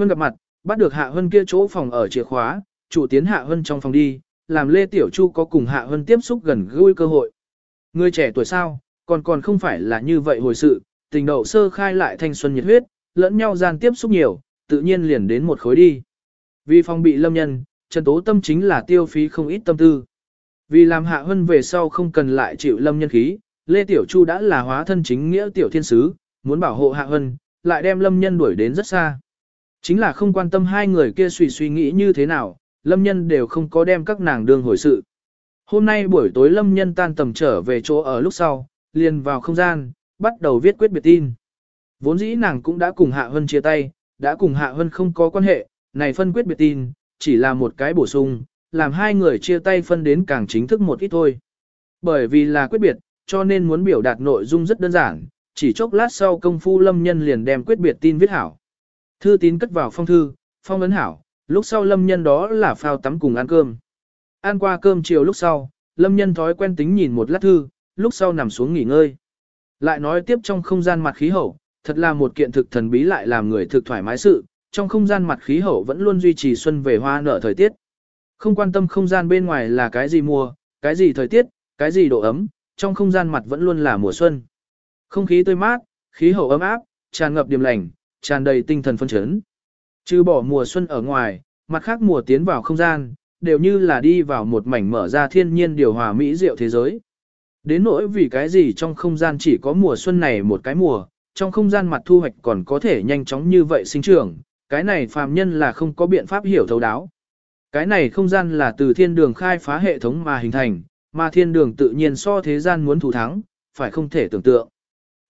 Huân gặp mặt, bắt được Hạ Huân kia chỗ phòng ở chìa khóa, chủ tiến Hạ Huân trong phòng đi, làm Lê Tiểu Chu có cùng Hạ Huân tiếp xúc gần gũi cơ hội. Người trẻ tuổi sao, còn còn không phải là như vậy hồi sự, tình đậu sơ khai lại thanh xuân nhiệt huyết, lẫn nhau gian tiếp xúc nhiều, tự nhiên liền đến một khối đi. Vì phòng bị lâm nhân, Trần Tố Tâm chính là tiêu phí không ít tâm tư. Vì làm Hạ Hân về sau không cần lại chịu lâm nhân khí, Lê Tiểu Chu đã là hóa thân chính nghĩa tiểu thiên sứ, muốn bảo hộ Hạ Hân lại đem lâm nhân đuổi đến rất xa. Chính là không quan tâm hai người kia suy suy nghĩ như thế nào, lâm nhân đều không có đem các nàng đương hồi sự. Hôm nay buổi tối lâm nhân tan tầm trở về chỗ ở lúc sau, liền vào không gian, bắt đầu viết quyết biệt tin. Vốn dĩ nàng cũng đã cùng Hạ Hân chia tay, đã cùng Hạ Hân không có quan hệ, này phân quyết biệt tin, chỉ là một cái bổ sung, làm hai người chia tay phân đến càng chính thức một ít thôi. Bởi vì là quyết biệt, cho nên muốn biểu đạt nội dung rất đơn giản, chỉ chốc lát sau công phu lâm nhân liền đem quyết biệt tin viết hảo. Thư tín cất vào phong thư, phong ấn hảo, lúc sau lâm nhân đó là phao tắm cùng ăn cơm. Ăn qua cơm chiều lúc sau, lâm nhân thói quen tính nhìn một lát thư, lúc sau nằm xuống nghỉ ngơi. Lại nói tiếp trong không gian mặt khí hậu, thật là một kiện thực thần bí lại làm người thực thoải mái sự, trong không gian mặt khí hậu vẫn luôn duy trì xuân về hoa nở thời tiết. Không quan tâm không gian bên ngoài là cái gì mùa, cái gì thời tiết, cái gì độ ấm, trong không gian mặt vẫn luôn là mùa xuân. Không khí tươi mát, khí hậu ấm áp, tràn ngập điềm lành, tràn đầy tinh thần phân chấn. Trừ bỏ mùa xuân ở ngoài, mặt khác mùa tiến vào không gian, đều như là đi vào một mảnh mở ra thiên nhiên điều hòa mỹ diệu thế giới. Đến nỗi vì cái gì trong không gian chỉ có mùa xuân này một cái mùa, trong không gian mặt thu hoạch còn có thể nhanh chóng như vậy sinh trưởng, cái này phàm nhân là không có biện pháp hiểu thấu đáo. Cái này không gian là từ thiên đường khai phá hệ thống mà hình thành, mà thiên đường tự nhiên so thế gian muốn thủ thắng, phải không thể tưởng tượng.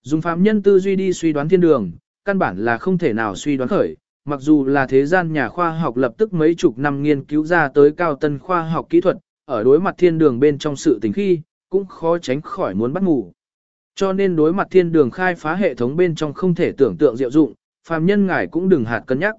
Dùng phàm nhân tư duy đi suy đoán thiên đường, căn bản là không thể nào suy đoán khởi, mặc dù là thế gian nhà khoa học lập tức mấy chục năm nghiên cứu ra tới cao tân khoa học kỹ thuật, ở đối mặt thiên đường bên trong sự tình khi, cũng khó tránh khỏi muốn bắt ngủ. Cho nên đối mặt thiên đường khai phá hệ thống bên trong không thể tưởng tượng diệu dụng, phàm nhân ngài cũng đừng hạt cân nhắc.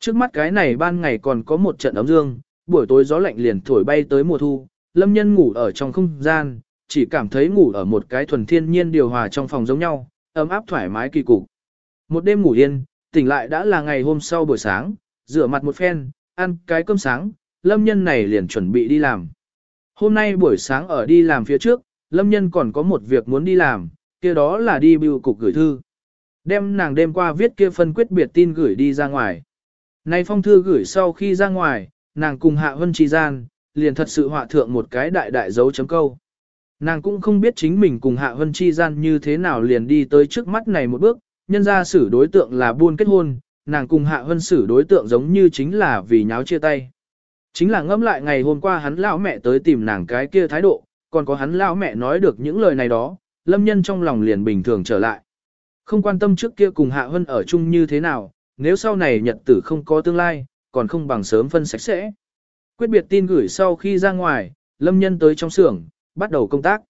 Trước mắt cái này ban ngày còn có một trận ấm dương, buổi tối gió lạnh liền thổi bay tới mùa thu, lâm nhân ngủ ở trong không gian, chỉ cảm thấy ngủ ở một cái thuần thiên nhiên điều hòa trong phòng giống nhau, ấm áp thoải mái kỳ cục. Một đêm ngủ yên, tỉnh lại đã là ngày hôm sau buổi sáng, rửa mặt một phen, ăn cái cơm sáng, lâm nhân này liền chuẩn bị đi làm. Hôm nay buổi sáng ở đi làm phía trước, lâm nhân còn có một việc muốn đi làm, kia đó là đi bưu cục gửi thư. Đem nàng đêm qua viết kia phân quyết biệt tin gửi đi ra ngoài. Nay phong thư gửi sau khi ra ngoài, nàng cùng hạ hân chi gian, liền thật sự họa thượng một cái đại đại dấu chấm câu. Nàng cũng không biết chính mình cùng hạ hân chi gian như thế nào liền đi tới trước mắt này một bước, nhân ra xử đối tượng là buôn kết hôn, nàng cùng hạ hân xử đối tượng giống như chính là vì nháo chia tay. Chính là ngẫm lại ngày hôm qua hắn lão mẹ tới tìm nàng cái kia thái độ, còn có hắn lão mẹ nói được những lời này đó, lâm nhân trong lòng liền bình thường trở lại. Không quan tâm trước kia cùng hạ hân ở chung như thế nào, nếu sau này nhật tử không có tương lai, còn không bằng sớm phân sạch sẽ. Quyết biệt tin gửi sau khi ra ngoài, lâm nhân tới trong xưởng, bắt đầu công tác.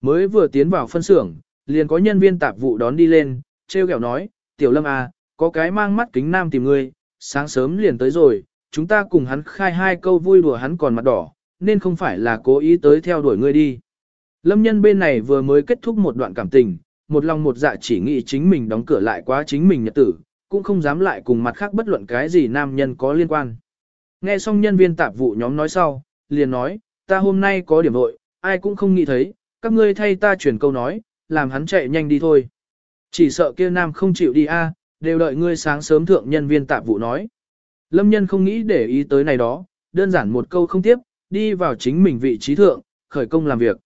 Mới vừa tiến vào phân xưởng, liền có nhân viên tạp vụ đón đi lên, treo kẹo nói, tiểu lâm à, có cái mang mắt kính nam tìm ngươi, sáng sớm liền tới rồi, chúng ta cùng hắn khai hai câu vui đùa hắn còn mặt đỏ, nên không phải là cố ý tới theo đuổi ngươi đi. Lâm nhân bên này vừa mới kết thúc một đoạn cảm tình, một lòng một dạ chỉ nghĩ chính mình đóng cửa lại quá chính mình nhật tử, cũng không dám lại cùng mặt khác bất luận cái gì nam nhân có liên quan. Nghe xong nhân viên tạp vụ nhóm nói sau, liền nói, ta hôm nay có điểm vội, ai cũng không nghĩ thấy, các ngươi thay ta chuyển câu nói, làm hắn chạy nhanh đi thôi. Chỉ sợ kia nam không chịu đi a, đều đợi ngươi sáng sớm thượng nhân viên tạp vụ nói. Lâm nhân không nghĩ để ý tới này đó, đơn giản một câu không tiếp, đi vào chính mình vị trí thượng, khởi công làm việc.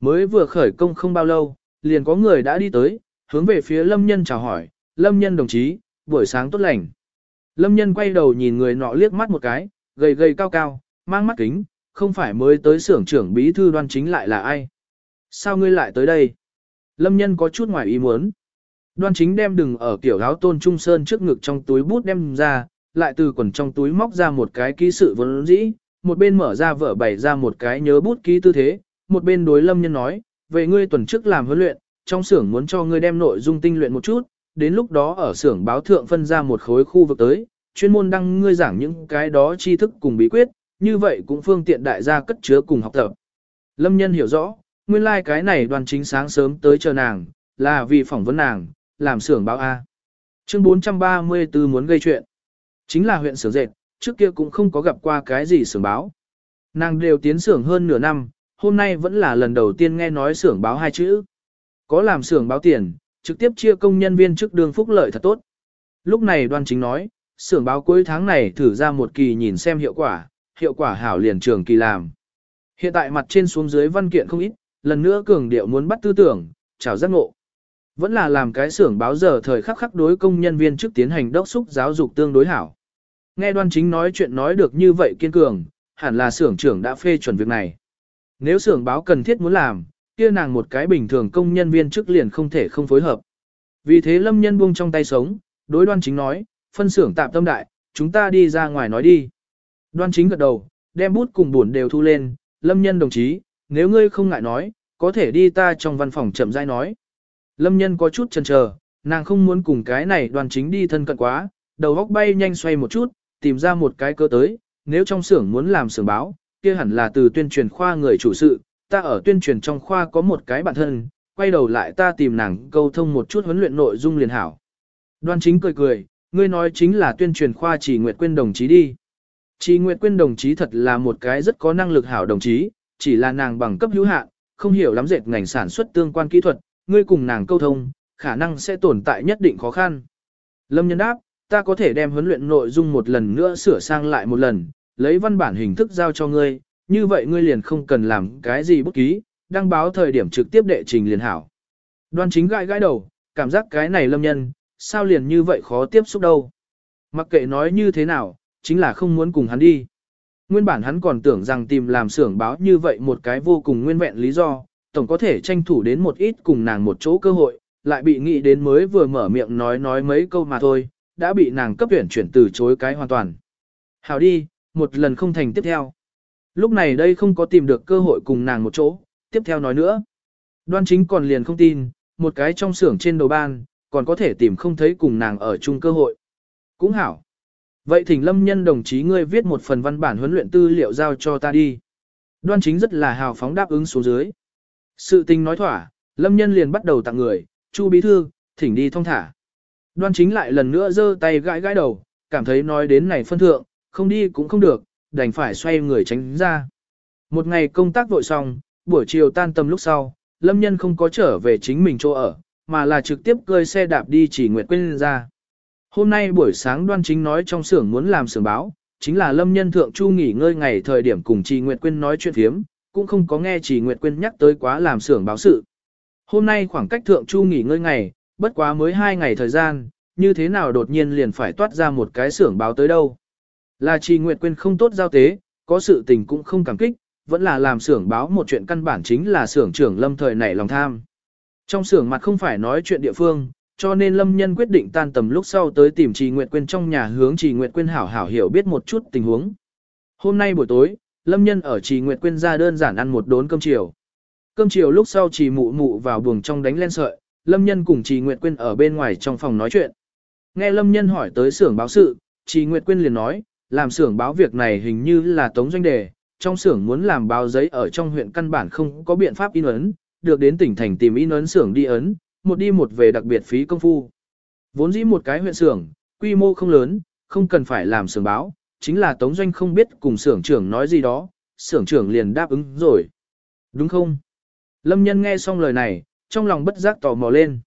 Mới vừa khởi công không bao lâu, liền có người đã đi tới, hướng về phía lâm nhân chào hỏi, lâm nhân đồng chí, buổi sáng tốt lành. Lâm nhân quay đầu nhìn người nọ liếc mắt một cái, gầy gầy cao cao, mang mắt kính, không phải mới tới xưởng trưởng bí thư đoan chính lại là ai. Sao ngươi lại tới đây? Lâm nhân có chút ngoài ý muốn. Đoan chính đem đừng ở kiểu áo tôn trung sơn trước ngực trong túi bút đem ra, lại từ quần trong túi móc ra một cái ký sự vốn dĩ, một bên mở ra vở bày ra một cái nhớ bút ký tư thế, một bên đối lâm nhân nói, về ngươi tuần trước làm huấn luyện, trong xưởng muốn cho ngươi đem nội dung tinh luyện một chút, đến lúc đó ở xưởng báo thượng phân ra một khối khu vực tới, chuyên môn đăng ngươi giảng những cái đó tri thức cùng bí quyết, như vậy cũng phương tiện đại gia cất chứa cùng học tập. Lâm nhân hiểu rõ, nguyên lai like cái này đoàn chính sáng sớm tới chờ nàng, là vì phỏng vấn nàng, làm xưởng báo A. Chương 434 muốn gây chuyện. Chính là huyện xưởng dệt, trước kia cũng không có gặp qua cái gì xưởng báo. Nàng đều tiến xưởng hơn nửa năm, hôm nay vẫn là lần đầu tiên nghe nói xưởng báo hai chữ. Có làm xưởng báo tiền, trực tiếp chia công nhân viên trước đường phúc lợi thật tốt. Lúc này đoan chính nói, xưởng báo cuối tháng này thử ra một kỳ nhìn xem hiệu quả, hiệu quả hảo liền trường kỳ làm. Hiện tại mặt trên xuống dưới văn kiện không ít, lần nữa cường điệu muốn bắt tư tưởng, chào giác ngộ. Vẫn là làm cái xưởng báo giờ thời khắc khắc đối công nhân viên trước tiến hành đốc xúc giáo dục tương đối hảo. Nghe đoan chính nói chuyện nói được như vậy kiên cường, hẳn là xưởng trưởng đã phê chuẩn việc này. Nếu xưởng báo cần thiết muốn làm, kia nàng một cái bình thường công nhân viên trước liền không thể không phối hợp. Vì thế lâm nhân buông trong tay sống, đối đoan chính nói, phân xưởng tạm tâm đại, chúng ta đi ra ngoài nói đi. Đoan chính gật đầu, đem bút cùng buồn đều thu lên, lâm nhân đồng chí, nếu ngươi không ngại nói, có thể đi ta trong văn phòng chậm rãi nói. Lâm nhân có chút chần chờ, nàng không muốn cùng cái này đoàn chính đi thân cận quá, đầu góc bay nhanh xoay một chút, tìm ra một cái cơ tới, nếu trong xưởng muốn làm xưởng báo, kia hẳn là từ tuyên truyền khoa người chủ sự, ta ở tuyên truyền trong khoa có một cái bạn thân, quay đầu lại ta tìm nàng câu thông một chút huấn luyện nội dung liền hảo. Đoan chính cười cười, ngươi nói chính là tuyên truyền khoa chỉ Nguyệt Quyên đồng chí đi. Chỉ Nguyệt Quyên đồng chí thật là một cái rất có năng lực hảo đồng chí, chỉ là nàng bằng cấp hữu hạn, không hiểu lắm dệt ngành sản xuất tương quan kỹ thuật, ngươi cùng nàng câu thông, khả năng sẽ tồn tại nhất định khó khăn. Lâm nhân đáp, ta có thể đem huấn luyện nội dung một lần nữa sửa sang lại một lần, lấy văn bản hình thức giao cho ngươi, như vậy ngươi liền không cần làm cái gì bút ký, đăng báo thời điểm trực tiếp đệ trình liền hảo. Đoan chính gãi gãi đầu, cảm giác cái này lâm nhân, sao liền như vậy khó tiếp xúc đâu. Mặc kệ nói như thế nào, chính là không muốn cùng hắn đi. Nguyên bản hắn còn tưởng rằng tìm làm xưởng báo như vậy một cái vô cùng nguyên vẹn lý do, tổng có thể tranh thủ đến một ít cùng nàng một chỗ cơ hội, lại bị nghĩ đến mới vừa mở miệng nói nói mấy câu mà thôi, đã bị nàng cấp tuyển chuyển từ chối cái hoàn toàn. Hảo đi, một lần không thành tiếp theo. Lúc này đây không có tìm được cơ hội cùng nàng một chỗ, tiếp theo nói nữa. Đoan chính còn liền không tin, một cái trong xưởng trên đầu ban, còn có thể tìm không thấy cùng nàng ở chung cơ hội. Cũng hảo. Vậy thỉnh lâm nhân đồng chí ngươi viết một phần văn bản huấn luyện tư liệu giao cho ta đi. Đoan chính rất là hào phóng đáp ứng xuống dưới. Sự tình nói thỏa, lâm nhân liền bắt đầu tặng người, chu bí thư, thỉnh đi thông thả. Đoan chính lại lần nữa giơ tay gãi gãi đầu, cảm thấy nói đến này phân thượng, không đi cũng không được, đành phải xoay người tránh ra. Một ngày công tác vội xong, buổi chiều tan tầm lúc sau, lâm nhân không có trở về chính mình chỗ ở, mà là trực tiếp cơi xe đạp đi chỉ nguyệt quên ra. Hôm nay buổi sáng đoan chính nói trong xưởng muốn làm xưởng báo, chính là lâm nhân thượng chu nghỉ ngơi ngày thời điểm cùng Trì Nguyệt Quyên nói chuyện thiếm, cũng không có nghe Trì Nguyệt Quyên nhắc tới quá làm xưởng báo sự. Hôm nay khoảng cách thượng chu nghỉ ngơi ngày, bất quá mới hai ngày thời gian, như thế nào đột nhiên liền phải toát ra một cái xưởng báo tới đâu. Là Trì Nguyệt Quyên không tốt giao tế, có sự tình cũng không cảm kích, vẫn là làm xưởng báo một chuyện căn bản chính là xưởng trưởng lâm thời nảy lòng tham. Trong xưởng mặt không phải nói chuyện địa phương, cho nên Lâm Nhân quyết định tan tầm lúc sau tới tìm Trì Nguyệt Quyên trong nhà hướng Trì Nguyệt Quyên hảo hảo hiểu biết một chút tình huống. Hôm nay buổi tối, Lâm Nhân ở Trì Nguyệt Quyên ra đơn giản ăn một đốn cơm chiều. Cơm chiều lúc sau Trì Mụ Mụ vào buồng trong đánh len sợi, Lâm Nhân cùng Trì Nguyệt Quyên ở bên ngoài trong phòng nói chuyện. Nghe Lâm Nhân hỏi tới xưởng báo sự, Trì Nguyệt Quyên liền nói, làm xưởng báo việc này hình như là tống doanh đề, trong xưởng muốn làm báo giấy ở trong huyện căn bản không có biện pháp in ấn, được đến tỉnh thành tìm in ấn xưởng đi ấn, một đi một về đặc biệt phí công phu. Vốn dĩ một cái huyện xưởng, quy mô không lớn, không cần phải làm xưởng báo, chính là Tống Doanh không biết cùng xưởng trưởng nói gì đó, xưởng trưởng liền đáp ứng rồi. Đúng không? Lâm nhân nghe xong lời này, trong lòng bất giác tò mò lên.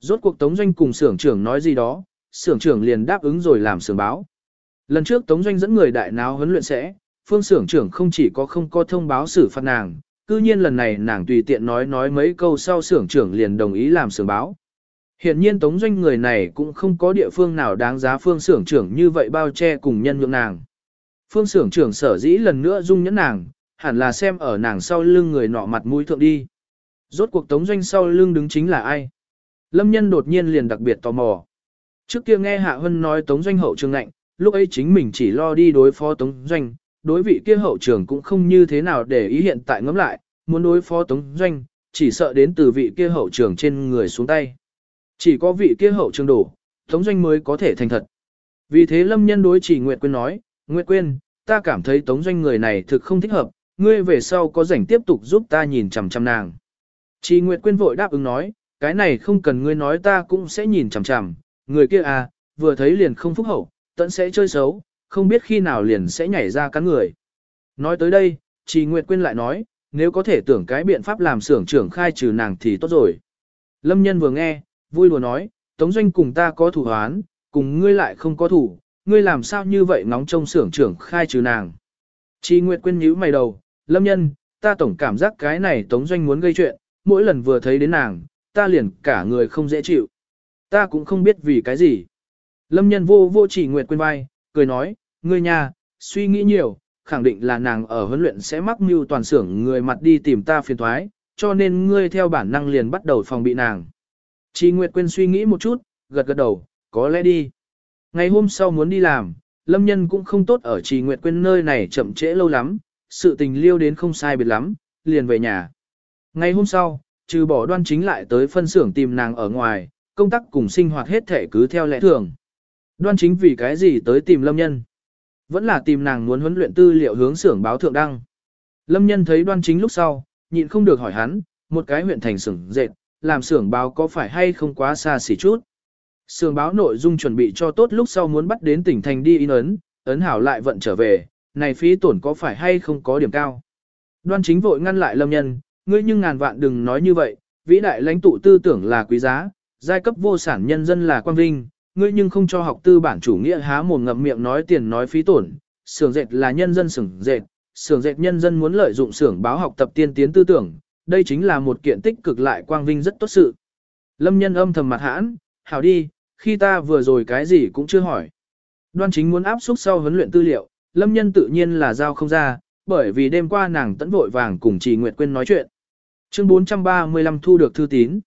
Rốt cuộc Tống Doanh cùng xưởng trưởng nói gì đó, xưởng trưởng liền đáp ứng rồi làm xưởng báo. Lần trước Tống Doanh dẫn người đại náo huấn luyện sẽ, phương xưởng trưởng không chỉ có không có thông báo xử phạt nàng, cư nhiên lần này nàng tùy tiện nói nói mấy câu sau xưởng trưởng liền đồng ý làm xưởng báo. Hiện nhiên tống doanh người này cũng không có địa phương nào đáng giá phương xưởng trưởng như vậy bao che cùng nhân nhượng nàng. Phương xưởng trưởng sở dĩ lần nữa dung nhẫn nàng, hẳn là xem ở nàng sau lưng người nọ mặt mũi thượng đi. Rốt cuộc tống doanh sau lưng đứng chính là ai? Lâm nhân đột nhiên liền đặc biệt tò mò. Trước kia nghe Hạ Hân nói tống doanh hậu trường ngạnh, lúc ấy chính mình chỉ lo đi đối phó tống doanh, đối vị kia hậu trường cũng không như thế nào để ý hiện tại ngẫm lại, muốn đối phó Tống Doanh, chỉ sợ đến từ vị kia hậu trường trên người xuống tay. Chỉ có vị kia hậu trường đổ, Tống Doanh mới có thể thành thật. Vì thế Lâm Nhân đối chỉ Nguyệt Quyên nói, Nguyệt Quyên, ta cảm thấy Tống Doanh người này thực không thích hợp, ngươi về sau có rảnh tiếp tục giúp ta nhìn chằm chằm nàng. Chỉ Nguyệt Quyên vội đáp ứng nói, cái này không cần ngươi nói ta cũng sẽ nhìn chằm chằm, người kia à, vừa thấy liền không phúc hậu, tận sẽ chơi xấu, không biết khi nào liền sẽ nhảy ra cắn người. Nói tới đây, Trì Nguyệt Quyên lại nói, nếu có thể tưởng cái biện pháp làm xưởng trưởng khai trừ nàng thì tốt rồi. Lâm nhân vừa nghe, vui lùa nói, Tống Doanh cùng ta có thủ hoán, cùng ngươi lại không có thủ, ngươi làm sao như vậy ngóng trông xưởng trưởng khai trừ nàng. chi Nguyệt Quyên nhíu mày đầu, Lâm nhân, ta tổng cảm giác cái này Tống Doanh muốn gây chuyện, mỗi lần vừa thấy đến nàng, ta liền cả người không dễ chịu. Ta cũng không biết vì cái gì. Lâm nhân vô vô chỉ Nguyệt Quyên vai, cười nói, ngươi nhà, suy nghĩ nhiều, khẳng định là nàng ở huấn luyện sẽ mắc mưu toàn xưởng người mặt đi tìm ta phiền thoái, cho nên ngươi theo bản năng liền bắt đầu phòng bị nàng. Chị Nguyệt Quyên suy nghĩ một chút, gật gật đầu, có lẽ đi. Ngày hôm sau muốn đi làm, Lâm Nhân cũng không tốt ở Trì Nguyệt Quyên nơi này chậm trễ lâu lắm, sự tình liêu đến không sai biệt lắm, liền về nhà. Ngày hôm sau, trừ bỏ đoan chính lại tới phân xưởng tìm nàng ở ngoài, công tác cùng sinh hoạt hết thể cứ theo lẽ thường. Đoan chính vì cái gì tới tìm Lâm Nhân? Vẫn là tìm nàng muốn huấn luyện tư liệu hướng xưởng báo thượng đăng. Lâm Nhân thấy đoan chính lúc sau, nhịn không được hỏi hắn, một cái huyện thành xưởng dệt, làm xưởng báo có phải hay không quá xa xỉ chút. Sưởng báo nội dung chuẩn bị cho tốt lúc sau muốn bắt đến tỉnh thành đi in ấn, ấn hảo lại vận trở về, này phí tổn có phải hay không có điểm cao. Đoan chính vội ngăn lại lâm nhân, ngươi nhưng ngàn vạn đừng nói như vậy, vĩ đại lãnh tụ tư tưởng là quý giá, giai cấp vô sản nhân dân là quan vinh, ngươi nhưng không cho học tư bản chủ nghĩa há mồm ngậm miệng nói tiền nói phí tổn, Sưởng dệt là nhân dân sưởng dệt, sưởng dệt nhân dân muốn lợi dụng sưởng báo học tập tiên tiến tư tưởng, đây chính là một kiện tích cực lại quang vinh rất tốt sự. Lâm nhân âm thầm mặt hãn, hảo đi, khi ta vừa rồi cái gì cũng chưa hỏi. Đoan chính muốn áp suất sau huấn luyện tư liệu, lâm nhân tự nhiên là giao không ra, bởi vì đêm qua nàng tẫn vội vàng cùng Trì Nguyệt Quyên nói chuyện. Chương 435 thu được thư tín.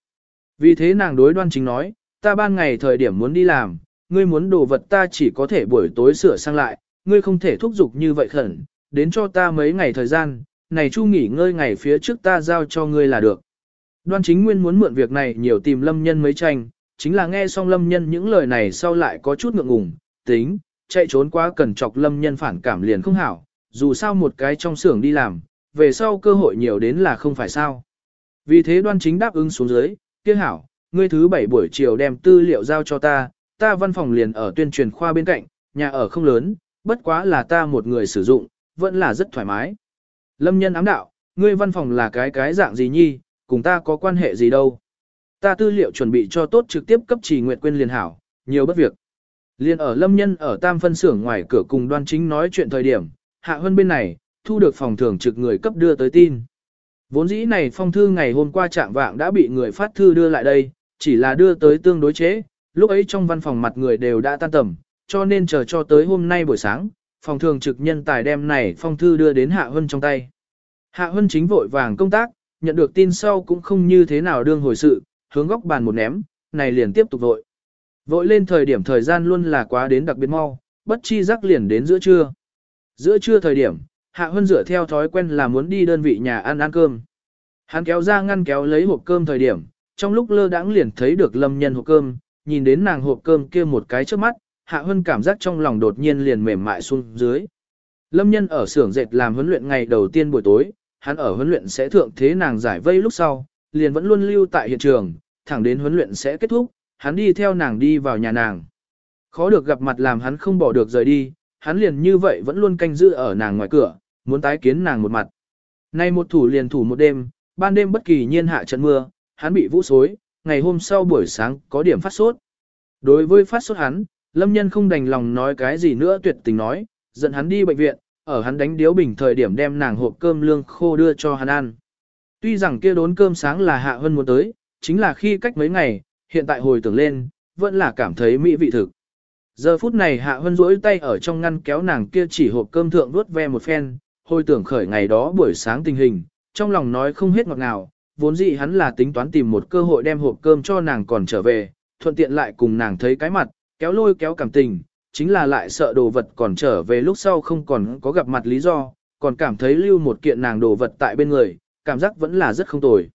Vì thế nàng đối đoan chính nói, ta ban ngày thời điểm muốn đi làm, ngươi muốn đồ vật ta chỉ có thể buổi tối sửa sang lại, ngươi không thể thúc giục như vậy khẩn, đến cho ta mấy ngày thời gian, này chu nghỉ ngơi ngày phía trước ta giao cho ngươi là được. Đoan chính nguyên muốn mượn việc này nhiều tìm lâm nhân mấy tranh, chính là nghe xong lâm nhân những lời này sau lại có chút ngượng ngùng, tính, chạy trốn quá cần chọc lâm nhân phản cảm liền không hảo, dù sao một cái trong xưởng đi làm, về sau cơ hội nhiều đến là không phải sao. Vì thế đoan chính đáp ứng xuống dưới, kia hảo, ngươi thứ bảy buổi chiều đem tư liệu giao cho ta, ta văn phòng liền ở tuyên truyền khoa bên cạnh, nhà ở không lớn, bất quá là ta một người sử dụng, vẫn là rất thoải mái. Lâm nhân ám đạo, ngươi văn phòng là cái cái dạng gì nhi, cùng ta có quan hệ gì đâu. Ta tư liệu chuẩn bị cho tốt trực tiếp cấp trì nguyệt quên liền hảo, nhiều bất việc. Liên ở lâm nhân ở tam phân xưởng ngoài cửa cùng đoan chính nói chuyện thời điểm, hạ hơn bên này, thu được phòng thưởng trực người cấp đưa tới tin. Vốn dĩ này phong thư ngày hôm qua trạng vạng đã bị người phát thư đưa lại đây, chỉ là đưa tới tương đối chế, lúc ấy trong văn phòng mặt người đều đã tan tầm, cho nên chờ cho tới hôm nay buổi sáng, phòng thường trực nhân tài đem này phong thư đưa đến Hạ Hân trong tay. Hạ Hân chính vội vàng công tác, nhận được tin sau cũng không như thế nào đương hồi sự, hướng góc bàn một ném, này liền tiếp tục vội. Vội lên thời điểm thời gian luôn là quá đến đặc biệt mau, bất chi rắc liền đến giữa trưa. Giữa trưa thời điểm, Hạ Hân dựa theo thói quen là muốn đi đơn vị nhà ăn ăn cơm. Hắn kéo ra ngăn kéo lấy hộp cơm thời điểm, trong lúc lơ đãng liền thấy được lâm nhân hộp cơm, nhìn đến nàng hộp cơm kia một cái trước mắt, Hạ Hân cảm giác trong lòng đột nhiên liền mềm mại xuống dưới. Lâm nhân ở xưởng dệt làm huấn luyện ngày đầu tiên buổi tối, hắn ở huấn luyện sẽ thượng thế nàng giải vây lúc sau, liền vẫn luôn lưu tại hiện trường, thẳng đến huấn luyện sẽ kết thúc, hắn đi theo nàng đi vào nhà nàng. Khó được gặp mặt làm hắn không bỏ được rời đi, hắn liền như vậy vẫn luôn canh giữ ở nàng ngoài cửa, muốn tái kiến nàng một mặt. Nay một thủ liền thủ một đêm, ban đêm bất kỳ nhiên hạ trận mưa, hắn bị vũ xối, ngày hôm sau buổi sáng có điểm phát sốt. Đối với phát sốt hắn, Lâm Nhân không đành lòng nói cái gì nữa tuyệt tình nói, dẫn hắn đi bệnh viện, ở hắn đánh điếu bình thời điểm đem nàng hộp cơm lương khô đưa cho hắn ăn. Tuy rằng kia đốn cơm sáng là hạ hơn muốn tới, chính là khi cách mấy ngày, hiện tại hồi tưởng lên, vẫn là cảm thấy mỹ vị thực. Giờ phút này hạ hân rỗi tay ở trong ngăn kéo nàng kia chỉ hộp cơm thượng vuốt ve một phen, hồi tưởng khởi ngày đó buổi sáng tình hình, trong lòng nói không hết ngọt ngào, vốn dĩ hắn là tính toán tìm một cơ hội đem hộp cơm cho nàng còn trở về, thuận tiện lại cùng nàng thấy cái mặt, kéo lôi kéo cảm tình, chính là lại sợ đồ vật còn trở về lúc sau không còn có gặp mặt lý do, còn cảm thấy lưu một kiện nàng đồ vật tại bên người, cảm giác vẫn là rất không tồi.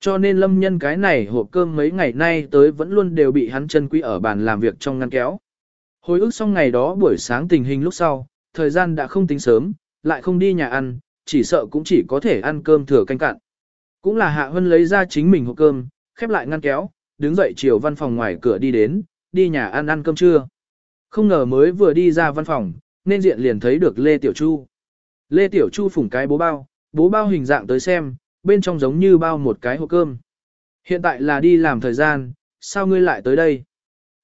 Cho nên lâm nhân cái này hộp cơm mấy ngày nay tới vẫn luôn đều bị hắn chân quý ở bàn làm việc trong ngăn kéo. Hồi ức xong ngày đó buổi sáng tình hình lúc sau, thời gian đã không tính sớm, lại không đi nhà ăn, chỉ sợ cũng chỉ có thể ăn cơm thừa canh cạn. Cũng là Hạ Hân lấy ra chính mình hộp cơm, khép lại ngăn kéo, đứng dậy chiều văn phòng ngoài cửa đi đến, đi nhà ăn ăn cơm trưa. Không ngờ mới vừa đi ra văn phòng, nên diện liền thấy được Lê Tiểu Chu. Lê Tiểu Chu phủng cái bố bao, bố bao hình dạng tới xem, bên trong giống như bao một cái hộp cơm. Hiện tại là đi làm thời gian, sao ngươi lại tới đây?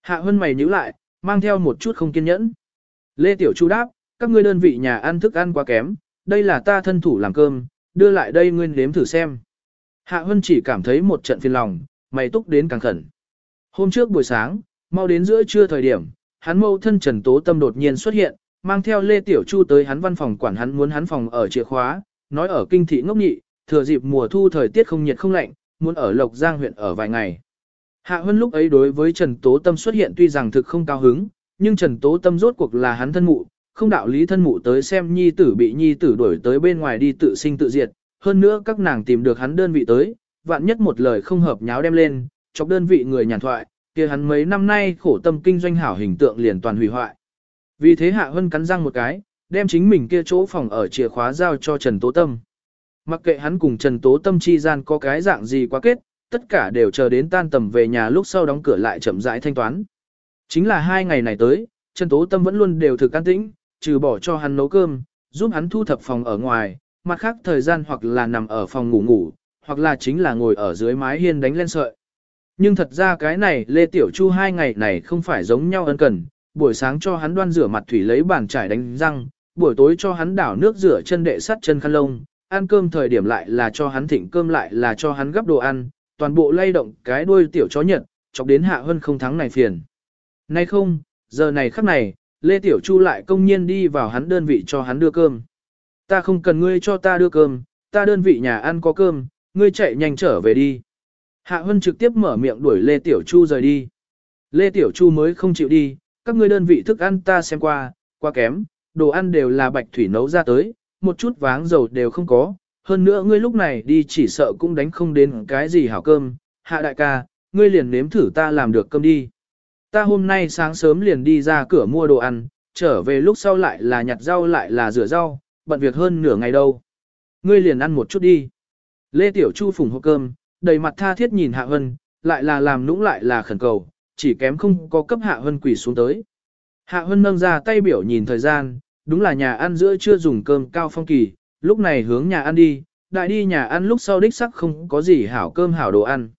Hạ Hân mày nhíu lại, mang theo một chút không kiên nhẫn. Lê Tiểu Chu đáp, các ngươi đơn vị nhà ăn thức ăn quá kém, đây là ta thân thủ làm cơm, đưa lại đây ngươi nếm thử xem. Hạ Hân chỉ cảm thấy một trận phiền lòng, mày túc đến càng khẩn. Hôm trước buổi sáng, mau đến giữa trưa thời điểm, hắn mâu thân Trần Tố Tâm đột nhiên xuất hiện, mang theo Lê Tiểu Chu tới hắn văn phòng quản hắn muốn hắn phòng ở chìa khóa, nói ở kinh thị ngốc nhị, thừa dịp mùa thu thời tiết không nhiệt không lạnh, muốn ở Lộc Giang huyện ở vài ngày. Hạ Hân lúc ấy đối với Trần Tố Tâm xuất hiện tuy rằng thực không cao hứng, nhưng Trần Tố Tâm rốt cuộc là hắn thân mụ, không đạo lý thân mụ tới xem nhi tử bị nhi tử đuổi tới bên ngoài đi tự sinh tự diệt, hơn nữa các nàng tìm được hắn đơn vị tới, vạn nhất một lời không hợp nháo đem lên, chọc đơn vị người nhàn thoại, kia hắn mấy năm nay khổ tâm kinh doanh hảo hình tượng liền toàn hủy hoại. Vì thế Hạ Hân cắn răng một cái, đem chính mình kia chỗ phòng ở chìa khóa giao cho Trần Tố Tâm. Mặc kệ hắn cùng Trần Tố Tâm chi gian có cái dạng gì quá kết, tất cả đều chờ đến tan tầm về nhà lúc sau đóng cửa lại chậm rãi thanh toán. Chính là hai ngày này tới, Trần Tố Tâm vẫn luôn đều thực an tĩnh, trừ bỏ cho hắn nấu cơm, giúp hắn thu thập phòng ở ngoài, mặt khác thời gian hoặc là nằm ở phòng ngủ ngủ, hoặc là chính là ngồi ở dưới mái hiên đánh lên sợi. Nhưng thật ra cái này Lê Tiểu Chu hai ngày này không phải giống nhau ân cần, buổi sáng cho hắn đoan rửa mặt thủy lấy bàn trải đánh răng, buổi tối cho hắn đảo nước rửa chân đệ sắt chân khăn lông, ăn cơm thời điểm lại là cho hắn thịnh cơm lại là cho hắn gấp đồ ăn, toàn bộ lay động cái đuôi tiểu chó nhật, chọc đến hạ hơn không thắng này phiền. Nay không, giờ này khắc này, Lê Tiểu Chu lại công nhiên đi vào hắn đơn vị cho hắn đưa cơm. Ta không cần ngươi cho ta đưa cơm, ta đơn vị nhà ăn có cơm, ngươi chạy nhanh trở về đi. Hạ Hân trực tiếp mở miệng đuổi Lê Tiểu Chu rời đi. Lê Tiểu Chu mới không chịu đi, các ngươi đơn vị thức ăn ta xem qua, quá kém, đồ ăn đều là bạch thủy nấu ra tới, một chút váng dầu đều không có. Hơn nữa ngươi lúc này đi chỉ sợ cũng đánh không đến cái gì hảo cơm. Hạ đại ca, ngươi liền nếm thử ta làm được cơm đi. Ta hôm nay sáng sớm liền đi ra cửa mua đồ ăn, trở về lúc sau lại là nhặt rau lại là rửa rau, bận việc hơn nửa ngày đâu. Ngươi liền ăn một chút đi. Lê Tiểu Chu phùng hộp cơm, đầy mặt tha thiết nhìn Hạ Hân, lại là làm nũng lại là khẩn cầu, chỉ kém không có cấp Hạ Hân quỷ xuống tới. Hạ Hân nâng ra tay biểu nhìn thời gian, đúng là nhà ăn giữa chưa dùng cơm cao phong kỳ, lúc này hướng nhà ăn đi, đại đi nhà ăn lúc sau đích sắc không có gì hảo cơm hảo đồ ăn.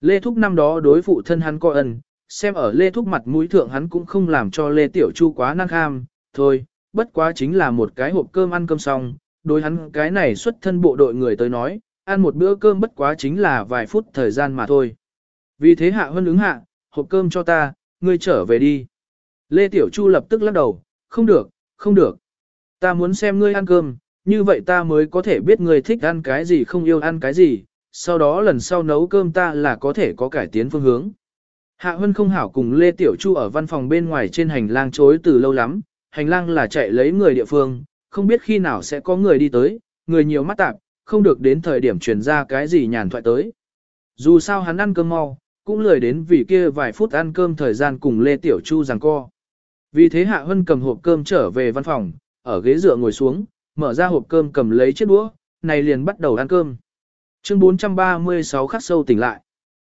Lê Thúc năm đó đối phụ thân hắn coi ân, xem ở Lê Thúc mặt mũi thượng hắn cũng không làm cho Lê Tiểu Chu quá năng kham, thôi, bất quá chính là một cái hộp cơm ăn cơm xong, đối hắn cái này xuất thân bộ đội người tới nói, ăn một bữa cơm bất quá chính là vài phút thời gian mà thôi. Vì thế hạ hơn ứng hạ, hộp cơm cho ta, ngươi trở về đi. Lê Tiểu Chu lập tức lắc đầu, không được, không được. Ta muốn xem ngươi ăn cơm, như vậy ta mới có thể biết ngươi thích ăn cái gì không yêu ăn cái gì, sau đó lần sau nấu cơm ta là có thể có cải tiến phương hướng. Hạ Hân không hảo cùng Lê Tiểu Chu ở văn phòng bên ngoài trên hành lang chối từ lâu lắm, hành lang là chạy lấy người địa phương, không biết khi nào sẽ có người đi tới, người nhiều mắt tạp, không được đến thời điểm truyền ra cái gì nhàn thoại tới. Dù sao hắn ăn cơm mau, cũng lười đến vì kia vài phút ăn cơm thời gian cùng Lê Tiểu Chu rằng co. Vì thế Hạ Hân cầm hộp cơm trở về văn phòng, ở ghế dựa ngồi xuống, mở ra hộp cơm cầm lấy chiếc đũa, này liền bắt đầu ăn cơm. Chương 436 khắc sâu tỉnh lại.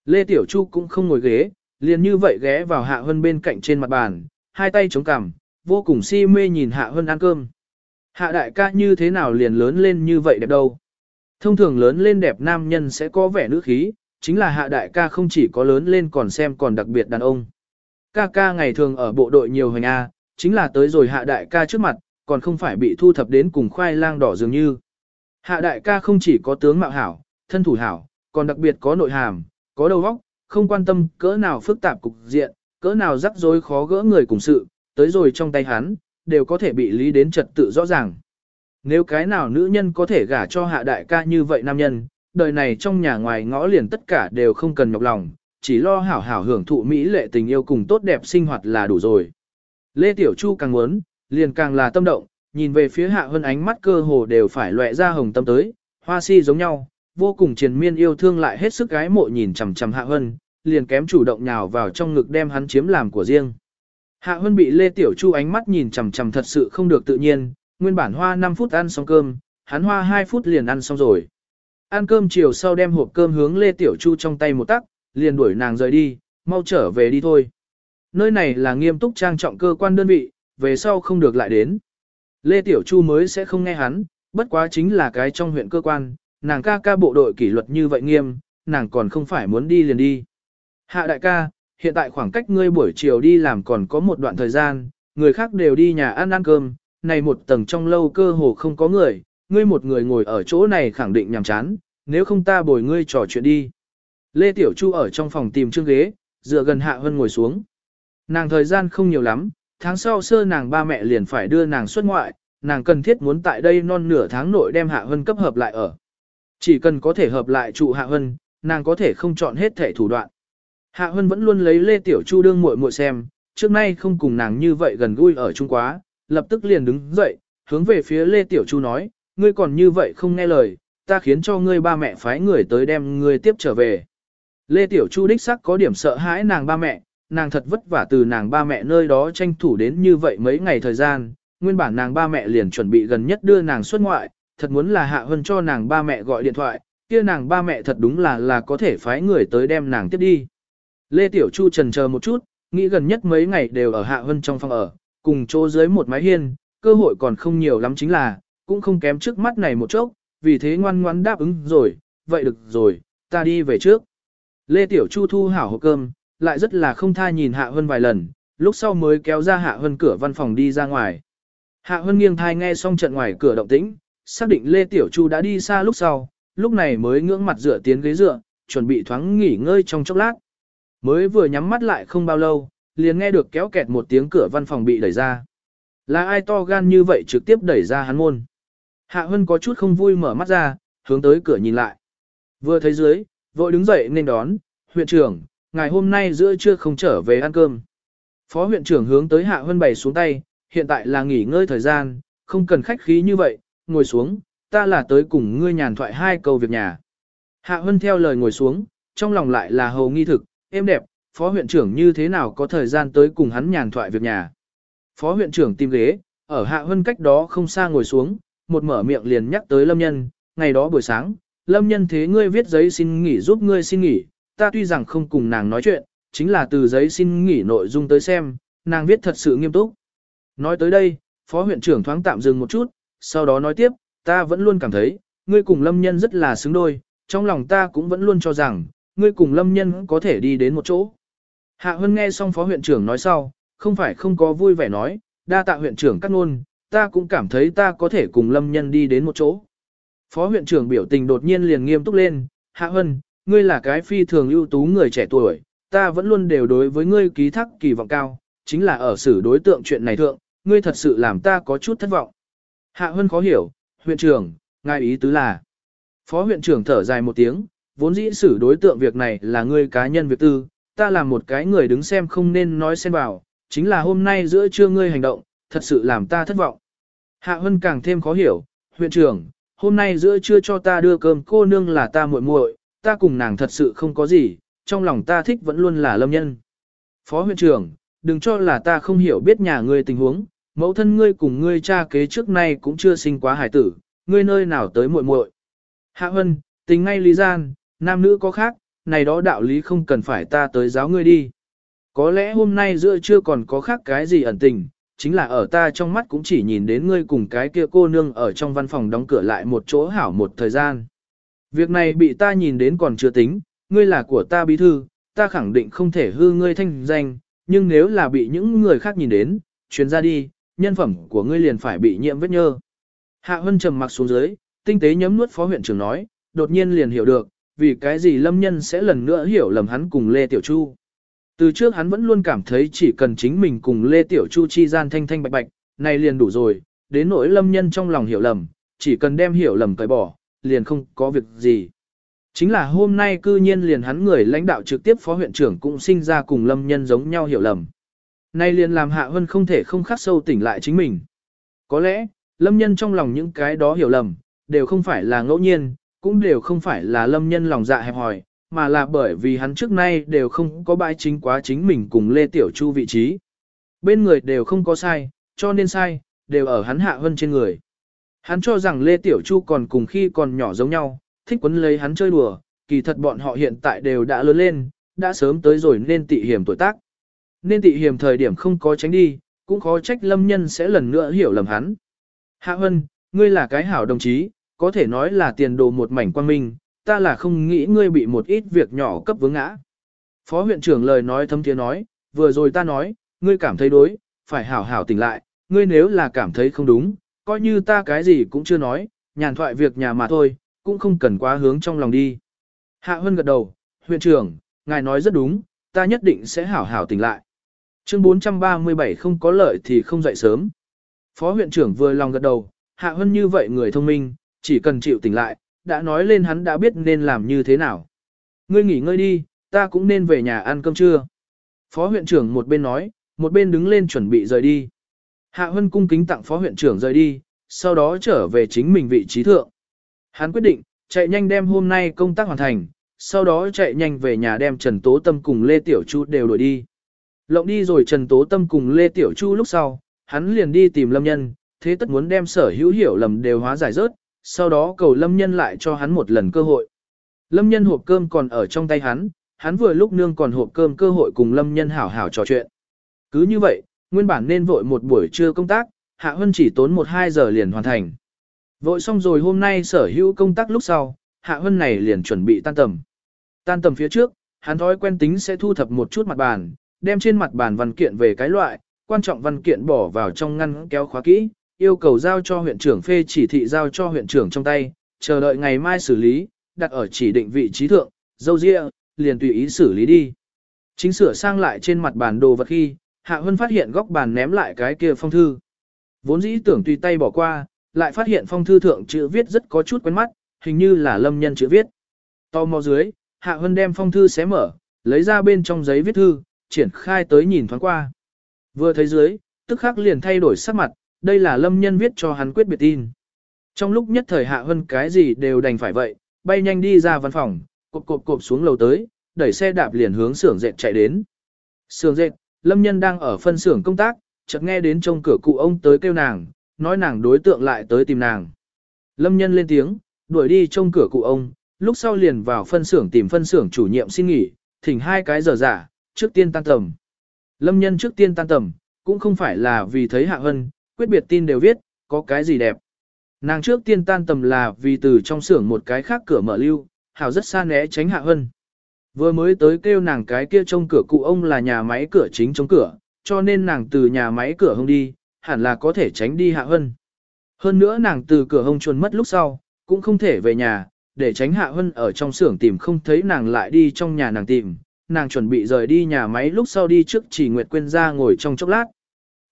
Lê Tiểu Chu cũng không ngồi ghế, liền như vậy ghé vào Hạ Hân bên cạnh trên mặt bàn, hai tay chống cằm, vô cùng si mê nhìn Hạ Hân ăn cơm. Hạ đại ca như thế nào liền lớn lên như vậy đẹp đâu. Thông thường lớn lên đẹp nam nhân sẽ có vẻ nữ khí, chính là hạ đại ca không chỉ có lớn lên còn xem còn đặc biệt đàn ông. Ca ca ngày thường ở bộ đội nhiều hành A, chính là tới rồi hạ đại ca trước mặt, còn không phải bị thu thập đến cùng khoai lang đỏ dường như. Hạ đại ca không chỉ có tướng mạo hảo, thân thủ hảo, còn đặc biệt có nội hàm, có đầu óc, không quan tâm cỡ nào phức tạp cục diện, cỡ nào rắc rối khó gỡ người cùng sự, tới rồi trong tay hắn, đều có thể bị lý đến trật tự rõ ràng. Nếu cái nào nữ nhân có thể gả cho hạ đại ca như vậy nam nhân, đời này trong nhà ngoài ngõ liền tất cả đều không cần nhọc lòng, chỉ lo hảo hảo hưởng thụ mỹ lệ tình yêu cùng tốt đẹp sinh hoạt là đủ rồi. Lê Tiểu Chu càng muốn, liền càng là tâm động, nhìn về phía hạ hơn ánh mắt cơ hồ đều phải lóe ra hồng tâm tới, hoa si giống nhau, vô cùng triền miên yêu thương lại hết sức gái mộ nhìn chằm chằm hạ hơn, liền kém chủ động nhào vào trong ngực đem hắn chiếm làm của riêng. Hạ Hân bị Lê Tiểu Chu ánh mắt nhìn chằm chằm thật sự không được tự nhiên, nguyên bản hoa 5 phút ăn xong cơm, hắn hoa 2 phút liền ăn xong rồi. Ăn cơm chiều sau đem hộp cơm hướng Lê Tiểu Chu trong tay một tắc, liền đuổi nàng rời đi, mau trở về đi thôi. nơi này là nghiêm túc trang trọng cơ quan đơn vị, về sau không được lại đến. Lê Tiểu Chu mới sẽ không nghe hắn, bất quá chính là cái trong huyện cơ quan, nàng ca ca bộ đội kỷ luật như vậy nghiêm, nàng còn không phải muốn đi liền đi. Hạ đại ca, hiện tại khoảng cách ngươi buổi chiều đi làm còn có một đoạn thời gian, người khác đều đi nhà ăn ăn cơm, này một tầng trong lâu cơ hồ không có người, ngươi một người ngồi ở chỗ này khẳng định nhàm chán, nếu không ta bồi ngươi trò chuyện đi. Lê Tiểu Chu ở trong phòng tìm chương ghế, dựa gần Hạ Hân ngồi xuống. Nàng thời gian không nhiều lắm, tháng sau sơ nàng ba mẹ liền phải đưa nàng xuất ngoại, nàng cần thiết muốn tại đây non nửa tháng nội đem Hạ Hân cấp hợp lại ở. Chỉ cần có thể hợp lại trụ Hạ Hân, nàng có thể không chọn hết thể thủ đoạn. Hạ Hân vẫn luôn lấy Lê Tiểu Chu đương muội muội xem, trước nay không cùng nàng như vậy gần gũi ở chung quá, lập tức liền đứng dậy, hướng về phía Lê Tiểu Chu nói, ngươi còn như vậy không nghe lời, ta khiến cho ngươi ba mẹ phái người tới đem ngươi tiếp trở về. Lê Tiểu Chu đích sắc có điểm sợ hãi nàng ba mẹ, nàng thật vất vả từ nàng ba mẹ nơi đó tranh thủ đến như vậy mấy ngày thời gian, nguyên bản nàng ba mẹ liền chuẩn bị gần nhất đưa nàng xuất ngoại, thật muốn là hạ hơn cho nàng ba mẹ gọi điện thoại, kia nàng ba mẹ thật đúng là là có thể phái người tới đem nàng tiếp đi. Lê Tiểu Chu trần chờ một chút, nghĩ gần nhất mấy ngày đều ở hạ hơn trong phòng ở, cùng chỗ dưới một mái hiên, cơ hội còn không nhiều lắm chính là, cũng không kém trước mắt này một chốc, vì thế ngoan ngoãn đáp ứng rồi, vậy được rồi, ta đi về trước. Lê Tiểu Chu thu hảo hộp cơm, lại rất là không tha nhìn Hạ Hân vài lần, lúc sau mới kéo ra Hạ Hân cửa văn phòng đi ra ngoài. Hạ Hân nghiêng thai nghe xong trận ngoài cửa động tĩnh, xác định Lê Tiểu Chu đã đi xa lúc sau, lúc này mới ngưỡng mặt dựa tiến ghế dựa, chuẩn bị thoáng nghỉ ngơi trong chốc lát. Mới vừa nhắm mắt lại không bao lâu, liền nghe được kéo kẹt một tiếng cửa văn phòng bị đẩy ra. Là ai to gan như vậy trực tiếp đẩy ra hắn môn. Hạ Hân có chút không vui mở mắt ra, hướng tới cửa nhìn lại. Vừa thấy dưới, vội đứng dậy nên đón, huyện trưởng, ngày hôm nay giữa trưa không trở về ăn cơm. Phó huyện trưởng hướng tới Hạ Hân bày xuống tay, hiện tại là nghỉ ngơi thời gian, không cần khách khí như vậy, ngồi xuống, ta là tới cùng ngươi nhàn thoại hai câu việc nhà. Hạ Hân theo lời ngồi xuống, trong lòng lại là hầu nghi thực, êm đẹp, phó huyện trưởng như thế nào có thời gian tới cùng hắn nhàn thoại việc nhà. Phó huyện trưởng tìm ghế, ở Hạ hơn cách đó không xa ngồi xuống, một mở miệng liền nhắc tới Lâm Nhân, ngày đó buổi sáng, Lâm Nhân thế ngươi viết giấy xin nghỉ giúp ngươi xin nghỉ, ta tuy rằng không cùng nàng nói chuyện, chính là từ giấy xin nghỉ nội dung tới xem, nàng viết thật sự nghiêm túc. Nói tới đây, Phó huyện trưởng thoáng tạm dừng một chút, sau đó nói tiếp, ta vẫn luôn cảm thấy, ngươi cùng Lâm Nhân rất là xứng đôi, trong lòng ta cũng vẫn luôn cho rằng, ngươi cùng Lâm Nhân có thể đi đến một chỗ. Hạ Hân nghe xong Phó huyện trưởng nói sau, không phải không có vui vẻ nói, đa tạ huyện trưởng cắt ngôn, ta cũng cảm thấy ta có thể cùng Lâm Nhân đi đến một chỗ. Phó huyện trưởng biểu tình đột nhiên liền nghiêm túc lên, Hạ Hân, ngươi là cái phi thường ưu tú người trẻ tuổi, ta vẫn luôn đều đối với ngươi ký thác kỳ vọng cao, chính là ở xử đối tượng chuyện này thượng, ngươi thật sự làm ta có chút thất vọng. Hạ Hân khó hiểu, huyện trưởng, ngài ý tứ là. Phó huyện trưởng thở dài một tiếng, vốn dĩ xử đối tượng việc này là ngươi cá nhân việc tư, ta là một cái người đứng xem không nên nói xen vào, chính là hôm nay giữa trưa ngươi hành động, thật sự làm ta thất vọng. Hạ Hân càng thêm khó hiểu, huyện trưởng, hôm nay giữa trưa cho ta đưa cơm cô nương là ta muội muội, ta cùng nàng thật sự không có gì, trong lòng ta thích vẫn luôn là lâm nhân. Phó huyện trưởng, đừng cho là ta không hiểu biết nhà ngươi tình huống, mẫu thân ngươi cùng ngươi cha kế trước nay cũng chưa sinh quá hải tử, ngươi nơi nào tới muội muội. Hạ Hân, tình ngay lý gian, nam nữ có khác, này đó đạo lý không cần phải ta tới giáo ngươi đi. Có lẽ hôm nay giữa chưa còn có khác cái gì ẩn tình, chính là ở ta trong mắt cũng chỉ nhìn đến ngươi cùng cái kia cô nương ở trong văn phòng đóng cửa lại một chỗ hảo một thời gian. Việc này bị ta nhìn đến còn chưa tính, ngươi là của ta bí thư, ta khẳng định không thể hư ngươi thanh danh, nhưng nếu là bị những người khác nhìn đến, chuyến ra đi, nhân phẩm của ngươi liền phải bị nhiễm vết nhơ. Hạ Hân trầm mặc xuống dưới, tinh tế nhấm nuốt phó huyện trưởng nói, đột nhiên liền hiểu được, vì cái gì lâm nhân sẽ lần nữa hiểu lầm hắn cùng Lê Tiểu Chu. Từ trước hắn vẫn luôn cảm thấy chỉ cần chính mình cùng Lê Tiểu Chu chi gian thanh thanh bạch bạch, này liền đủ rồi, đến nỗi lâm nhân trong lòng hiểu lầm, chỉ cần đem hiểu lầm cởi bỏ, liền không có việc gì. Chính là hôm nay cư nhiên liền hắn người lãnh đạo trực tiếp phó huyện trưởng cũng sinh ra cùng lâm nhân giống nhau hiểu lầm. Nay liền làm Hạ Hân không thể không khắc sâu tỉnh lại chính mình. Có lẽ, lâm nhân trong lòng những cái đó hiểu lầm, đều không phải là ngẫu nhiên, cũng đều không phải là lâm nhân lòng dạ hẹp hòi, mà là bởi vì hắn trước nay đều không có bãi chính quá chính mình cùng Lê Tiểu Chu vị trí. Bên người đều không có sai, cho nên sai, đều ở hắn Hạ hơn trên người. Hắn cho rằng Lê Tiểu Chu còn cùng khi còn nhỏ giống nhau, thích quấn lấy hắn chơi đùa, kỳ thật bọn họ hiện tại đều đã lớn lên, đã sớm tới rồi nên tị hiểm tuổi tác. nên tị hiểm thời điểm không có tránh đi, cũng khó trách lâm nhân sẽ lần nữa hiểu lầm hắn. Hạ Hân, ngươi là cái hảo đồng chí, có thể nói là tiền đồ một mảnh quan minh, ta là không nghĩ ngươi bị một ít việc nhỏ cấp vướng ngã. Phó huyện trưởng lời nói thâm tiếng nói, vừa rồi ta nói, ngươi cảm thấy đối, phải hảo hảo tỉnh lại, ngươi nếu là cảm thấy không đúng, coi như ta cái gì cũng chưa nói, nhàn thoại việc nhà mà thôi, cũng không cần quá hướng trong lòng đi. Hạ Hân gật đầu, huyện trưởng, ngài nói rất đúng, ta nhất định sẽ hảo hảo tỉnh lại. Chương 437 không có lợi thì không dậy sớm. Phó huyện trưởng vừa lòng gật đầu, Hạ Hân như vậy người thông minh, chỉ cần chịu tỉnh lại, đã nói lên hắn đã biết nên làm như thế nào. Ngươi nghỉ ngơi đi, ta cũng nên về nhà ăn cơm trưa. Phó huyện trưởng một bên nói, một bên đứng lên chuẩn bị rời đi. Hạ Hân cung kính tặng phó huyện trưởng rời đi, sau đó trở về chính mình vị trí thượng. Hắn quyết định, chạy nhanh đem hôm nay công tác hoàn thành, sau đó chạy nhanh về nhà đem Trần Tố Tâm cùng Lê Tiểu Chu đều đuổi đi. Lộng đi rồi Trần Tố Tâm cùng Lê Tiểu Chu lúc sau, hắn liền đi tìm Lâm Nhân, thế tất muốn đem sở hữu hiểu lầm đều hóa giải rớt, sau đó cầu Lâm Nhân lại cho hắn một lần cơ hội. Lâm Nhân hộp cơm còn ở trong tay hắn, hắn vừa lúc nương còn hộp cơm cơ hội cùng Lâm Nhân hảo hảo trò chuyện. Cứ như vậy, nguyên bản nên vội một buổi trưa công tác, Hạ Hân chỉ tốn 1-2 giờ liền hoàn thành. Vội xong rồi hôm nay sở hữu công tác lúc sau, Hạ Hân này liền chuẩn bị tan tầm. Tan tầm phía trước, hắn thói quen tính sẽ thu thập một chút mặt bàn, đem trên mặt bàn văn kiện về cái loại, quan trọng văn kiện bỏ vào trong ngăn kéo khóa kỹ, yêu cầu giao cho huyện trưởng phê chỉ thị giao cho huyện trưởng trong tay, chờ đợi ngày mai xử lý, đặt ở chỉ định vị trí thượng, dâu ria, liền tùy ý xử lý đi. Chính sửa sang lại trên mặt bàn đồ vật khi, Hạ Hân phát hiện góc bàn ném lại cái kia phong thư. Vốn dĩ tưởng tùy tay bỏ qua, lại phát hiện phong thư thượng chữ viết rất có chút quen mắt, hình như là lâm nhân chữ viết. To mò dưới, Hạ Hân đem phong thư xé mở, lấy ra bên trong giấy viết thư, triển khai tới nhìn thoáng qua. Vừa thấy dưới, tức khắc liền thay đổi sắc mặt, đây là lâm nhân viết cho hắn quyết biệt tin. Trong lúc nhất thời Hạ Hân cái gì đều đành phải vậy, bay nhanh đi ra văn phòng, cộp cộp cộp xuống lầu tới, đẩy xe đạp liền hướng xưởng dệt chạy đến. Xưởng dệt, lâm nhân đang ở phân xưởng công tác, chợt nghe đến trong cửa cụ ông tới kêu nàng, nói nàng đối tượng lại tới tìm nàng. Lâm nhân lên tiếng, đuổi đi trong cửa cụ ông, lúc sau liền vào phân xưởng tìm phân xưởng chủ nhiệm xin nghỉ, thỉnh hai cái giờ giả, trước tiên tan tầm. Lâm nhân trước tiên tan tầm, cũng không phải là vì thấy hạ hân, quyết biệt tin đều viết, có cái gì đẹp. Nàng trước tiên tan tầm là vì từ trong xưởng một cái khác cửa mở lưu, hảo rất xa né tránh hạ hân. Vừa mới tới kêu nàng cái kia trong cửa cụ ông là nhà máy cửa chính trong cửa, cho nên nàng từ nhà máy cửa hông đi, hẳn là có thể tránh đi hạ hân. Hơn nữa nàng từ cửa hông chuồn mất lúc sau, cũng không thể về nhà, để tránh hạ hân ở trong xưởng tìm không thấy nàng lại đi trong nhà nàng tìm. Nàng chuẩn bị rời đi nhà máy lúc sau đi trước chỉ Nguyệt Quyên ra ngồi trong chốc lát.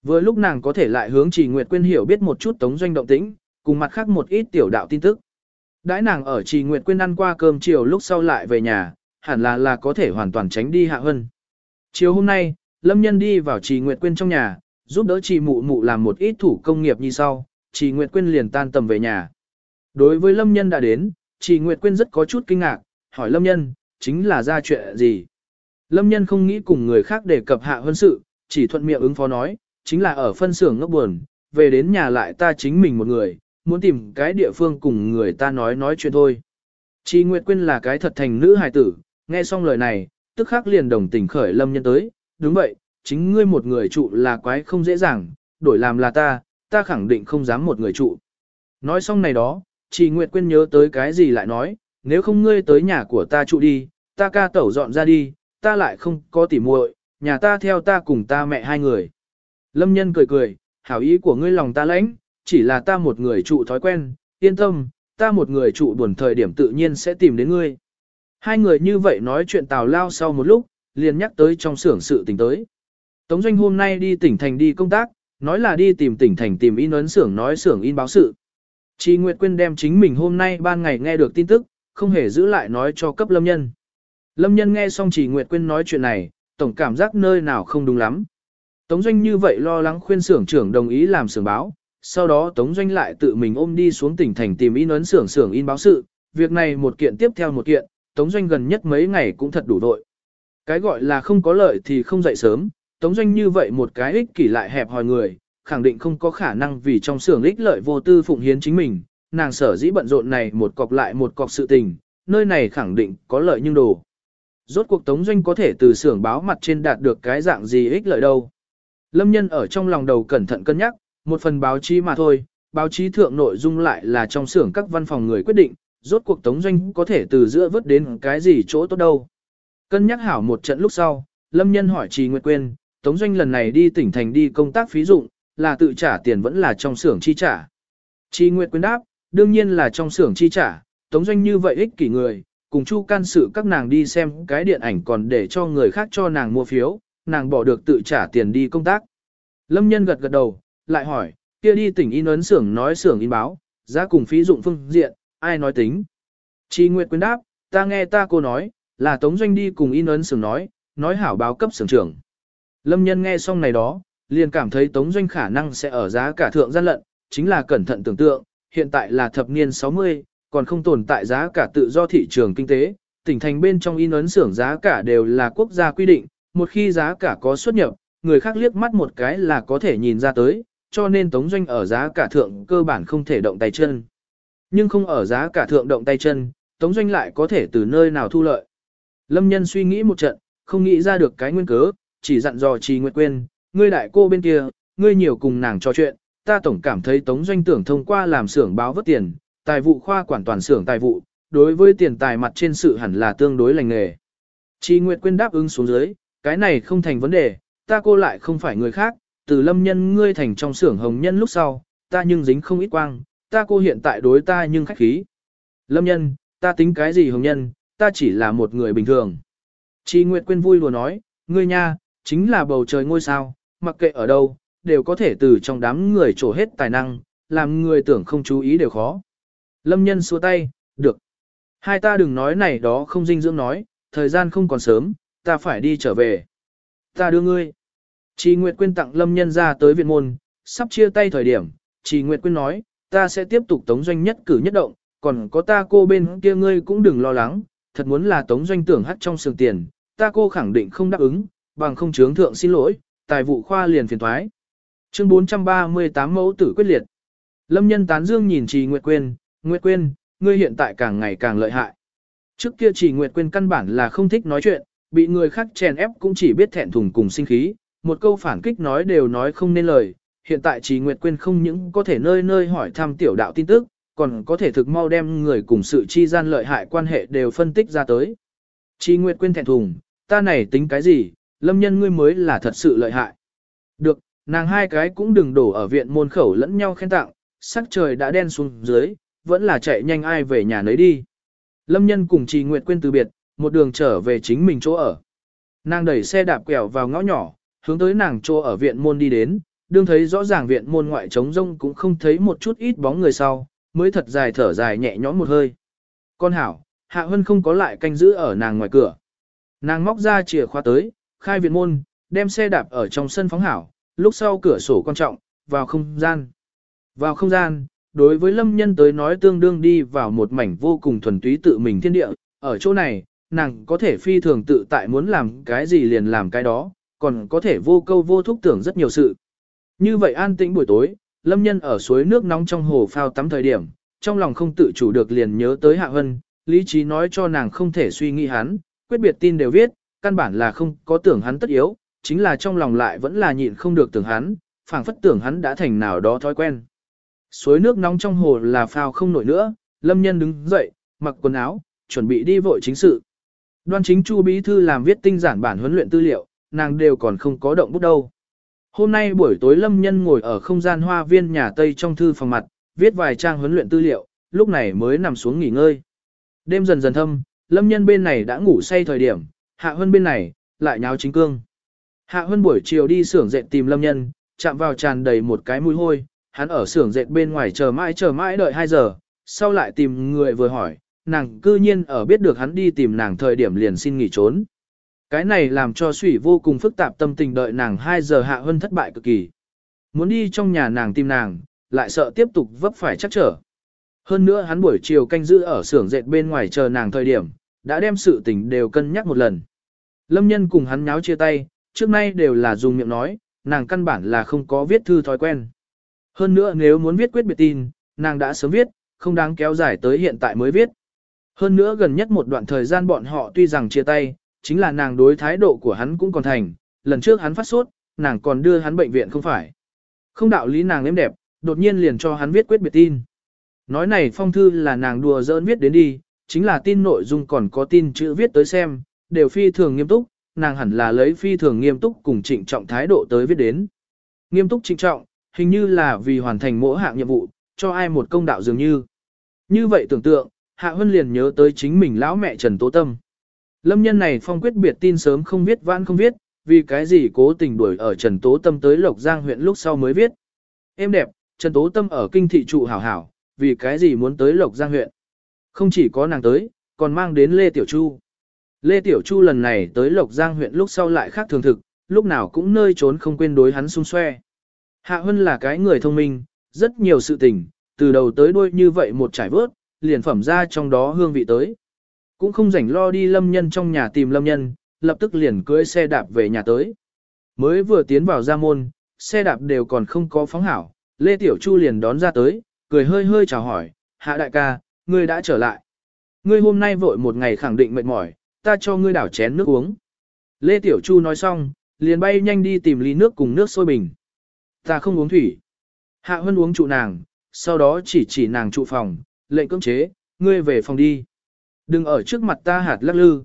Vừa lúc nàng có thể lại hướng trì Nguyệt Quyên hiểu biết một chút tống doanh động tĩnh, cùng mặt khác một ít tiểu đạo tin tức. Đãi nàng ở Trì Nguyệt Quyên ăn qua cơm chiều lúc sau lại về nhà, hẳn là là có thể hoàn toàn tránh đi hạ hân. Chiều hôm nay, Lâm Nhân đi vào Trì Nguyệt Quyên trong nhà, giúp đỡ Trì Mụ Mụ làm một ít thủ công nghiệp như sau, Trì Nguyệt Quyên liền tan tầm về nhà. Đối với Lâm Nhân đã đến, Trì Nguyệt Quyên rất có chút kinh ngạc, hỏi Lâm Nhân, chính là ra chuyện gì? Lâm Nhân không nghĩ cùng người khác đề cập hạ Hân sự, chỉ thuận miệng ứng phó nói, chính là ở phân xưởng ngốc buồn, về đến nhà lại ta chính mình một người, muốn tìm cái địa phương cùng người ta nói nói chuyện thôi. Chị Nguyệt Quyên là cái thật thành nữ hài tử, nghe xong lời này, tức khắc liền đồng tình khởi lâm nhân tới, đúng vậy, chính ngươi một người trụ là quái không dễ dàng, đổi làm là ta, ta khẳng định không dám một người trụ. Nói xong này đó, chị Nguyệt Quyên nhớ tới cái gì lại nói, nếu không ngươi tới nhà của ta trụ đi, ta ca tẩu dọn ra đi, ta lại không có tỉ muội, nhà ta theo ta cùng ta mẹ hai người. Lâm nhân cười cười, hảo ý của ngươi lòng ta lãnh, chỉ là ta một người trụ thói quen, yên tâm, ta một người trụ buồn thời điểm tự nhiên sẽ tìm đến ngươi. Hai người như vậy nói chuyện tào lao sau một lúc, liền nhắc tới trong xưởng sự tình tới. Tống Doanh hôm nay đi tỉnh thành đi công tác, nói là đi tìm tỉnh thành tìm in ấn xưởng nói xưởng in báo sự. Chi Nguyệt Quyên đem chính mình hôm nay ban ngày nghe được tin tức, không hề giữ lại nói cho cấp lâm nhân. Lâm nhân nghe xong Chỉ Nguyệt Quyên nói chuyện này, tổng cảm giác nơi nào không đúng lắm. Tống Doanh như vậy lo lắng khuyên xưởng trưởng đồng ý làm xưởng báo, sau đó Tống Doanh lại tự mình ôm đi xuống tỉnh thành tìm in ấn xưởng xưởng in báo sự, việc này một kiện tiếp theo một kiện, Tống Doanh gần nhất mấy ngày cũng thật đủ vội. Cái gọi là không có lợi thì không dậy sớm, Tống Doanh như vậy một cái ích kỷ lại hẹp hòi người, khẳng định không có khả năng vì trong xưởng ích lợi vô tư phụng hiến chính mình, nàng sở dĩ bận rộn này một cọc lại một cọc sự tình, nơi này khẳng định có lợi nhưng đồ. rốt cuộc tống doanh có thể từ xưởng báo mặt trên đạt được cái dạng gì ích lợi đâu. Lâm nhân ở trong lòng đầu cẩn thận cân nhắc, một phần báo chí mà thôi, báo chí thượng nội dung lại là trong xưởng các văn phòng người quyết định, rốt cuộc tống doanh có thể từ giữa vớt đến cái gì chỗ tốt đâu. Cân nhắc hảo một trận lúc sau, Lâm nhân hỏi Trì Nguyệt Quyên, tống doanh lần này đi tỉnh thành đi công tác phí dụng, là tự trả tiền vẫn là trong xưởng chi trả. Trì Nguyệt Quyên đáp, đương nhiên là trong xưởng chi trả, tống doanh như vậy ích kỷ người, cùng chu can sự các nàng đi xem cái điện ảnh còn để cho người khác cho nàng mua phiếu, nàng bỏ được tự trả tiền đi công tác. Lâm nhân gật gật đầu, lại hỏi, kia đi tỉnh in ấn xưởng nói xưởng in báo, giá cùng phí dụng phương diện, ai nói tính. Chi Nguyệt quyến đáp, ta nghe ta cô nói, là Tống Doanh đi cùng in ấn xưởng nói, nói hảo báo cấp xưởng trưởng. Lâm nhân nghe xong này đó, liền cảm thấy Tống Doanh khả năng sẽ ở giá cả thượng gian lận, chính là cẩn thận tưởng tượng, hiện tại là thập niên 60, còn không tồn tại giá cả tự do thị trường kinh tế, tỉnh thành bên trong in ấn xưởng giá cả đều là quốc gia quy định, một khi giá cả có xuất nhập, người khác liếc mắt một cái là có thể nhìn ra tới, cho nên tống doanh ở giá cả thượng cơ bản không thể động tay chân. Nhưng không ở giá cả thượng động tay chân, tống doanh lại có thể từ nơi nào thu lợi. Lâm nhân suy nghĩ một trận, không nghĩ ra được cái nguyên cớ, chỉ dặn dò trì nguyệt quên, ngươi đại cô bên kia, ngươi nhiều cùng nàng trò chuyện, ta tổng cảm thấy tống doanh tưởng thông qua làm xưởng báo vất tiền, tài vụ khoa quản toàn xưởng tài vụ, đối với tiền tài mặt trên sự hẳn là tương đối lành nghề. Chi Nguyệt Quyên đáp ứng xuống dưới, cái này không thành vấn đề, ta cô lại không phải người khác, từ lâm nhân ngươi thành trong xưởng hồng nhân lúc sau, ta nhưng dính không ít quang, ta cô hiện tại đối ta nhưng khách khí. Lâm nhân, ta tính cái gì hồng nhân, ta chỉ là một người bình thường. Chi Nguyệt Quyên vui lùa nói, ngươi nha, chính là bầu trời ngôi sao, mặc kệ ở đâu, đều có thể từ trong đám người trổ hết tài năng, làm người tưởng không chú ý đều khó. Lâm nhân xua tay, được. Hai ta đừng nói này đó không dinh dưỡng nói, thời gian không còn sớm, ta phải đi trở về. Ta đưa ngươi. Trì Nguyệt Quyên tặng Lâm nhân ra tới viện môn, sắp chia tay thời điểm, Trì Nguyệt Quyên nói, ta sẽ tiếp tục tống doanh nhất cử nhất động, còn có ta cô bên kia ngươi cũng đừng lo lắng, thật muốn là tống doanh tưởng hắt trong sườn tiền, ta cô khẳng định không đáp ứng, bằng không chướng thượng xin lỗi, tài vụ khoa liền phiền thoái. Chương 438 mẫu tử quyết liệt. Lâm nhân tán dương nhìn Trì Nguyệt Quyên, Nguyệt Quyên, ngươi hiện tại càng ngày càng lợi hại. Trước kia chỉ Nguyệt Quyên căn bản là không thích nói chuyện, bị người khác chèn ép cũng chỉ biết thẹn thùng cùng sinh khí, một câu phản kích nói đều nói không nên lời. Hiện tại chỉ Nguyệt Quyên không những có thể nơi nơi hỏi thăm tiểu đạo tin tức, còn có thể thực mau đem người cùng sự chi gian lợi hại quan hệ đều phân tích ra tới. Chi Nguyệt Quyên thẹn thùng, ta này tính cái gì, lâm nhân ngươi mới là thật sự lợi hại. Được, nàng hai cái cũng đừng đổ ở viện môn khẩu lẫn nhau khen tặng, sắc trời đã đen xuống dưới, vẫn là chạy nhanh ai về nhà nấy đi. Lâm nhân cùng Trì Nguyệt Quyên từ biệt, một đường trở về chính mình chỗ ở. Nàng đẩy xe đạp quẹo vào ngõ nhỏ, hướng tới nàng chỗ ở viện môn đi đến, đương thấy rõ ràng viện môn ngoại trống rông cũng không thấy một chút ít bóng người sau, mới thật dài thở dài nhẹ nhõm một hơi. Con hảo, Hạ Hân không có lại canh giữ ở nàng ngoài cửa. Nàng móc ra chìa khóa tới, khai viện môn, đem xe đạp ở trong sân phóng hảo, lúc sau cửa sổ quan trọng, vào không gian. Vào không gian, đối với lâm nhân tới nói tương đương đi vào một mảnh vô cùng thuần túy tự mình thiên địa, ở chỗ này, nàng có thể phi thường tự tại muốn làm cái gì liền làm cái đó, còn có thể vô câu vô thúc tưởng rất nhiều sự. Như vậy an tĩnh buổi tối, lâm nhân ở suối nước nóng trong hồ phao tắm thời điểm, trong lòng không tự chủ được liền nhớ tới Hạ Hân, lý trí nói cho nàng không thể suy nghĩ hắn, quyết biệt tin đều viết, căn bản là không có tưởng hắn tất yếu, chính là trong lòng lại vẫn là nhịn không được tưởng hắn, phảng phất tưởng hắn đã thành nào đó thói quen. Suối nước nóng trong hồ là phao không nổi nữa, lâm nhân đứng dậy, mặc quần áo, chuẩn bị đi vội chính sự. Đoan chính Chu Bí Thư làm viết tinh giản bản huấn luyện tư liệu, nàng đều còn không có động bút đâu. Hôm nay buổi tối lâm nhân ngồi ở không gian hoa viên nhà Tây trong thư phòng mặt, viết vài trang huấn luyện tư liệu, lúc này mới nằm xuống nghỉ ngơi. Đêm dần dần thâm, lâm nhân bên này đã ngủ say thời điểm, hạ Hân bên này, lại nháo chính cương. Hạ Hân buổi chiều đi xưởng dệt tìm lâm nhân, chạm vào tràn đầy một cái mùi hôi, hắn ở xưởng dệt bên ngoài chờ mãi chờ mãi đợi 2 giờ, sau lại tìm người vừa hỏi, nàng cư nhiên ở biết được hắn đi tìm nàng thời điểm liền xin nghỉ trốn. Cái này làm cho Sủy vô cùng phức tạp tâm tình đợi nàng 2 giờ hạ hơn thất bại cực kỳ. Muốn đi trong nhà nàng tìm nàng, lại sợ tiếp tục vấp phải chắc trở. Hơn nữa hắn buổi chiều canh giữ ở xưởng dệt bên ngoài chờ nàng thời điểm, đã đem sự tình đều cân nhắc một lần. Lâm nhân cùng hắn nháo chia tay, trước nay đều là dùng miệng nói, nàng căn bản là không có viết thư thói quen. Hơn nữa nếu muốn viết quyết biệt tin, nàng đã sớm viết, không đáng kéo dài tới hiện tại mới viết. Hơn nữa gần nhất một đoạn thời gian bọn họ tuy rằng chia tay, chính là nàng đối thái độ của hắn cũng còn thành, lần trước hắn phát sốt, nàng còn đưa hắn bệnh viện không phải. Không đạo lý nàng êm đẹp, đột nhiên liền cho hắn viết quyết biệt tin. Nói này phong thư là nàng đùa giỡn viết đến đi, chính là tin nội dung còn có tin chữ viết tới xem, đều phi thường nghiêm túc, nàng hẳn là lấy phi thường nghiêm túc cùng trịnh trọng thái độ tới viết đến. Nghiêm túc trịnh trọng, hình như là vì hoàn thành mỗi hạng nhiệm vụ, cho ai một công đạo dường như. Như vậy tưởng tượng, Hạ Hân liền nhớ tới chính mình lão mẹ Trần Tố Tâm. Lâm nhân này phong quyết biệt tin sớm không viết vãn không viết, vì cái gì cố tình đuổi ở Trần Tố Tâm tới Lộc Giang huyện lúc sau mới viết. Em đẹp, Trần Tố Tâm ở kinh thị trụ hảo hảo, vì cái gì muốn tới Lộc Giang huyện. Không chỉ có nàng tới, còn mang đến Lê Tiểu Chu. Lê Tiểu Chu lần này tới Lộc Giang huyện lúc sau lại khác thường thực, lúc nào cũng nơi trốn không quên đối hắn xung xoe. Hạ Hân là cái người thông minh, rất nhiều sự tình, từ đầu tới đuôi như vậy một trải vớt, liền phẩm ra trong đó hương vị tới. Cũng không rảnh lo đi lâm nhân trong nhà tìm lâm nhân, lập tức liền cưỡi xe đạp về nhà tới. Mới vừa tiến vào ra môn, xe đạp đều còn không có phóng hảo, Lê Tiểu Chu liền đón ra tới, cười hơi hơi chào hỏi, hạ đại ca, ngươi đã trở lại. Ngươi hôm nay vội một ngày khẳng định mệt mỏi, ta cho ngươi đảo chén nước uống. Lê Tiểu Chu nói xong, liền bay nhanh đi tìm ly nước cùng nước sôi bình. Ta không uống thủy. Hạ Hân uống trụ nàng, sau đó chỉ chỉ nàng trụ phòng, lệnh cưỡng chế, ngươi về phòng đi. Đừng ở trước mặt ta hạt lắc lư.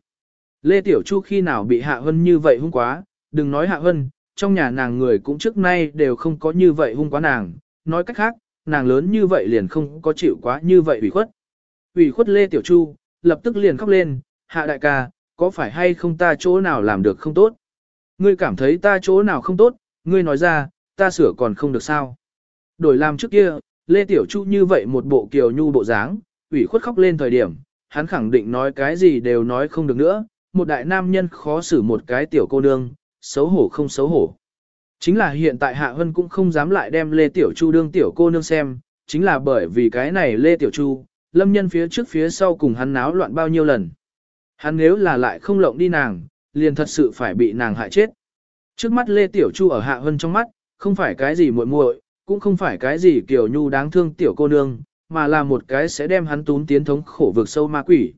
Lê Tiểu Chu khi nào bị Hạ Hân như vậy hung quá, đừng nói Hạ Hân, trong nhà nàng người cũng trước nay đều không có như vậy hung quá nàng, nói cách khác, nàng lớn như vậy liền không có chịu quá như vậy ủy khuất. ủy khuất Lê Tiểu Chu, lập tức liền khóc lên, Hạ đại ca, có phải hay không ta chỗ nào làm được không tốt? Ngươi cảm thấy ta chỗ nào không tốt, ngươi nói ra, ta sửa còn không được sao? Đổi làm trước kia, Lê Tiểu Chu như vậy một bộ kiều nhu bộ dáng, ủy khuất khóc lên thời điểm, hắn khẳng định nói cái gì đều nói không được nữa, một đại nam nhân khó xử một cái tiểu cô nương, xấu hổ không xấu hổ. Chính là hiện tại Hạ Hân cũng không dám lại đem Lê Tiểu Chu đương tiểu cô nương xem, chính là bởi vì cái này Lê Tiểu Chu, lâm nhân phía trước phía sau cùng hắn náo loạn bao nhiêu lần. Hắn nếu là lại không lộng đi nàng, liền thật sự phải bị nàng hại chết. Trước mắt Lê Tiểu Chu ở Hạ Hân trong mắt, không phải cái gì muội muội, cũng không phải cái gì kiểu nhu đáng thương tiểu cô nương, mà là một cái sẽ đem hắn tún tiến thống khổ vực sâu ma quỷ.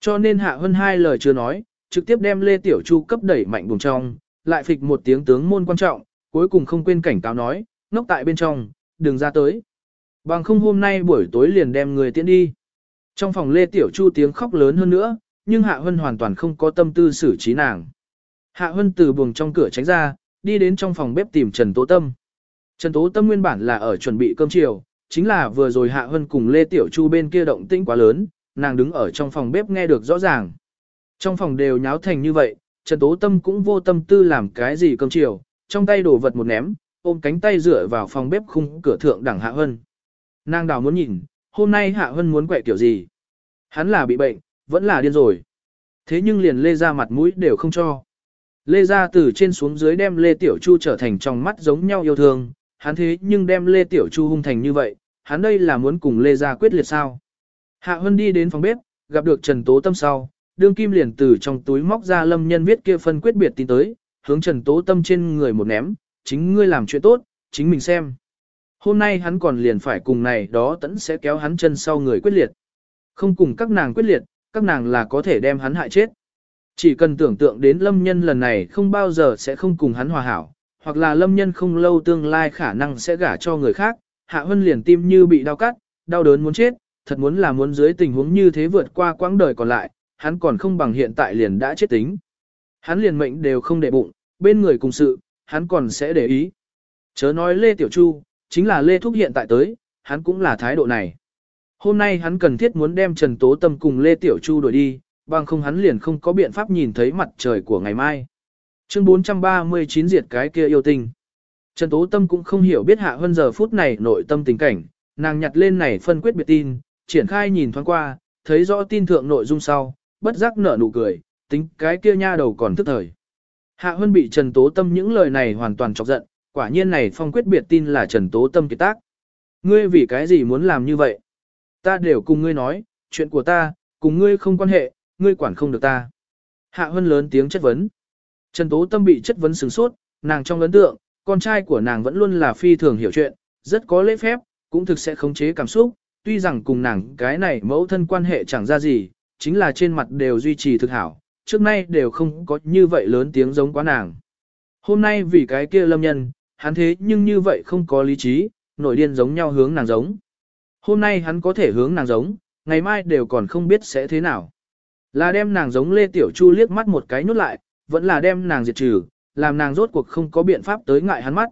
Cho nên Hạ Hân hai lời chưa nói, trực tiếp đem Lê Tiểu Chu cấp đẩy mạnh bùng trong, lại phịch một tiếng tướng môn quan trọng, cuối cùng không quên cảnh cáo nói, ngốc tại bên trong, đừng ra tới. Bằng không hôm nay buổi tối liền đem người tiễn đi. Trong phòng Lê Tiểu Chu tiếng khóc lớn hơn nữa, nhưng Hạ Hân hoàn toàn không có tâm tư xử trí nàng. Hạ Hân từ buồng trong cửa tránh ra, đi đến trong phòng bếp tìm Trần Tố Tâm. Trần Tố Tâm nguyên bản là ở chuẩn bị cơm chiều, chính là vừa rồi Hạ Hân cùng Lê Tiểu Chu bên kia động tĩnh quá lớn, nàng đứng ở trong phòng bếp nghe được rõ ràng. Trong phòng đều nháo thành như vậy, Trần Tố Tâm cũng vô tâm tư làm cái gì cơm chiều, trong tay đổ vật một ném, ôm cánh tay dựa vào phòng bếp khung cửa thượng đẳng Hạ Hân. Nàng đào muốn nhìn, hôm nay Hạ Hân muốn quẹ kiểu gì? Hắn là bị bệnh, vẫn là điên rồi. Thế nhưng liền lê ra mặt mũi đều không cho. Lê ra từ trên xuống dưới đem Lê Tiểu Chu trở thành trong mắt giống nhau yêu thương, hắn thế nhưng đem Lê Tiểu Chu hung thành như vậy, hắn đây là muốn cùng Lê ra quyết liệt sao. Hạ Hân đi đến phòng bếp, gặp được Trần Tố Tâm sau, đương kim liền từ trong túi móc ra lâm nhân viết kia phân quyết biệt tin tới, hướng Trần Tố Tâm trên người một ném, chính ngươi làm chuyện tốt, chính mình xem. Hôm nay hắn còn liền phải cùng này đó tẫn sẽ kéo hắn chân sau người quyết liệt. Không cùng các nàng quyết liệt, các nàng là có thể đem hắn hại chết. Chỉ cần tưởng tượng đến lâm nhân lần này không bao giờ sẽ không cùng hắn hòa hảo, hoặc là lâm nhân không lâu tương lai khả năng sẽ gả cho người khác, hạ hân liền tim như bị đau cắt, đau đớn muốn chết, thật muốn là muốn dưới tình huống như thế vượt qua quãng đời còn lại, hắn còn không bằng hiện tại liền đã chết tính. Hắn liền mệnh đều không để bụng, bên người cùng sự, hắn còn sẽ để ý. Chớ nói Lê Tiểu Chu, chính là Lê Thúc hiện tại tới, hắn cũng là thái độ này. Hôm nay hắn cần thiết muốn đem Trần Tố Tâm cùng Lê Tiểu Chu đuổi đi, bằng không hắn liền không có biện pháp nhìn thấy mặt trời của ngày mai. Chương 439 diệt cái kia yêu tình. Trần Tố Tâm cũng không hiểu biết Hạ Hân giờ phút này nội tâm tình cảnh, nàng nhặt lên này phân quyết biệt tin, triển khai nhìn thoáng qua, thấy rõ tin thượng nội dung sau, bất giác nở nụ cười, tính cái kia nha đầu còn thức thời. Hạ Hân bị Trần Tố Tâm những lời này hoàn toàn chọc giận, quả nhiên này phong quyết biệt tin là Trần Tố Tâm kỳ tác. Ngươi vì cái gì muốn làm như vậy? Ta đều cùng ngươi nói, chuyện của ta, cùng ngươi không quan hệ, ngươi quản không được ta. Hạ Hân lớn tiếng chất vấn. Trần Tố Tâm bị chất vấn sừng sốt, nàng trong ấn tượng, con trai của nàng vẫn luôn là phi thường hiểu chuyện, rất có lễ phép, cũng thực sẽ khống chế cảm xúc, tuy rằng cùng nàng cái này mẫu thân quan hệ chẳng ra gì, chính là trên mặt đều duy trì thực hảo, trước nay đều không có như vậy lớn tiếng giống quá nàng. Hôm nay vì cái kia lâm nhân, hắn thế nhưng như vậy không có lý trí, nổi điên giống nhau hướng nàng giống. Hôm nay hắn có thể hướng nàng giống, ngày mai đều còn không biết sẽ thế nào. Là đem nàng giống Lê Tiểu Chu liếc mắt một cái nhốt lại, vẫn là đem nàng diệt trừ, làm nàng rốt cuộc không có biện pháp tới ngại hắn mắt.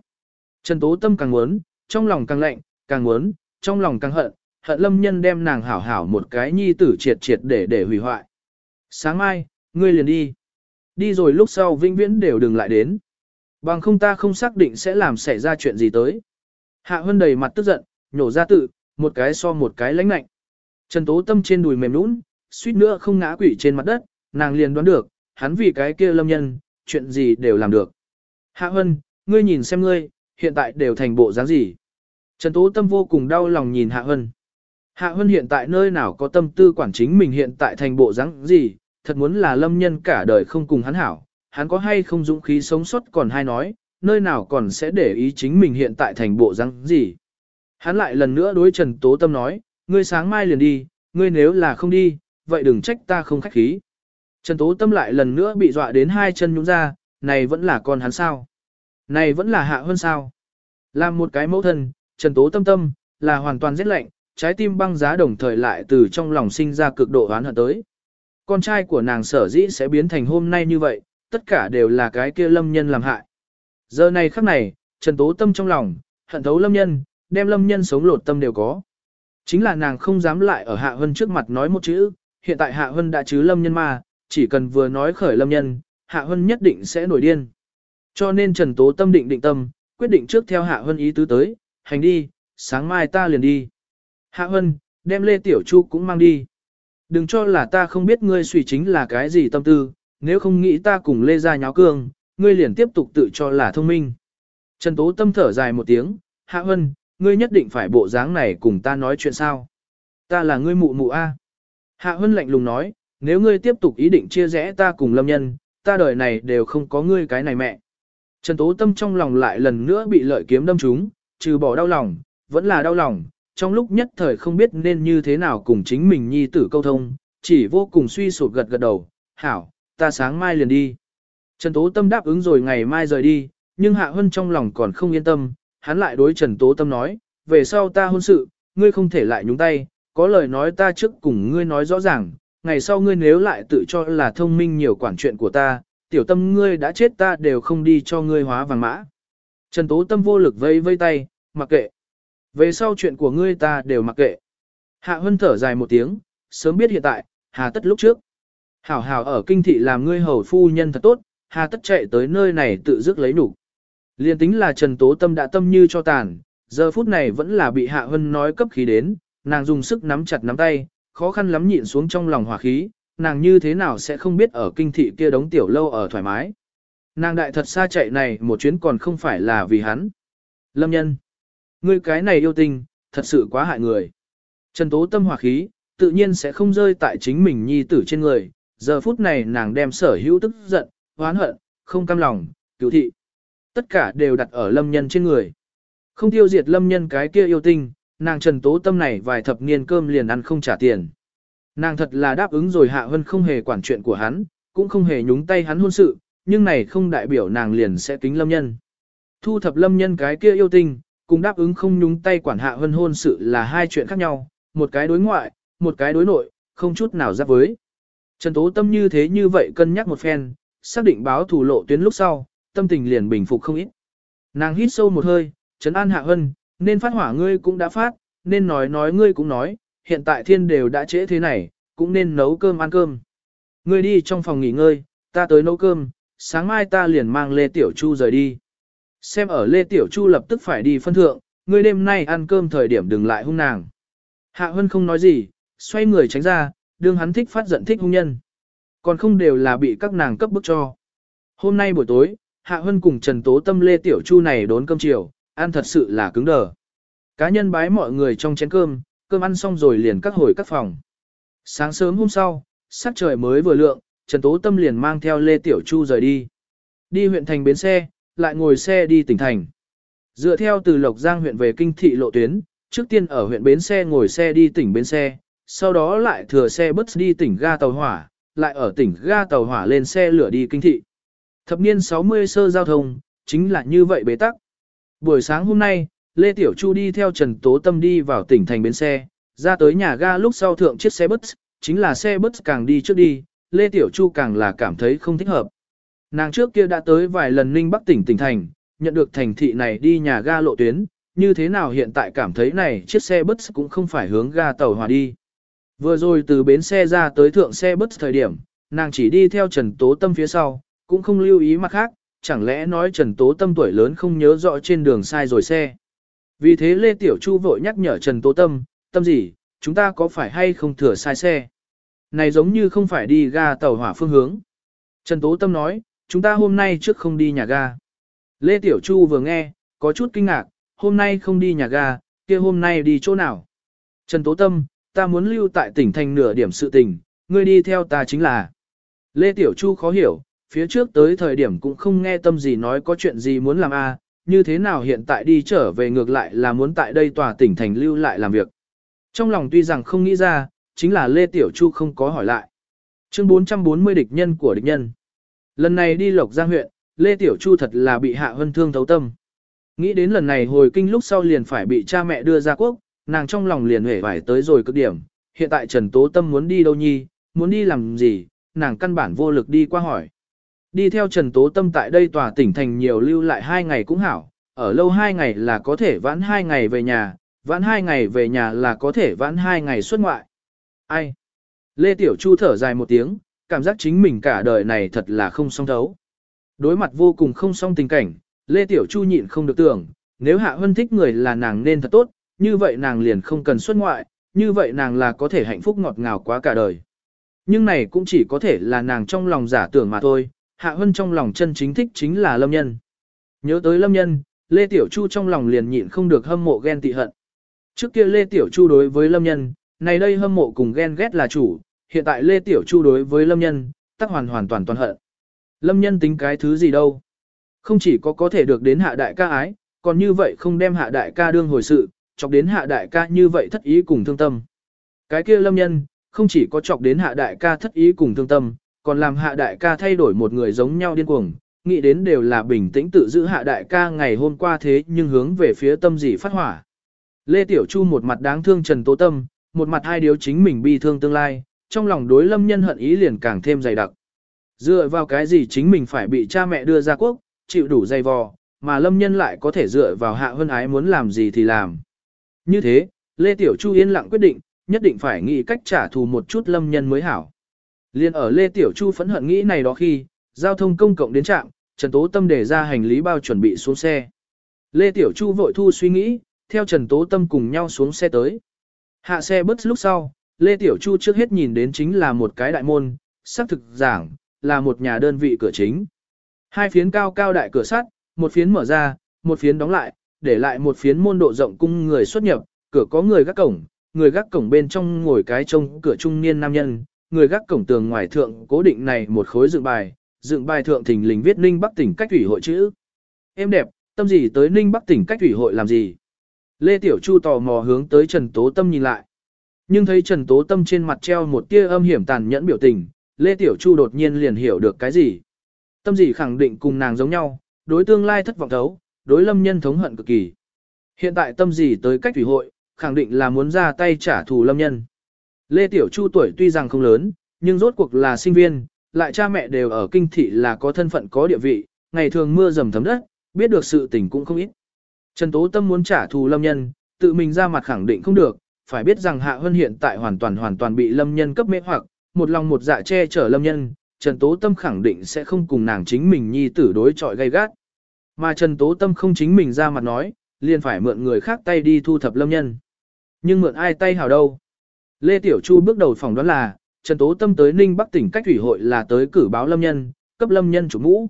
Trần Tố Tâm càng muốn, trong lòng càng lạnh, càng muốn, trong lòng càng hận, hận lâm nhân đem nàng hảo hảo một cái nhi tử triệt triệt để để hủy hoại. Sáng mai, ngươi liền đi. Đi rồi lúc sau vinh viễn đều đừng lại đến. Bằng không ta không xác định sẽ làm xảy ra chuyện gì tới. Hạ Hân đầy mặt tức giận, nhổ ra tự, một cái so một cái lãnh lạnh. Trần Tố Tâm trên đùi mềm nũng, suýt nữa không ngã quỷ trên mặt đất, nàng liền đoán được, hắn vì cái kia lâm nhân, chuyện gì đều làm được. Hạ Hân, ngươi nhìn xem ngươi, hiện tại đều thành bộ dáng gì. Trần Tố Tâm vô cùng đau lòng nhìn Hạ Hân. Hạ Hân hiện tại nơi nào có tâm tư quản chính mình hiện tại thành bộ dáng gì, thật muốn là lâm nhân cả đời không cùng hắn hảo, hắn có hay không dũng khí sống sót còn hay nói, nơi nào còn sẽ để ý chính mình hiện tại thành bộ dáng gì. Hắn lại lần nữa đối Trần Tố Tâm nói, ngươi sáng mai liền đi, ngươi nếu là không đi, vậy đừng trách ta không khách khí. Trần Tố Tâm lại lần nữa bị dọa đến hai chân nhũn ra, này vẫn là con hắn sao? Này vẫn là hạ hơn sao? Làm một cái mẫu thân, Trần Tố Tâm Tâm, là hoàn toàn rét lạnh, trái tim băng giá đồng thời lại từ trong lòng sinh ra cực độ oán hận tới. Con trai của nàng sở dĩ sẽ biến thành hôm nay như vậy, tất cả đều là cái kia lâm nhân làm hại. Giờ này khắc này, Trần Tố Tâm trong lòng, hận thấu lâm nhân, đem lâm nhân sống lột tâm đều có. Chính là nàng không dám lại ở Hạ Hân trước mặt nói một chữ, hiện tại Hạ Hân đã chứ lâm nhân mà chỉ cần vừa nói khởi lâm nhân, Hạ Hân nhất định sẽ nổi điên. Cho nên Trần Tố Tâm định định tâm, quyết định trước theo Hạ Hân ý tứ tới, hành đi, sáng mai ta liền đi. Hạ Hân, đem Lê Tiểu Chu cũng mang đi. Đừng cho là ta không biết ngươi suy chính là cái gì tâm tư, nếu không nghĩ ta cùng Lê ra nháo cương, ngươi liền tiếp tục tự cho là thông minh. Trần Tố Tâm thở dài một tiếng, Hạ Hân, ngươi nhất định phải bộ dáng này cùng ta nói chuyện sao. Ta là ngươi mụ mụ A. Hạ Hân lạnh lùng nói, nếu ngươi tiếp tục ý định chia rẽ ta cùng lâm nhân, ta đời này đều không có ngươi cái này mẹ. Trần Tố Tâm trong lòng lại lần nữa bị lợi kiếm đâm trúng, trừ bỏ đau lòng, vẫn là đau lòng, trong lúc nhất thời không biết nên như thế nào cùng chính mình nhi tử câu thông, chỉ vô cùng suy sụp gật gật đầu, hảo, ta sáng mai liền đi. Trần Tố Tâm đáp ứng rồi ngày mai rời đi, nhưng Hạ Hân trong lòng còn không yên tâm, hắn lại đối Trần Tố Tâm nói, về sau ta hôn sự, ngươi không thể lại nhúng tay, có lời nói ta trước cùng ngươi nói rõ ràng, ngày sau ngươi nếu lại tự cho là thông minh nhiều quản chuyện của ta, tiểu tâm ngươi đã chết ta đều không đi cho ngươi hóa vàng mã. Trần Tố Tâm vô lực vây vây tay, mặc kệ. Về sau chuyện của ngươi ta đều mặc kệ. Hạ Hân thở dài một tiếng, sớm biết hiện tại, hà tất lúc trước. Hảo hảo ở kinh thị làm ngươi hầu phu nhân thật tốt, hà tất chạy tới nơi này tự dứt lấy đủ. Liên tính là Trần Tố Tâm đã tâm như cho tàn, giờ phút này vẫn là bị Hạ Hân nói cấp khí đến, nàng dùng sức nắm chặt nắm tay, khó khăn lắm nhịn xuống trong lòng hòa khí, nàng như thế nào sẽ không biết ở kinh thị kia đóng tiểu lâu ở thoải mái. Nàng đại thật xa chạy này một chuyến còn không phải là vì hắn. Lâm nhân. Ngươi cái này yêu tình, thật sự quá hại người. Trần Tố Tâm hòa khí, tự nhiên sẽ không rơi tại chính mình nhi tử trên người. Giờ phút này nàng đem sở hữu tức giận, oán hận, không cam lòng, cứu thị. Tất cả đều đặt ở lâm nhân trên người. Không tiêu diệt lâm nhân cái kia yêu tinh, nàng trần tố tâm này vài thập niên cơm liền ăn không trả tiền. Nàng thật là đáp ứng rồi hạ hân không hề quản chuyện của hắn, cũng không hề nhúng tay hắn hôn sự, nhưng này không đại biểu nàng liền sẽ kính lâm nhân. Thu thập lâm nhân cái kia yêu tinh, cùng đáp ứng không nhúng tay quản hạ hân hôn sự là hai chuyện khác nhau, một cái đối ngoại, một cái đối nội, không chút nào giáp với. Trần Tố Tâm như thế như vậy cân nhắc một phen, xác định báo thủ lộ tuyến lúc sau, tâm tình liền bình phục không ít. Nàng hít sâu một hơi, trấn an hạ hân, nên phát hỏa ngươi cũng đã phát, nên nói nói ngươi cũng nói, hiện tại thiên đều đã trễ thế này, cũng nên nấu cơm ăn cơm. Ngươi đi trong phòng nghỉ ngơi, ta tới nấu cơm, sáng mai ta liền mang Lê Tiểu Chu rời đi. Xem ở Lê Tiểu Chu lập tức phải đi phân thượng, ngươi đêm nay ăn cơm thời điểm đừng lại hung nàng. Hạ Hân không nói gì, xoay người tránh ra, đương hắn thích phát giận thích hung nhân. Còn không đều là bị các nàng cấp bức cho. Hôm nay buổi tối, Hạ Hân cùng Trần Tố Tâm Lê Tiểu Chu này đốn cơm chiều, ăn thật sự là cứng đờ. Cá nhân bái mọi người trong chén cơm, cơm ăn xong rồi liền cắt hồi các phòng. Sáng sớm hôm sau, sắc trời mới vừa lượng, Trần Tố Tâm liền mang theo Lê Tiểu Chu rời đi. Đi huyện thành bến xe, lại ngồi xe đi tỉnh thành. Dựa theo từ Lộc Giang huyện về kinh thị lộ tuyến, trước tiên ở huyện bến xe ngồi xe đi tỉnh bến xe, sau đó lại thừa xe bus đi tỉnh ga tàu hỏa, lại ở tỉnh ga tàu hỏa lên xe lửa đi kinh thị. Thập niên 60 sơ giao thông, chính là như vậy bế tắc. Buổi sáng hôm nay, Lê Tiểu Chu đi theo Trần Tố Tâm đi vào tỉnh thành bến xe, ra tới nhà ga lúc sau thượng chiếc xe bus, chính là xe bus càng đi trước đi, Lê Tiểu Chu càng là cảm thấy không thích hợp. Nàng trước kia đã tới vài lần Ninh Bắc tỉnh tỉnh thành, nhận được thành thị này đi nhà ga lộ tuyến, như thế nào hiện tại cảm thấy này chiếc xe bus cũng không phải hướng ga tàu hòa đi. Vừa rồi từ bến xe ra tới thượng xe bus thời điểm, nàng chỉ đi theo Trần Tố Tâm phía sau, cũng không lưu ý mặt khác, chẳng lẽ nói Trần Tố Tâm tuổi lớn không nhớ rõ trên đường sai rồi xe. Vì thế Lê Tiểu Chu vội nhắc nhở Trần Tố Tâm, tâm gì, chúng ta có phải hay không thừa sai xe? Này giống như không phải đi ga tàu hỏa phương hướng. Trần Tố Tâm nói, chúng ta hôm nay trước không đi nhà ga. Lê Tiểu Chu vừa nghe, có chút kinh ngạc, hôm nay không đi nhà ga, kia hôm nay đi chỗ nào? Trần Tố Tâm, ta muốn lưu tại tỉnh thành nửa điểm sự tình, ngươi đi theo ta chính là. Lê Tiểu Chu khó hiểu, phía trước tới thời điểm cũng không nghe tâm gì nói có chuyện gì muốn làm a, như thế nào hiện tại đi trở về ngược lại là muốn tại đây tòa tỉnh thành lưu lại làm việc. Trong lòng tuy rằng không nghĩ ra, chính là Lê Tiểu Chu không có hỏi lại. Chương 440 địch nhân của địch nhân. Lần này đi Lộc Giang huyện, Lê Tiểu Chu thật là bị hạ hân thương thấu tâm. Nghĩ đến lần này hồi kinh lúc sau liền phải bị cha mẹ đưa ra quốc, nàng trong lòng liền hể vải tới rồi cực điểm. Hiện tại Trần Tố Tâm muốn đi đâu nhi, muốn đi làm gì, nàng căn bản vô lực đi qua hỏi. Đi theo Trần Tố Tâm tại đây tòa tỉnh thành nhiều lưu lại hai ngày cũng hảo, ở lâu hai ngày là có thể vãn hai ngày về nhà, vãn hai ngày về nhà là có thể vãn hai ngày xuất ngoại. Ai? Lê Tiểu Chu thở dài một tiếng, cảm giác chính mình cả đời này thật là không song thấu. Đối mặt vô cùng không song tình cảnh, Lê Tiểu Chu nhịn không được tưởng, nếu Hạ Hân thích người là nàng nên thật tốt, như vậy nàng liền không cần xuất ngoại, như vậy nàng là có thể hạnh phúc ngọt ngào quá cả đời. Nhưng này cũng chỉ có thể là nàng trong lòng giả tưởng mà thôi, Hạ Hân trong lòng chân chính thích chính là Lâm Nhân. Nhớ tới Lâm Nhân, Lê Tiểu Chu trong lòng liền nhịn không được hâm mộ ghen tị hận. Trước kia Lê Tiểu Chu đối với Lâm Nhân, này đây hâm mộ cùng ghen ghét là chủ, hiện tại Lê Tiểu Chu đối với Lâm Nhân, tắc hoàn hoàn toàn toàn hận. Lâm Nhân tính cái thứ gì đâu. Không chỉ có có thể được đến hạ đại ca ái, còn như vậy không đem hạ đại ca đương hồi sự, chọc đến hạ đại ca như vậy thất ý cùng thương tâm. Cái kia Lâm Nhân, không chỉ có chọc đến hạ đại ca thất ý cùng thương tâm, còn làm hạ đại ca thay đổi một người giống nhau điên cuồng, nghĩ đến đều là bình tĩnh tự giữ hạ đại ca ngày hôm qua thế nhưng hướng về phía tâm dị phát hỏa. Lê Tiểu Chu một mặt đáng thương Trần Tố Tâm, một mặt hai điều chính mình bi thương tương lai, trong lòng đối lâm nhân hận ý liền càng thêm dày đặc. Dựa vào cái gì chính mình phải bị cha mẹ đưa ra quốc, chịu đủ dày vò, mà lâm nhân lại có thể dựa vào hạ hơn ái muốn làm gì thì làm. Như thế, Lê Tiểu Chu yên lặng quyết định, nhất định phải nghĩ cách trả thù một chút lâm nhân mới hảo. Liên ở Lê Tiểu Chu phẫn hận nghĩ này đó khi, giao thông công cộng đến trạm, Trần Tố Tâm để ra hành lý bao chuẩn bị xuống xe. Lê Tiểu Chu vội thu suy nghĩ, theo Trần Tố Tâm cùng nhau xuống xe tới. Hạ xe bớt lúc sau, Lê Tiểu Chu trước hết nhìn đến chính là một cái đại môn, xác thực giảng, là một nhà đơn vị cửa chính. Hai phiến cao cao đại cửa sắt, một phiến mở ra, một phiến đóng lại, để lại một phiến môn độ rộng cung người xuất nhập, cửa có người gác cổng, người gác cổng bên trong ngồi cái trông cửa trung niên nam nhân, người gác cổng tường ngoài thượng cố định này một khối dựng bài, dựng bài thượng thình lình viết Ninh Bắc tỉnh cách thủy hội chữ. Em đẹp, tâm gì tới Ninh Bắc tỉnh cách thủy hội làm gì? Lê Tiểu Chu tò mò hướng tới Trần Tố Tâm nhìn lại. Nhưng thấy Trần Tố Tâm trên mặt treo một tia âm hiểm tàn nhẫn biểu tình, Lê Tiểu Chu đột nhiên liền hiểu được cái gì. Tâm gì khẳng định cùng nàng giống nhau, đối tương lai thất vọng thấu, đối lâm nhân thống hận cực kỳ. Hiện tại tâm gì tới cách thủy hội, khẳng định là muốn ra tay trả thù lâm nhân. Lê Tiểu Chu tuổi tuy rằng không lớn, nhưng rốt cuộc là sinh viên, lại cha mẹ đều ở kinh thị là có thân phận có địa vị, ngày thường mưa dầm thấm đất, biết được sự tình cũng không ít. Trần Tố Tâm muốn trả thù lâm nhân, tự mình ra mặt khẳng định không được, phải biết rằng Hạ Hân hiện tại hoàn toàn hoàn toàn bị lâm nhân cấp mê hoặc, một lòng một dạ che chở lâm nhân, Trần Tố Tâm khẳng định sẽ không cùng nàng chính mình nhi tử đối chọi gay gắt. Mà Trần Tố Tâm không chính mình ra mặt nói, liền phải mượn người khác tay đi thu thập lâm nhân. Nhưng mượn ai tay hào đâu? Lê Tiểu Chu bước đầu phỏng đoán là, Trần Tố Tâm tới Ninh Bắc tỉnh cách thủy hội là tới cử báo lâm nhân, cấp lâm nhân chủ mũ.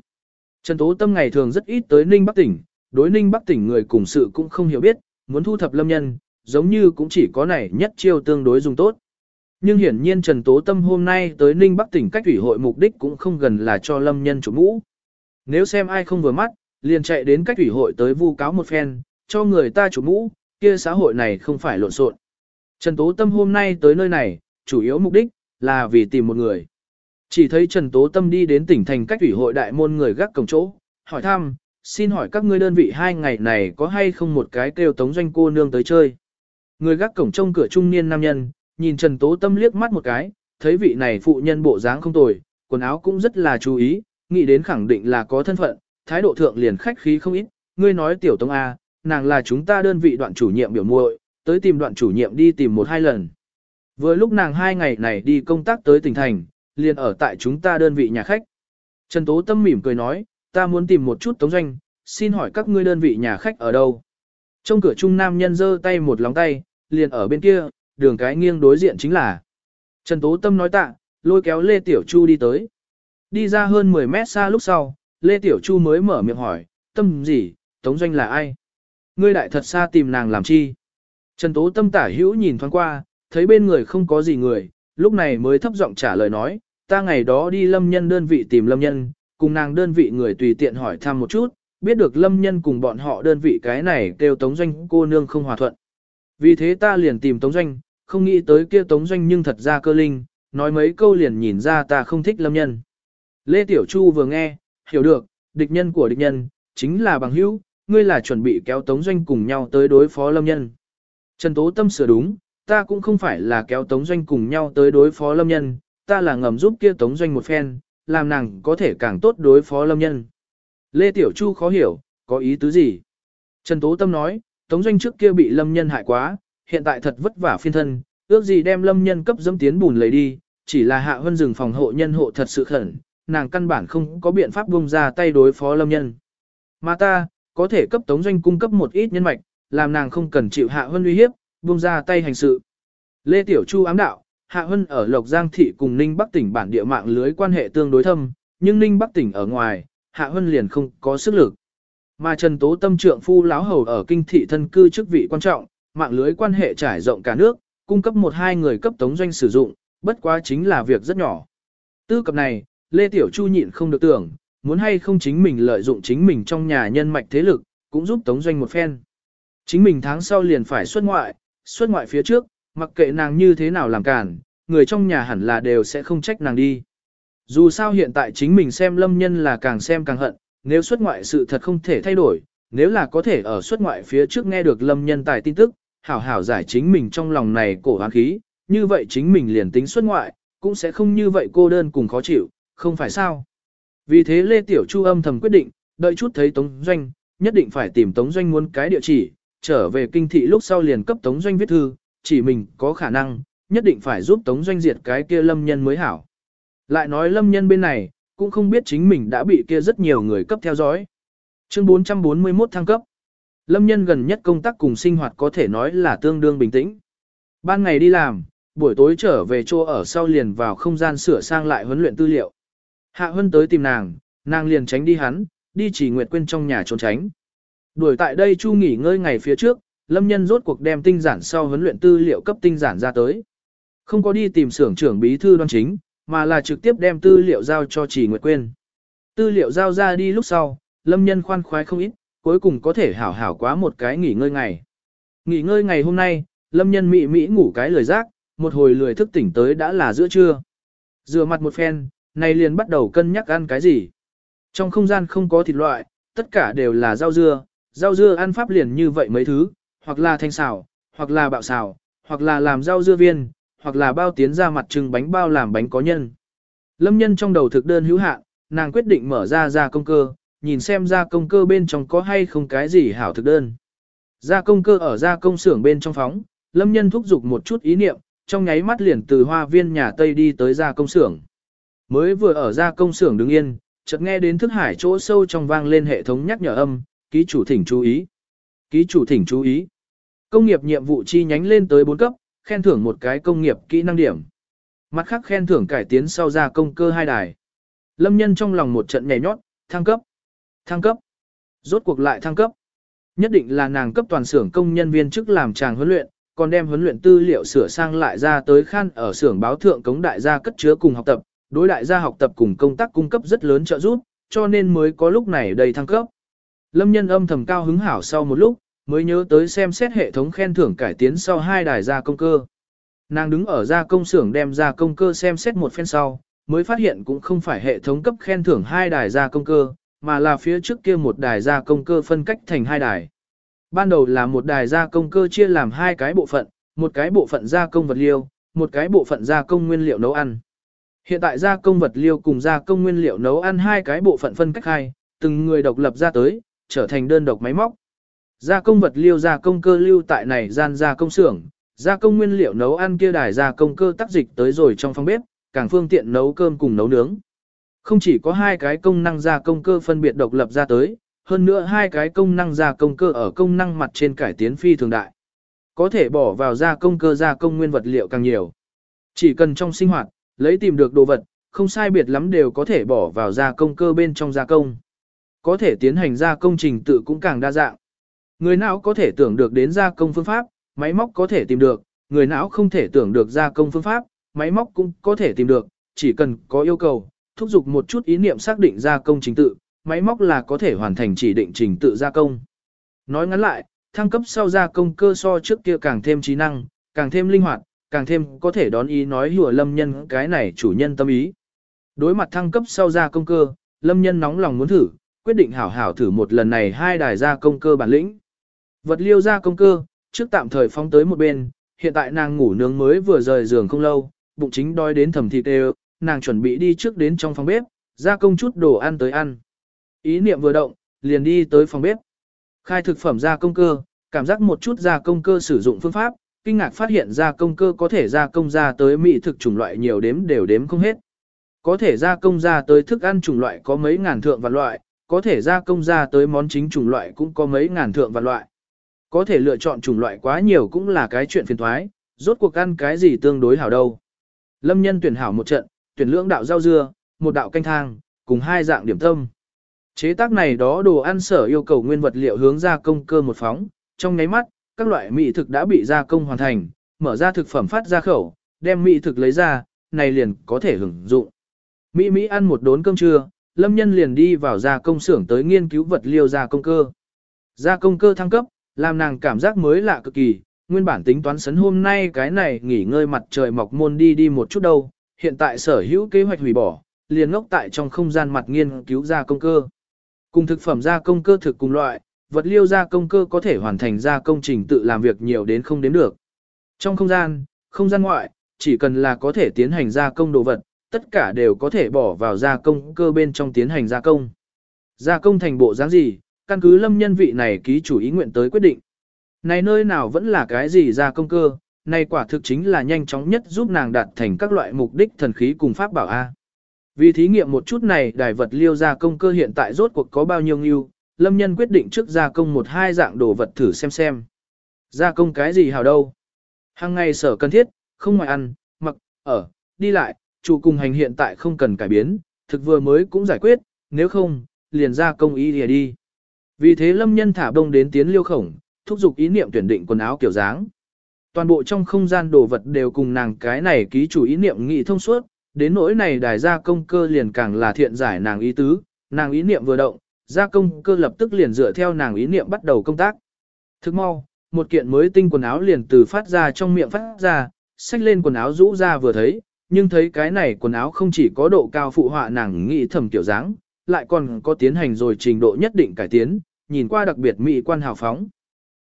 Trần Tố Tâm ngày thường rất ít tới Ninh Bắc tỉnh, đối Ninh Bắc tỉnh người cùng sự cũng không hiểu biết, muốn thu thập lâm nhân, giống như cũng chỉ có này nhất chiêu tương đối dùng tốt. Nhưng hiển nhiên Trần Tố Tâm hôm nay tới Ninh Bắc tỉnh cách thủy hội mục đích cũng không gần là cho lâm nhân chủ mũ. Nếu xem ai không vừa mắt, liền chạy đến cách thủy hội tới vu cáo một phen, cho người ta chủ mũ, kia xã hội này không phải lộn xộn. Trần Tố Tâm hôm nay tới nơi này, chủ yếu mục đích là vì tìm một người. Chỉ thấy Trần Tố Tâm đi đến tỉnh thành cách ủy hội đại môn người gác cổng chỗ, hỏi thăm, xin hỏi các ngươi đơn vị hai ngày này có hay không một cái kêu tống doanh cô nương tới chơi. Người gác cổng trông cửa trung niên nam nhân, nhìn Trần Tố Tâm liếc mắt một cái, thấy vị này phụ nhân bộ dáng không tồi, quần áo cũng rất là chú ý, nghĩ đến khẳng định là có thân phận, thái độ thượng liền khách khí không ít, ngươi nói tiểu tống A, nàng là chúng ta đơn vị đoạn chủ nhiệm biểu muội, tới tìm đoạn chủ nhiệm đi tìm một hai lần. Vừa lúc nàng hai ngày này đi công tác tới tỉnh thành, liền ở tại chúng ta đơn vị nhà khách. Trần Tố Tâm mỉm cười nói, ta muốn tìm một chút tống doanh, xin hỏi các ngươi đơn vị nhà khách ở đâu. Trong cửa trung nam nhân giơ tay một lóng tay, liền ở bên kia, đường cái nghiêng đối diện chính là. Trần Tố Tâm nói tạ, lôi kéo Lê Tiểu Chu đi tới. Đi ra hơn 10 mét xa lúc sau, Lê Tiểu Chu mới mở miệng hỏi, tâm gì, Tống Doanh là ai? Ngươi đại thật xa tìm nàng làm chi? Trần Tố Tâm tả hữu nhìn thoáng qua, thấy bên người không có gì người, lúc này mới thấp giọng trả lời nói, ta ngày đó đi lâm nhân đơn vị tìm lâm nhân, cùng nàng đơn vị người tùy tiện hỏi thăm một chút, biết được lâm nhân cùng bọn họ đơn vị cái này kêu Tống Doanh cô nương không hòa thuận. Vì thế ta liền tìm Tống Doanh, không nghĩ tới kia Tống Doanh nhưng thật ra cơ linh, nói mấy câu liền nhìn ra ta không thích lâm nhân. Lê Tiểu Chu vừa nghe, hiểu được, địch nhân của địch nhân, chính là bằng hữu, ngươi là chuẩn bị kéo Tống Doanh cùng nhau tới đối phó lâm nhân. Trần Tố Tâm sửa đúng, ta cũng không phải là kéo Tống Doanh cùng nhau tới đối phó lâm nhân, ta là ngầm giúp kia Tống Doanh một phen, làm nàng có thể càng tốt đối phó lâm nhân. Lê Tiểu Chu khó hiểu, có ý tứ gì? Trần Tố Tâm nói, Tống Doanh trước kia bị lâm nhân hại quá, hiện tại thật vất vả phiên thân, ước gì đem lâm nhân cấp dâm tiến bùn lấy đi, chỉ là hạ hơn rừng phòng hộ nhân hộ thật sự khẩn, nàng căn bản không có biện pháp buông ra tay đối phó lâm nhân. Mà ta, có thể cấp Tống Doanh cung cấp một ít nhân mạch, làm nàng không cần chịu hạ huân uy hiếp, buông ra tay hành sự. Lê Tiểu Chu ám đạo, Hạ huân ở Lộc Giang Thị cùng Ninh Bắc tỉnh bản địa mạng lưới quan hệ tương đối thâm, nhưng Ninh Bắc tỉnh ở ngoài, Hạ huân liền không có sức lực. Mà Trần Tố Tâm trượng phu láo hầu ở kinh thị thân cư chức vị quan trọng, mạng lưới quan hệ trải rộng cả nước, cung cấp một hai người cấp tống doanh sử dụng, bất quá chính là việc rất nhỏ. Tư cập này, Lê Tiểu Chu nhịn không được tưởng, muốn hay không chính mình lợi dụng chính mình trong nhà nhân mạch thế lực, cũng giúp tống doanh một phen. Chính mình tháng sau liền phải xuất ngoại, xuất ngoại phía trước, mặc kệ nàng như thế nào làm cản, người trong nhà hẳn là đều sẽ không trách nàng đi. Dù sao hiện tại chính mình xem lâm nhân là càng xem càng hận, nếu xuất ngoại sự thật không thể thay đổi, nếu là có thể ở xuất ngoại phía trước nghe được lâm nhân tài tin tức, hảo hảo giải chính mình trong lòng này cổ hoang khí, như vậy chính mình liền tính xuất ngoại, cũng sẽ không như vậy cô đơn cùng khó chịu, không phải sao. Vì thế Lê Tiểu Chu âm thầm quyết định, đợi chút thấy Tống Doanh, nhất định phải tìm Tống Doanh muốn cái địa chỉ, trở về kinh thị lúc sau liền cấp Tống Doanh viết thư, chỉ mình có khả năng, nhất định phải giúp Tống Doanh diệt cái kia lâm nhân mới hảo. Lại nói lâm nhân bên này, cũng không biết chính mình đã bị kia rất nhiều người cấp theo dõi. Chương 441 thăng cấp. Lâm nhân gần nhất công tác cùng sinh hoạt có thể nói là tương đương bình tĩnh. Ban ngày đi làm, buổi tối trở về chỗ ở sau liền vào không gian sửa sang lại huấn luyện tư liệu. Hạ Hân tới tìm nàng, nàng liền tránh đi hắn, đi chỉ Nguyệt Quyên trong nhà trốn tránh. Đuổi tại đây Chu nghỉ ngơi ngày phía trước, Lâm Nhân rốt cuộc đem tinh giản sau huấn luyện tư liệu cấp tinh giản ra tới. Không có đi tìm xưởng trưởng bí thư đoan chính, mà là trực tiếp đem tư liệu giao cho Chỉ Nguyệt Quyên. Tư liệu giao ra đi lúc sau, Lâm Nhân khoan khoái không ít, cuối cùng có thể hảo hảo quá một cái nghỉ ngơi ngày. Nghỉ ngơi ngày hôm nay, Lâm Nhân mị mị ngủ cái lười giác, một hồi lười thức tỉnh tới đã là giữa trưa. Rửa mặt một phen, này liền bắt đầu cân nhắc ăn cái gì. Trong không gian không có thịt loại, tất cả đều là rau dưa, rau dưa ăn pháp liền như vậy mấy thứ, hoặc là thanh xào, hoặc là bạo xào, hoặc là làm rau dưa viên, hoặc là bao tiến ra mặt trưng bánh bao làm bánh có nhân. Lâm nhân trong đầu thực đơn hữu hạn, nàng quyết định mở ra ra công cơ, nhìn xem ra công cơ bên trong có hay không cái gì hảo thực đơn. Ra công cơ ở ra công xưởng bên trong phóng, lâm nhân thúc giục một chút ý niệm, trong nháy mắt liền từ hoa viên nhà Tây đi tới ra công xưởng. Mới vừa ở ra công xưởng đứng yên, chợt nghe đến thức hải chỗ sâu trong vang lên hệ thống nhắc nhở âm, ký chủ thỉnh chú ý. Ký chủ thỉnh chú ý. Công nghiệp nhiệm vụ chi nhánh lên tới 4 cấp, khen thưởng một cái công nghiệp kỹ năng điểm. Mặt khác khen thưởng cải tiến sau ra công cơ hai đài. Lâm nhân trong lòng một trận nhảy nhót, thăng cấp, thăng cấp, rốt cuộc lại thăng cấp. Nhất định là nàng cấp toàn xưởng công nhân viên chức làm chàng huấn luyện, còn đem huấn luyện tư liệu sửa sang lại ra tới khan ở xưởng báo thượng cống đại gia cất chứa cùng học tập, đối đại gia học tập cùng công tác cung cấp rất lớn trợ giúp, cho nên mới có lúc này đầy thăng cấp. Lâm nhân âm thầm cao hứng hảo sau một lúc, mới nhớ tới xem xét hệ thống khen thưởng cải tiến sau hai đài gia công cơ. Nàng đứng ở gia công xưởng đem gia công cơ xem xét một phen sau, mới phát hiện cũng không phải hệ thống cấp khen thưởng hai đài gia công cơ, mà là phía trước kia một đài gia công cơ phân cách thành hai đài. Ban đầu là một đài gia công cơ chia làm hai cái bộ phận, một cái bộ phận gia công vật liêu, một cái bộ phận gia công nguyên liệu nấu ăn. Hiện tại gia công vật liêu cùng gia công nguyên liệu nấu ăn hai cái bộ phận phân cách hai, từng người độc lập ra tới, trở thành đơn độc máy móc. Gia công vật liêu gia công cơ lưu tại này gian gia công xưởng, gia công nguyên liệu nấu ăn kia đài gia công cơ tác dịch tới rồi trong phòng bếp, càng phương tiện nấu cơm cùng nấu nướng. Không chỉ có hai cái công năng gia công cơ phân biệt độc lập ra tới, hơn nữa hai cái công năng gia công cơ ở công năng mặt trên cải tiến phi thường đại. Có thể bỏ vào gia công cơ gia công nguyên vật liệu càng nhiều. Chỉ cần trong sinh hoạt, lấy tìm được đồ vật, không sai biệt lắm đều có thể bỏ vào gia công cơ bên trong gia công. Có thể tiến hành gia công trình tự cũng càng đa dạng. Người não có thể tưởng được đến gia công phương pháp, máy móc có thể tìm được, người não không thể tưởng được gia công phương pháp, máy móc cũng có thể tìm được, chỉ cần có yêu cầu, thúc giục một chút ý niệm xác định gia công trình tự, máy móc là có thể hoàn thành chỉ định trình tự gia công. Nói ngắn lại, thăng cấp sau gia công cơ so trước kia càng thêm trí năng, càng thêm linh hoạt, càng thêm có thể đón ý nói hùa lâm nhân cái này chủ nhân tâm ý. Đối mặt thăng cấp sau gia công cơ, lâm nhân nóng lòng muốn thử, quyết định hảo hảo thử một lần này hai đài gia công cơ bản lĩnh. Vật liêu gia công cơ, trước tạm thời phóng tới một bên, hiện tại nàng ngủ nướng mới vừa rời giường không lâu, bụng chính đói đến thầm thịt đều, nàng chuẩn bị đi trước đến trong phòng bếp, gia công chút đồ ăn tới ăn. Ý niệm vừa động, liền đi tới phòng bếp. Khai thực phẩm gia công cơ, cảm giác một chút gia công cơ sử dụng phương pháp, kinh ngạc phát hiện gia công cơ có thể gia công ra tới mỹ thực chủng loại nhiều đếm đều đếm không hết. Có thể gia công ra tới thức ăn chủng loại có mấy ngàn thượng và loại, có thể gia công ra tới món chính chủng loại cũng có mấy ngàn thượng vạn loại. Có thể lựa chọn chủng loại quá nhiều cũng là cái chuyện phiền thoái, rốt cuộc ăn cái gì tương đối hảo đâu. Lâm nhân tuyển hảo một trận, tuyển lưỡng đạo rau dưa, một đạo canh thang, cùng hai dạng điểm tâm. Chế tác này đó đồ ăn sở yêu cầu nguyên vật liệu hướng gia công cơ một phóng, trong nháy mắt, các loại mỹ thực đã bị gia công hoàn thành, mở ra thực phẩm phát ra khẩu, đem mỹ thực lấy ra, này liền có thể hưởng dụng. Mỹ Mỹ ăn một đốn cơm trưa, Lâm Nhân liền đi vào gia công xưởng tới nghiên cứu vật liệu gia công cơ. Gia công cơ thăng cấp, làm nàng cảm giác mới lạ cực kỳ, nguyên bản tính toán sấn hôm nay cái này nghỉ ngơi mặt trời mọc môn đi đi một chút đâu, hiện tại sở hữu kế hoạch hủy bỏ, liền ngốc tại trong không gian mặt nghiên cứu gia công cơ. Cùng thực phẩm gia công cơ thực cùng loại, vật liêu gia công cơ có thể hoàn thành gia công trình tự làm việc nhiều đến không đến được. Trong không gian, không gian ngoại, chỉ cần là có thể tiến hành gia công đồ vật, tất cả đều có thể bỏ vào gia công cơ bên trong tiến hành gia công. Gia công thành bộ dáng gì, căn cứ lâm nhân vị này ký chủ ý nguyện tới quyết định. Này nơi nào vẫn là cái gì gia công cơ, này quả thực chính là nhanh chóng nhất giúp nàng đạt thành các loại mục đích thần khí cùng pháp bảo A. Vì thí nghiệm một chút này đài vật liêu gia công cơ hiện tại rốt cuộc có bao nhiêu nghiêu, lâm nhân quyết định trước gia công một hai dạng đồ vật thử xem xem. Gia công cái gì hào đâu. Hàng ngày sở cần thiết, không ngoài ăn, mặc, ở, đi lại, chủ cùng hành hiện tại không cần cải biến, thực vừa mới cũng giải quyết, nếu không, liền ra công ý đi đi. Vì thế lâm nhân thả đông đến tiến liêu khổng, thúc giục ý niệm tuyển định quần áo kiểu dáng. Toàn bộ trong không gian đồ vật đều cùng nàng cái này ký chủ ý niệm nghị thông suốt, đến nỗi này đài gia công cơ liền càng là thiện giải nàng ý tứ, nàng ý niệm vừa động, gia công cơ lập tức liền dựa theo nàng ý niệm bắt đầu công tác. Thức mau, một kiện mới tinh quần áo liền từ phát ra trong miệng phát ra, xách lên quần áo rũ ra vừa thấy, nhưng thấy cái này quần áo không chỉ có độ cao phụ họa nàng nghĩ thầm kiểu dáng, lại còn có tiến hành rồi trình độ nhất định cải tiến, nhìn qua đặc biệt mỹ quan hào phóng.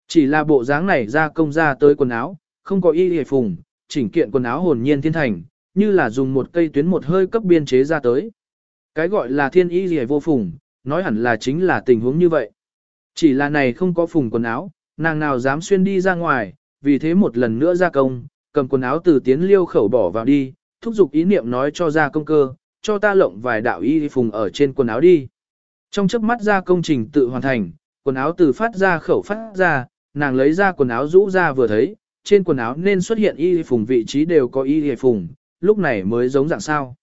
Chỉ là bộ dáng này ra công ra tới quần áo, không có y hề phùng, chỉnh kiện quần áo hồn nhiên thiên thành, như là dùng một cây tuyến một hơi cấp biên chế ra tới. Cái gọi là thiên y hề vô phùng, nói hẳn là chính là tình huống như vậy. Chỉ là này không có phùng quần áo, nàng nào dám xuyên đi ra ngoài, vì thế một lần nữa ra công, cầm quần áo từ tiến liêu khẩu bỏ vào đi, thúc giục ý niệm nói cho ra công cơ, cho ta lộng vài đạo y phùng ở trên quần áo đi. Trong chớp mắt ra công trình tự hoàn thành, quần áo từ phát ra khẩu phát ra, nàng lấy ra quần áo rũ ra vừa thấy, trên quần áo nên xuất hiện y phùng vị trí đều có y phùng, lúc này mới giống dạng sao.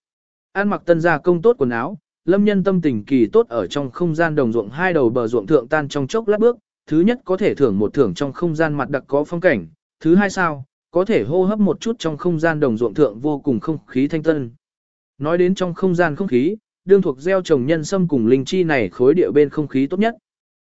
An mặc tân gia công tốt quần áo, lâm nhân tâm tình kỳ tốt ở trong không gian đồng ruộng hai đầu bờ ruộng thượng tan trong chốc lát bước, thứ nhất có thể thưởng một thưởng trong không gian mặt đặc có phong cảnh, thứ hai sao, có thể hô hấp một chút trong không gian đồng ruộng thượng vô cùng không khí thanh tân. Nói đến trong không gian không khí, đương thuộc gieo trồng nhân sâm cùng linh chi này khối địa bên không khí tốt nhất.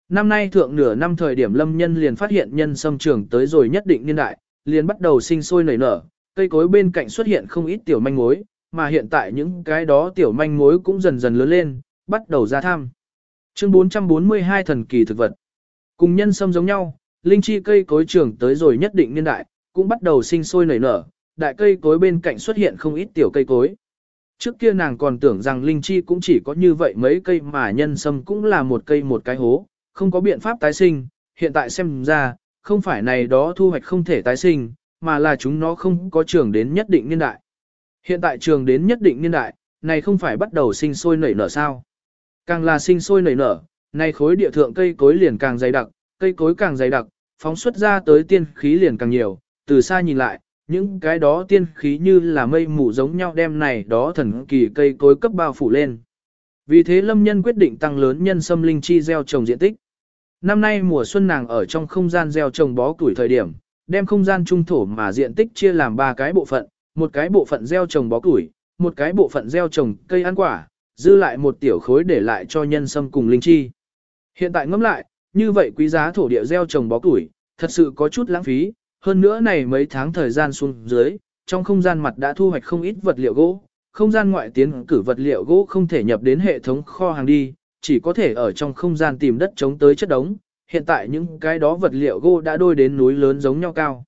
Năm nay thượng nửa năm thời điểm lâm nhân liền phát hiện nhân sâm trường tới rồi nhất định niên đại, liền bắt đầu sinh sôi nảy nở, cây cối bên cạnh xuất hiện không ít tiểu manh mối, mà hiện tại những cái đó tiểu manh mối cũng dần dần lớn lên, bắt đầu ra tham Chương 442 thần kỳ thực vật. Cùng nhân sâm giống nhau, linh chi cây cối trưởng tới rồi nhất định niên đại, cũng bắt đầu sinh sôi nảy nở, đại cây cối bên cạnh xuất hiện không ít tiểu cây cối. Trước kia nàng còn tưởng rằng linh chi cũng chỉ có như vậy mấy cây mà nhân sâm cũng là một cây một cái hố, không có biện pháp tái sinh, hiện tại xem ra, không phải này đó thu hoạch không thể tái sinh, mà là chúng nó không có trường đến nhất định niên đại. Hiện tại trường đến nhất định niên đại, này không phải bắt đầu sinh sôi nảy nở sao. Càng là sinh sôi nảy nở, này khối địa thượng cây cối liền càng dày đặc, cây cối càng dày đặc, phóng xuất ra tới tiên khí liền càng nhiều, từ xa nhìn lại, những cái đó tiên khí như là mây mù giống nhau đem này đó thần kỳ cây cối cấp bao phủ lên. Vì thế lâm nhân quyết định tăng lớn nhân sâm linh chi gieo trồng diện tích. Năm nay mùa xuân nàng ở trong không gian gieo trồng bó củi thời điểm, đem không gian trung thổ mà diện tích chia làm ba cái bộ phận, một cái bộ phận gieo trồng bó củi, một cái bộ phận gieo trồng cây ăn quả, dư lại một tiểu khối để lại cho nhân sâm cùng linh chi. Hiện tại ngẫm lại, như vậy quý giá thổ địa gieo trồng bó củi, thật sự có chút lãng phí, hơn nữa này mấy tháng thời gian xuống dưới, trong không gian mặt đã thu hoạch không ít vật liệu gỗ, không gian ngoại tiến cử vật liệu gỗ không thể nhập đến hệ thống kho hàng đi, chỉ có thể ở trong không gian tìm đất chống tới chất đống, hiện tại những cái đó vật liệu gỗ đã đôi đến núi lớn giống nhau cao.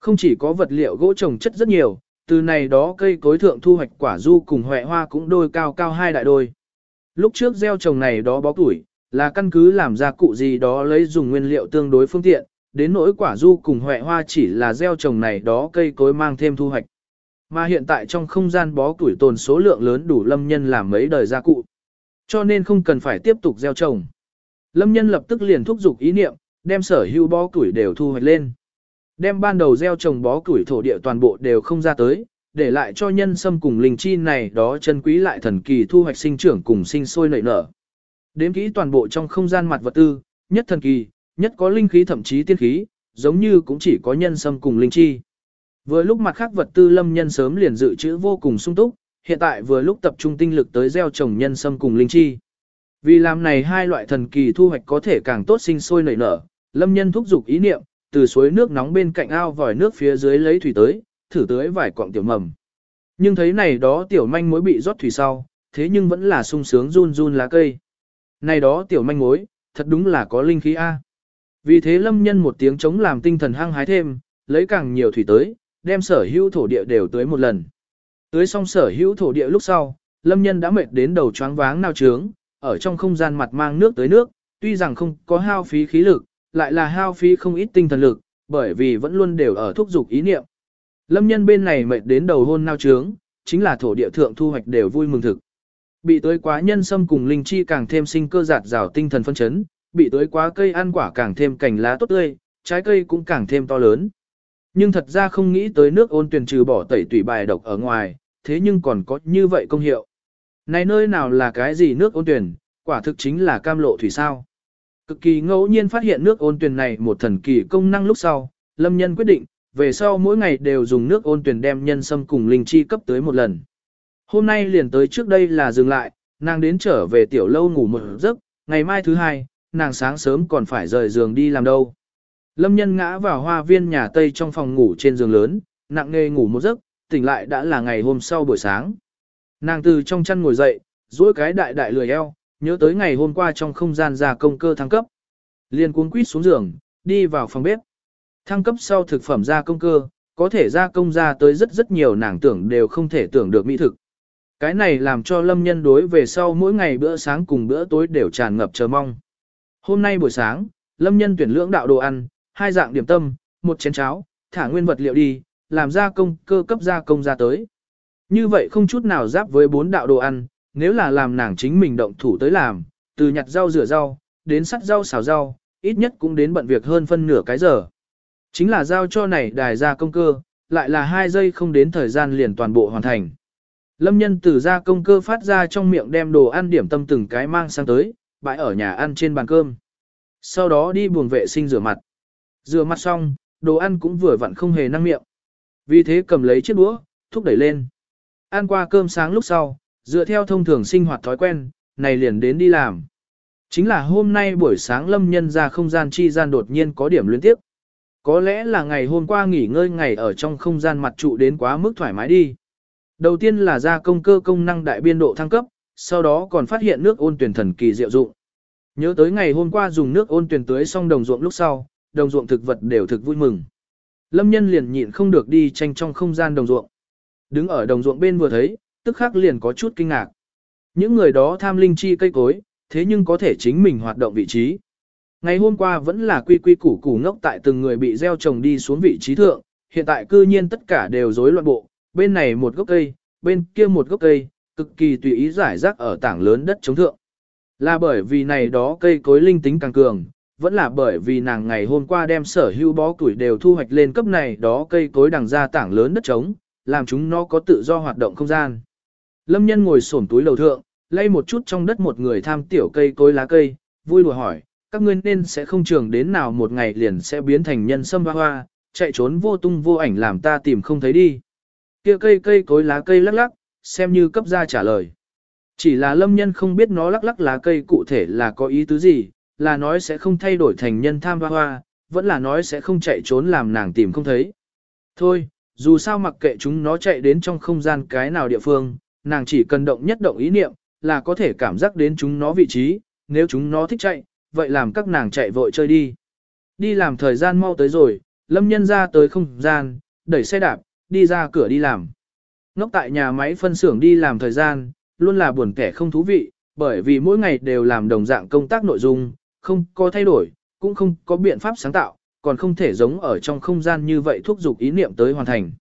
Không chỉ có vật liệu gỗ trồng chất rất nhiều, từ này đó cây cối thượng thu hoạch quả du cùng huệ hoa cũng đôi cao cao hai đại đôi. Lúc trước gieo trồng này đó bó củi, là căn cứ làm ra cụ gì đó lấy dùng nguyên liệu tương đối phương tiện, đến nỗi quả du cùng huệ hoa chỉ là gieo trồng này đó cây cối mang thêm thu hoạch. Mà hiện tại trong không gian bó củi tồn số lượng lớn đủ lâm nhân làm mấy đời gia cụ. Cho nên không cần phải tiếp tục gieo trồng. Lâm nhân lập tức liền thúc giục ý niệm, đem sở hữu bó củi đều thu hoạch lên. Đem ban đầu gieo trồng bó củi thổ địa toàn bộ đều không ra tới, để lại cho nhân sâm cùng linh chi này đó chân quý lại thần kỳ thu hoạch sinh trưởng cùng sinh sôi nảy nở. Đếm kỹ toàn bộ trong không gian mặt vật tư, nhất thần kỳ, nhất có linh khí thậm chí tiên khí, giống như cũng chỉ có nhân sâm cùng linh chi. Vừa lúc mặt khác vật tư lâm nhân sớm liền dự trữ vô cùng sung túc, hiện tại vừa lúc tập trung tinh lực tới gieo trồng nhân sâm cùng linh chi. Vì làm này hai loại thần kỳ thu hoạch có thể càng tốt sinh sôi nảy nở, lâm nhân thúc giục ý niệm, từ suối nước nóng bên cạnh ao vòi nước phía dưới lấy thủy tới, thử tới vài quặng tiểu mầm. Nhưng thấy này đó tiểu manh mối bị rót thủy sau, thế nhưng vẫn là sung sướng run run lá cây. Này đó tiểu manh mối, thật đúng là có linh khí A. Vì thế lâm nhân một tiếng chống làm tinh thần hăng hái thêm, lấy càng nhiều thủy tới, đem sở hữu thổ địa đều tới một lần. Tưới xong sở hữu thổ địa lúc sau, lâm nhân đã mệt đến đầu choáng váng nao trướng, ở trong không gian mặt mang nước tới nước, tuy rằng không có hao phí khí lực, lại là hao phí không ít tinh thần lực, bởi vì vẫn luôn đều ở thúc dục ý niệm. Lâm nhân bên này mệt đến đầu hôn nao trướng, chính là thổ địa thượng thu hoạch đều vui mừng thực. Bị tới quá nhân sâm cùng linh chi càng thêm sinh cơ giạt rào tinh thần phân chấn, bị tới quá cây ăn quả càng thêm cành lá tốt tươi, trái cây cũng càng thêm to lớn. Nhưng thật ra không nghĩ tới nước ôn tuyển trừ bỏ tẩy tủy bài độc ở ngoài, thế nhưng còn có như vậy công hiệu. Này nơi nào là cái gì nước ôn tuyển, quả thực chính là cam lộ thủy sao. Cực kỳ ngẫu nhiên phát hiện nước ôn tuyển này một thần kỳ công năng lúc sau, lâm nhân quyết định, về sau mỗi ngày đều dùng nước ôn tuyển đem nhân sâm cùng linh chi cấp tới một lần. Hôm nay liền tới trước đây là dừng lại, nàng đến trở về tiểu lâu ngủ một giấc, ngày mai thứ hai, nàng sáng sớm còn phải rời giường đi làm đâu. Lâm nhân ngã vào hoa viên nhà Tây trong phòng ngủ trên giường lớn, nặng nề ngủ một giấc, tỉnh lại đã là ngày hôm sau buổi sáng. Nàng từ trong chăn ngồi dậy, duỗi cái đại đại lười eo, nhớ tới ngày hôm qua trong không gian ra công cơ thăng cấp. Liên cuống quýt xuống giường, đi vào phòng bếp. Thăng cấp sau thực phẩm ra công cơ, có thể ra công ra tới rất rất nhiều nàng tưởng đều không thể tưởng được mỹ thực. Cái này làm cho lâm nhân đối về sau mỗi ngày bữa sáng cùng bữa tối đều tràn ngập chờ mong. Hôm nay buổi sáng, lâm nhân tuyển lưỡng đạo đồ ăn, hai dạng điểm tâm, một chén cháo, thả nguyên vật liệu đi, làm ra công cơ cấp gia công ra tới. Như vậy không chút nào giáp với bốn đạo đồ ăn, nếu là làm nàng chính mình động thủ tới làm, từ nhặt rau rửa rau, đến sắt rau xào rau, ít nhất cũng đến bận việc hơn phân nửa cái giờ. Chính là giao cho này đài ra công cơ, lại là hai giây không đến thời gian liền toàn bộ hoàn thành. Lâm nhân từ ra công cơ phát ra trong miệng đem đồ ăn điểm tâm từng cái mang sang tới, bãi ở nhà ăn trên bàn cơm. Sau đó đi buồng vệ sinh rửa mặt. Rửa mặt xong, đồ ăn cũng vừa vặn không hề năng miệng. Vì thế cầm lấy chiếc đũa, thúc đẩy lên. Ăn qua cơm sáng lúc sau, dựa theo thông thường sinh hoạt thói quen, này liền đến đi làm. Chính là hôm nay buổi sáng lâm nhân ra không gian chi gian đột nhiên có điểm liên tiếp. Có lẽ là ngày hôm qua nghỉ ngơi ngày ở trong không gian mặt trụ đến quá mức thoải mái đi. Đầu tiên là gia công cơ công năng đại biên độ thăng cấp, sau đó còn phát hiện nước ôn tuyển thần kỳ diệu dụng. Nhớ tới ngày hôm qua dùng nước ôn tuyển tưới xong đồng ruộng lúc sau, đồng ruộng thực vật đều thực vui mừng. Lâm nhân liền nhịn không được đi tranh trong không gian đồng ruộng. Đứng ở đồng ruộng bên vừa thấy, tức khắc liền có chút kinh ngạc. Những người đó tham linh chi cây cối, thế nhưng có thể chính mình hoạt động vị trí. Ngày hôm qua vẫn là quy quy củ củ ngốc tại từng người bị gieo trồng đi xuống vị trí thượng, hiện tại cư nhiên tất cả đều rối loạn bộ, bên này một gốc cây, bên kia một gốc cây, cực kỳ tùy ý giải rác ở tảng lớn đất chống thượng. Là bởi vì này đó cây cối linh tính càng cường, vẫn là bởi vì nàng ngày hôm qua đem sở hữu bó tuổi đều thu hoạch lên cấp này đó cây cối đằng ra tảng lớn đất trống, làm chúng nó có tự do hoạt động không gian. Lâm nhân ngồi xổm túi lầu thượng, lay một chút trong đất một người tham tiểu cây cối lá cây, vui đùa hỏi, các ngươi nên sẽ không trường đến nào một ngày liền sẽ biến thành nhân sâm hoa hoa, chạy trốn vô tung vô ảnh làm ta tìm không thấy đi. Kia cây cây cối lá cây lắc lắc, xem như cấp ra trả lời. Chỉ là lâm nhân không biết nó lắc lắc lá cây cụ thể là có ý tứ gì, là nói sẽ không thay đổi thành nhân tham hoa hoa, vẫn là nói sẽ không chạy trốn làm nàng tìm không thấy. Thôi, dù sao mặc kệ chúng nó chạy đến trong không gian cái nào địa phương, nàng chỉ cần động nhất động ý niệm, là có thể cảm giác đến chúng nó vị trí, nếu chúng nó thích chạy, vậy làm các nàng chạy vội chơi đi. Đi làm thời gian mau tới rồi, lâm nhân ra tới không gian, đẩy xe đạp, đi ra cửa đi làm. Ngốc tại nhà máy phân xưởng đi làm thời gian, luôn là buồn kẻ không thú vị, bởi vì mỗi ngày đều làm đồng dạng công tác nội dung, không có thay đổi, cũng không có biện pháp sáng tạo, còn không thể giống ở trong không gian như vậy thúc giục ý niệm tới hoàn thành.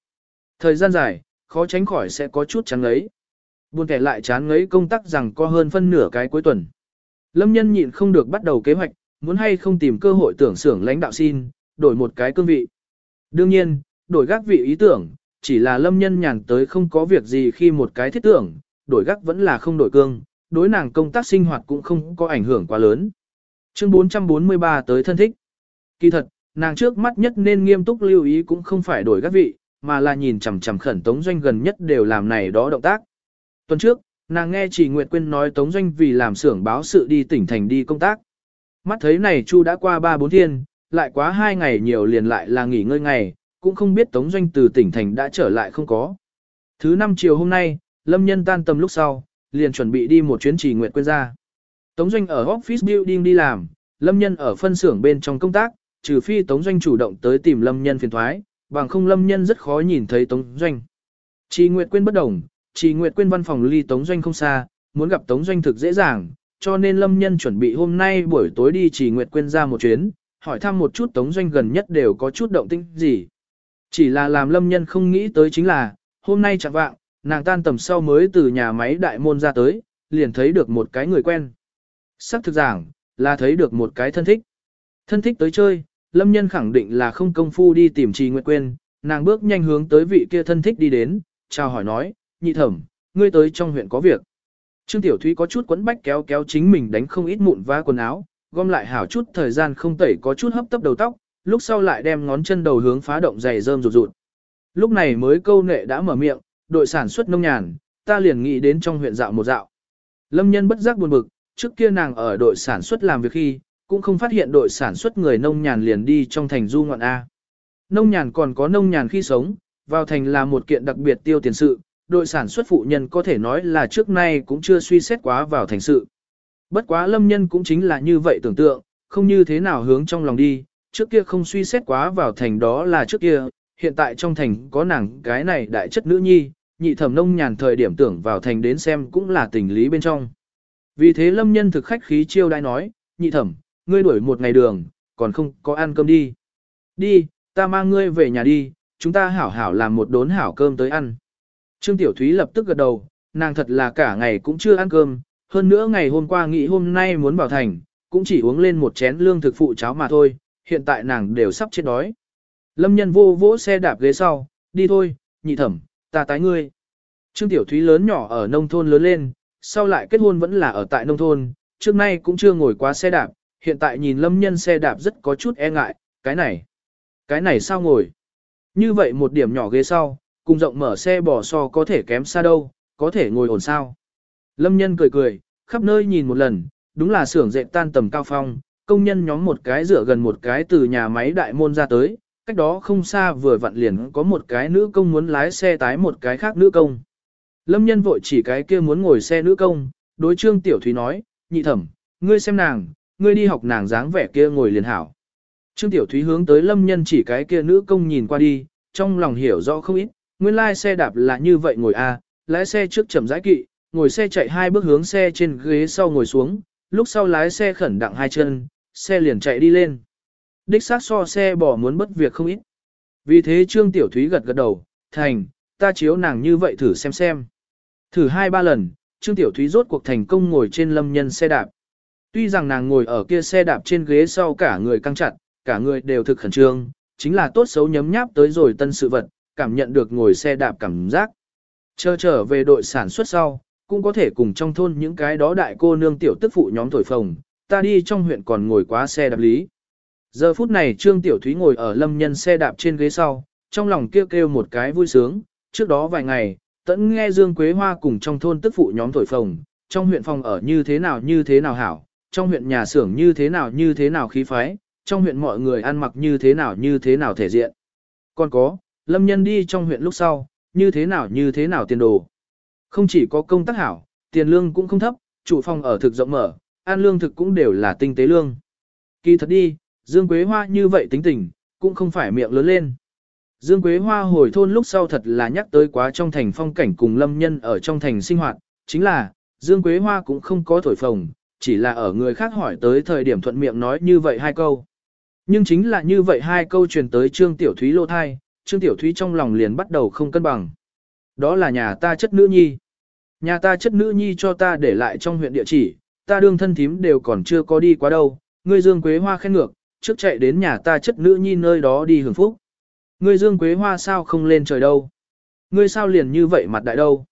Thời gian dài, khó tránh khỏi sẽ có chút chán ngấy. Buồn kẻ lại chán ngấy công tác rằng có hơn phân nửa cái cuối tuần. Lâm nhân nhịn không được bắt đầu kế hoạch, muốn hay không tìm cơ hội tưởng xưởng lãnh đạo xin, đổi một cái cương vị. Đương nhiên, đổi gác vị ý tưởng, chỉ là lâm nhân nhàn tới không có việc gì khi một cái thiết tưởng, đổi gác vẫn là không đổi cương, đối nàng công tác sinh hoạt cũng không có ảnh hưởng quá lớn. Chương 443 tới thân thích. Kỳ thật, nàng trước mắt nhất nên nghiêm túc lưu ý cũng không phải đổi gác vị, mà là nhìn chằm chằm khẩn Tống Doanh gần nhất đều làm này đó động tác. Tuần trước, nàng nghe chỉ Nguyệt Quyên nói Tống Doanh vì làm xưởng báo sự đi tỉnh thành đi công tác. Mắt thấy này Chu đã qua 3-4 thiên, lại quá 2 ngày nhiều liền lại là nghỉ ngơi ngày, cũng không biết Tống Doanh từ tỉnh thành đã trở lại không có. Thứ năm chiều hôm nay, Lâm Nhân tan tầm lúc sau, liền chuẩn bị đi một chuyến trì Nguyệt quên ra. Tống Doanh ở office building đi làm, Lâm Nhân ở phân xưởng bên trong công tác, trừ phi Tống Doanh chủ động tới tìm Lâm Nhân phiền thoái, bằng không Lâm Nhân rất khó nhìn thấy Tống Doanh. trì Nguyệt Quyên bất đồng, trì Nguyệt Quyên văn phòng ly Tống Doanh không xa, muốn gặp Tống Doanh thực dễ dàng, cho nên Lâm Nhân chuẩn bị hôm nay buổi tối đi trì Nguyệt Quyên ra một chuyến, hỏi thăm một chút Tống Doanh gần nhất đều có chút động tĩnh gì. Chỉ là làm Lâm Nhân không nghĩ tới chính là, hôm nay chẳng vạng, nàng tan tầm sau mới từ nhà máy đại môn ra tới, liền thấy được một cái người quen. Sắc thực giảng, là thấy được một cái thân thích. Thân thích tới chơi, Lâm Nhân khẳng định là không công phu đi tìm Trì nguyện Quyên, nàng bước nhanh hướng tới vị kia thân thích đi đến, chào hỏi nói, nhị thẩm, ngươi tới trong huyện có việc. Trương Tiểu Thúy có chút quấn bách kéo kéo chính mình đánh không ít mụn vá quần áo, gom lại hảo chút thời gian không tẩy có chút hấp tấp đầu tóc, lúc sau lại đem ngón chân đầu hướng phá động dày rơm rụt rụt. Lúc này mới câu nệ đã mở miệng, đội sản xuất nông nhàn, ta liền nghĩ đến trong huyện dạo một dạo. Lâm nhân bất giác buồn bực, trước kia nàng ở đội sản xuất làm việc khi, cũng không phát hiện đội sản xuất người nông nhàn liền đi trong thành du ngoạn A. Nông nhàn còn có nông nhàn khi sống, vào thành là một kiện đặc biệt tiêu tiền sự, đội sản xuất phụ nhân có thể nói là trước nay cũng chưa suy xét quá vào thành sự. Bất quá lâm nhân cũng chính là như vậy tưởng tượng, không như thế nào hướng trong lòng đi, trước kia không suy xét quá vào thành đó là trước kia, hiện tại trong thành có nàng cái này đại chất nữ nhi, nhị thẩm nông nhàn thời điểm tưởng vào thành đến xem cũng là tình lý bên trong. Vì thế lâm nhân thực khách khí chiêu đai nói, nhị thẩm, ngươi đuổi một ngày đường, còn không có ăn cơm đi. Đi, ta mang ngươi về nhà đi, chúng ta hảo hảo làm một đốn hảo cơm tới ăn. Trương Tiểu Thúy lập tức gật đầu, nàng thật là cả ngày cũng chưa ăn cơm, hơn nữa ngày hôm qua nghĩ hôm nay muốn vào thành, cũng chỉ uống lên một chén lương thực phụ cháo mà thôi, hiện tại nàng đều sắp chết đói. Lâm nhân vô vỗ xe đạp ghế sau, đi thôi, nhị thẩm, ta tái ngươi. Trương Tiểu Thúy lớn nhỏ ở nông thôn lớn lên, sau lại kết hôn vẫn là ở tại nông thôn, trước nay cũng chưa ngồi qua xe đạp, hiện tại nhìn lâm nhân xe đạp rất có chút e ngại, cái này, cái này sao ngồi. Như vậy một điểm nhỏ ghế sau, cùng rộng mở xe bỏ so có thể kém xa đâu, có thể ngồi ổn sao. Lâm nhân cười cười, khắp nơi nhìn một lần, đúng là xưởng dệt tan tầm cao phong, công nhân nhóm một cái rửa gần một cái từ nhà máy đại môn ra tới, cách đó không xa vừa vặn liền có một cái nữ công muốn lái xe tái một cái khác nữ công. Lâm nhân vội chỉ cái kia muốn ngồi xe nữ công, đối trương tiểu thúy nói, nhị thẩm, ngươi xem nàng, ngươi đi học nàng dáng vẻ kia ngồi liền hảo. Trương tiểu thúy hướng tới lâm nhân chỉ cái kia nữ công nhìn qua đi, trong lòng hiểu rõ không ít, nguyên lai xe đạp là như vậy ngồi a, lái xe trước chậm rãi kỵ, ngồi xe chạy hai bước hướng xe trên ghế sau ngồi xuống, lúc sau lái xe khẩn đặng hai chân, xe liền chạy đi lên. Đích xác so xe bỏ muốn bất việc không ít. Vì thế Trương Tiểu Thúy gật gật đầu, thành, ta chiếu nàng như vậy thử xem xem. Thử hai ba lần, Trương Tiểu Thúy rốt cuộc thành công ngồi trên lâm nhân xe đạp. Tuy rằng nàng ngồi ở kia xe đạp trên ghế sau cả người căng chặt, cả người đều thực khẩn trương, chính là tốt xấu nhấm nháp tới rồi tân sự vật, cảm nhận được ngồi xe đạp cảm giác. Chờ trở về đội sản xuất sau, cũng có thể cùng trong thôn những cái đó đại cô nương tiểu tức phụ nhóm thổi phồng, ta đi trong huyện còn ngồi quá xe đạp lý. Giờ phút này Trương Tiểu Thúy ngồi ở lâm nhân xe đạp trên ghế sau, trong lòng kêu kêu một cái vui sướng, trước đó vài ngày, tẫn nghe Dương Quế Hoa cùng trong thôn tức phụ nhóm thổi phồng, trong huyện phòng ở như thế nào như thế nào hảo, trong huyện nhà xưởng như thế nào như thế nào khí phái, trong huyện mọi người ăn mặc như thế nào như thế nào thể diện. Còn có, lâm nhân đi trong huyện lúc sau, như thế nào như thế nào tiền đồ. Không chỉ có công tác hảo, tiền lương cũng không thấp, chủ phòng ở thực rộng mở, ăn lương thực cũng đều là tinh tế lương. Kỳ thật đi, Dương Quế Hoa như vậy tính tình, cũng không phải miệng lớn lên. Dương Quế Hoa hồi thôn lúc sau thật là nhắc tới quá trong thành phong cảnh cùng lâm nhân ở trong thành sinh hoạt, chính là, Dương Quế Hoa cũng không có thổi phồng, chỉ là ở người khác hỏi tới thời điểm thuận miệng nói như vậy hai câu. Nhưng chính là như vậy hai câu truyền tới Trương Tiểu Thúy lô thai, Trương Tiểu Thúy trong lòng liền bắt đầu không cân bằng. Đó là nhà ta chất nữ nhi. Nhà ta chất nữ nhi cho ta để lại trong huyện địa chỉ, ta đương thân thím đều còn chưa có đi qua đâu, ngươi Dương Quế Hoa khen ngược, trước chạy đến nhà ta chất nữ nhi nơi đó đi hưởng phúc. Ngươi Dương Quế Hoa sao không lên trời đâu? Ngươi sao liền như vậy mặt đại đâu?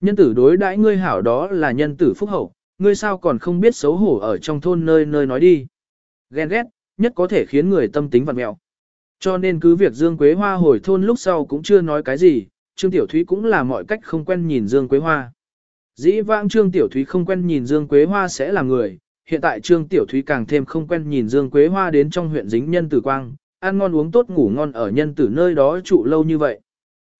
Nhân tử đối đãi ngươi hảo đó là nhân tử phúc hậu, ngươi sao còn không biết xấu hổ ở trong thôn nơi nơi nói đi. Ghen ghét, nhất có thể khiến người tâm tính vặn mẹo. Cho nên cứ việc Dương Quế Hoa hồi thôn lúc sau cũng chưa nói cái gì, Trương Tiểu Thúy cũng là mọi cách không quen nhìn Dương Quế Hoa. Dĩ vãng Trương Tiểu Thúy không quen nhìn Dương Quế Hoa sẽ là người, hiện tại Trương Tiểu Thúy càng thêm không quen nhìn Dương Quế Hoa đến trong huyện dính nhân tử quang, ăn ngon uống tốt ngủ ngon ở nhân tử nơi đó trụ lâu như vậy.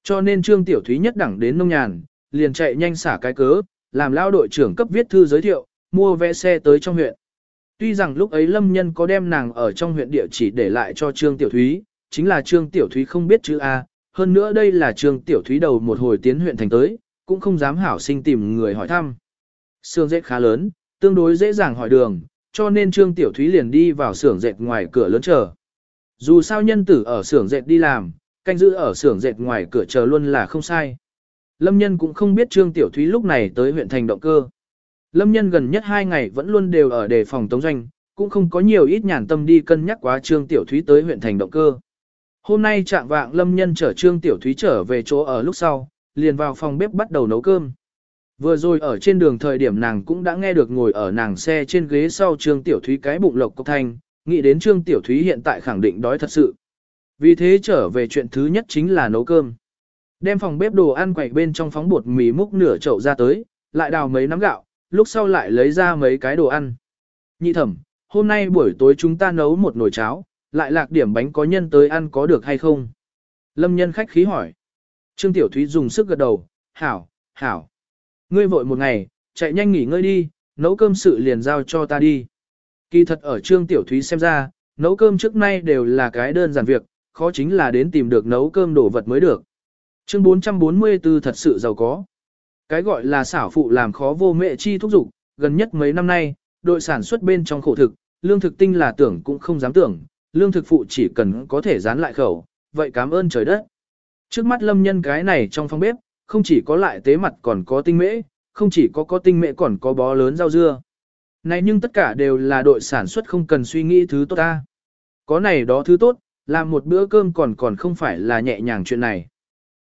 Cho nên Trương Tiểu Thúy nhất đẳng đến nông nhàn, liền chạy nhanh xả cái cớ, làm lao đội trưởng cấp viết thư giới thiệu, mua vé xe tới trong huyện. Tuy rằng lúc ấy Lâm Nhân có đem nàng ở trong huyện địa chỉ để lại cho Trương Tiểu Thúy, chính là Trương Tiểu Thúy không biết chữ A, hơn nữa đây là Trương Tiểu Thúy đầu một hồi tiến huyện thành tới, cũng không dám hảo sinh tìm người hỏi thăm. Sương dệt khá lớn, tương đối dễ dàng hỏi đường, cho nên Trương Tiểu Thúy liền đi vào xưởng dệt ngoài cửa lớn chờ. Dù sao nhân tử ở xưởng dệt đi làm, canh giữ ở xưởng dệt ngoài cửa chờ luôn là không sai. Lâm nhân cũng không biết Trương Tiểu Thúy lúc này tới huyện thành động cơ. Lâm nhân gần nhất hai ngày vẫn luôn đều ở đề phòng tống doanh, cũng không có nhiều ít nhàn tâm đi cân nhắc quá Trương Tiểu Thúy tới huyện thành động cơ. Hôm nay trạng vạng Lâm nhân chở Trương Tiểu Thúy trở về chỗ ở lúc sau, liền vào phòng bếp bắt đầu nấu cơm. Vừa rồi ở trên đường thời điểm nàng cũng đã nghe được ngồi ở nàng xe trên ghế sau Trương Tiểu Thúy cái bụng lộc cốc thanh, nghĩ đến Trương Tiểu Thúy hiện tại khẳng định đói thật sự. Vì thế trở về chuyện thứ nhất chính là nấu cơm. Đem phòng bếp đồ ăn quậy bên trong phóng bột mì múc nửa chậu ra tới, lại đào mấy nắm gạo, lúc sau lại lấy ra mấy cái đồ ăn. Nhị thẩm, hôm nay buổi tối chúng ta nấu một nồi cháo, lại lạc điểm bánh có nhân tới ăn có được hay không? Lâm nhân khách khí hỏi. Trương Tiểu Thúy dùng sức gật đầu, hảo, hảo. Ngươi vội một ngày, chạy nhanh nghỉ ngơi đi, nấu cơm sự liền giao cho ta đi. Kỳ thật ở Trương Tiểu Thúy xem ra, nấu cơm trước nay đều là cái đơn giản việc, khó chính là đến tìm được nấu cơm đổ vật mới được. Chương 444 thật sự giàu có. Cái gọi là xảo phụ làm khó vô mẹ chi thúc dục gần nhất mấy năm nay, đội sản xuất bên trong khổ thực, lương thực tinh là tưởng cũng không dám tưởng, lương thực phụ chỉ cần có thể dán lại khẩu, vậy cảm ơn trời đất. Trước mắt lâm nhân cái này trong phòng bếp, không chỉ có lại tế mặt còn có tinh mễ, không chỉ có có tinh mễ còn có bó lớn rau dưa. Này nhưng tất cả đều là đội sản xuất không cần suy nghĩ thứ tốt ta. Có này đó thứ tốt, làm một bữa cơm còn còn không phải là nhẹ nhàng chuyện này.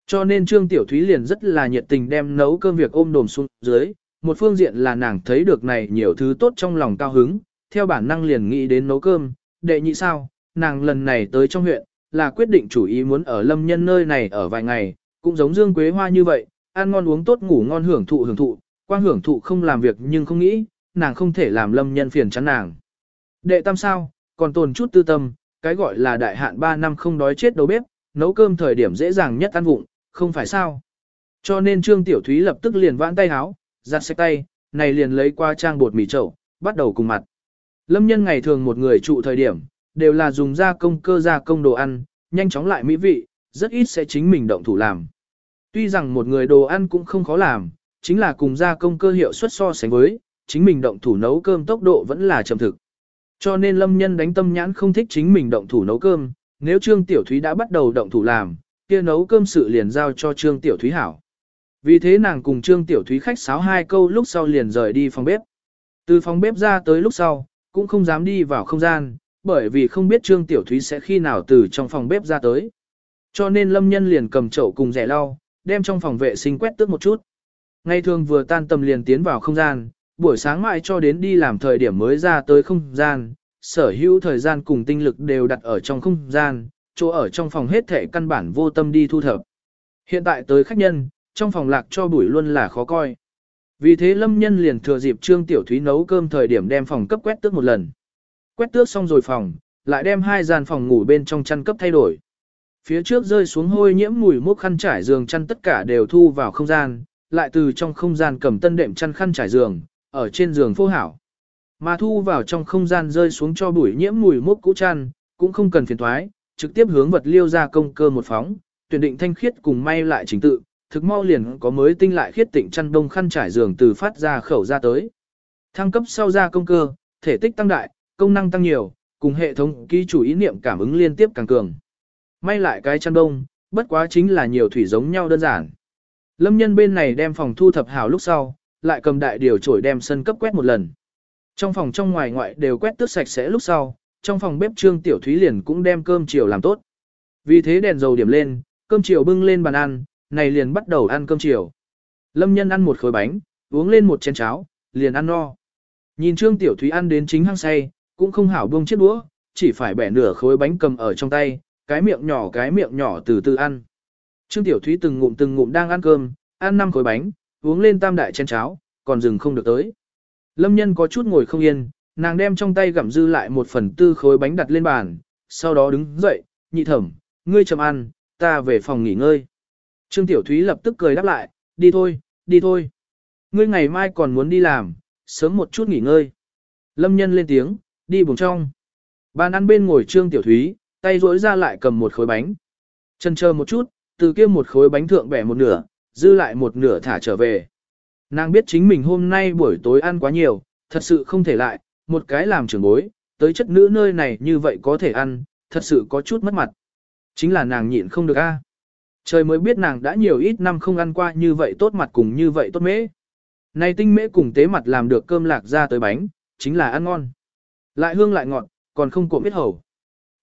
Cho nên Trương Tiểu Thúy liền rất là nhiệt tình đem nấu cơm việc ôm đồm xuống dưới, một phương diện là nàng thấy được này nhiều thứ tốt trong lòng cao hứng, theo bản năng liền nghĩ đến nấu cơm, đệ nhị sao, nàng lần này tới trong huyện, là quyết định chủ ý muốn ở lâm nhân nơi này ở vài ngày, cũng giống Dương Quế Hoa như vậy, ăn ngon uống tốt ngủ ngon hưởng thụ hưởng thụ, quang hưởng thụ không làm việc nhưng không nghĩ, nàng không thể làm lâm nhân phiền chán nàng. Đệ tam sao, còn tồn chút tư tâm, cái gọi là đại hạn 3 năm không đói chết đầu bếp, nấu cơm thời điểm dễ dàng nhất ăn vụng, không phải sao. Cho nên Trương Tiểu Thúy lập tức liền vãn tay háo, giặt sạch tay, này liền lấy qua trang bột mì chậu, bắt đầu cùng mặt. Lâm nhân ngày thường một người trụ thời điểm, đều là dùng gia công cơ gia công đồ ăn, nhanh chóng lại mỹ vị, rất ít sẽ chính mình động thủ làm. Tuy rằng một người đồ ăn cũng không khó làm, chính là cùng gia công cơ hiệu suất so sánh với, chính mình động thủ nấu cơm tốc độ vẫn là chậm thực. Cho nên lâm nhân đánh tâm nhãn không thích chính mình động thủ nấu cơm, nếu Trương Tiểu Thúy đã bắt đầu động thủ làm, kia nấu cơm sự liền giao cho Trương Tiểu Thúy hảo. Vì thế nàng cùng Trương Tiểu Thúy khách sáo hai câu lúc sau liền rời đi phòng bếp. Từ phòng bếp ra tới lúc sau, cũng không dám đi vào không gian, bởi vì không biết Trương Tiểu Thúy sẽ khi nào từ trong phòng bếp ra tới. Cho nên Lâm Nhân liền cầm chậu cùng rẻ lau, đem trong phòng vệ sinh quét tước một chút. Ngày thường vừa tan tầm liền tiến vào không gian, buổi sáng mãi cho đến đi làm thời điểm mới ra tới không gian, sở hữu thời gian cùng tinh lực đều đặt ở trong không gian, chỗ ở trong phòng hết thể căn bản vô tâm đi thu thập. Hiện tại tới khách nhân, trong phòng lạc cho buổi luôn là khó coi. Vì thế Lâm Nhân liền thừa dịp Trương Tiểu Thúy nấu cơm thời điểm đem phòng cấp quét tước một lần. Quét tước xong rồi phòng, lại đem hai gian phòng ngủ bên trong chăn cấp thay đổi. Phía trước rơi xuống hôi nhiễm mùi mốc khăn trải giường chăn tất cả đều thu vào không gian, lại từ trong không gian cầm tân đệm chăn khăn trải giường, ở trên giường phô hảo. Mà thu vào trong không gian rơi xuống cho bụi nhiễm mùi mốc cũ chăn, cũng không cần phiền thoái, trực tiếp hướng vật liêu ra công cơ một phóng, tuyển định thanh khiết cùng may lại trình tự, thực mau liền có mới tinh lại khiết tịnh chăn đông khăn trải giường từ phát ra khẩu ra tới. Thăng cấp sau ra công cơ, thể tích tăng đại, công năng tăng nhiều, cùng hệ thống ký chủ ý niệm cảm ứng liên tiếp càng cường. May lại cái chăn đông, bất quá chính là nhiều thủy giống nhau đơn giản. Lâm nhân bên này đem phòng thu thập hào lúc sau, lại cầm đại điều trổi đem sân cấp quét một lần. Trong phòng trong ngoài ngoại đều quét tước sạch sẽ lúc sau, trong phòng bếp trương tiểu thúy liền cũng đem cơm chiều làm tốt. Vì thế đèn dầu điểm lên, cơm chiều bưng lên bàn ăn, này liền bắt đầu ăn cơm chiều. Lâm nhân ăn một khối bánh, uống lên một chén cháo, liền ăn no. Nhìn trương tiểu thúy ăn đến chính hăng say, cũng không hảo buông chiếc đũa, chỉ phải bẻ nửa khối bánh cầm ở trong tay, cái miệng nhỏ cái miệng nhỏ từ từ ăn. Trương Tiểu Thúy từng ngụm từng ngụm đang ăn cơm, ăn năm khối bánh, uống lên tam đại chén cháo, còn dừng không được tới. Lâm nhân có chút ngồi không yên, nàng đem trong tay gặm dư lại một phần tư khối bánh đặt lên bàn, sau đó đứng dậy, nhị thẩm, ngươi chậm ăn, ta về phòng nghỉ ngơi. Trương Tiểu Thúy lập tức cười đáp lại, đi thôi, đi thôi. Ngươi ngày mai còn muốn đi làm, sớm một chút nghỉ ngơi. Lâm nhân lên tiếng, đi buồng trong. Bàn ăn bên ngồi Trương Tiểu Thúy, tay rỗi ra lại cầm một khối bánh. Chân chờ một chút, từ kia một khối bánh thượng bẻ một nửa, dư lại một nửa thả trở về. Nàng biết chính mình hôm nay buổi tối ăn quá nhiều, thật sự không thể lại, một cái làm trưởng bối, tới chất nữ nơi này như vậy có thể ăn, thật sự có chút mất mặt. Chính là nàng nhịn không được a. Trời mới biết nàng đã nhiều ít năm không ăn qua như vậy tốt mặt cùng như vậy tốt mễ. Này tinh mễ cùng tế mặt làm được cơm lạc ra tới bánh, chính là ăn ngon. Lại hương lại ngọt, còn không cộm biết hầu.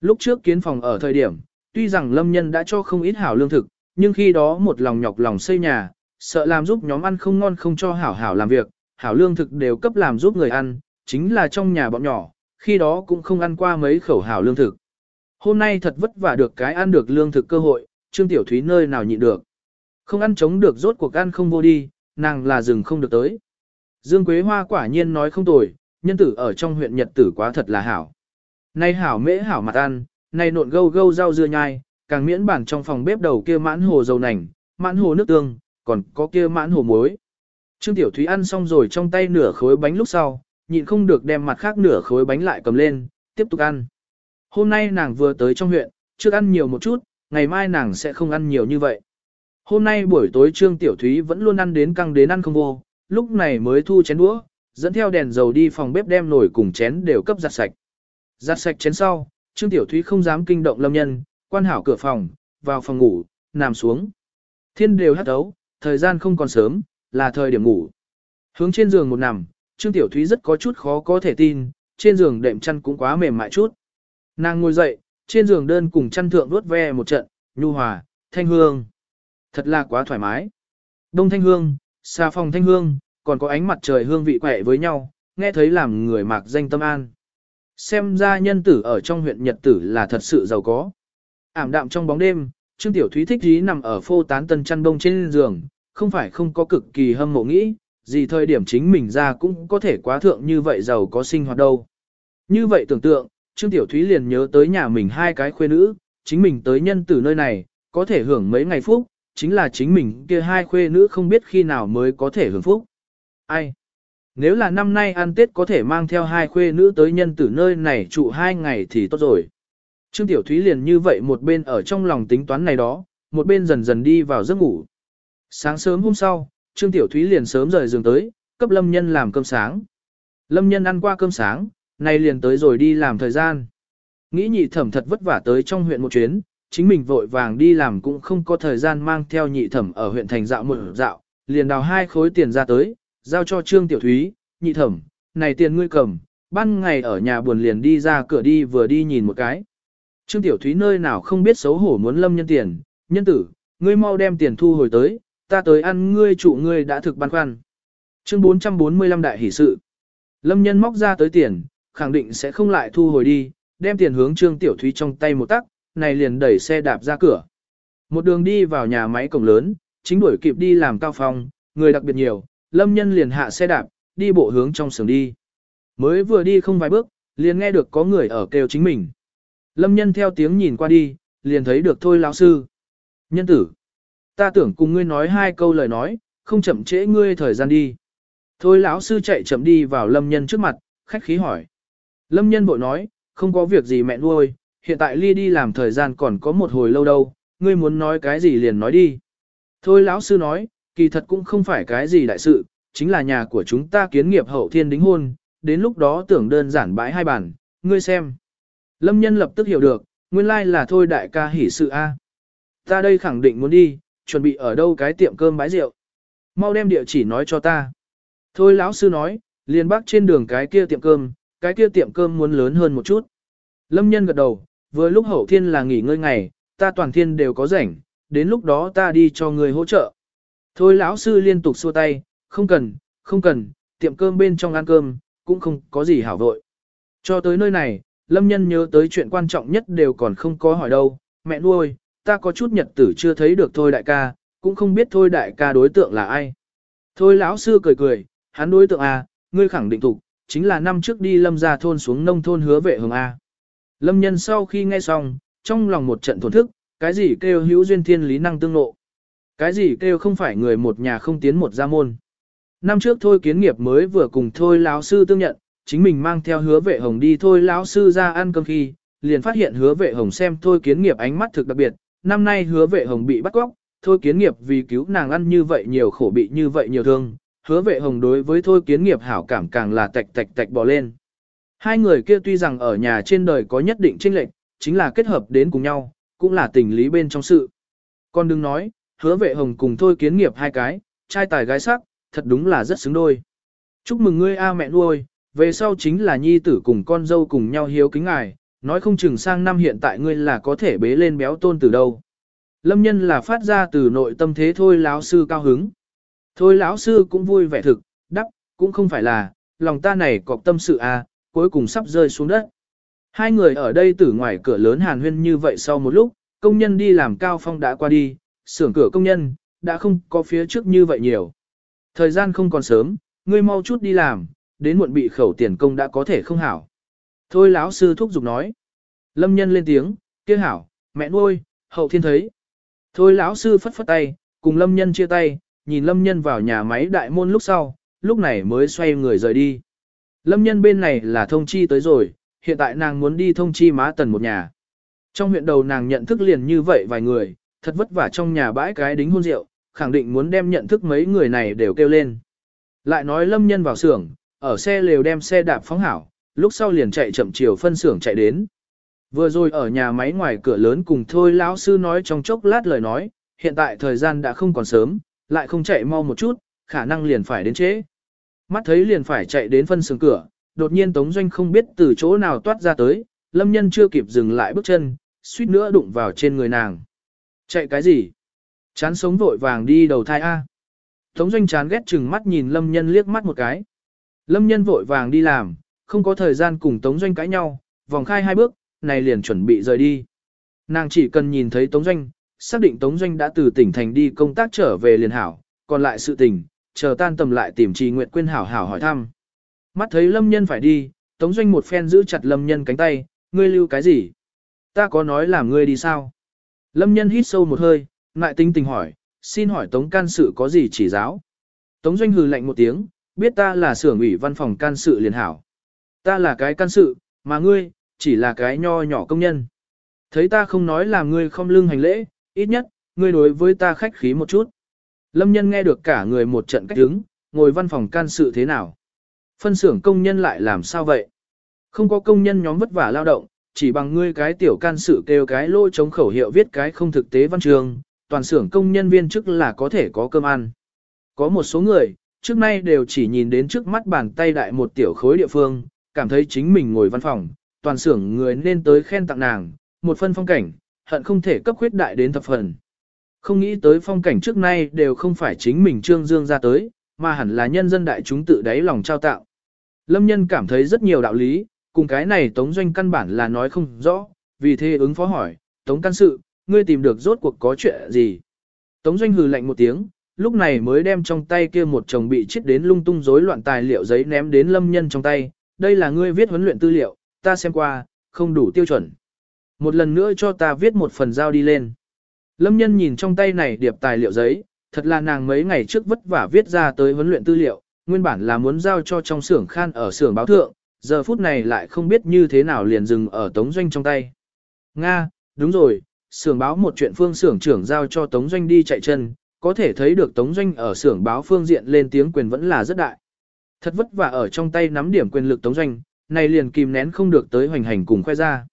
Lúc trước kiến phòng ở thời điểm, tuy rằng lâm nhân đã cho không ít hảo lương thực, nhưng khi đó một lòng nhọc lòng xây nhà, sợ làm giúp nhóm ăn không ngon không cho hảo hảo làm việc, hảo lương thực đều cấp làm giúp người ăn, chính là trong nhà bọn nhỏ, khi đó cũng không ăn qua mấy khẩu hảo lương thực. Hôm nay thật vất vả được cái ăn được lương thực cơ hội, Trương Tiểu Thúy nơi nào nhịn được. Không ăn chống được rốt cuộc ăn không vô đi, nàng là rừng không được tới. Dương Quế Hoa quả nhiên nói không tồi, nhân tử ở trong huyện Nhật tử quá thật là hảo. Nay hảo mễ hảo mặt ăn, nay nộn gâu gâu rau dưa nhai, càng miễn bản trong phòng bếp đầu kia mãn hồ dầu nành, mãn hồ nước tương, còn có kia mãn hồ muối. Trương Tiểu Thúy ăn xong rồi trong tay nửa khối bánh lúc sau, nhịn không được đem mặt khác nửa khối bánh lại cầm lên, tiếp tục ăn. Hôm nay nàng vừa tới trong huyện, trước ăn nhiều một chút, ngày mai nàng sẽ không ăn nhiều như vậy. Hôm nay buổi tối Trương Tiểu Thúy vẫn luôn ăn đến căng đến ăn không vô, lúc này mới thu chén đũa, dẫn theo đèn dầu đi phòng bếp đem nồi cùng chén đều cấp giặt sạch. Giặt sạch chén sau, Trương Tiểu Thúy không dám kinh động lâm nhân, quan hảo cửa phòng, vào phòng ngủ, nằm xuống. Thiên đều hát ấu, thời gian không còn sớm, là thời điểm ngủ. Hướng trên giường một nằm, Trương Tiểu Thúy rất có chút khó có thể tin, trên giường đệm chăn cũng quá mềm mại chút. Nàng ngồi dậy, trên giường đơn cùng chăn thượng vuốt ve một trận, nhu hòa, thanh hương. Thật là quá thoải mái. Đông thanh hương, xa phòng thanh hương, còn có ánh mặt trời hương vị quẹ với nhau, nghe thấy làm người mạc danh tâm an. Xem ra nhân tử ở trong huyện Nhật tử là thật sự giàu có. Ảm đạm trong bóng đêm, Trương Tiểu Thúy thích dí nằm ở phô tán tân chăn đông trên giường, không phải không có cực kỳ hâm mộ nghĩ, gì thời điểm chính mình ra cũng có thể quá thượng như vậy giàu có sinh hoạt đâu. Như vậy tưởng tượng, Trương Tiểu Thúy liền nhớ tới nhà mình hai cái khuê nữ, chính mình tới nhân tử nơi này, có thể hưởng mấy ngày phúc, chính là chính mình kia hai khuê nữ không biết khi nào mới có thể hưởng phúc. Ai? Nếu là năm nay ăn Tết có thể mang theo hai khuê nữ tới nhân tử nơi này trụ hai ngày thì tốt rồi. Trương Tiểu Thúy liền như vậy một bên ở trong lòng tính toán này đó, một bên dần dần đi vào giấc ngủ. Sáng sớm hôm sau, Trương Tiểu Thúy liền sớm rời giường tới, cấp Lâm Nhân làm cơm sáng. Lâm Nhân ăn qua cơm sáng, nay liền tới rồi đi làm thời gian. Nghĩ nhị thẩm thật vất vả tới trong huyện một chuyến, chính mình vội vàng đi làm cũng không có thời gian mang theo nhị thẩm ở huyện thành dạo một dạo, liền đào hai khối tiền ra tới, giao cho Trương Tiểu Thúy, nhị thẩm, này tiền ngươi cầm, ban ngày ở nhà buồn liền đi ra cửa đi vừa đi nhìn một cái. Trương Tiểu Thúy nơi nào không biết xấu hổ muốn lâm nhân tiền, nhân tử, ngươi mau đem tiền thu hồi tới, ta tới ăn ngươi trụ ngươi đã thực băn khoăn. Chương 445 đại hỷ sự. Lâm nhân móc ra tới tiền, khẳng định sẽ không lại thu hồi đi, đem tiền hướng Trương Tiểu Thúy trong tay một tắc, này liền đẩy xe đạp ra cửa. Một đường đi vào nhà máy cổng lớn, chính đuổi kịp đi làm cao phong, người đặc biệt nhiều, Lâm nhân liền hạ xe đạp, đi bộ hướng trong sườn đi. Mới vừa đi không vài bước, liền nghe được có người ở kêu chính mình. Lâm nhân theo tiếng nhìn qua đi, liền thấy được thôi lão sư. Nhân tử, ta tưởng cùng ngươi nói hai câu lời nói, không chậm trễ ngươi thời gian đi. Thôi lão sư chạy chậm đi vào lâm nhân trước mặt, khách khí hỏi. Lâm nhân bội nói, không có việc gì mẹ nuôi, hiện tại ly đi làm thời gian còn có một hồi lâu đâu, ngươi muốn nói cái gì liền nói đi. Thôi lão sư nói, kỳ thật cũng không phải cái gì đại sự, chính là nhà của chúng ta kiến nghiệp hậu thiên đính hôn, đến lúc đó tưởng đơn giản bãi hai bản, ngươi xem. Lâm nhân lập tức hiểu được, nguyên lai like là thôi đại ca hỉ sự A. Ta đây khẳng định muốn đi, chuẩn bị ở đâu cái tiệm cơm bãi rượu. Mau đem địa chỉ nói cho ta. Thôi lão sư nói, liền bắc trên đường cái kia tiệm cơm, cái kia tiệm cơm muốn lớn hơn một chút. Lâm nhân gật đầu, vừa lúc hậu thiên là nghỉ ngơi ngày, ta toàn thiên đều có rảnh, đến lúc đó ta đi cho người hỗ trợ. Thôi lão sư liên tục xua tay, không cần, không cần, tiệm cơm bên trong ăn cơm, cũng không có gì hảo vội. Cho tới nơi này, Lâm Nhân nhớ tới chuyện quan trọng nhất đều còn không có hỏi đâu, mẹ nuôi, ta có chút nhật tử chưa thấy được thôi đại ca, cũng không biết thôi đại ca đối tượng là ai. Thôi lão sư cười cười, hắn đối tượng à, ngươi khẳng định tục, chính là năm trước đi lâm ra thôn xuống nông thôn hứa vệ hồng A. Lâm nhân sau khi nghe xong, trong lòng một trận thổn thức, cái gì kêu hữu duyên thiên lý năng tương nộ. Cái gì kêu không phải người một nhà không tiến một gia môn. Năm trước thôi kiến nghiệp mới vừa cùng thôi lão sư tương nhận, chính mình mang theo hứa vệ hồng đi thôi lão sư ra ăn cơm khi, liền phát hiện hứa vệ hồng xem thôi kiến nghiệp ánh mắt thực đặc biệt, năm nay hứa vệ hồng bị bắt cóc, thôi kiến nghiệp vì cứu nàng ăn như vậy nhiều khổ bị như vậy nhiều thương, hứa vệ hồng đối với thôi kiến nghiệp hảo cảm càng là tạch tạch tạch bỏ lên. Hai người kia tuy rằng ở nhà trên đời có nhất định chênh lệch, chính là kết hợp đến cùng nhau, cũng là tình lý bên trong sự. Con đừng nói, hứa vệ hồng cùng thôi kiến nghiệp hai cái, trai tài gái sắc, thật đúng là rất xứng đôi. Chúc mừng ngươi a mẹ nuôi, về sau chính là nhi tử cùng con dâu cùng nhau hiếu kính ngài, nói không chừng sang năm hiện tại ngươi là có thể bế lên béo tôn từ đâu. Lâm nhân là phát ra từ nội tâm thế thôi lão sư cao hứng. Thôi lão sư cũng vui vẻ thực, đắc, cũng không phải là, lòng ta này cọc tâm sự à, cuối cùng sắp rơi xuống đất. Hai người ở đây từ ngoài cửa lớn hàn huyên như vậy sau một lúc, công nhân đi làm cao phong đã qua đi, xưởng cửa công nhân, đã không có phía trước như vậy nhiều. Thời gian không còn sớm, ngươi mau chút đi làm, đến muộn bị khẩu tiền công đã có thể không hảo. Thôi lão sư thúc giục nói. Lâm nhân lên tiếng, kia hảo, mẹ nuôi, hậu thiên thấy. Thôi lão sư phất phất tay, cùng lâm nhân chia tay, nhìn lâm nhân vào nhà máy đại môn lúc sau, lúc này mới xoay người rời đi. Lâm nhân bên này là thông chi tới rồi, hiện tại nàng muốn đi thông chi má tần một nhà. Trong huyện đầu nàng nhận thức liền như vậy vài người, thật vất vả trong nhà bãi cái đính hôn rượu, khẳng định muốn đem nhận thức mấy người này đều kêu lên. Lại nói lâm nhân vào xưởng, ở xe lều đem xe đạp phóng hảo, lúc sau liền chạy chậm chiều phân xưởng chạy đến. Vừa rồi ở nhà máy ngoài cửa lớn cùng thôi lão sư nói trong chốc lát lời nói, hiện tại thời gian đã không còn sớm, lại không chạy mau một chút, khả năng liền phải đến trễ. Mắt thấy liền phải chạy đến phân xưởng cửa, đột nhiên Tống Doanh không biết từ chỗ nào toát ra tới, lâm nhân chưa kịp dừng lại bước chân, suýt nữa đụng vào trên người nàng. Chạy cái gì? Chán sống vội vàng đi đầu thai A. Tống Doanh chán ghét chừng mắt nhìn lâm nhân liếc mắt một cái. Lâm nhân vội vàng đi làm, không có thời gian cùng Tống Doanh cãi nhau, vòng khai hai bước, này liền chuẩn bị rời đi. Nàng chỉ cần nhìn thấy Tống Doanh, xác định Tống Doanh đã từ tỉnh thành đi công tác trở về liền hảo, còn lại sự tình, chờ tan tầm lại tìm trì nguyện quên hảo hảo hỏi thăm. Mắt thấy Lâm Nhân phải đi, Tống Doanh một phen giữ chặt Lâm Nhân cánh tay, ngươi lưu cái gì? Ta có nói là ngươi đi sao? Lâm Nhân hít sâu một hơi, lại tinh tình hỏi, xin hỏi Tống can sự có gì chỉ giáo? Tống Doanh hừ lạnh một tiếng, biết ta là xưởng ủy văn phòng can sự liền hảo. Ta là cái can sự, mà ngươi, chỉ là cái nho nhỏ công nhân. Thấy ta không nói là ngươi không lưng hành lễ, ít nhất, ngươi đối với ta khách khí một chút. Lâm nhân nghe được cả người một trận cách đứng, ngồi văn phòng can sự thế nào. Phân xưởng công nhân lại làm sao vậy? Không có công nhân nhóm vất vả lao động, chỉ bằng ngươi cái tiểu can sự kêu cái lô chống khẩu hiệu viết cái không thực tế văn trường, toàn xưởng công nhân viên chức là có thể có cơm ăn. Có một số người, trước nay đều chỉ nhìn đến trước mắt bàn tay đại một tiểu khối địa phương, cảm thấy chính mình ngồi văn phòng, toàn xưởng người nên tới khen tặng nàng, một phân phong cảnh, hận không thể cấp khuyết đại đến thập phần. Không nghĩ tới phong cảnh trước nay đều không phải chính mình trương dương ra tới, mà hẳn là nhân dân đại chúng tự đáy lòng trao tạo. Lâm nhân cảm thấy rất nhiều đạo lý, cùng cái này tống doanh căn bản là nói không rõ, vì thế ứng phó hỏi, tống căn sự, ngươi tìm được rốt cuộc có chuyện gì. Tống doanh hừ lạnh một tiếng, lúc này mới đem trong tay kia một chồng bị chết đến lung tung rối loạn tài liệu giấy ném đến lâm nhân trong tay, đây là ngươi viết huấn luyện tư liệu, ta xem qua, không đủ tiêu chuẩn. Một lần nữa cho ta viết một phần giao đi lên. Lâm nhân nhìn trong tay này điệp tài liệu giấy, thật là nàng mấy ngày trước vất vả viết ra tới huấn luyện tư liệu, nguyên bản là muốn giao cho trong xưởng khan ở xưởng báo thượng, giờ phút này lại không biết như thế nào liền dừng ở tống doanh trong tay. Nga, đúng rồi, xưởng báo một chuyện phương xưởng trưởng giao cho tống doanh đi chạy chân, có thể thấy được tống doanh ở xưởng báo phương diện lên tiếng quyền vẫn là rất đại. Thật vất vả ở trong tay nắm điểm quyền lực tống doanh, này liền kìm nén không được tới hoành hành cùng khoe ra.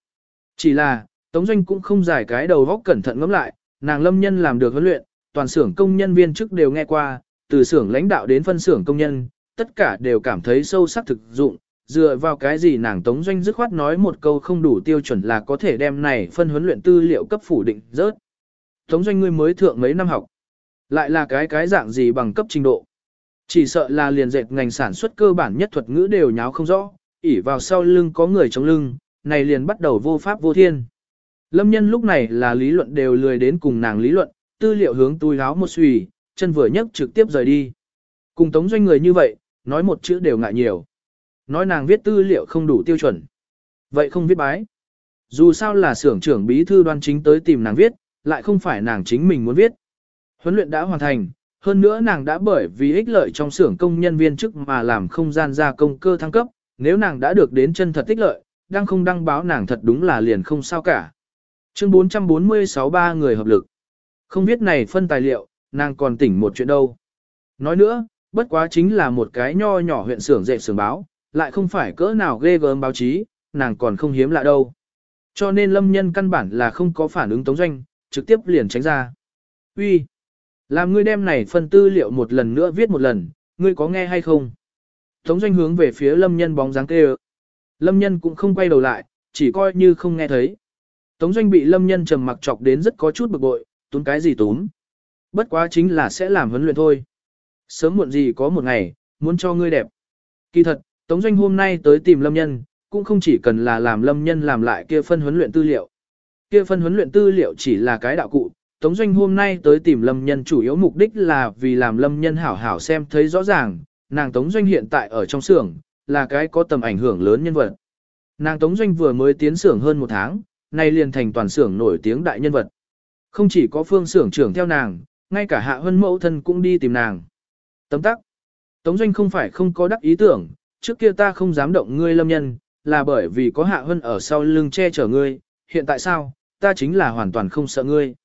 Chỉ là, tống doanh cũng không giải cái đầu vóc cẩn thận ngẫm lại, nàng lâm nhân làm được huấn luyện, toàn xưởng công nhân viên chức đều nghe qua, từ xưởng lãnh đạo đến phân xưởng công nhân, tất cả đều cảm thấy sâu sắc thực dụng, dựa vào cái gì nàng tống doanh dứt khoát nói một câu không đủ tiêu chuẩn là có thể đem này phân huấn luyện tư liệu cấp phủ định rớt. Tống doanh ngươi mới thượng mấy năm học, lại là cái cái dạng gì bằng cấp trình độ. Chỉ sợ là liền dệt ngành sản xuất cơ bản nhất thuật ngữ đều nháo không rõ, ỉ vào sau lưng có người chống lưng, này liền bắt đầu vô pháp vô thiên. Lâm nhân lúc này là lý luận đều lười đến cùng nàng lý luận, tư liệu hướng túi gáo một xùy, chân vừa nhấc trực tiếp rời đi. Cùng tống doanh người như vậy, nói một chữ đều ngại nhiều. Nói nàng viết tư liệu không đủ tiêu chuẩn. Vậy không viết bái. Dù sao là xưởng trưởng bí thư đoan chính tới tìm nàng viết, lại không phải nàng chính mình muốn viết. Huấn luyện đã hoàn thành, hơn nữa nàng đã bởi vì ích lợi trong xưởng công nhân viên chức mà làm không gian gia công cơ thăng cấp, nếu nàng đã được đến chân thật tích lợi, đang không đăng báo nàng thật đúng là liền không sao cả. Chương 446 ba người hợp lực. Không biết này phân tài liệu, nàng còn tỉnh một chuyện đâu. Nói nữa, bất quá chính là một cái nho nhỏ huyện xưởng dệt xưởng báo, lại không phải cỡ nào ghê gớm báo chí, nàng còn không hiếm lạ đâu. Cho nên lâm nhân căn bản là không có phản ứng tống doanh, trực tiếp liền tránh ra. Uy, làm ngươi đem này phân tư liệu một lần nữa viết một lần, ngươi có nghe hay không? Tống doanh hướng về phía lâm nhân bóng dáng kêu. Lâm nhân cũng không quay đầu lại, chỉ coi như không nghe thấy. Tống doanh bị lâm nhân trầm mặc chọc đến rất có chút bực bội, tốn cái gì tốn Bất quá chính là sẽ làm huấn luyện thôi. Sớm muộn gì có một ngày, muốn cho ngươi đẹp. Kỳ thật, Tống doanh hôm nay tới tìm lâm nhân, cũng không chỉ cần là làm lâm nhân làm lại kia phân huấn luyện tư liệu. Kia phân huấn luyện tư liệu chỉ là cái đạo cụ, Tống doanh hôm nay tới tìm lâm nhân chủ yếu mục đích là vì làm lâm nhân hảo hảo xem thấy rõ ràng, nàng Tống doanh hiện tại ở trong xưởng, là cái có tầm ảnh hưởng lớn nhân vật. Nàng Tống doanh vừa mới tiến xưởng hơn một tháng, nay liền thành toàn xưởng nổi tiếng đại nhân vật. Không chỉ có phương xưởng trưởng theo nàng, ngay cả hạ hân mẫu thân cũng đi tìm nàng. Tấm tắc. Tống doanh không phải không có đắc ý tưởng, trước kia ta không dám động ngươi lâm nhân, là bởi vì có hạ hân ở sau lưng che chở ngươi, hiện tại sao, ta chính là hoàn toàn không sợ ngươi.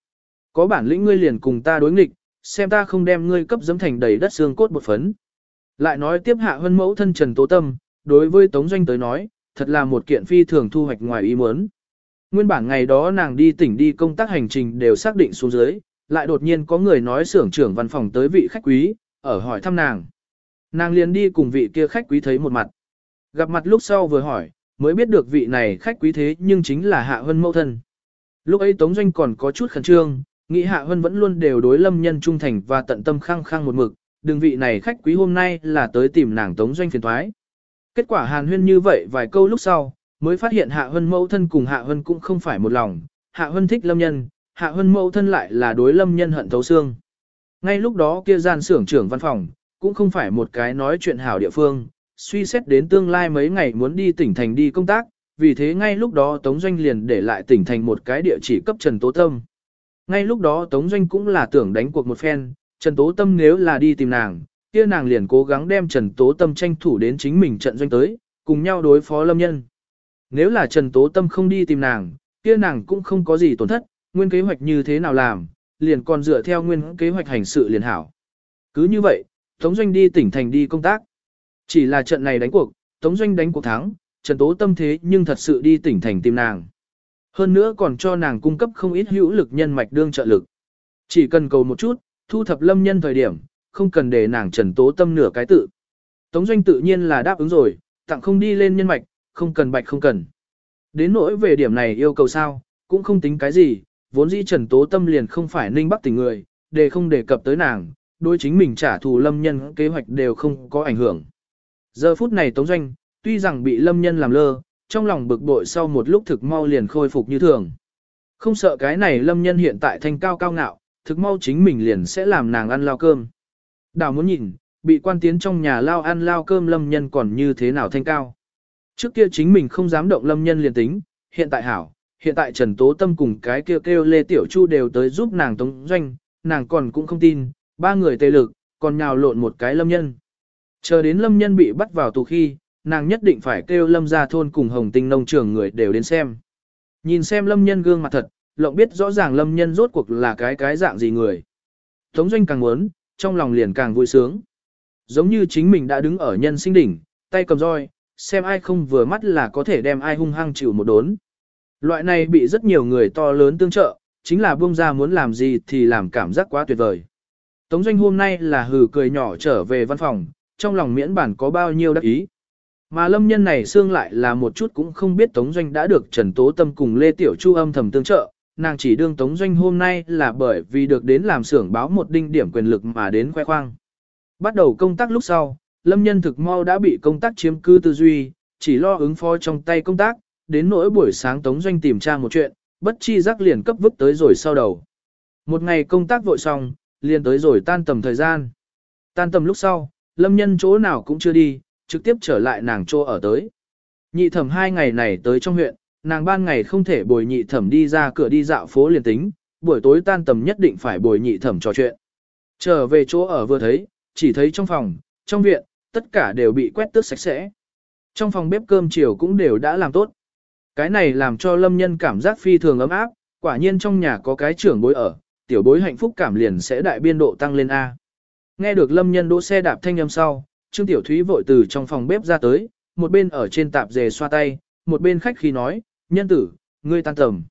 Có bản lĩnh ngươi liền cùng ta đối nghịch, xem ta không đem ngươi cấp dấm thành đầy đất xương cốt bột phấn. Lại nói tiếp hạ hân mẫu thân Trần Tố Tâm, đối với Tống Doanh tới nói, thật là một kiện phi thường thu hoạch ngoài ý muốn. Nguyên bản ngày đó nàng đi tỉnh đi công tác hành trình đều xác định xuống dưới, lại đột nhiên có người nói xưởng trưởng văn phòng tới vị khách quý, ở hỏi thăm nàng. Nàng liền đi cùng vị kia khách quý thấy một mặt. Gặp mặt lúc sau vừa hỏi, mới biết được vị này khách quý thế nhưng chính là Hạ Hân mẫu thân. Lúc ấy Tống Doanh còn có chút khẩn trương, nghĩ Hạ Hân vẫn luôn đều đối lâm nhân trung thành và tận tâm khăng khăng một mực, đừng vị này khách quý hôm nay là tới tìm nàng Tống Doanh phiền thoái. Kết quả hàn huyên như vậy vài câu lúc sau, mới phát hiện Hạ Hân mẫu thân cùng Hạ Hân cũng không phải một lòng, Hạ Hân thích lâm nhân, Hạ Hân mẫu thân lại là đối lâm nhân hận thấu xương. Ngay lúc đó kia gian xưởng trưởng văn phòng, cũng không phải một cái nói chuyện hảo địa phương, suy xét đến tương lai mấy ngày muốn đi tỉnh thành đi công tác, vì thế ngay lúc đó Tống Doanh liền để lại tỉnh thành một cái địa chỉ cấp Trần Tố Tâm. Ngay lúc đó Tống Doanh cũng là tưởng đánh cuộc một phen, Trần Tố Tâm nếu là đi tìm nàng, kia nàng liền cố gắng đem Trần Tố Tâm tranh thủ đến chính mình trận doanh tới, cùng nhau đối phó lâm nhân. Nếu là Trần Tố Tâm không đi tìm nàng, kia nàng cũng không có gì tổn thất, nguyên kế hoạch như thế nào làm, liền còn dựa theo nguyên kế hoạch hành sự liền hảo. Cứ như vậy, Tống Doanh đi tỉnh thành đi công tác. Chỉ là trận này đánh cuộc, Tống Doanh đánh cuộc thắng, Trần Tố Tâm thế nhưng thật sự đi tỉnh thành tìm nàng. Hơn nữa còn cho nàng cung cấp không ít hữu lực nhân mạch đương trợ lực. Chỉ cần cầu một chút, thu thập lâm nhân thời điểm, không cần để nàng Trần Tố Tâm nửa cái tự. Tống Doanh tự nhiên là đáp ứng rồi, tặng không đi lên nhân mạch, không cần bạch không cần. Đến nỗi về điểm này yêu cầu sao, cũng không tính cái gì, vốn dĩ Trần Tố Tâm liền không phải ninh bắc tình người, để không đề cập tới nàng, đối chính mình trả thù lâm nhân kế hoạch đều không có ảnh hưởng. Giờ phút này Tống Doanh, tuy rằng bị lâm nhân làm lơ, trong lòng bực bội sau một lúc thực mau liền khôi phục như thường. Không sợ cái này lâm nhân hiện tại thanh cao cao ngạo, thực mau chính mình liền sẽ làm nàng ăn lao cơm. Đào muốn nhìn, bị quan tiến trong nhà lao ăn lao cơm lâm nhân còn như thế nào thanh cao. Trước kia chính mình không dám động lâm nhân liền tính, hiện tại hảo, hiện tại Trần Tố Tâm cùng cái kêu kêu Lê Tiểu Chu đều tới giúp nàng tống doanh, nàng còn cũng không tin, ba người tê lực, còn nhào lộn một cái lâm nhân. Chờ đến lâm nhân bị bắt vào tù khi, nàng nhất định phải kêu lâm ra thôn cùng hồng tinh nông trường người đều đến xem. Nhìn xem lâm nhân gương mặt thật, lộng biết rõ ràng lâm nhân rốt cuộc là cái cái dạng gì người. Tống doanh càng muốn, trong lòng liền càng vui sướng. Giống như chính mình đã đứng ở nhân sinh đỉnh, tay cầm roi, xem ai không vừa mắt là có thể đem ai hung hăng chịu một đốn. Loại này bị rất nhiều người to lớn tương trợ, chính là buông ra muốn làm gì thì làm cảm giác quá tuyệt vời. Tống doanh hôm nay là hừ cười nhỏ trở về văn phòng, trong lòng miễn bản có bao nhiêu đắc ý. Mà lâm nhân này xương lại là một chút cũng không biết Tống Doanh đã được Trần Tố Tâm cùng Lê Tiểu Chu âm thầm tương trợ, nàng chỉ đương Tống Doanh hôm nay là bởi vì được đến làm xưởng báo một đinh điểm quyền lực mà đến khoe khoang. Bắt đầu công tác lúc sau, lâm nhân thực mau đã bị công tác chiếm cư tư duy, chỉ lo ứng phó trong tay công tác, đến nỗi buổi sáng Tống Doanh tìm tra một chuyện, bất chi giác liền cấp vứt tới rồi sau đầu. Một ngày công tác vội xong, liền tới rồi tan tầm thời gian. Tan tầm lúc sau, lâm nhân chỗ nào cũng chưa đi, trực tiếp trở lại nàng chỗ ở tới. Nhị thẩm hai ngày này tới trong huyện, nàng ban ngày không thể bồi nhị thẩm đi ra cửa đi dạo phố liền tính, buổi tối tan tầm nhất định phải bồi nhị thẩm trò chuyện. Trở về chỗ ở vừa thấy, chỉ thấy trong phòng, trong viện, tất cả đều bị quét tước sạch sẽ. Trong phòng bếp cơm chiều cũng đều đã làm tốt. Cái này làm cho lâm nhân cảm giác phi thường ấm áp, quả nhiên trong nhà có cái trưởng bối ở, tiểu bối hạnh phúc cảm liền sẽ đại biên độ tăng lên A. Nghe được lâm nhân đỗ xe đạp thanh âm sau, Trương Tiểu Thúy vội từ trong phòng bếp ra tới, một bên ở trên tạp dề xoa tay, một bên khách khi nói, nhân tử, ngươi tan tầm.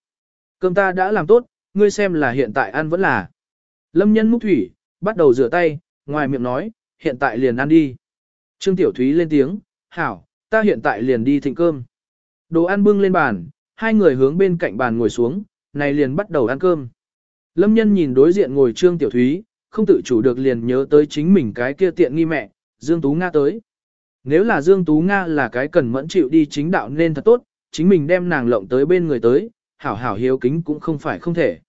Cơm ta đã làm tốt, ngươi xem là hiện tại ăn vẫn là. Lâm nhân múc thủy, bắt đầu rửa tay, ngoài miệng nói, hiện tại liền ăn đi. Trương Tiểu Thúy lên tiếng, hảo, ta hiện tại liền đi thịnh cơm. Đồ ăn bưng lên bàn, hai người hướng bên cạnh bàn ngồi xuống, này liền bắt đầu ăn cơm. Lâm nhân nhìn đối diện ngồi Trương Tiểu Thúy, không tự chủ được liền nhớ tới chính mình cái kia tiện nghi mẹ, Dương Tú Nga tới. Nếu là Dương Tú Nga là cái cần mẫn chịu đi chính đạo nên thật tốt, chính mình đem nàng lộng tới bên người tới, hảo hảo hiếu kính cũng không phải không thể.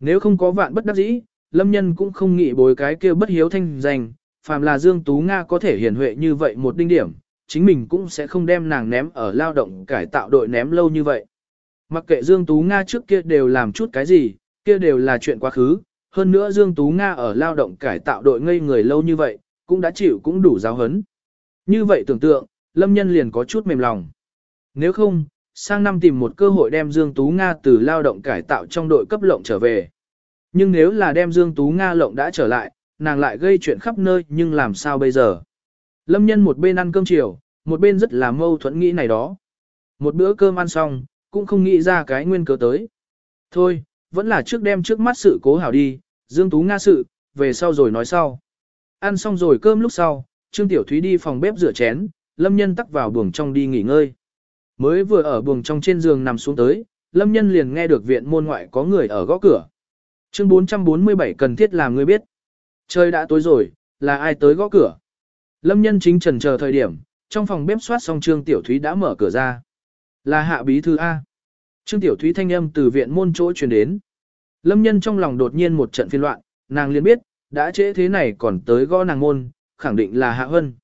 Nếu không có vạn bất đắc dĩ, Lâm Nhân cũng không nghĩ bồi cái kia bất hiếu thanh danh, phàm là Dương Tú Nga có thể hiển huệ như vậy một đinh điểm, chính mình cũng sẽ không đem nàng ném ở lao động cải tạo đội ném lâu như vậy. Mặc kệ Dương Tú Nga trước kia đều làm chút cái gì, kia đều là chuyện quá khứ, hơn nữa Dương Tú Nga ở lao động cải tạo đội ngây người lâu như vậy, cũng đã chịu cũng đủ giáo hấn. Như vậy tưởng tượng, Lâm Nhân liền có chút mềm lòng. Nếu không, sang năm tìm một cơ hội đem Dương Tú Nga từ lao động cải tạo trong đội cấp lộng trở về. Nhưng nếu là đem Dương Tú Nga lộng đã trở lại, nàng lại gây chuyện khắp nơi nhưng làm sao bây giờ? Lâm Nhân một bên ăn cơm chiều, một bên rất là mâu thuẫn nghĩ này đó. Một bữa cơm ăn xong, cũng không nghĩ ra cái nguyên cớ tới. Thôi, vẫn là trước đem trước mắt sự cố hảo đi, Dương Tú Nga sự, về sau rồi nói sau. Ăn xong rồi cơm lúc sau, Trương Tiểu Thúy đi phòng bếp rửa chén, Lâm Nhân tắc vào buồng trong đi nghỉ ngơi. Mới vừa ở buồng trong trên giường nằm xuống tới, Lâm Nhân liền nghe được viện môn ngoại có người ở gõ cửa. Chương 447 cần thiết làm người biết. Trời đã tối rồi, là ai tới gõ cửa? Lâm Nhân chính trần chờ thời điểm, trong phòng bếp soát xong Trương Tiểu Thúy đã mở cửa ra. Là hạ bí thư A. Trương Tiểu Thúy thanh âm từ viện môn chỗ truyền đến. Lâm Nhân trong lòng đột nhiên một trận phiên loạn, nàng liền biết, đã trễ thế này còn tới gõ nàng môn, khẳng định là Hạ Hân.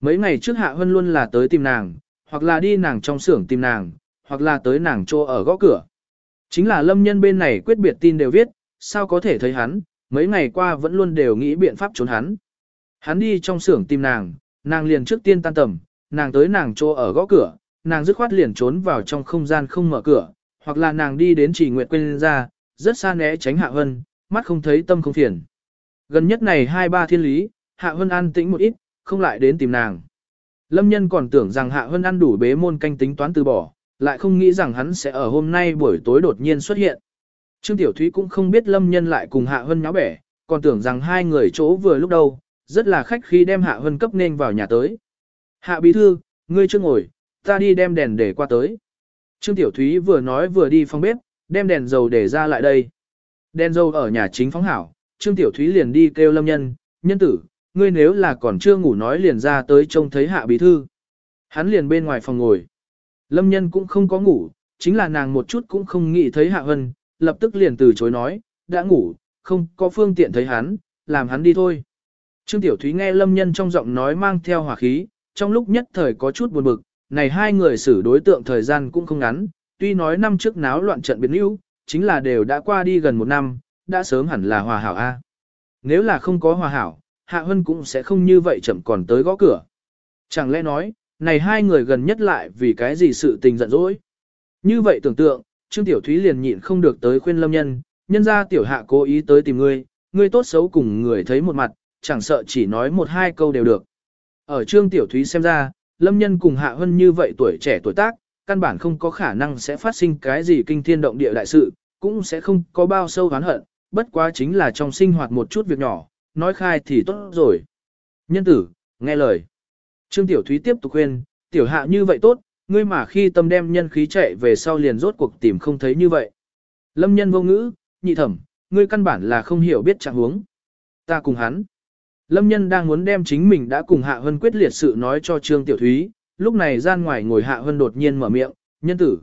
Mấy ngày trước Hạ Hân luôn là tới tìm nàng, hoặc là đi nàng trong xưởng tìm nàng, hoặc là tới nàng chỗ ở gõ cửa. Chính là lâm nhân bên này quyết biệt tin đều viết, sao có thể thấy hắn, mấy ngày qua vẫn luôn đều nghĩ biện pháp trốn hắn. Hắn đi trong xưởng tìm nàng, nàng liền trước tiên tan tầm, nàng tới nàng chỗ ở gõ cửa, nàng dứt khoát liền trốn vào trong không gian không mở cửa, hoặc là nàng đi đến chỉ nguyện quên ra, rất xa né tránh Hạ Hân, mắt không thấy tâm không phiền. Gần nhất này hai ba thiên lý, Hạ Hân an tĩnh một ít, không lại đến tìm nàng. Lâm nhân còn tưởng rằng Hạ Hân ăn đủ bế môn canh tính toán từ bỏ, lại không nghĩ rằng hắn sẽ ở hôm nay buổi tối đột nhiên xuất hiện. Trương Tiểu Thúy cũng không biết Lâm nhân lại cùng Hạ Hân nháo bẻ, còn tưởng rằng hai người chỗ vừa lúc đầu, rất là khách khi đem Hạ Hân cấp nên vào nhà tới. Hạ bí thư, ngươi chưa ngồi, ta đi đem đèn để qua tới. Trương Tiểu Thúy vừa nói vừa đi phòng bếp, đem đèn dầu để ra lại đây. Đèn dầu ở nhà chính phóng hảo, Trương Tiểu Thúy liền đi kêu lâm nhân, nhân tử, ngươi nếu là còn chưa ngủ nói liền ra tới trông thấy hạ bí thư. Hắn liền bên ngoài phòng ngồi. Lâm nhân cũng không có ngủ, chính là nàng một chút cũng không nghĩ thấy hạ hân, lập tức liền từ chối nói, đã ngủ, không có phương tiện thấy hắn, làm hắn đi thôi. Trương Tiểu Thúy nghe lâm nhân trong giọng nói mang theo hỏa khí, trong lúc nhất thời có chút buồn bực, này hai người xử đối tượng thời gian cũng không ngắn, tuy nói năm trước náo loạn trận biến yếu, chính là đều đã qua đi gần một năm, đã sớm hẳn là hòa hảo A. Nếu là không có hòa hảo, Hạ Hân cũng sẽ không như vậy chậm còn tới gõ cửa. Chẳng lẽ nói, này hai người gần nhất lại vì cái gì sự tình giận dỗi. Như vậy tưởng tượng, Trương Tiểu Thúy liền nhịn không được tới khuyên lâm nhân, nhân ra Tiểu Hạ cố ý tới tìm ngươi, ngươi tốt xấu cùng người thấy một mặt, chẳng sợ chỉ nói một hai câu đều được. Ở Trương Tiểu Thúy xem ra, lâm nhân cùng Hạ Hân như vậy tuổi trẻ tuổi tác, căn bản không có khả năng sẽ phát sinh cái gì kinh thiên động địa đại sự, cũng sẽ không có bao sâu oán hận, bất quá chính là trong sinh hoạt một chút việc nhỏ, nói khai thì tốt rồi. Nhân tử, nghe lời. Trương Tiểu Thúy tiếp tục khuyên, tiểu hạ như vậy tốt, ngươi mà khi tâm đem nhân khí chạy về sau liền rốt cuộc tìm không thấy như vậy. Lâm nhân vô ngữ, nhị thẩm, ngươi căn bản là không hiểu biết trạng huống. Ta cùng hắn. Lâm nhân đang muốn đem chính mình đã cùng Hạ Hân quyết liệt sự nói cho Trương Tiểu Thúy, lúc này gian ngoài ngồi Hạ Hân đột nhiên mở miệng, nhân tử.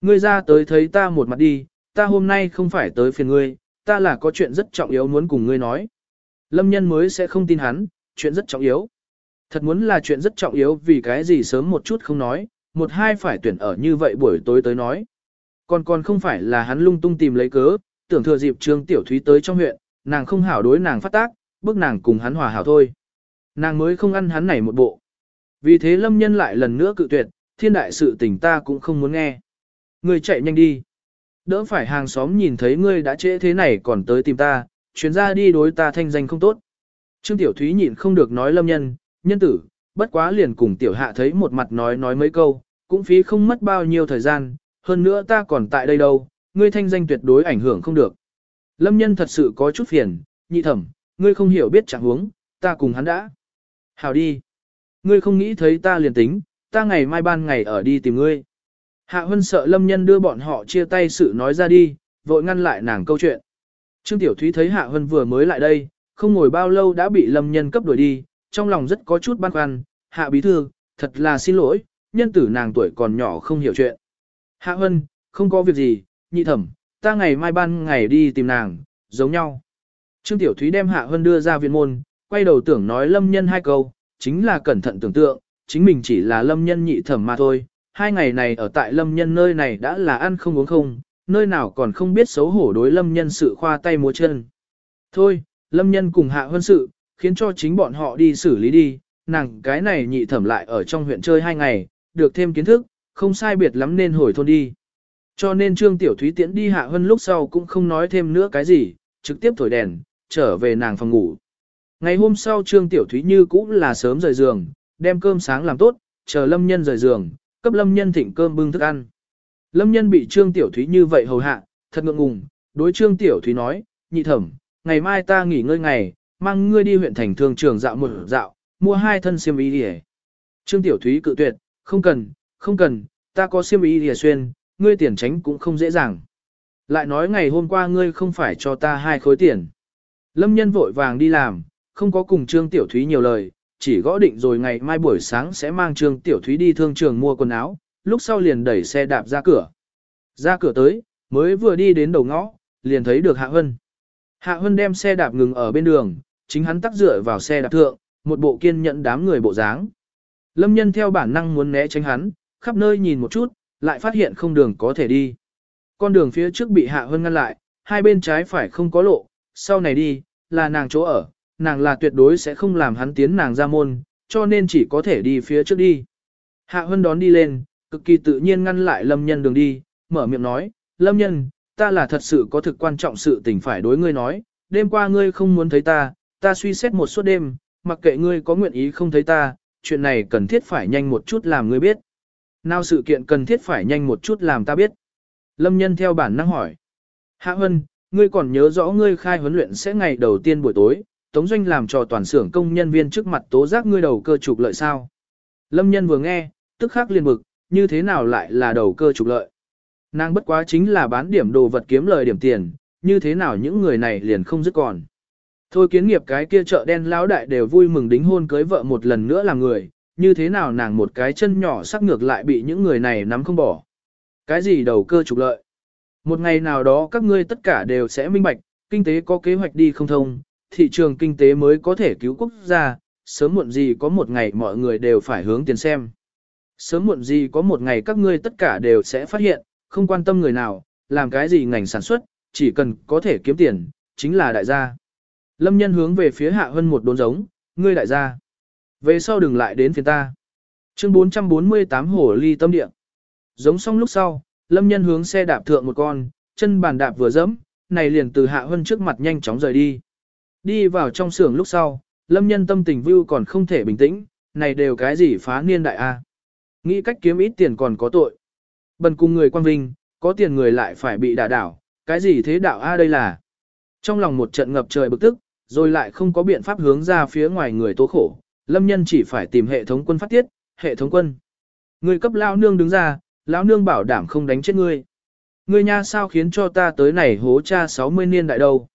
Ngươi ra tới thấy ta một mặt đi, ta hôm nay không phải tới phiền ngươi, ta là có chuyện rất trọng yếu muốn cùng ngươi nói. Lâm nhân mới sẽ không tin hắn, chuyện rất trọng yếu. Thật muốn là chuyện rất trọng yếu vì cái gì sớm một chút không nói, một hai phải tuyển ở như vậy buổi tối tới nói. Còn còn không phải là hắn lung tung tìm lấy cớ, tưởng thừa dịp Trương Tiểu Thúy tới trong huyện, nàng không hảo đối nàng phát tác, bước nàng cùng hắn hòa hảo thôi. Nàng mới không ăn hắn này một bộ. Vì thế lâm nhân lại lần nữa cự tuyệt, thiên đại sự tình ta cũng không muốn nghe. Ngươi chạy nhanh đi. Đỡ phải hàng xóm nhìn thấy ngươi đã trễ thế này còn tới tìm ta, chuyến ra đi đối ta thanh danh không tốt. Trương Tiểu Thúy nhịn không được nói lâm nhân, nhân tử, bất quá liền cùng Tiểu Hạ thấy một mặt nói nói mấy câu, cũng phí không mất bao nhiêu thời gian, hơn nữa ta còn tại đây đâu, ngươi thanh danh tuyệt đối ảnh hưởng không được. Lâm nhân thật sự có chút phiền, nhị thẩm, ngươi không hiểu biết trạng huống, ta cùng hắn đã. Hào đi. Ngươi không nghĩ thấy ta liền tính, ta ngày mai ban ngày ở đi tìm ngươi. Hạ Hân sợ Lâm Nhân đưa bọn họ chia tay sự nói ra đi, vội ngăn lại nàng câu chuyện. Trương Tiểu Thúy thấy Hạ Hân vừa mới lại đây, không ngồi bao lâu đã bị Lâm Nhân cấp đuổi đi, trong lòng rất có chút băn khoăn, Hạ Bí Thư, thật là xin lỗi, nhân tử nàng tuổi còn nhỏ không hiểu chuyện. Hạ Hân, không có việc gì, nhị thẩm, ta ngày mai ban ngày đi tìm nàng, giống nhau. Trương Tiểu Thúy đem Hạ Hân đưa ra viện môn, quay đầu tưởng nói Lâm Nhân hai câu, chính là cẩn thận tưởng tượng, chính mình chỉ là Lâm Nhân nhị thẩm mà thôi, hai ngày này ở tại lâm nhân nơi này đã là ăn không uống không, nơi nào còn không biết xấu hổ đối lâm nhân sự khoa tay múa chân. Thôi, lâm nhân cùng hạ hơn sự, khiến cho chính bọn họ đi xử lý đi, nàng cái này nhị thẩm lại ở trong huyện chơi hai ngày, được thêm kiến thức, không sai biệt lắm nên hồi thôn đi. Cho nên Trương Tiểu Thúy tiễn đi hạ hơn lúc sau cũng không nói thêm nữa cái gì, trực tiếp thổi đèn, trở về nàng phòng ngủ. Ngày hôm sau Trương Tiểu Thúy như cũng là sớm rời giường, đem cơm sáng làm tốt, chờ lâm nhân rời giường, cấp lâm nhân thịnh cơm bưng thức ăn. Lâm nhân bị Trương Tiểu Thúy như vậy hầu hạ, thật ngượng ngùng, đối Trương Tiểu Thúy nói, nhị thẩm, ngày mai ta nghỉ ngơi ngày, mang ngươi đi huyện thành thương trường dạo một dạo, mua hai thân xiêm y đi Trương Tiểu Thúy cự tuyệt, không cần, không cần, ta có xiêm y đi xuyên, ngươi tiền tránh cũng không dễ dàng. Lại nói ngày hôm qua ngươi không phải cho ta hai khối tiền. Lâm nhân vội vàng đi làm, không có cùng Trương Tiểu Thúy nhiều lời, chỉ gõ định rồi ngày mai buổi sáng sẽ mang Trương Tiểu Thúy đi thương trường mua quần áo, lúc sau liền đẩy xe đạp ra cửa. Ra cửa tới, mới vừa đi đến đầu ngõ, liền thấy được Hạ Hân. Hạ Hân đem xe đạp ngừng ở bên đường, chính hắn tắc dựa vào xe đạp thượng, một bộ kiên nhẫn đám người bộ dáng. Lâm nhân theo bản năng muốn né tránh hắn, khắp nơi nhìn một chút, lại phát hiện không đường có thể đi. Con đường phía trước bị Hạ Hân ngăn lại, hai bên trái phải không có lộ, sau này đi, là nàng chỗ ở, nàng là tuyệt đối sẽ không làm hắn tiến nàng ra môn, cho nên chỉ có thể đi phía trước đi. Hạ Hân đón đi lên, cực kỳ tự nhiên ngăn lại Lâm Nhân đường đi, mở miệng nói, Lâm Nhân, ta là thật sự có thực quan trọng sự tình phải đối ngươi nói, đêm qua ngươi không muốn thấy ta, ta suy xét một suốt đêm, mặc kệ ngươi có nguyện ý không thấy ta, chuyện này cần thiết phải nhanh một chút làm ngươi biết. Nào sự kiện cần thiết phải nhanh một chút làm ta biết. Lâm Nhân theo bản năng hỏi. Hạ Hân, ngươi còn nhớ rõ ngươi khai huấn luyện sẽ ngày đầu tiên buổi tối, Tống Doanh làm cho toàn xưởng công nhân viên trước mặt tố giác ngươi đầu cơ trục lợi sao. Lâm Nhân vừa nghe, tức khắc liền bực, như thế nào lại là đầu cơ trục lợi. Nàng bất quá chính là bán điểm đồ vật kiếm lời điểm tiền, như thế nào những người này liền không dứt còn. Thôi kiến nghiệp cái kia chợ đen lão đại đều vui mừng đính hôn cưới vợ một lần nữa là người, như thế nào nàng một cái chân nhỏ sắc ngược lại bị những người này nắm không bỏ. Cái gì đầu cơ trục lợi? Một ngày nào đó các ngươi tất cả đều sẽ minh bạch, kinh tế có kế hoạch đi không thông, thị trường kinh tế mới có thể cứu quốc gia, sớm muộn gì có một ngày mọi người đều phải hướng tiền xem. Sớm muộn gì có một ngày các ngươi tất cả đều sẽ phát hiện, không quan tâm người nào, làm cái gì ngành sản xuất, chỉ cần có thể kiếm tiền, chính là đại gia. Lâm nhân hướng về phía hạ hơn một đốn giống, ngươi đại gia. Về sau đừng lại đến phía ta. Chương 448 Hồ Ly Tâm Địa. Giống xong lúc sau, Lâm nhân hướng xe đạp thượng một con, chân bàn đạp vừa dẫm, này liền từ hạ hơn trước mặt nhanh chóng rời đi. Đi vào trong xưởng lúc sau, Lâm nhân tâm tình vưu còn không thể bình tĩnh, này đều cái gì phá niên đại a Nghĩ cách kiếm ít tiền còn có tội. Bần cùng người quan vinh, có tiền người lại phải bị đả đảo, cái gì thế đạo a đây là. Trong lòng một trận ngập trời bực tức, rồi lại không có biện pháp hướng ra phía ngoài người tố khổ, lâm nhân chỉ phải tìm hệ thống quân phát tiết, hệ thống quân. Người cấp lao nương đứng ra, lão nương bảo đảm không đánh chết ngươi. Ngươi nha sao khiến cho ta tới này hố cha 60 niên đại đâu.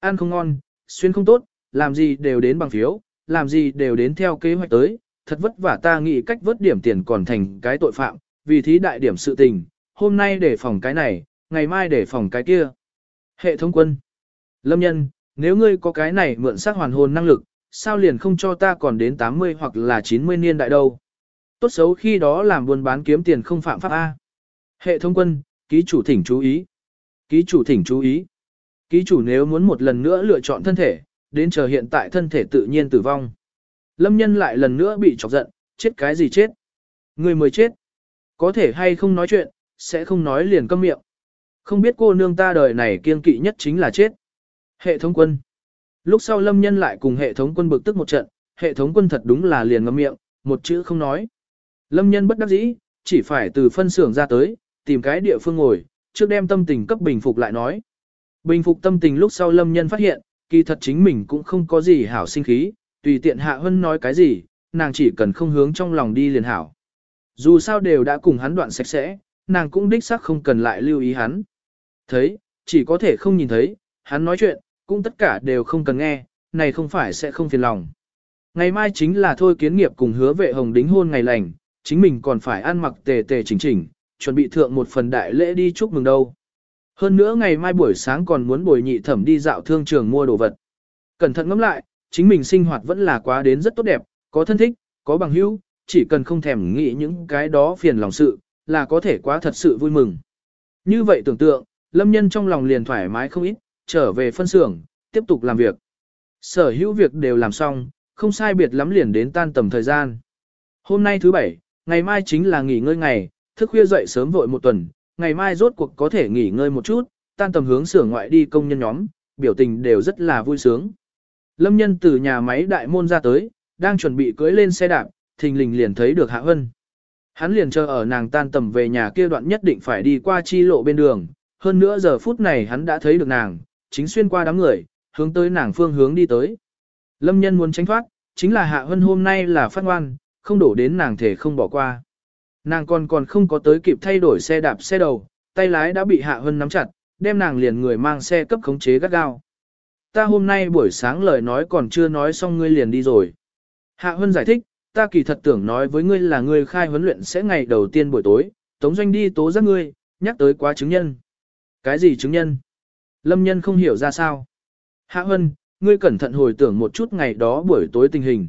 Ăn không ngon, xuyên không tốt, làm gì đều đến bằng phiếu, làm gì đều đến theo kế hoạch tới, thật vất vả ta nghĩ cách vớt điểm tiền còn thành cái tội phạm, vì thí đại điểm sự tình, hôm nay để phòng cái này, ngày mai để phòng cái kia. Hệ thống quân. Lâm nhân, nếu ngươi có cái này mượn xác hoàn hồn năng lực, sao liền không cho ta còn đến 80 hoặc là 90 niên đại đâu. Tốt xấu khi đó làm buôn bán kiếm tiền không phạm pháp A. Hệ thống quân, ký chủ thỉnh chú ý. Ký chủ thỉnh chú ý. Ký chủ nếu muốn một lần nữa lựa chọn thân thể, đến chờ hiện tại thân thể tự nhiên tử vong. Lâm nhân lại lần nữa bị chọc giận, chết cái gì chết? Người mới chết. Có thể hay không nói chuyện, sẽ không nói liền câm miệng. Không biết cô nương ta đời này kiên kỵ nhất chính là chết. Hệ thống quân. Lúc sau lâm nhân lại cùng hệ thống quân bực tức một trận, hệ thống quân thật đúng là liền ngâm miệng, một chữ không nói. Lâm nhân bất đắc dĩ, chỉ phải từ phân xưởng ra tới, tìm cái địa phương ngồi, trước đem tâm tình cấp bình phục lại nói. Bình phục tâm tình lúc sau lâm nhân phát hiện, kỳ thật chính mình cũng không có gì hảo sinh khí, tùy tiện hạ hân nói cái gì, nàng chỉ cần không hướng trong lòng đi liền hảo. Dù sao đều đã cùng hắn đoạn sạch sẽ, nàng cũng đích xác không cần lại lưu ý hắn. Thấy, chỉ có thể không nhìn thấy, hắn nói chuyện, cũng tất cả đều không cần nghe, này không phải sẽ không phiền lòng. Ngày mai chính là thôi kiến nghiệp cùng hứa vệ hồng đính hôn ngày lành, chính mình còn phải ăn mặc tề tề chỉnh chỉnh, chuẩn bị thượng một phần đại lễ đi chúc mừng đâu. Hơn nữa ngày mai buổi sáng còn muốn bồi nhị thẩm đi dạo thương trường mua đồ vật. Cẩn thận ngẫm lại, chính mình sinh hoạt vẫn là quá đến rất tốt đẹp, có thân thích, có bằng hữu, chỉ cần không thèm nghĩ những cái đó phiền lòng sự, là có thể quá thật sự vui mừng. Như vậy tưởng tượng, lâm nhân trong lòng liền thoải mái không ít, trở về phân xưởng, tiếp tục làm việc. Sở hữu việc đều làm xong, không sai biệt lắm liền đến tan tầm thời gian. Hôm nay thứ bảy, ngày mai chính là nghỉ ngơi ngày, thức khuya dậy sớm vội một tuần, ngày mai rốt cuộc có thể nghỉ ngơi một chút, tan tầm hướng xưởng ngoại đi công nhân nhóm, biểu tình đều rất là vui sướng. Lâm nhân từ nhà máy đại môn ra tới, đang chuẩn bị cưới lên xe đạp, thình lình liền thấy được Hạ Hân. Hắn liền chờ ở nàng tan tầm về nhà kia đoạn nhất định phải đi qua chi lộ bên đường, hơn nữa giờ phút này hắn đã thấy được nàng, chính xuyên qua đám người, hướng tới nàng phương hướng đi tới. Lâm nhân muốn tránh thoát, chính là Hạ Hân hôm nay là phát ngoan, không đổ đến nàng thể không bỏ qua. Nàng còn còn không có tới kịp thay đổi xe đạp xe đầu, tay lái đã bị Hạ Hân nắm chặt, đem nàng liền người mang xe cấp khống chế gắt gao. Ta hôm nay buổi sáng lời nói còn chưa nói xong ngươi liền đi rồi. Hạ Hân giải thích, ta kỳ thật tưởng nói với ngươi là ngươi khai huấn luyện sẽ ngày đầu tiên buổi tối, tống doanh đi tố giác ngươi, nhắc tới quá chứng nhân. Cái gì chứng nhân? Lâm nhân không hiểu ra sao. Hạ Hân, ngươi cẩn thận hồi tưởng một chút ngày đó buổi tối tình hình.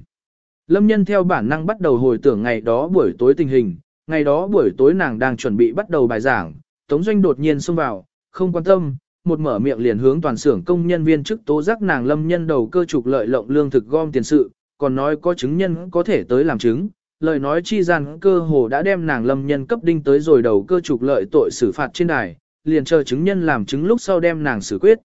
Lâm nhân theo bản năng bắt đầu hồi tưởng ngày đó buổi tối tình hình, ngày đó buổi tối nàng đang chuẩn bị bắt đầu bài giảng, Tống Doanh đột nhiên xông vào, không quan tâm, một mở miệng liền hướng toàn xưởng công nhân viên chức tố giác nàng lâm nhân đầu cơ trục lợi lộng lương thực gom tiền sự, còn nói có chứng nhân có thể tới làm chứng, lời nói chi rằng cơ hồ đã đem nàng lâm nhân cấp đinh tới rồi đầu cơ trục lợi tội xử phạt trên đài, liền chờ chứng nhân làm chứng lúc sau đem nàng xử quyết.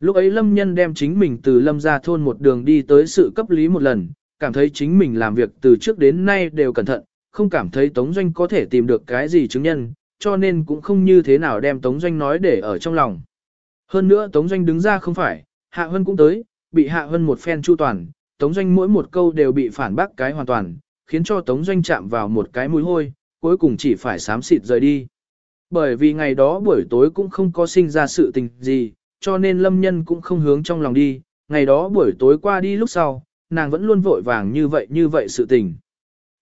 Lúc ấy lâm nhân đem chính mình từ lâm ra thôn một đường đi tới sự cấp lý một lần, cảm thấy chính mình làm việc từ trước đến nay đều cẩn thận, không cảm thấy Tống Doanh có thể tìm được cái gì chứng nhân, cho nên cũng không như thế nào đem Tống Doanh nói để ở trong lòng. Hơn nữa Tống Doanh đứng ra không phải, Hạ Hân cũng tới, bị Hạ Hân một phen chu toàn, Tống Doanh mỗi một câu đều bị phản bác cái hoàn toàn, khiến cho Tống Doanh chạm vào một cái mũi hôi, cuối cùng chỉ phải sám xịt rời đi. Bởi vì ngày đó buổi tối cũng không có sinh ra sự tình gì, cho nên Lâm Nhân cũng không hướng trong lòng đi, ngày đó buổi tối qua đi lúc sau, nàng vẫn luôn vội vàng như vậy như vậy sự tình.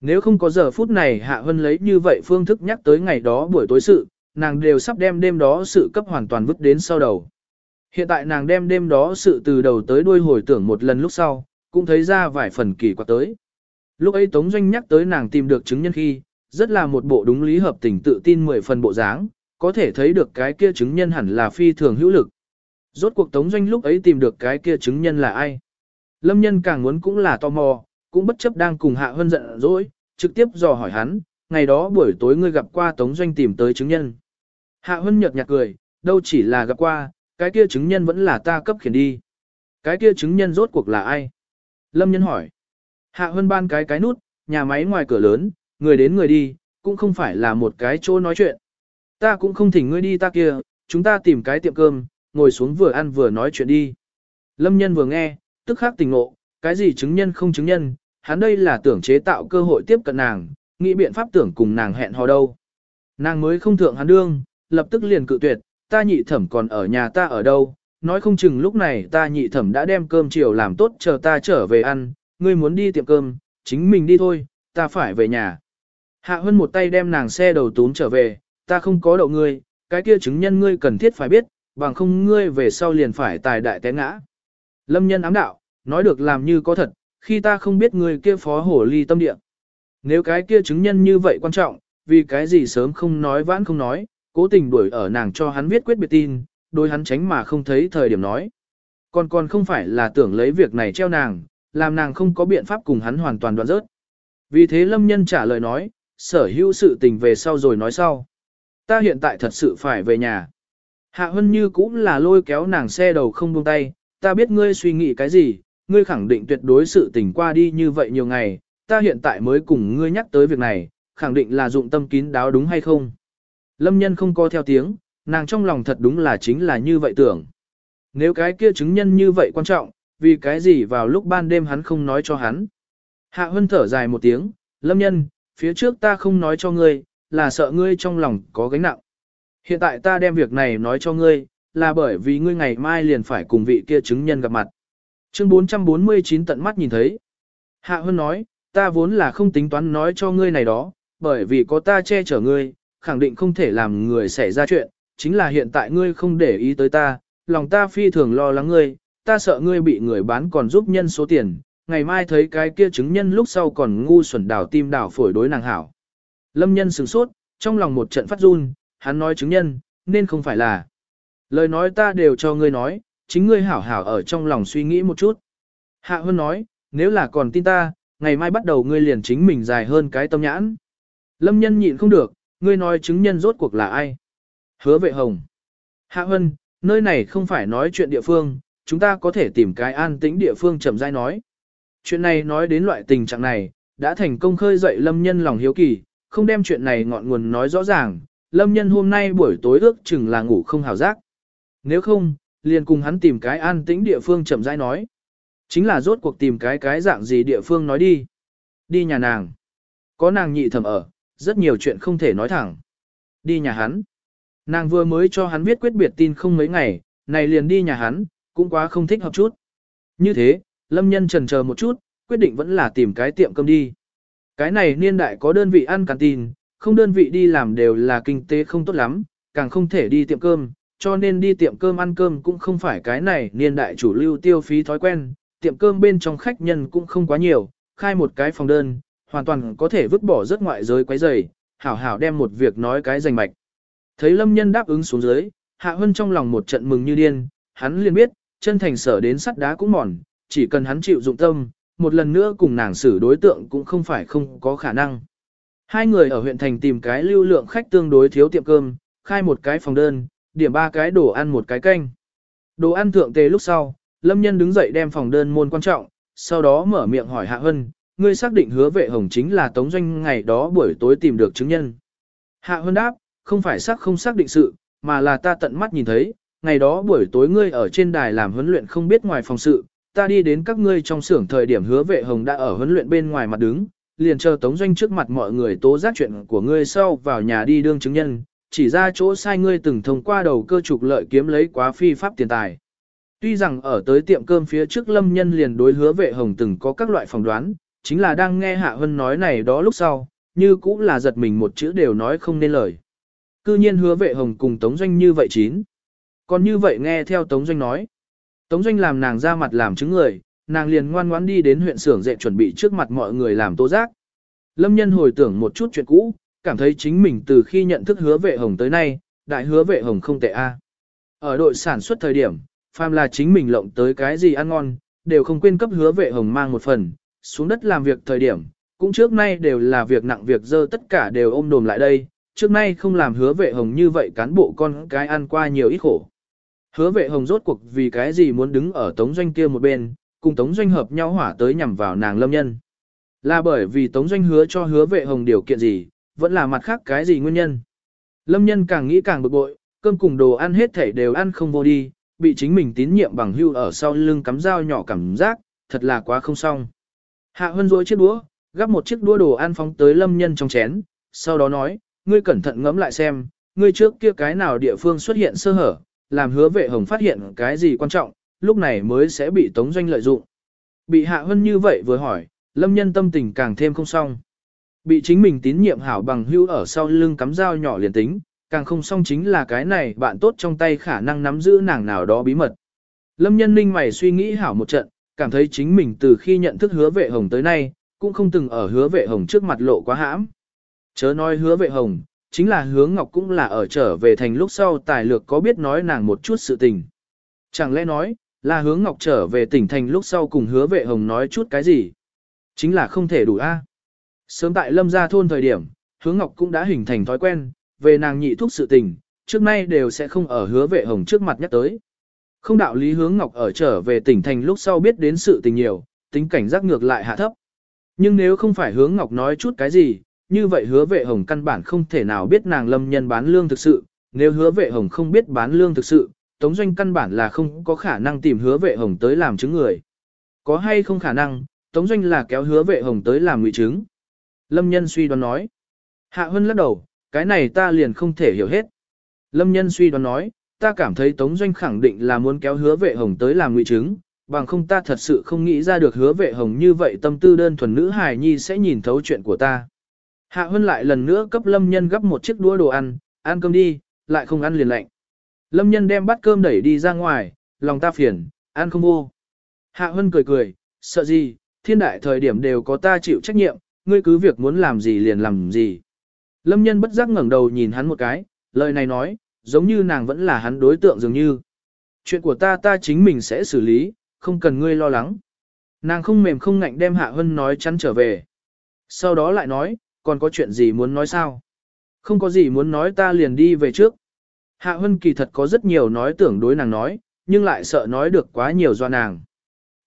Nếu không có giờ phút này Hạ Hân lấy như vậy phương thức nhắc tới ngày đó buổi tối sự, nàng đều sắp đem đêm đó sự cấp hoàn toàn vứt đến sau đầu. Hiện tại nàng đem đêm đó sự từ đầu tới đuôi hồi tưởng một lần lúc sau, cũng thấy ra vài phần kỳ quặc tới. Lúc ấy Tống Doanh nhắc tới nàng tìm được chứng nhân khi, rất là một bộ đúng lý hợp tình tự tin mười phần bộ dáng, có thể thấy được cái kia chứng nhân hẳn là phi thường hữu lực. Rốt cuộc Tống Doanh lúc ấy tìm được cái kia chứng nhân là ai? Lâm nhân càng muốn cũng là tò mò, cũng bất chấp đang cùng Hạ Hân giận dỗi, trực tiếp dò hỏi hắn, ngày đó buổi tối ngươi gặp qua Tống Doanh tìm tới chứng nhân. Hạ Hân nhợt nhạt cười, đâu chỉ là gặp qua, cái kia chứng nhân vẫn là ta cấp khiển đi. Cái kia chứng nhân rốt cuộc là ai? Lâm nhân hỏi. Hạ Hân ban cái cái nút, nhà máy ngoài cửa lớn, người đến người đi, cũng không phải là một cái chỗ nói chuyện. Ta cũng không thỉnh ngươi đi ta kia, chúng ta tìm cái tiệm cơm, ngồi xuống vừa ăn vừa nói chuyện đi. Lâm nhân vừa nghe, tức khắc tỉnh ngộ, cái gì chứng nhân không chứng nhân, hắn đây là tưởng chế tạo cơ hội tiếp cận nàng, nghĩ biện pháp tưởng cùng nàng hẹn hò đâu. Nàng mới không thượng hắn đương, lập tức liền cự tuyệt, ta nhị thẩm còn ở nhà ta ở đâu, nói không chừng lúc này ta nhị thẩm đã đem cơm chiều làm tốt chờ ta trở về ăn, ngươi muốn đi tiệm cơm, chính mình đi thôi, ta phải về nhà. Hạ Hân một tay đem nàng xe đầu tún trở về, ta không có đậu ngươi, cái kia chứng nhân ngươi cần thiết phải biết, bằng không ngươi về sau liền phải tài đại té ngã. Lâm nhân ám đạo, nói được làm như có thật, khi ta không biết người kia phó hổ ly tâm địa. Nếu cái kia chứng nhân như vậy quan trọng, vì cái gì sớm không nói vãn không nói, cố tình đuổi ở nàng cho hắn viết quyết biệt tin, đôi hắn tránh mà không thấy thời điểm nói. Còn còn không phải là tưởng lấy việc này treo nàng, làm nàng không có biện pháp cùng hắn hoàn toàn đoạn rớt. Vì thế lâm nhân trả lời nói, sở hữu sự tình về sau rồi nói sau. Ta hiện tại thật sự phải về nhà. Hạ Hân như cũng là lôi kéo nàng xe đầu không buông tay, ta biết ngươi suy nghĩ cái gì, ngươi khẳng định tuyệt đối sự tình qua đi như vậy nhiều ngày, ta hiện tại mới cùng ngươi nhắc tới việc này, khẳng định là dụng tâm kín đáo đúng hay không. Lâm nhân không co theo tiếng, nàng trong lòng thật đúng là chính là như vậy tưởng. Nếu cái kia chứng nhân như vậy quan trọng, vì cái gì vào lúc ban đêm hắn không nói cho hắn. Hạ Hân thở dài một tiếng, lâm nhân, phía trước ta không nói cho ngươi, là sợ ngươi trong lòng có gánh nặng. Hiện tại ta đem việc này nói cho ngươi, là bởi vì ngươi ngày mai liền phải cùng vị kia chứng nhân gặp mặt. Chương 449 tận mắt nhìn thấy. Hạ Hân nói, ta vốn là không tính toán nói cho ngươi này đó, bởi vì có ta che chở ngươi, khẳng định không thể làm người xảy ra chuyện, chính là hiện tại ngươi không để ý tới ta, lòng ta phi thường lo lắng ngươi, ta sợ ngươi bị người bán còn giúp nhân số tiền, ngày mai thấy cái kia chứng nhân lúc sau còn ngu xuẩn đảo tim đảo phổi đối nàng hảo. Lâm nhân sửng sốt, trong lòng một trận phát run, hắn nói chứng nhân, nên không phải là. Lời nói ta đều cho ngươi nói, chính ngươi hảo hảo ở trong lòng suy nghĩ một chút. Hạ Hân nói, nếu là còn tin ta, ngày mai bắt đầu ngươi liền chính mình dài hơn cái tâm nhãn. Lâm nhân nhịn không được, ngươi nói chứng nhân rốt cuộc là ai? Hứa vệ hồng. Hạ Hân, nơi này không phải nói chuyện địa phương, chúng ta có thể tìm cái an tĩnh địa phương chậm rãi nói. Chuyện này nói đến loại tình trạng này, đã thành công khơi dậy lâm nhân lòng hiếu kỳ, không đem chuyện này ngọn nguồn nói rõ ràng, lâm nhân hôm nay buổi tối ước chừng là ngủ không hào giác. Nếu không, liền cùng hắn tìm cái an tĩnh địa phương chậm rãi nói. Chính là rốt cuộc tìm cái cái dạng gì địa phương nói đi. Đi nhà nàng. Có nàng nhị thẩm ở, rất nhiều chuyện không thể nói thẳng. Đi nhà hắn. Nàng vừa mới cho hắn viết quyết biệt tin không mấy ngày, này liền đi nhà hắn, cũng quá không thích hợp chút. Như thế, lâm nhân trần chờ một chút, quyết định vẫn là tìm cái tiệm cơm đi. Cái này niên đại có đơn vị ăn canteen, không đơn vị đi làm đều là kinh tế không tốt lắm, càng không thể đi tiệm cơm, cho nên đi tiệm cơm ăn cơm cũng không phải cái này niên đại chủ lưu tiêu phí thói quen, tiệm cơm bên trong khách nhân cũng không quá nhiều, khai một cái phòng đơn, hoàn toàn có thể vứt bỏ rất ngoại giới quấy rầy, hảo hảo đem một việc nói cái rành mạch. Thấy lâm nhân đáp ứng xuống dưới, Hạ Hân trong lòng một trận mừng như điên, hắn liền biết, chân thành sở đến sắt đá cũng mòn, chỉ cần hắn chịu dụng tâm, một lần nữa cùng nàng xử đối tượng cũng không phải không có khả năng. Hai người ở huyện thành tìm cái lưu lượng khách tương đối thiếu tiệm cơm, khai một cái phòng đơn, điểm ba cái đồ ăn một cái canh. Đồ ăn thượng tề lúc sau, Lâm Nhân đứng dậy đem phòng đơn môn quan trọng, sau đó mở miệng hỏi Hạ Hân, ngươi xác định hứa vệ hồng chính là Tống Doanh ngày đó buổi tối tìm được chứng nhân. Hạ Hân đáp, không phải xác không xác định sự, mà là ta tận mắt nhìn thấy, ngày đó buổi tối ngươi ở trên đài làm huấn luyện không biết ngoài phòng sự, ta đi đến các ngươi trong xưởng thời điểm hứa vệ hồng đã ở huấn luyện bên ngoài mặt đứng, liền chờ Tống Doanh trước mặt mọi người tố giác chuyện của ngươi sau vào nhà đi đương chứng nhân, chỉ ra chỗ sai ngươi từng thông qua đầu cơ trục lợi kiếm lấy quá phi pháp tiền tài. Tuy rằng ở tới tiệm cơm phía trước lâm nhân liền đối hứa vệ hồng từng có các loại phỏng đoán, chính là đang nghe Hạ Hân nói này đó lúc sau, như cũng là giật mình một chữ đều nói không nên lời. Cư nhiên hứa vệ hồng cùng Tống Doanh như vậy chín. Còn như vậy nghe theo Tống Doanh nói. Tống Doanh làm nàng ra mặt làm chứng người, nàng liền ngoan ngoãn đi đến huyện xưởng dạy chuẩn bị trước mặt mọi người làm tố giác. Lâm nhân hồi tưởng một chút chuyện cũ, cảm thấy chính mình từ khi nhận thức hứa vệ hồng tới nay, đại hứa vệ hồng không tệ a. Ở đội sản xuất thời điểm, phàm là chính mình lộng tới cái gì ăn ngon, đều không quên cấp hứa vệ hồng mang một phần, xuống đất làm việc thời điểm, cũng trước nay đều là việc nặng việc dơ tất cả đều ôm đồm lại đây, trước nay không làm hứa vệ hồng như vậy cán bộ con cái ăn qua nhiều ít khổ. Hứa vệ hồng rốt cuộc vì cái gì muốn đứng ở tống doanh kia một bên, cùng tống doanh hợp nhau hỏa tới nhằm vào nàng lâm nhân. Là bởi vì tống doanh hứa cho hứa vệ hồng điều kiện gì, vẫn là mặt khác cái gì nguyên nhân. Lâm nhân càng nghĩ càng bực bội, cơm cùng đồ ăn hết thảy đều ăn không vô đi, bị chính mình tín nhiệm bằng hưu ở sau lưng cắm dao nhỏ cảm giác, thật là quá không xong. Hạ Hân rối chiếc đũa, gắp một chiếc đũa đồ ăn phóng tới lâm nhân trong chén, sau đó nói, ngươi cẩn thận ngẫm lại xem, ngươi trước kia cái nào địa phương xuất hiện sơ hở, làm hứa vệ hồng phát hiện cái gì quan trọng, lúc này mới sẽ bị tống doanh lợi dụng. Bị Hạ Hân như vậy vừa hỏi, lâm nhân tâm tình càng thêm không xong. Bị chính mình tín nhiệm hảo bằng hưu ở sau lưng cắm dao nhỏ liền tính, càng không xong chính là cái này bạn tốt trong tay khả năng nắm giữ nàng nào đó bí mật. Lâm nhân ninh mày suy nghĩ hảo một trận, cảm thấy chính mình từ khi nhận thức hứa vệ hồng tới nay, cũng không từng ở hứa vệ hồng trước mặt lộ quá hãm. Chớ nói hứa vệ hồng, chính là hứa ngọc cũng là ở trở về thành lúc sau tài lược có biết nói nàng một chút sự tình. Chẳng lẽ nói, là hứa ngọc trở về tỉnh thành lúc sau cùng hứa vệ hồng nói chút cái gì? Chính là không thể đủ a. Sớm tại lâm gia thôn thời điểm, Hướng ngọc cũng đã hình thành thói quen, về nàng nhị thuốc sự tình, trước nay đều sẽ không ở hứa vệ hồng trước mặt nhắc tới. Không đạo lý hướng ngọc ở trở về tỉnh thành lúc sau biết đến sự tình nhiều, tính cảnh giác ngược lại hạ thấp. Nhưng nếu không phải hướng ngọc nói chút cái gì, như vậy hứa vệ hồng căn bản không thể nào biết nàng lâm nhân bán lương thực sự, nếu hứa vệ hồng không biết bán lương thực sự, tống doanh căn bản là không có khả năng tìm hứa vệ hồng tới làm chứng người. Có hay không khả năng, tống doanh là kéo hứa vệ hồng tới làm ngụy chứng. Lâm nhân suy đoán nói. Hạ Hân lắc đầu, cái này ta liền không thể hiểu hết. Lâm nhân suy đoán nói, ta cảm thấy Tống Doanh khẳng định là muốn kéo hứa vệ hồng tới làm ngụy chứng, bằng không ta thật sự không nghĩ ra được hứa vệ hồng như vậy tâm tư đơn thuần nữ hài nhi sẽ nhìn thấu chuyện của ta. Hạ Hân lại lần nữa cấp Lâm Nhân gấp một chiếc đũa đồ ăn, ăn cơm đi, lại không ăn liền lạnh. Lâm Nhân đem bát cơm đẩy đi ra ngoài, lòng ta phiền, ăn không vô. Hạ Hân cười cười, sợ gì, thiên đại thời điểm đều có ta chịu trách nhiệm, ngươi cứ việc muốn làm gì liền làm gì. Lâm Nhân bất giác ngẩng đầu nhìn hắn một cái, lời này nói, giống như nàng vẫn là hắn đối tượng dường như. Chuyện của ta ta chính mình sẽ xử lý, không cần ngươi lo lắng. Nàng không mềm không ngạnh đem Hạ Hân nói chắn trở về. Sau đó lại nói, còn có chuyện gì muốn nói sao? Không có gì muốn nói ta liền đi về trước. Hạ Hân kỳ thật có rất nhiều nói tưởng đối nàng nói, nhưng lại sợ nói được quá nhiều do nàng.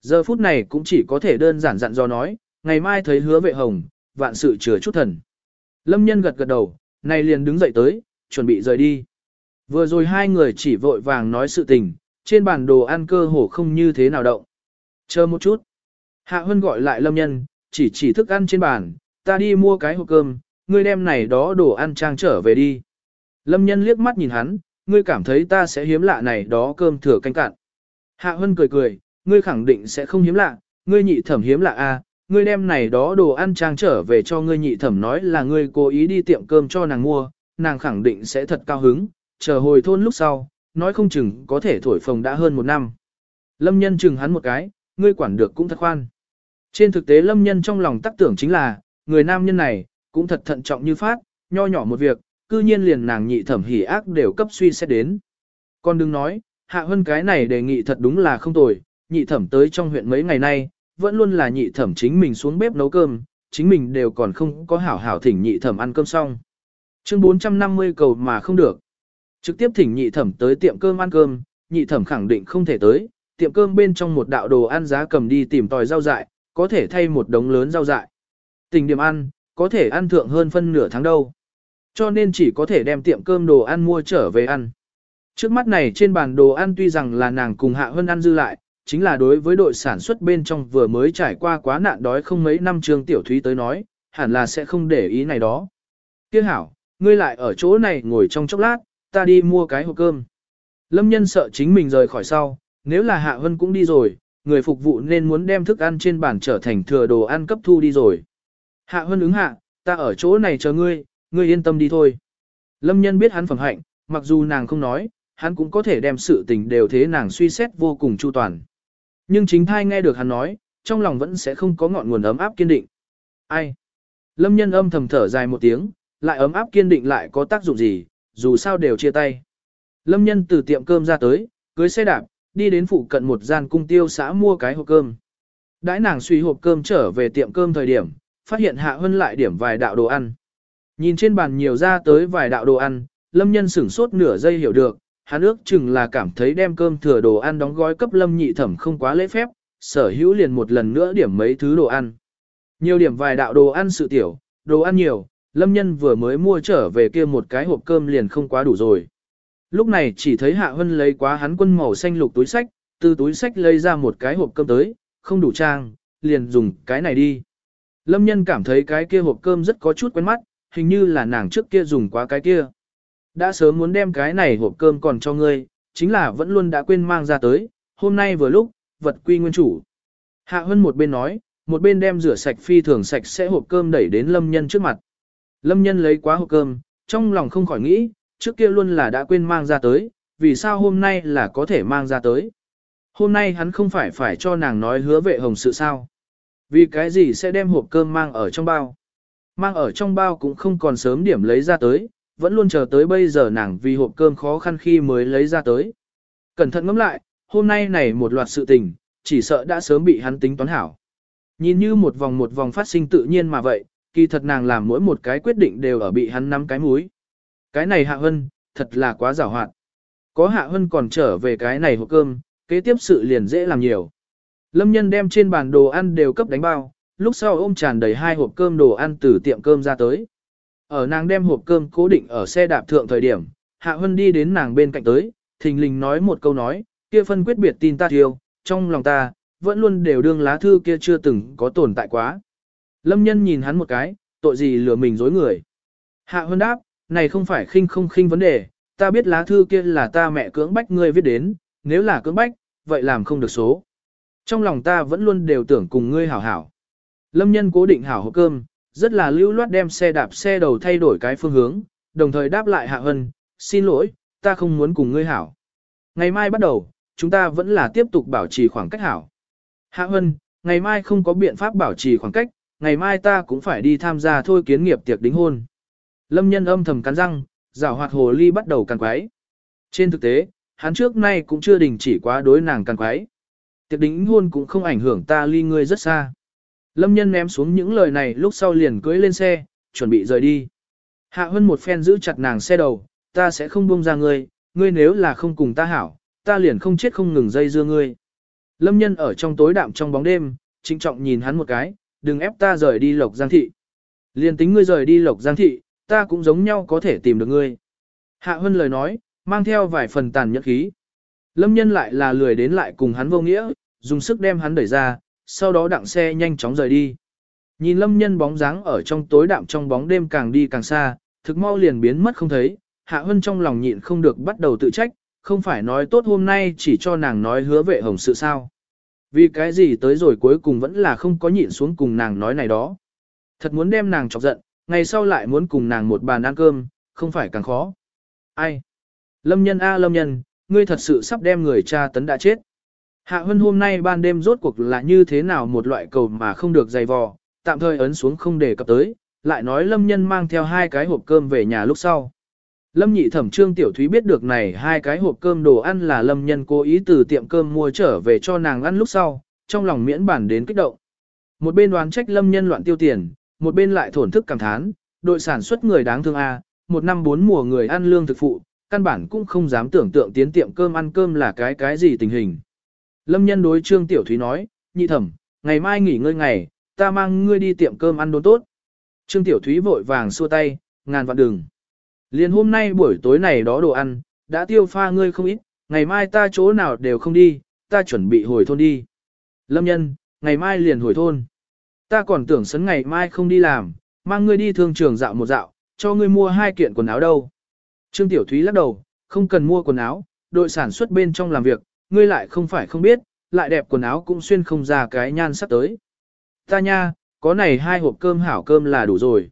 Giờ phút này cũng chỉ có thể đơn giản dặn do nói, ngày mai thấy hứa vệ hồng, vạn sự chừa chút thần. Lâm nhân gật gật đầu, này liền đứng dậy tới, chuẩn bị rời đi. Vừa rồi hai người chỉ vội vàng nói sự tình, trên bàn đồ ăn cơ hồ không như thế nào động. Chờ một chút. Hạ Hân gọi lại Lâm Nhân, chỉ chỉ thức ăn trên bàn, ta đi mua cái hộp cơm, ngươi đem này đó đồ ăn trang trở về đi. Lâm Nhân liếc mắt nhìn hắn, ngươi cảm thấy ta sẽ hiếm lạ này đó cơm thừa canh cạn. Hạ Hân cười cười, ngươi khẳng định sẽ không hiếm lạ, ngươi nhị thẩm hiếm lạ a, à, ngươi đem này đó đồ ăn trang trở về cho ngươi nhị thẩm nói là ngươi cố ý đi tiệm cơm cho nàng mua, nàng khẳng định sẽ thật cao hứng, chờ hồi thôn lúc sau, nói không chừng có thể thổi phồng đã hơn một năm. Lâm nhân chừng hắn một cái, ngươi quản được cũng thật khoan. Trên thực tế lâm nhân trong lòng tác tưởng chính là, người nam nhân này, cũng thật thận trọng như phát, nho nhỏ một việc, cư nhiên liền nàng nhị thẩm hỉ ác đều cấp suy xét đến. Con đừng nói, hạ hơn cái này đề nghị thật đúng là không tồi, nhị thẩm tới trong huyện mấy ngày nay, vẫn luôn là nhị thẩm chính mình xuống bếp nấu cơm, chính mình đều còn không có hảo hảo thỉnh nhị thẩm ăn cơm xong. Chương 450 cầu mà không được. Trực tiếp thỉnh nhị thẩm tới tiệm cơm ăn cơm, nhị thẩm khẳng định không thể tới, tiệm cơm bên trong một đạo đồ ăn giá cầm đi tìm tòi rau dại, có thể thay một đống lớn rau dại. Tình điểm ăn, có thể ăn thượng hơn phân nửa tháng đâu. Cho nên chỉ có thể đem tiệm cơm đồ ăn mua trở về ăn. Trước mắt này trên bàn đồ ăn tuy rằng là nàng cùng hạ hơn ăn dư lại, chính là đối với đội sản xuất bên trong vừa mới trải qua quá nạn đói không mấy năm trương tiểu thúy tới nói, hẳn là sẽ không để ý này đó. Tiếc hảo, ngươi lại ở chỗ này ngồi trong chốc lát, ta đi mua cái hộp cơm. Lâm nhân sợ chính mình rời khỏi sau, nếu là Hạ Hân cũng đi rồi, người phục vụ nên muốn đem thức ăn trên bàn trở thành thừa đồ ăn cấp thu đi rồi. Hạ Hân ứng hạ, ta ở chỗ này chờ ngươi, ngươi yên tâm đi thôi. Lâm nhân biết hắn phẩm hạnh, mặc dù nàng không nói, hắn cũng có thể đem sự tình đều thế nàng suy xét vô cùng chu toàn. Nhưng chính thai nghe được hắn nói, trong lòng vẫn sẽ không có ngọn nguồn ấm áp kiên định. Ai? Lâm nhân âm thầm thở dài một tiếng, lại ấm áp kiên định lại có tác dụng gì, dù sao đều chia tay. Lâm nhân từ tiệm cơm ra tới, cưới xe đạp, đi đến phụ cận một gian cung tiêu xã mua cái hộp cơm. Đãi nàng suy hộp cơm trở về tiệm cơm thời điểm, phát hiện Hạ Hân lại điểm vài đạo đồ ăn. Nhìn trên bàn nhiều ra tới vài đạo đồ ăn, Lâm Nhân sửng sốt nửa giây hiểu được, hắn ước chừng là cảm thấy đem cơm thừa đồ ăn đóng gói cấp Lâm nhị thẩm không quá lễ phép, sở hữu liền một lần nữa điểm mấy thứ đồ ăn. Nhiều điểm vài đạo đồ ăn sự tiểu, đồ ăn nhiều, Lâm Nhân vừa mới mua trở về kia một cái hộp cơm liền không quá đủ rồi. Lúc này chỉ thấy Hạ Hân lấy quá hắn quân màu xanh lục túi sách, từ túi sách lấy ra một cái hộp cơm tới, không đủ trang, liền dùng cái này đi. Lâm nhân cảm thấy cái kia hộp cơm rất có chút quen mắt, hình như là nàng trước kia dùng quá cái kia. Đã sớm muốn đem cái này hộp cơm còn cho ngươi, chính là vẫn luôn đã quên mang ra tới, hôm nay vừa lúc, vật quy nguyên chủ. Hạ Hân một bên nói, một bên đem rửa sạch phi thường sạch sẽ hộp cơm đẩy đến Lâm nhân trước mặt. Lâm nhân lấy quá hộp cơm, trong lòng không khỏi nghĩ, trước kia luôn là đã quên mang ra tới, vì sao hôm nay là có thể mang ra tới. Hôm nay hắn không phải phải cho nàng nói hứa vệ hồng sự sao. Vì cái gì sẽ đem hộp cơm mang ở trong bao. Mang ở trong bao cũng không còn sớm điểm lấy ra tới, vẫn luôn chờ tới bây giờ nàng vì hộp cơm khó khăn khi mới lấy ra tới. Cẩn thận ngẫm lại, hôm nay này một loạt sự tình, chỉ sợ đã sớm bị hắn tính toán hảo. Nhìn như một vòng một vòng phát sinh tự nhiên mà vậy, kỳ thật nàng làm mỗi một cái quyết định đều ở bị hắn nắm cái múi. Cái này Hạ Hân, thật là quá giảo hoạt. Có Hạ Hân còn trở về cái này hộp cơm, kế tiếp sự liền dễ làm nhiều. Lâm nhân đem trên bàn đồ ăn đều cấp đánh bao, lúc sau ôm tràn đầy hai hộp cơm đồ ăn từ tiệm cơm ra tới. Ở nàng đem hộp cơm cố định ở xe đạp thượng thời điểm, Hạ Hân đi đến nàng bên cạnh tới, thình lình nói một câu nói, kia phân quyết biệt tin ta thiêu, trong lòng ta, vẫn luôn đều đương lá thư kia chưa từng có tồn tại quá. Lâm nhân nhìn hắn một cái, tội gì lừa mình dối người. Hạ Hân đáp, này không phải khinh không khinh vấn đề, ta biết lá thư kia là ta mẹ cưỡng bách ngươi viết đến, nếu là cưỡng bách, vậy làm không được số. Trong lòng ta vẫn luôn đều tưởng cùng ngươi hảo hảo. Lâm nhân cố định hảo hộp cơm, rất là lưu loát đem xe đạp xe đầu thay đổi cái phương hướng, đồng thời đáp lại Hạ Hân, xin lỗi, ta không muốn cùng ngươi hảo. Ngày mai bắt đầu, chúng ta vẫn là tiếp tục bảo trì khoảng cách hảo. Hạ Hân, ngày mai không có biện pháp bảo trì khoảng cách, ngày mai ta cũng phải đi tham gia thôi kiến nghiệp tiệc đính hôn. Lâm nhân âm thầm cắn răng, rảo hoạt hồ ly bắt đầu càng quái. Trên thực tế, hắn trước nay cũng chưa đình chỉ quá đối nàng càng quái. Tiệc đính hôn cũng không ảnh hưởng ta ly ngươi rất xa. Lâm nhân ném xuống những lời này lúc sau liền cưới lên xe, chuẩn bị rời đi. Hạ Hân một phen giữ chặt nàng xe đầu, ta sẽ không buông ra ngươi, ngươi nếu là không cùng ta hảo, ta liền không chết không ngừng dây dưa ngươi. Lâm nhân ở trong tối đạm trong bóng đêm, trịnh trọng nhìn hắn một cái, đừng ép ta rời đi lộc giang thị. Liền tính ngươi rời đi lộc giang thị, ta cũng giống nhau có thể tìm được ngươi. Hạ Hân lời nói, mang theo vài phần tàn nhẫn khí. Lâm nhân lại là lười đến lại cùng hắn vô nghĩa, dùng sức đem hắn đẩy ra, sau đó đặng xe nhanh chóng rời đi. Nhìn lâm nhân bóng dáng ở trong tối đạm trong bóng đêm càng đi càng xa, thực mau liền biến mất không thấy, Hạ Hân trong lòng nhịn không được bắt đầu tự trách, không phải nói tốt hôm nay chỉ cho nàng nói hứa vệ hồng sự sao. Vì cái gì tới rồi cuối cùng vẫn là không có nhịn xuống cùng nàng nói này đó. Thật muốn đem nàng chọc giận, ngày sau lại muốn cùng nàng một bàn ăn cơm, không phải càng khó. Ai? Lâm nhân a lâm nhân, ngươi thật sự sắp đem người cha tấn đã chết. Hạ Hân hôm nay ban đêm rốt cuộc là như thế nào một loại cầu mà không được dày vò, tạm thời ấn xuống không để cập tới, lại nói lâm nhân mang theo hai cái hộp cơm về nhà lúc sau. Lâm nhị thẩm trương tiểu thúy biết được này hai cái hộp cơm đồ ăn là lâm nhân cố ý từ tiệm cơm mua trở về cho nàng ăn lúc sau, trong lòng miễn bản đến kích động. Một bên đoán trách lâm nhân loạn tiêu tiền, một bên lại thổn thức cảm thán, đội sản xuất người đáng thương A, một năm bốn mùa người ăn lương thực phụ, căn bản cũng không dám tưởng tượng tiến tiệm cơm ăn cơm là cái cái gì tình hình. Lâm nhân đối trương tiểu thúy nói, nhị thẩm, ngày mai nghỉ ngơi ngày, ta mang ngươi đi tiệm cơm ăn đốn tốt. Trương tiểu thúy vội vàng xua tay, ngàn vạn đừng. Liền hôm nay buổi tối này đó đồ ăn, đã tiêu pha ngươi không ít, ngày mai ta chỗ nào đều không đi, ta chuẩn bị hồi thôn đi. Lâm nhân, ngày mai liền hồi thôn. Ta còn tưởng sấn ngày mai không đi làm, mang ngươi đi thương trường dạo một dạo, cho ngươi mua hai kiện quần áo đâu. Trương Tiểu Thúy lắc đầu, không cần mua quần áo, đội sản xuất bên trong làm việc, ngươi lại không phải không biết, lại đẹp quần áo cũng xuyên không ra cái nhan sắc tới. Ta nha, có này hai hộp cơm hảo cơm là đủ rồi.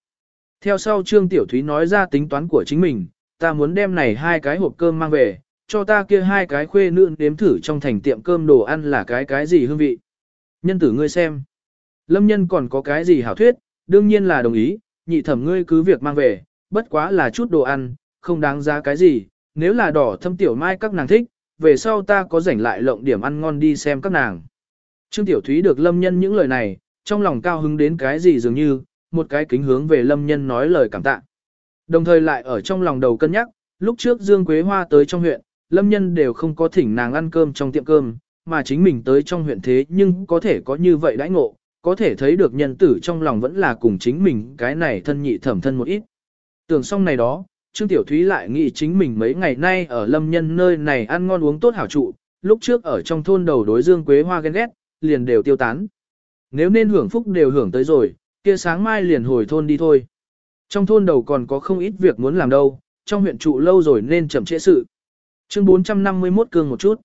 Theo sau Trương Tiểu Thúy nói ra tính toán của chính mình, ta muốn đem này hai cái hộp cơm mang về, cho ta kia hai cái khuê nữ nếm thử trong thành tiệm cơm đồ ăn là cái cái gì hương vị. Nhân tử ngươi xem. Lâm nhân còn có cái gì hảo thuyết, đương nhiên là đồng ý, nhị thẩm ngươi cứ việc mang về, bất quá là chút đồ ăn, không đáng giá cái gì, nếu là đỏ thâm tiểu mai các nàng thích, về sau ta có rảnh lại lộng điểm ăn ngon đi xem các nàng. Trương Tiểu Thúy được lâm nhân những lời này, trong lòng cao hứng đến cái gì dường như, một cái kính hướng về lâm nhân nói lời cảm tạ. Đồng thời lại ở trong lòng đầu cân nhắc, lúc trước Dương Quế Hoa tới trong huyện, lâm nhân đều không có thỉnh nàng ăn cơm trong tiệm cơm, mà chính mình tới trong huyện thế nhưng có thể có như vậy đãi ngộ, có thể thấy được nhân tử trong lòng vẫn là cùng chính mình cái này thân nhị thẩm thân một ít. Tưởng xong này đó, Trương Tiểu Thúy lại nghĩ chính mình mấy ngày nay ở lâm nhân nơi này ăn ngon uống tốt hảo trụ, lúc trước ở trong thôn đầu đối dương quế hoa ghen ghét, liền đều tiêu tán. Nếu nên hưởng phúc đều hưởng tới rồi, kia sáng mai liền hồi thôn đi thôi. Trong thôn đầu còn có không ít việc muốn làm đâu, trong huyện trụ lâu rồi nên chậm trễ sự. Chương 451 cương một chút.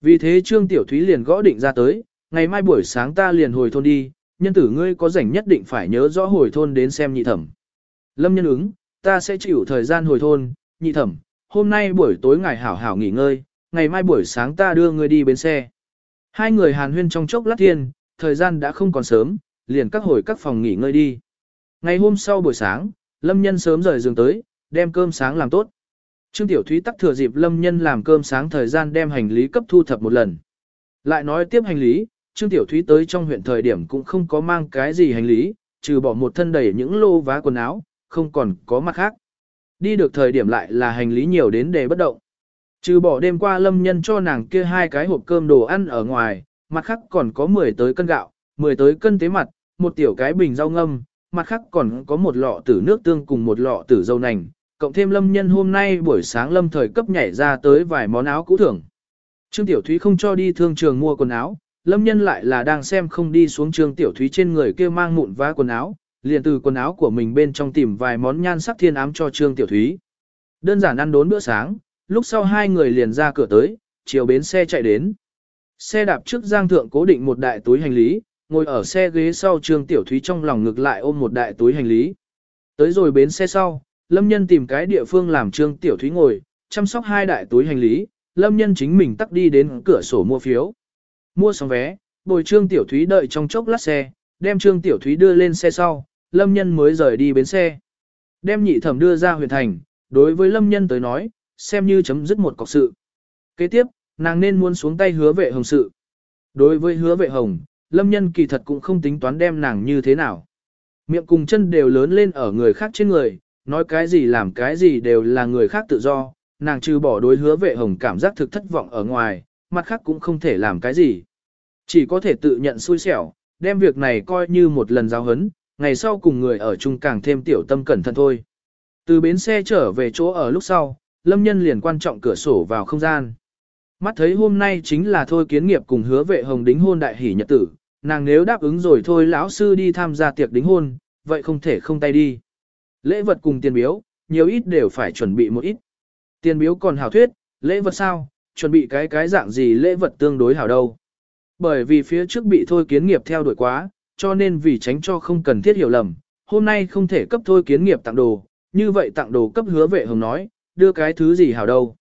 Vì thế Trương Tiểu Thúy liền gõ định ra tới, ngày mai buổi sáng ta liền hồi thôn đi, nhân tử ngươi có rảnh nhất định phải nhớ rõ hồi thôn đến xem nhị thẩm. Lâm nhân ứng, ta sẽ chịu thời gian hồi thôn, nhị thẩm, hôm nay buổi tối ngài hảo hảo nghỉ ngơi, ngày mai buổi sáng ta đưa ngươi đi bến xe. Hai người hàn huyên trong chốc lát thiên, thời gian đã không còn sớm, liền các hồi các phòng nghỉ ngơi đi. Ngày hôm sau buổi sáng, Lâm Nhân sớm rời giường tới, đem cơm sáng làm tốt. Trương Tiểu Thúy tắc thừa dịp Lâm Nhân làm cơm sáng thời gian đem hành lý cấp thu thập một lần. Lại nói tiếp hành lý, Trương Tiểu Thúy tới trong huyện thời điểm cũng không có mang cái gì hành lý, trừ bỏ một thân đầy những lô vá quần áo, không còn có mặt khác. Đi được thời điểm lại là hành lý nhiều đến để bất động. Trừ bỏ đêm qua lâm nhân cho nàng kia hai cái hộp cơm đồ ăn ở ngoài, mặt khác còn có 10 tới cân gạo, 10 tới cân tế mặt, một tiểu cái bình rau ngâm, mặt khác còn có một lọ tử nước tương cùng một lọ tử dâu nành, cộng thêm lâm nhân hôm nay buổi sáng lâm thời cấp nhảy ra tới vài món áo cũ thưởng. Trương Tiểu Thúy không cho đi thương trường mua quần áo, lâm nhân lại là đang xem không đi xuống Trương Tiểu Thúy trên người kia mang mụn vá quần áo, liền từ quần áo của mình bên trong tìm vài món nhan sắc thiên ám cho Trương Tiểu Thúy. Đơn giản ăn đốn bữa sáng, lúc sau hai người liền ra cửa tới, chiều bến xe chạy đến. Xe đạp trước giang thượng cố định một đại túi hành lý, ngồi ở xe ghế sau Trương Tiểu Thúy trong lòng ngực lại ôm một đại túi hành lý. Tới rồi bến xe sau, Lâm Nhân tìm cái địa phương làm Trương Tiểu Thúy ngồi, chăm sóc hai đại túi hành lý, Lâm Nhân chính mình tắt đi đến cửa sổ mua phiếu. Mua xong vé, bồi Trương Tiểu Thúy đợi trong chốc lát xe, đem Trương Tiểu Thúy đưa lên xe sau, Lâm Nhân mới rời đi bến xe. Đem nhị thẩm đưa ra huyện thành, đối với Lâm Nhân tới nói, xem như chấm dứt một cọc sự. Kế tiếp, nàng nên muốn xuống tay hứa vệ hồng sự. Đối với hứa vệ hồng, Lâm Nhân kỳ thật cũng không tính toán đem nàng như thế nào. Miệng cùng chân đều lớn lên ở người khác trên người, nói cái gì làm cái gì đều là người khác tự do, nàng trừ bỏ đối hứa vệ hồng cảm giác thực thất vọng ở ngoài, mặt khác cũng không thể làm cái gì. Chỉ có thể tự nhận xui xẻo, đem việc này coi như một lần giáo hấn, ngày sau cùng người ở chung càng thêm tiểu tâm cẩn thận thôi. Từ bến xe trở về chỗ ở lúc sau, Lâm Nhân liền quan trọng cửa sổ vào không gian. Mắt thấy hôm nay chính là thôi kiến nghiệp cùng hứa vệ hồng đính hôn đại hỷ nhật tử, nàng nếu đáp ứng rồi thôi lão sư đi tham gia tiệc đính hôn, vậy không thể không tay đi. Lễ vật cùng tiền biếu, nhiều ít đều phải chuẩn bị một ít. Tiền biếu còn hảo thuyết, lễ vật sao, chuẩn bị cái cái dạng gì lễ vật tương đối hảo đâu. Bởi vì phía trước bị thôi kiến nghiệp theo đuổi quá, cho nên vì tránh cho không cần thiết hiểu lầm, hôm nay không thể cấp thôi kiến nghiệp tặng đồ, như vậy tặng đồ cấp hứa vệ hồng nói, đưa cái thứ gì hảo đâu.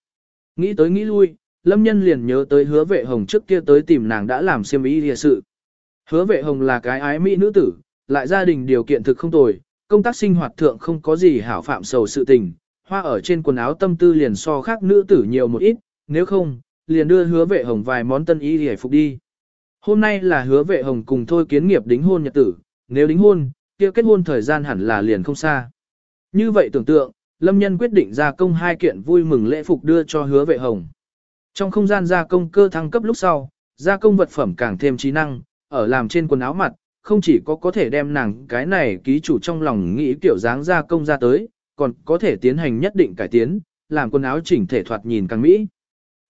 Nghĩ tới nghĩ lui, lâm nhân liền nhớ tới hứa vệ hồng trước kia tới tìm nàng đã làm siêm ý địa sự. Hứa vệ hồng là cái ái mỹ nữ tử, lại gia đình điều kiện thực không tồi, công tác sinh hoạt thượng không có gì hảo phạm sầu sự tình, hoa ở trên quần áo tâm tư liền so khác nữ tử nhiều một ít, nếu không, liền đưa hứa vệ hồng vài món tân ý để phục đi. Hôm nay là hứa vệ hồng cùng thôi kiến nghiệp đính hôn nhật tử, nếu đính hôn, kia kết hôn thời gian hẳn là liền không xa. Như vậy tưởng tượng, Lâm Nhân quyết định gia công hai kiện vui mừng lễ phục đưa cho hứa vệ hồng. Trong không gian gia công cơ thăng cấp lúc sau, gia công vật phẩm càng thêm trí năng, ở làm trên quần áo mặt, không chỉ có có thể đem nàng cái này ký chủ trong lòng nghĩ kiểu dáng gia công ra tới, còn có thể tiến hành nhất định cải tiến, làm quần áo chỉnh thể thoạt nhìn càng mỹ.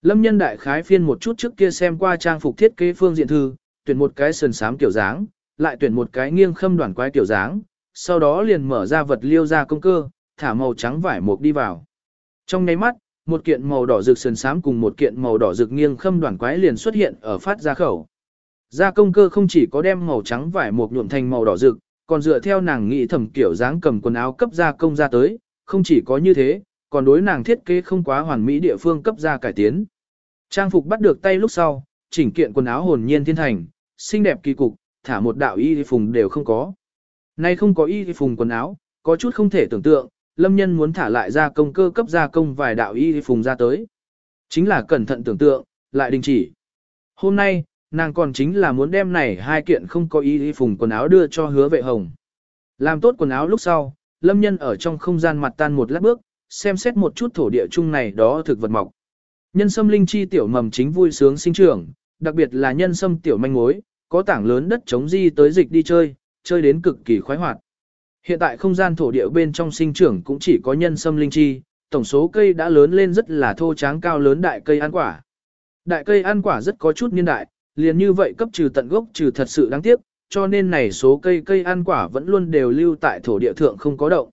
Lâm nhân đại khái phiên một chút trước kia xem qua trang phục thiết kế phương diện thư, tuyển một cái sườn sám kiểu dáng, lại tuyển một cái nghiêng khâm đoàn quái kiểu dáng, sau đó liền mở ra vật liêu ra công cơ, thả màu trắng vải mộc đi vào. Trong nháy mắt, một kiện màu đỏ rực sườn sám cùng một kiện màu đỏ rực nghiêng khâm đoàn quái liền xuất hiện ở phát ra khẩu. Gia công cơ không chỉ có đem màu trắng vải mộc nhuộm thành màu đỏ rực, còn dựa theo nàng nghĩ thẩm kiểu dáng cầm quần áo cấp gia công ra tới, không chỉ có như thế, còn đối nàng thiết kế không quá hoàn mỹ địa phương cấp ra cải tiến. Trang phục bắt được tay lúc sau, chỉnh kiện quần áo hồn nhiên thiên thành, xinh đẹp kỳ cục, thả một đạo y phùng đều không có. Nay không có y phùng quần áo, có chút không thể tưởng tượng, lâm nhân muốn thả lại ra công cơ cấp gia công vài đạo y phùng ra tới. Chính là cẩn thận tưởng tượng, lại đình chỉ. Hôm nay, nàng còn chính là muốn đem này hai kiện không có y phùng quần áo đưa cho hứa vệ hồng. Làm tốt quần áo lúc sau, lâm nhân ở trong không gian mặt tan một lát bước, xem xét một chút thổ địa chung này đó thực vật mọc. Nhân sâm linh chi tiểu mầm chính vui sướng sinh trưởng, đặc biệt là nhân sâm tiểu manh mối, có tảng lớn đất chống di tới dịch đi chơi, chơi đến cực kỳ khoái hoạt. Hiện tại không gian thổ địa bên trong sinh trưởng cũng chỉ có nhân sâm linh chi, tổng số cây đã lớn lên rất là thô tráng cao lớn đại cây ăn quả. Đại cây ăn quả rất có chút niên đại, liền như vậy cấp trừ tận gốc trừ thật sự đáng tiếc, cho nên này số cây cây ăn quả vẫn luôn đều lưu tại thổ địa thượng không có động.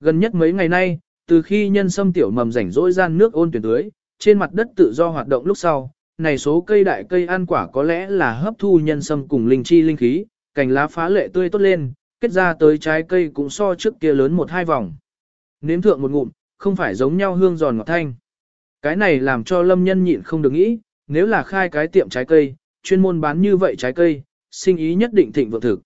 Gần nhất mấy ngày nay, từ khi nhân sâm tiểu mầm rảnh rỗi gian nước ôn tuyển tưới, trên mặt đất tự do hoạt động lúc sau, này số cây đại cây ăn quả có lẽ là hấp thu nhân sâm cùng linh chi linh khí, cành lá phá lệ tươi tốt lên, kết ra tới trái cây cũng so trước kia lớn một hai vòng. Nếm thượng một ngụm, không phải giống nhau hương giòn ngọt thanh. Cái này làm cho lâm nhân nhịn không được nghĩ, nếu là khai cái tiệm trái cây, chuyên môn bán như vậy trái cây, sinh ý nhất định thịnh vượng thực.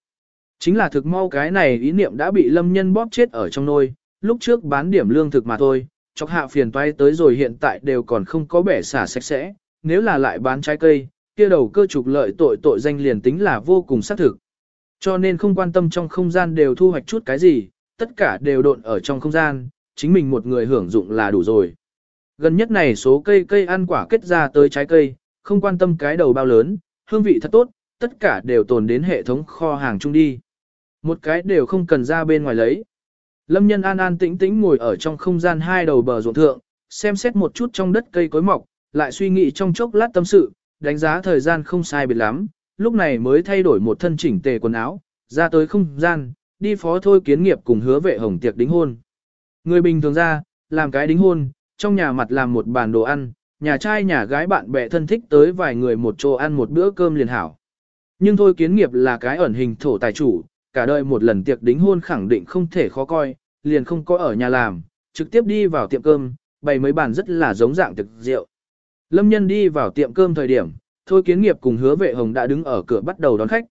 Chính là thực mau cái này ý niệm đã bị lâm nhân bóp chết ở trong nôi, lúc trước bán điểm lương thực mà thôi, chọc hạ phiền toái tới rồi hiện tại đều còn không có bẻ xả sạch sẽ, nếu là lại bán trái cây, kia đầu cơ trục lợi tội tội danh liền tính là vô cùng xác thực. Cho nên không quan tâm trong không gian đều thu hoạch chút cái gì, tất cả đều độn ở trong không gian, chính mình một người hưởng dụng là đủ rồi. Gần nhất này số cây cây ăn quả kết ra tới trái cây, không quan tâm cái đầu bao lớn, hương vị thật tốt, tất cả đều tồn đến hệ thống kho hàng chung đi. Một cái đều không cần ra bên ngoài lấy. Lâm nhân an an tĩnh tĩnh ngồi ở trong không gian hai đầu bờ ruộng thượng, xem xét một chút trong đất cây cối mọc, lại suy nghĩ trong chốc lát tâm sự, đánh giá thời gian không sai biệt lắm, lúc này mới thay đổi một thân chỉnh tề quần áo, ra tới không gian, đi phó thôi kiến nghiệp cùng hứa vệ hồng tiệc đính hôn. Người bình thường ra, làm cái đính hôn, trong nhà mặt làm một bàn đồ ăn, nhà trai nhà gái bạn bè thân thích tới vài người một chỗ ăn một bữa cơm liền hảo. Nhưng thôi kiến nghiệp là cái ẩn hình thổ tài chủ, cả đời một lần tiệc đính hôn khẳng định không thể khó coi, liền không có ở nhà làm, trực tiếp đi vào tiệm cơm, bày mấy bàn rất là giống dạng thực rượu. Lâm nhân đi vào tiệm cơm thời điểm, thôi kiến nghiệp cùng hứa vệ hồng đã đứng ở cửa bắt đầu đón khách.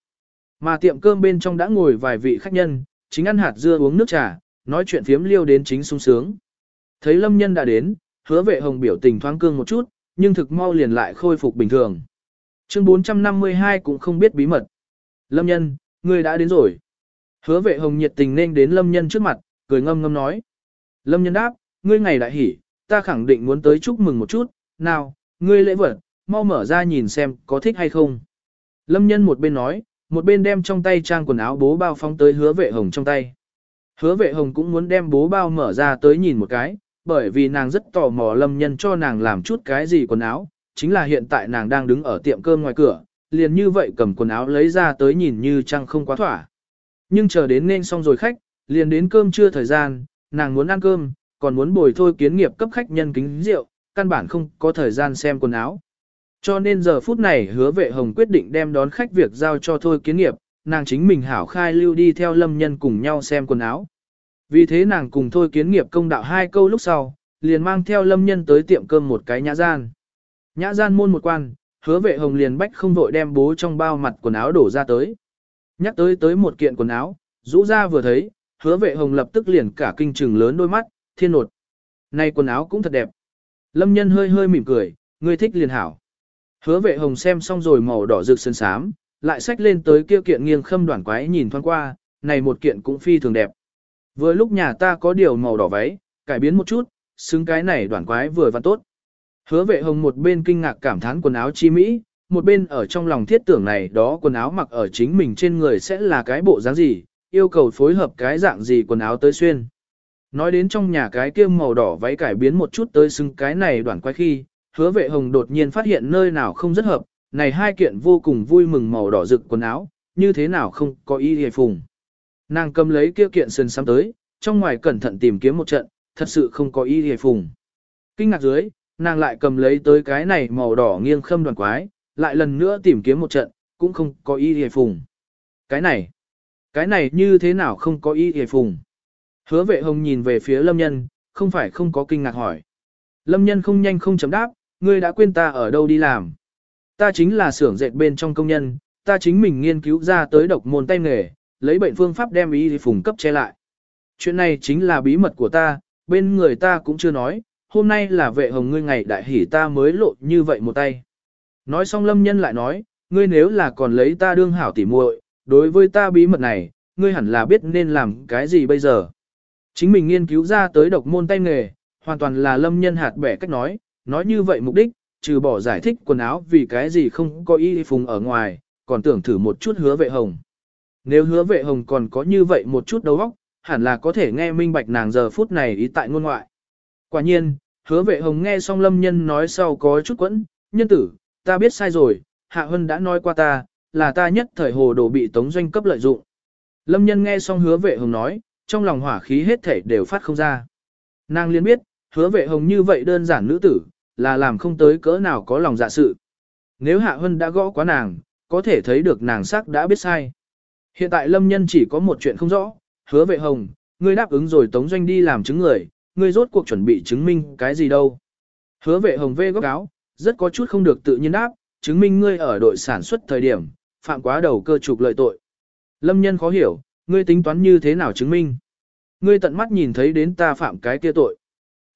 Mà tiệm cơm bên trong đã ngồi vài vị khách nhân, chính ăn hạt dưa uống nước trà, nói chuyện phiếm liêu đến chính sung sướng. Thấy lâm nhân đã đến, hứa vệ hồng biểu tình thoáng cương một chút, nhưng thực mau liền lại khôi phục bình thường. Chương 452 cũng không biết bí mật. Lâm nhân, ngươi đã đến rồi. Hứa vệ hồng nhiệt tình nên đến lâm nhân trước mặt, cười ngâm ngâm nói. Lâm nhân đáp, ngươi ngày đại hỉ, ta khẳng định muốn tới chúc mừng một chút, nào, ngươi lễ vật, mau mở ra nhìn xem có thích hay không. Lâm nhân một bên nói, một bên đem trong tay trang quần áo bố bao phóng tới hứa vệ hồng trong tay. Hứa vệ hồng cũng muốn đem bố bao mở ra tới nhìn một cái, bởi vì nàng rất tò mò lâm nhân cho nàng làm chút cái gì quần áo, chính là hiện tại nàng đang đứng ở tiệm cơm ngoài cửa, liền như vậy cầm quần áo lấy ra tới nhìn như chăng không quá thỏa. Nhưng chờ đến nên xong rồi khách, liền đến cơm trưa thời gian, nàng muốn ăn cơm, còn muốn bồi thôi kiến nghiệp cấp khách nhân kính rượu, căn bản không có thời gian xem quần áo. Cho nên giờ phút này hứa vệ hồng quyết định đem đón khách việc giao cho thôi kiến nghiệp, nàng chính mình hảo khai lưu đi theo lâm nhân cùng nhau xem quần áo. Vì thế nàng cùng thôi kiến nghiệp công đạo hai câu lúc sau, liền mang theo lâm nhân tới tiệm cơm một cái nhã gian. Nhã gian môn một quan, hứa vệ hồng liền bách không vội đem bố trong bao mặt quần áo đổ ra tới. Nhắc tới tới một kiện quần áo, rũ ra vừa thấy, hứa vệ hồng lập tức liền cả kinh trừng lớn đôi mắt, thiên nột. Này quần áo cũng thật đẹp. Lâm nhân hơi hơi mỉm cười, ngươi thích liền hảo. Hứa vệ hồng xem xong rồi màu đỏ rực sơn sám, lại xách lên tới kia kiện nghiêng khâm đoạn quái nhìn thoáng qua, này một kiện cũng phi thường đẹp. Vừa lúc nhà ta có điều màu đỏ váy, cải biến một chút, xứng cái này đoạn quái vừa văn tốt. Hứa vệ hồng một bên kinh ngạc cảm thán quần áo chi mỹ, một bên ở trong lòng thiết tưởng này đó quần áo mặc ở chính mình trên người sẽ là cái bộ dáng gì, yêu cầu phối hợp cái dạng gì quần áo tới xuyên. Nói đến trong nhà cái kia màu đỏ váy cải biến một chút tới xưng cái này đoạn quái khi, hứa vệ hồng đột nhiên phát hiện nơi nào không rất hợp, này hai kiện vô cùng vui mừng màu đỏ rực quần áo, như thế nào không có ý hề phùng. Nàng cầm lấy kia kiện sườn xăm tới, trong ngoài cẩn thận tìm kiếm một trận, thật sự không có ý hề phùng. Kinh ngạc dưới, nàng lại cầm lấy tới cái này màu đỏ nghiêng khâm đoàn quái, lại lần nữa tìm kiếm một trận, cũng không có ý hề phùng. Cái này, cái này như thế nào không có ý hề phùng. Hứa vệ hồng nhìn về phía lâm nhân, không phải không có kinh ngạc hỏi. Lâm nhân không nhanh không chấm đáp, ngươi đã quên ta ở đâu đi làm. Ta chính là xưởng dệt bên trong công nhân, ta chính mình nghiên cứu ra tới độc môn tay nghề, lấy bệnh phương pháp đem ý thì phùng cấp che lại. Chuyện này chính là bí mật của ta, bên người ta cũng chưa nói, hôm nay là vệ hồng ngươi ngày đại hỉ ta mới lộ như vậy một tay. Nói xong lâm nhân lại nói, ngươi nếu là còn lấy ta đương hảo tỉ muội, đối với ta bí mật này, ngươi hẳn là biết nên làm cái gì bây giờ. Chính mình nghiên cứu ra tới độc môn tay nghề, hoàn toàn là lâm nhân hạt bẻ cách nói, nói như vậy mục đích, trừ bỏ giải thích quần áo vì cái gì không có y phùng ở ngoài, còn tưởng thử một chút hứa vệ hồng. Nếu hứa vệ hồng còn có như vậy một chút đầu óc, hẳn là có thể nghe minh bạch nàng giờ phút này ý tại ngôn ngoại. Quả nhiên, hứa vệ hồng nghe xong lâm nhân nói sau có chút quẫn, nhân tử, ta biết sai rồi, hạ hân đã nói qua ta, là ta nhất thời hồ đồ bị tống doanh cấp lợi dụng. Lâm nhân nghe xong hứa vệ hồng nói, trong lòng hỏa khí hết thể đều phát không ra. Nàng liên biết, hứa vệ hồng như vậy đơn giản nữ tử, là làm không tới cỡ nào có lòng dạ sự. Nếu Hạ Hân đã gõ quá nàng, có thể thấy được nàng sắc đã biết sai. Hiện tại Lâm Nhân chỉ có một chuyện không rõ, hứa vệ hồng, ngươi đáp ứng rồi tống doanh đi làm chứng người, ngươi rốt cuộc chuẩn bị chứng minh cái gì đâu. Hứa vệ hồng vê góc áo, rất có chút không được tự nhiên đáp, chứng minh ngươi ở đội sản xuất thời điểm, phạm quá đầu cơ trục lợi tội. Lâm Nhân khó hiểu, ngươi tính toán như thế nào chứng minh. Ngươi tận mắt nhìn thấy đến ta phạm cái kia tội.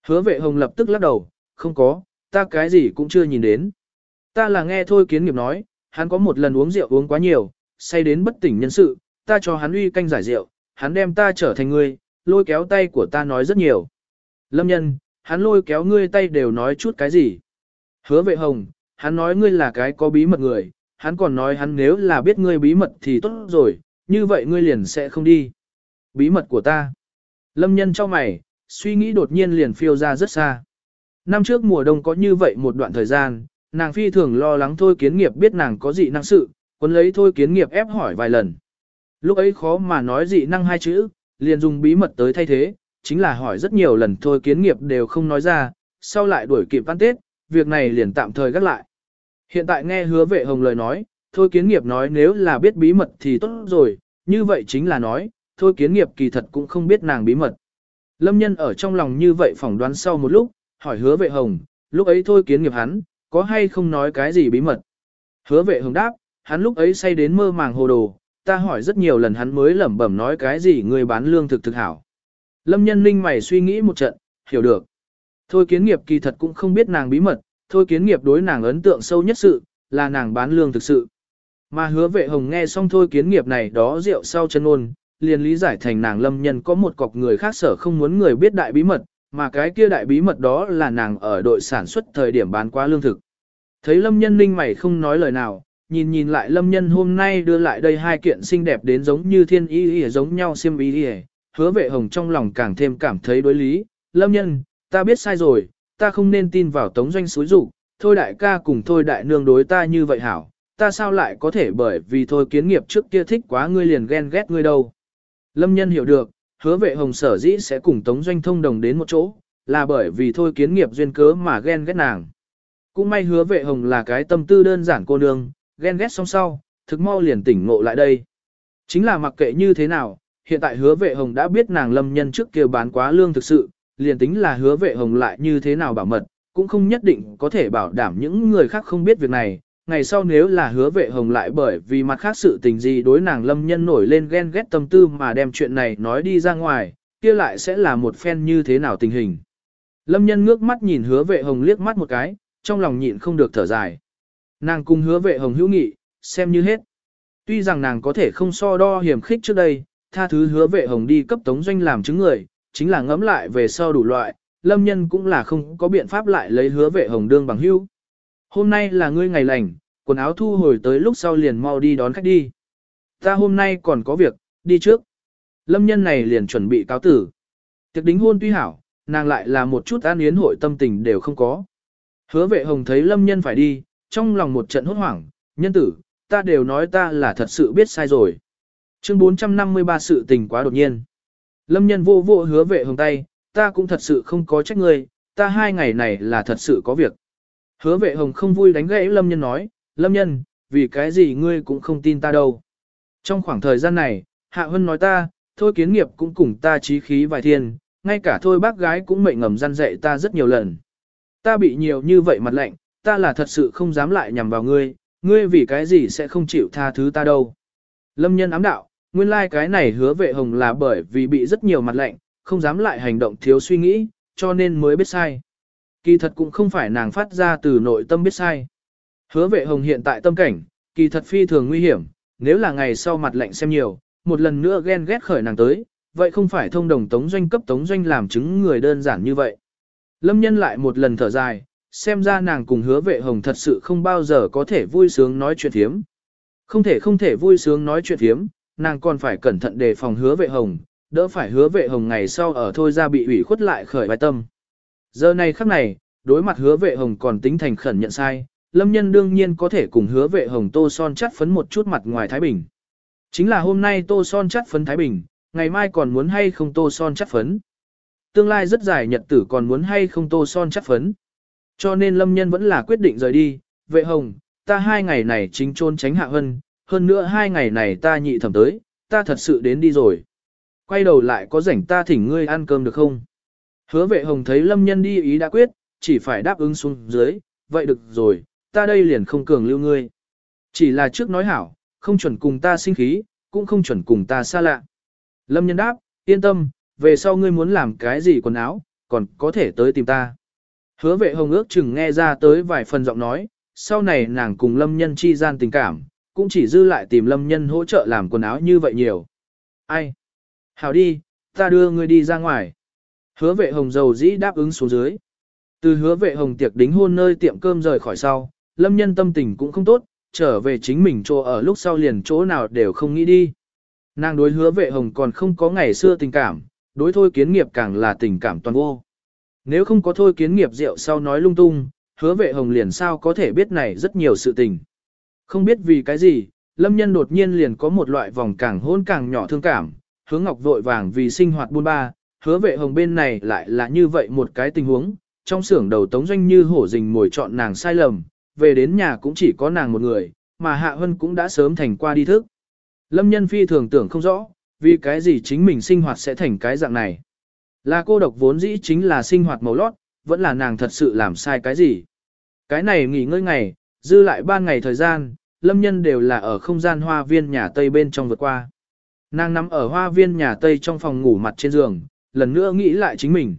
Hứa vệ hồng lập tức lắc đầu, không có, ta cái gì cũng chưa nhìn đến. Ta là nghe thôi kiến nghiệp nói, hắn có một lần uống rượu uống quá nhiều, say đến bất tỉnh nhân sự, ta cho hắn uy canh giải rượu, hắn đem ta trở thành ngươi, lôi kéo tay của ta nói rất nhiều. Lâm nhân, hắn lôi kéo ngươi tay đều nói chút cái gì. Hứa vệ hồng, hắn nói ngươi là cái có bí mật người, hắn còn nói hắn nếu là biết ngươi bí mật thì tốt rồi, như vậy ngươi liền sẽ không đi. Bí mật của ta. Lâm nhân cho mày, suy nghĩ đột nhiên liền phiêu ra rất xa. Năm trước mùa đông có như vậy một đoạn thời gian, nàng phi thường lo lắng thôi kiến nghiệp biết nàng có dị năng sự, quân lấy thôi kiến nghiệp ép hỏi vài lần. Lúc ấy khó mà nói dị năng hai chữ, liền dùng bí mật tới thay thế, chính là hỏi rất nhiều lần thôi kiến nghiệp đều không nói ra, sau lại đuổi kịp ăn tết, việc này liền tạm thời gác lại. Hiện tại nghe hứa vệ hồng lời nói, thôi kiến nghiệp nói nếu là biết bí mật thì tốt rồi, như vậy chính là nói, thôi kiến nghiệp kỳ thật cũng không biết nàng bí mật. Lâm nhân ở trong lòng như vậy phỏng đoán sau một lúc, hỏi hứa vệ hồng, lúc ấy thôi kiến nghiệp hắn, có hay không nói cái gì bí mật. Hứa vệ hồng đáp, hắn lúc ấy say đến mơ màng hồ đồ, ta hỏi rất nhiều lần hắn mới lẩm bẩm nói cái gì người bán lương thực thực hảo. Lâm nhân ninh mày suy nghĩ một trận, hiểu được. Thôi kiến nghiệp kỳ thật cũng không biết nàng bí mật, thôi kiến nghiệp đối nàng ấn tượng sâu nhất sự, là nàng bán lương thực sự. Mà hứa vệ hồng nghe xong thôi kiến nghiệp này đó rượu sau chân ôn, liền lý giải thành nàng lâm nhân có một cọc người khác sở không muốn người biết đại bí mật, mà cái kia đại bí mật đó là nàng ở đội sản xuất thời điểm bán quá lương thực. Thấy lâm nhân ninh mày không nói lời nào, nhìn nhìn lại lâm nhân hôm nay đưa lại đây hai kiện xinh đẹp đến giống như thiên y y giống nhau xiêm y y, hứa vệ hồng trong lòng càng thêm cảm thấy đối lý, lâm nhân, ta biết sai rồi, ta không nên tin vào tống doanh suối rủ, thôi đại ca cùng thôi đại nương đối ta như vậy hảo, ta sao lại có thể bởi vì thôi kiến nghiệp trước kia thích quá ngươi liền ghen ghét ngươi đâu. Lâm nhân hiểu được, hứa vệ hồng sở dĩ sẽ cùng Tống Doanh thông đồng đến một chỗ, là bởi vì thôi kiến nghiệp duyên cớ mà ghen ghét nàng. Cũng may hứa vệ hồng là cái tâm tư đơn giản cô nương, ghen ghét xong sau, thực mau liền tỉnh ngộ lại đây. Chính là mặc kệ như thế nào, hiện tại hứa vệ hồng đã biết nàng lâm nhân trước kia bán quá lương thực sự, liền tính là hứa vệ hồng lại như thế nào bảo mật, cũng không nhất định có thể bảo đảm những người khác không biết việc này, ngày sau nếu là hứa vệ hồng lại bởi vì mặt khác sự tình gì đối nàng lâm nhân nổi lên ghen ghét tâm tư mà đem chuyện này nói đi ra ngoài, kia lại sẽ là một phen như thế nào tình hình. Lâm nhân ngước mắt nhìn hứa vệ hồng liếc mắt một cái, trong lòng nhịn không được thở dài. Nàng cùng hứa vệ hồng hữu nghị, xem như hết. Tuy rằng nàng có thể không so đo hiểm khích trước đây, tha thứ hứa vệ hồng đi cấp tống doanh làm chứng người, chính là ngẫm lại về sau đủ loại, lâm nhân cũng là không có biện pháp lại lấy hứa vệ hồng đương bằng hưu Hôm nay là ngươi ngày lành, quần áo thu hồi tới lúc sau liền mau đi đón khách đi. Ta hôm nay còn có việc, đi trước. Lâm nhân này liền chuẩn bị cáo tử. Tiệc đính hôn tuy hảo, nàng lại là một chút an yến hội tâm tình đều không có. Hứa vệ hồng thấy lâm nhân phải đi, trong lòng một trận hốt hoảng, nhân tử, ta đều nói ta là thật sự biết sai rồi. Chương 453 sự tình quá đột nhiên. Lâm nhân vô vô hứa vệ hồng tay, ta cũng thật sự không có trách ngươi, ta hai ngày này là thật sự có việc. Hứa vệ hồng không vui đánh gãy lâm nhân nói, lâm nhân, vì cái gì ngươi cũng không tin ta đâu. Trong khoảng thời gian này, Hạ Hân nói ta, thôi kiến nghiệp cũng cùng ta trí khí vài thiên, ngay cả thôi bác gái cũng mệnh ngầm gian dạy ta rất nhiều lần. Ta bị nhiều như vậy mặt lạnh, ta là thật sự không dám lại nhằm vào ngươi, ngươi vì cái gì sẽ không chịu tha thứ ta đâu. Lâm nhân ám đạo, nguyên lai like cái này hứa vệ hồng là bởi vì bị rất nhiều mặt lạnh, không dám lại hành động thiếu suy nghĩ, cho nên mới biết sai. Kỳ thật cũng không phải nàng phát ra từ nội tâm biết sai. Hứa vệ hồng hiện tại tâm cảnh, kỳ thật phi thường nguy hiểm, nếu là ngày sau mặt lạnh xem nhiều, một lần nữa ghen ghét khởi nàng tới, vậy không phải thông đồng tống doanh cấp tống doanh làm chứng người đơn giản như vậy. Lâm nhân lại một lần thở dài, xem ra nàng cùng hứa vệ hồng thật sự không bao giờ có thể vui sướng nói chuyện thiếm. Không thể không thể vui sướng nói chuyện thiếm, nàng còn phải cẩn thận đề phòng hứa vệ hồng, đỡ phải hứa vệ hồng ngày sau ở thôi ra bị ủy khuất lại khởi bài tâm. Giờ này khắc này, đối mặt hứa vệ hồng còn tính thành khẩn nhận sai, lâm nhân đương nhiên có thể cùng hứa vệ hồng tô son chắt phấn một chút mặt ngoài Thái Bình. Chính là hôm nay tô son chắt phấn Thái Bình, ngày mai còn muốn hay không tô son chắt phấn. Tương lai rất dài nhật tử còn muốn hay không tô son chắt phấn. Cho nên lâm nhân vẫn là quyết định rời đi, vệ hồng, ta hai ngày này chính trôn tránh hạ hân, hơn nữa hai ngày này ta nhị thẩm tới, ta thật sự đến đi rồi. Quay đầu lại có rảnh ta thỉnh ngươi ăn cơm được không? Hứa vệ hồng thấy lâm nhân đi ý đã quyết, chỉ phải đáp ứng xuống dưới, vậy được rồi, ta đây liền không cường lưu ngươi. Chỉ là trước nói hảo, không chuẩn cùng ta sinh khí, cũng không chuẩn cùng ta xa lạ. Lâm nhân đáp, yên tâm, về sau ngươi muốn làm cái gì quần áo, còn có thể tới tìm ta. Hứa vệ hồng ước chừng nghe ra tới vài phần giọng nói, sau này nàng cùng lâm nhân chi gian tình cảm, cũng chỉ dư lại tìm lâm nhân hỗ trợ làm quần áo như vậy nhiều. Ai? Hảo đi, ta đưa ngươi đi ra ngoài. Hứa vệ hồng dầu dĩ đáp ứng xuống dưới. Từ hứa vệ hồng tiệc đính hôn nơi tiệm cơm rời khỏi sau, lâm nhân tâm tình cũng không tốt, trở về chính mình chỗ ở lúc sau liền chỗ nào đều không nghĩ đi. Nàng đối hứa vệ hồng còn không có ngày xưa tình cảm, đối thôi kiến nghiệp càng là tình cảm toàn vô. Nếu không có thôi kiến nghiệp rượu sau nói lung tung, hứa vệ hồng liền sao có thể biết này rất nhiều sự tình. Không biết vì cái gì, lâm nhân đột nhiên liền có một loại vòng càng hôn càng nhỏ thương cảm, hứa ngọc vội vàng vì sinh hoạt buôn ba, hứa vệ hồng bên này lại là như vậy một cái tình huống, trong xưởng đầu tống doanh như hổ rình mồi chọn nàng sai lầm, về đến nhà cũng chỉ có nàng một người, mà Hạ Hân cũng đã sớm thành qua đi thức. Lâm nhân phi thường tưởng không rõ, vì cái gì chính mình sinh hoạt sẽ thành cái dạng này. Là cô độc vốn dĩ chính là sinh hoạt màu lót, vẫn là nàng thật sự làm sai cái gì. Cái này nghỉ ngơi ngày, dư lại ba ngày thời gian, lâm nhân đều là ở không gian hoa viên nhà Tây bên trong vượt qua. Nàng nằm ở hoa viên nhà Tây trong phòng ngủ mặt trên giường, lần nữa nghĩ lại chính mình.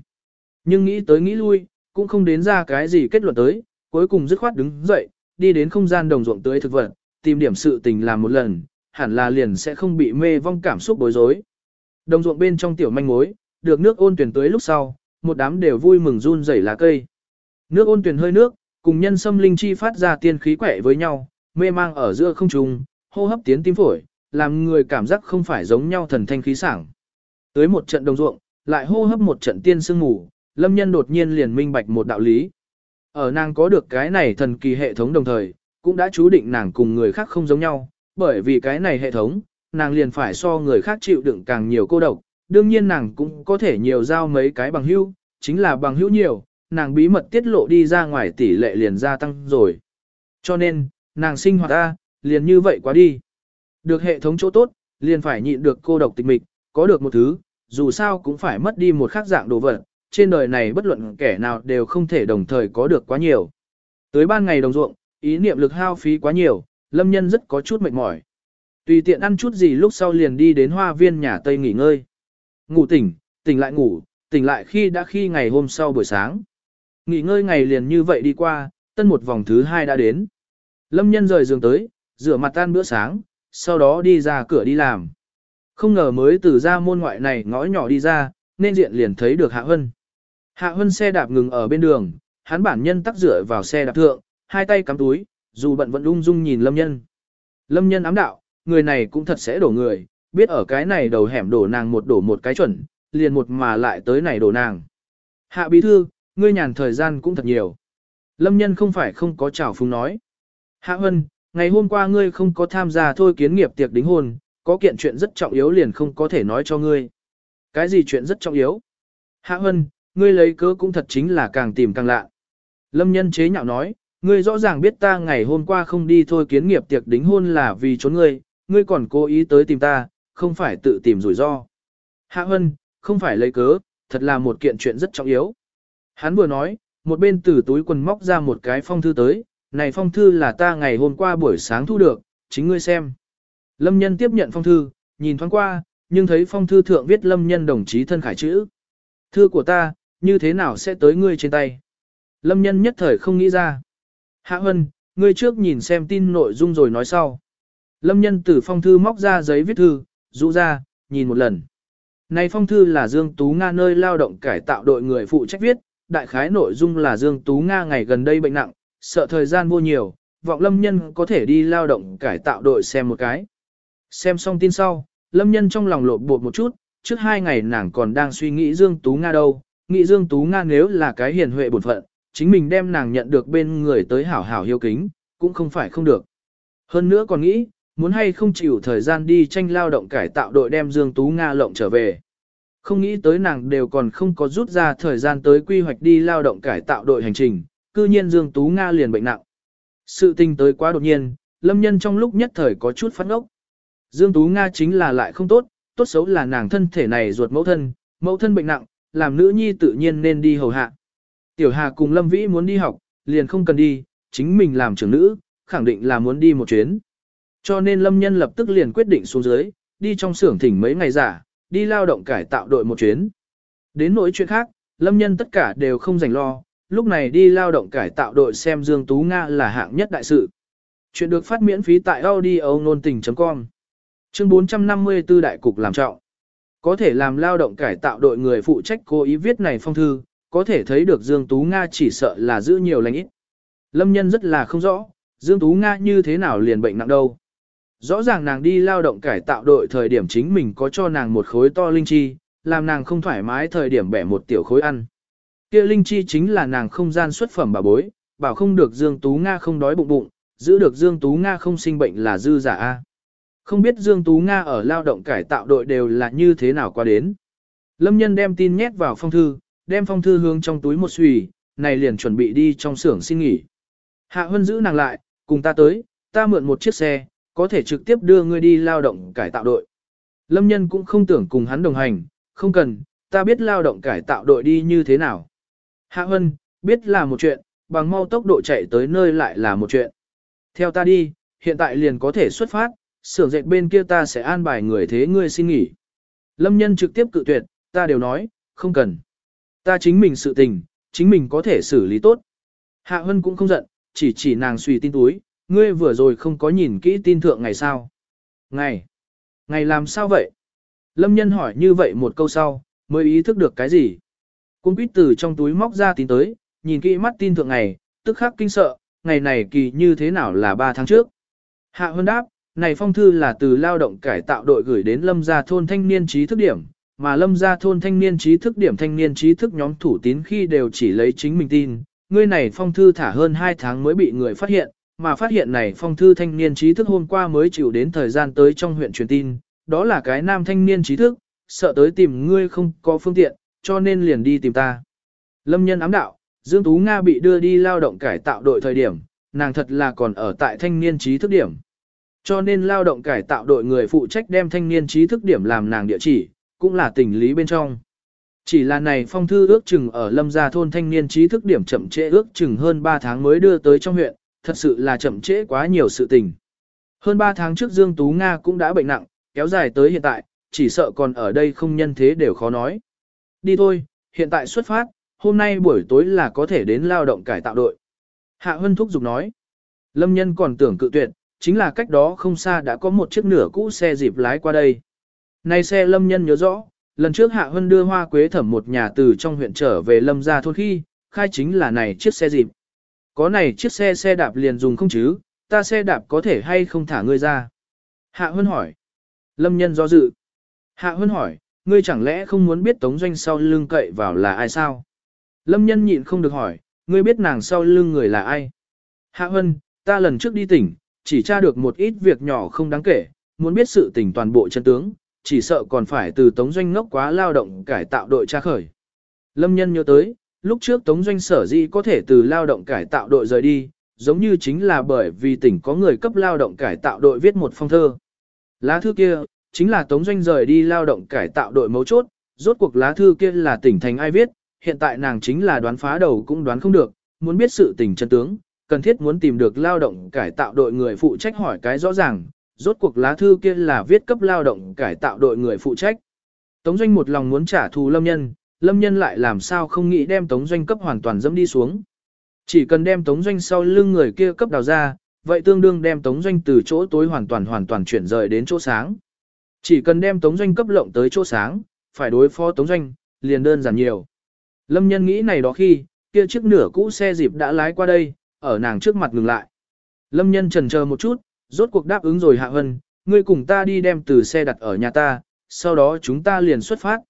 Nhưng nghĩ tới nghĩ lui, cũng không đến ra cái gì kết luận tới, cuối cùng dứt khoát đứng dậy, đi đến không gian đồng ruộng tưới thực vật, tìm điểm sự tình làm một lần, hẳn là liền sẽ không bị mê vong cảm xúc bối rối. Đồng ruộng bên trong tiểu manh mối, được nước ôn tuyển tưới lúc sau, một đám đều vui mừng run rẩy lá cây. Nước ôn tuyển hơi nước, cùng nhân sâm linh chi phát ra tiên khí quẻ với nhau, mê mang ở giữa không trung, hô hấp tiến tim phổi, làm người cảm giác không phải giống nhau thần thanh khí sảng. Tới một trận đồng ruộng, lại hô hấp một trận tiên sương ngủ, lâm nhân đột nhiên liền minh bạch một đạo lý. Ở nàng có được cái này thần kỳ hệ thống đồng thời, cũng đã chú định nàng cùng người khác không giống nhau, bởi vì cái này hệ thống, nàng liền phải so người khác chịu đựng càng nhiều cô độc, đương nhiên nàng cũng có thể nhiều giao mấy cái bằng hữu, chính là bằng hữu nhiều, nàng bí mật tiết lộ đi ra ngoài tỷ lệ liền gia tăng rồi. Cho nên, nàng sinh hoạt ta, liền như vậy quá đi. Được hệ thống chỗ tốt, liền phải nhịn được cô độc tịch mịch, có được một thứ, dù sao cũng phải mất đi một khác dạng đồ vật, trên đời này bất luận kẻ nào đều không thể đồng thời có được quá nhiều. Tới ban ngày đồng ruộng, ý niệm lực hao phí quá nhiều, lâm nhân rất có chút mệt mỏi. Tùy tiện ăn chút gì lúc sau liền đi đến hoa viên nhà Tây nghỉ ngơi. Ngủ tỉnh, tỉnh lại ngủ, tỉnh lại khi đã khi ngày hôm sau buổi sáng. Nghỉ ngơi ngày liền như vậy đi qua, tân một vòng thứ hai đã đến. Lâm nhân rời giường tới, rửa mặt tan bữa sáng, sau đó đi ra cửa đi làm. Không ngờ mới từ ra môn ngoại này ngõ nhỏ đi ra, nên diện liền thấy được Hạ Hân. Hạ Hân xe đạp ngừng ở bên đường, hắn bản nhân tắc rửa vào xe đạp thượng, hai tay cắm túi, dù bận vẫn ung dung nhìn Lâm Nhân. Lâm Nhân ám đạo, người này cũng thật sẽ đổ người, biết ở cái này đầu hẻm đổ nàng một đổ một cái chuẩn, liền một mà lại tới này đổ nàng. Hạ bí thư, ngươi nhàn thời gian cũng thật nhiều. Lâm Nhân không phải không có chảo phúng nói. Hạ Hân, ngày hôm qua ngươi không có tham gia thôi kiến nghiệp tiệc đính hôn, có kiện chuyện rất trọng yếu liền không có thể nói cho ngươi. Cái gì chuyện rất trọng yếu? Hạ Hân, ngươi lấy cớ cũng thật chính là càng tìm càng lạ. Lâm nhân chế nhạo nói, ngươi rõ ràng biết ta ngày hôm qua không đi thôi kiến nghiệp tiệc đính hôn là vì trốn ngươi, ngươi còn cố ý tới tìm ta, không phải tự tìm rủi ro. Hạ Hân, không phải lấy cớ, thật là một kiện chuyện rất trọng yếu. Hắn vừa nói, một bên từ túi quần móc ra một cái phong thư tới, này phong thư là ta ngày hôm qua buổi sáng thu được, chính ngươi xem. Lâm nhân tiếp nhận phong thư, nhìn thoáng qua, nhưng thấy phong thư thượng viết lâm nhân đồng chí thân khải chữ. Thư của ta, như thế nào sẽ tới ngươi trên tay? Lâm nhân nhất thời không nghĩ ra. Hạ Hân, ngươi trước nhìn xem tin nội dung rồi nói sau. Lâm nhân từ phong thư móc ra giấy viết thư, rũ ra, nhìn một lần. Này phong thư là Dương Tú Nga nơi lao động cải tạo đội người phụ trách viết, đại khái nội dung là Dương Tú Nga ngày gần đây bệnh nặng, sợ thời gian vô nhiều, vọng lâm nhân có thể đi lao động cải tạo đội xem một cái. Xem xong tin sau, lâm nhân trong lòng lộn bột một chút, trước hai ngày nàng còn đang suy nghĩ Dương Tú Nga đâu, nghĩ Dương Tú Nga nếu là cái hiền huệ bổn phận, chính mình đem nàng nhận được bên người tới hảo hảo hiếu kính, cũng không phải không được. Hơn nữa còn nghĩ, muốn hay không chịu thời gian đi tranh lao động cải tạo đội đem Dương Tú Nga lộng trở về. Không nghĩ tới nàng đều còn không có rút ra thời gian tới quy hoạch đi lao động cải tạo đội hành trình, cư nhiên Dương Tú Nga liền bệnh nặng. Sự tình tới quá đột nhiên, lâm nhân trong lúc nhất thời có chút phát ngốc. Dương Tú Nga chính là lại không tốt, tốt xấu là nàng thân thể này ruột mẫu thân, mẫu thân bệnh nặng, làm nữ nhi tự nhiên nên đi hầu hạ. Tiểu Hà cùng Lâm Vĩ muốn đi học, liền không cần đi, chính mình làm trưởng nữ, khẳng định là muốn đi một chuyến. Cho nên Lâm Nhân lập tức liền quyết định xuống dưới, đi trong xưởng thỉnh mấy ngày giả, đi lao động cải tạo đội một chuyến. Đến nỗi chuyện khác, Lâm Nhân tất cả đều không dành lo, lúc này đi lao động cải tạo đội xem Dương Tú Nga là hạng nhất đại sự. Chuyện được phát miễn phí tại audio nôn tình.com Chương 454 Đại cục làm trọng. Có thể làm lao động cải tạo đội người phụ trách cố ý viết này phong thư, có thể thấy được Dương Tú Nga chỉ sợ là giữ nhiều lành ít. Lâm nhân rất là không rõ, Dương Tú Nga như thế nào liền bệnh nặng đâu. Rõ ràng nàng đi lao động cải tạo đội thời điểm chính mình có cho nàng một khối to linh chi, làm nàng không thoải mái thời điểm bẻ một tiểu khối ăn. kia linh chi chính là nàng không gian xuất phẩm bà bối, bảo không được Dương Tú Nga không đói bụng bụng, giữ được Dương Tú Nga không sinh bệnh là dư giả A. Không biết Dương Tú Nga ở lao động cải tạo đội đều là như thế nào qua đến. Lâm nhân đem tin nhét vào phong thư, đem phong thư hướng trong túi một xùy, này liền chuẩn bị đi trong xưởng xin nghỉ. Hạ Hân giữ nàng lại, cùng ta tới, ta mượn một chiếc xe, có thể trực tiếp đưa ngươi đi lao động cải tạo đội. Lâm nhân cũng không tưởng cùng hắn đồng hành, không cần, ta biết lao động cải tạo đội đi như thế nào. Hạ Hân, biết là một chuyện, bằng mau tốc độ chạy tới nơi lại là một chuyện. Theo ta đi, hiện tại liền có thể xuất phát, xưởng dệt bên kia ta sẽ an bài người thế ngươi xin nghỉ. Lâm nhân trực tiếp cự tuyệt, ta đều nói, không cần. Ta chính mình sự tình, chính mình có thể xử lý tốt. Hạ Hân cũng không giận, chỉ chỉ nàng suy tin túi, ngươi vừa rồi không có nhìn kỹ tin thượng ngày sao. Ngày? Ngày làm sao vậy? Lâm nhân hỏi như vậy một câu sau, mới ý thức được cái gì. Cung quýt từ trong túi móc ra tin tới, nhìn kỹ mắt tin thượng ngày, tức khắc kinh sợ, ngày này kỳ như thế nào là 3 tháng trước. Hạ Hân đáp, này phong thư là từ lao động cải tạo đội gửi đến lâm gia thôn thanh niên trí thức điểm, mà lâm gia thôn thanh niên trí thức điểm thanh niên trí thức nhóm thủ tín khi đều chỉ lấy chính mình tin. Ngươi này phong thư thả hơn 2 tháng mới bị người phát hiện, mà phát hiện này phong thư thanh niên trí thức hôm qua mới chịu đến thời gian tới trong huyện truyền tin, đó là cái nam thanh niên trí thức, sợ tới tìm ngươi không có phương tiện, cho nên liền đi tìm ta. Lâm nhân ám đạo, Dương Tú Nga bị đưa đi lao động cải tạo đội thời điểm, nàng thật là còn ở tại thanh niên trí thức điểm. Cho nên lao động cải tạo đội người phụ trách đem thanh niên trí thức điểm làm nàng địa chỉ, cũng là tình lý bên trong. Chỉ là này phong thư ước chừng ở lâm gia thôn thanh niên trí thức điểm chậm trễ ước chừng hơn 3 tháng mới đưa tới trong huyện, thật sự là chậm trễ quá nhiều sự tình. Hơn 3 tháng trước Dương Tú Nga cũng đã bệnh nặng, kéo dài tới hiện tại, chỉ sợ còn ở đây không nhân thế đều khó nói. Đi thôi, hiện tại xuất phát, hôm nay buổi tối là có thể đến lao động cải tạo đội. Hạ Hân thúc giục nói. Lâm nhân còn tưởng cự tuyệt, chính là cách đó không xa đã có một chiếc nửa cũ xe dịp lái qua đây. Này xe Lâm nhân nhớ rõ, lần trước Hạ Hân đưa hoa quế thẩm một nhà từ trong huyện trở về Lâm gia thôn khi, khai chính là này chiếc xe dịp. Có này chiếc xe xe đạp liền dùng không chứ, ta xe đạp có thể hay không thả ngươi ra. Hạ Hân hỏi. Lâm nhân do dự. Hạ Hân hỏi, ngươi chẳng lẽ không muốn biết tống doanh sau lưng cậy vào là ai sao? Lâm nhân nhịn không được hỏi, ngươi biết nàng sau lưng người là ai? Hạ Hân, ta lần trước đi tỉnh, chỉ tra được một ít việc nhỏ không đáng kể, muốn biết sự tình toàn bộ chân tướng, chỉ sợ còn phải từ tống doanh ngốc quá lao động cải tạo đội tra khởi. Lâm nhân nhớ tới, lúc trước tống doanh sở di có thể từ lao động cải tạo đội rời đi, giống như chính là bởi vì tỉnh có người cấp lao động cải tạo đội viết một phong thơ. Lá thư kia, chính là Tống Doanh rời đi lao động cải tạo đội mấu chốt, rốt cuộc lá thư kia là tỉnh thành ai viết, hiện tại nàng chính là đoán phá đầu cũng đoán không được, muốn biết sự tình chân tướng, cần thiết muốn tìm được lao động cải tạo đội người phụ trách hỏi cái rõ ràng, rốt cuộc lá thư kia là viết cấp lao động cải tạo đội người phụ trách. Tống Doanh một lòng muốn trả thù Lâm Nhân, Lâm Nhân lại làm sao không nghĩ đem Tống Doanh cấp hoàn toàn dẫm đi xuống. Chỉ cần đem Tống Doanh sau lưng người kia cấp đào ra, vậy tương đương đem Tống Doanh từ chỗ tối hoàn toàn hoàn toàn chuyển rời đến chỗ sáng. Chỉ cần đem Tống Doanh cấp lộng tới chỗ sáng, phải đối phó Tống Doanh, liền đơn giản nhiều. Lâm nhân nghĩ này đó khi, kia chiếc nửa cũ xe dịp đã lái qua đây, ở nàng trước mặt ngừng lại. Lâm nhân trần chờ một chút, rốt cuộc đáp ứng rồi hạ hân, ngươi cùng ta đi đem từ xe đặt ở nhà ta, sau đó chúng ta liền xuất phát.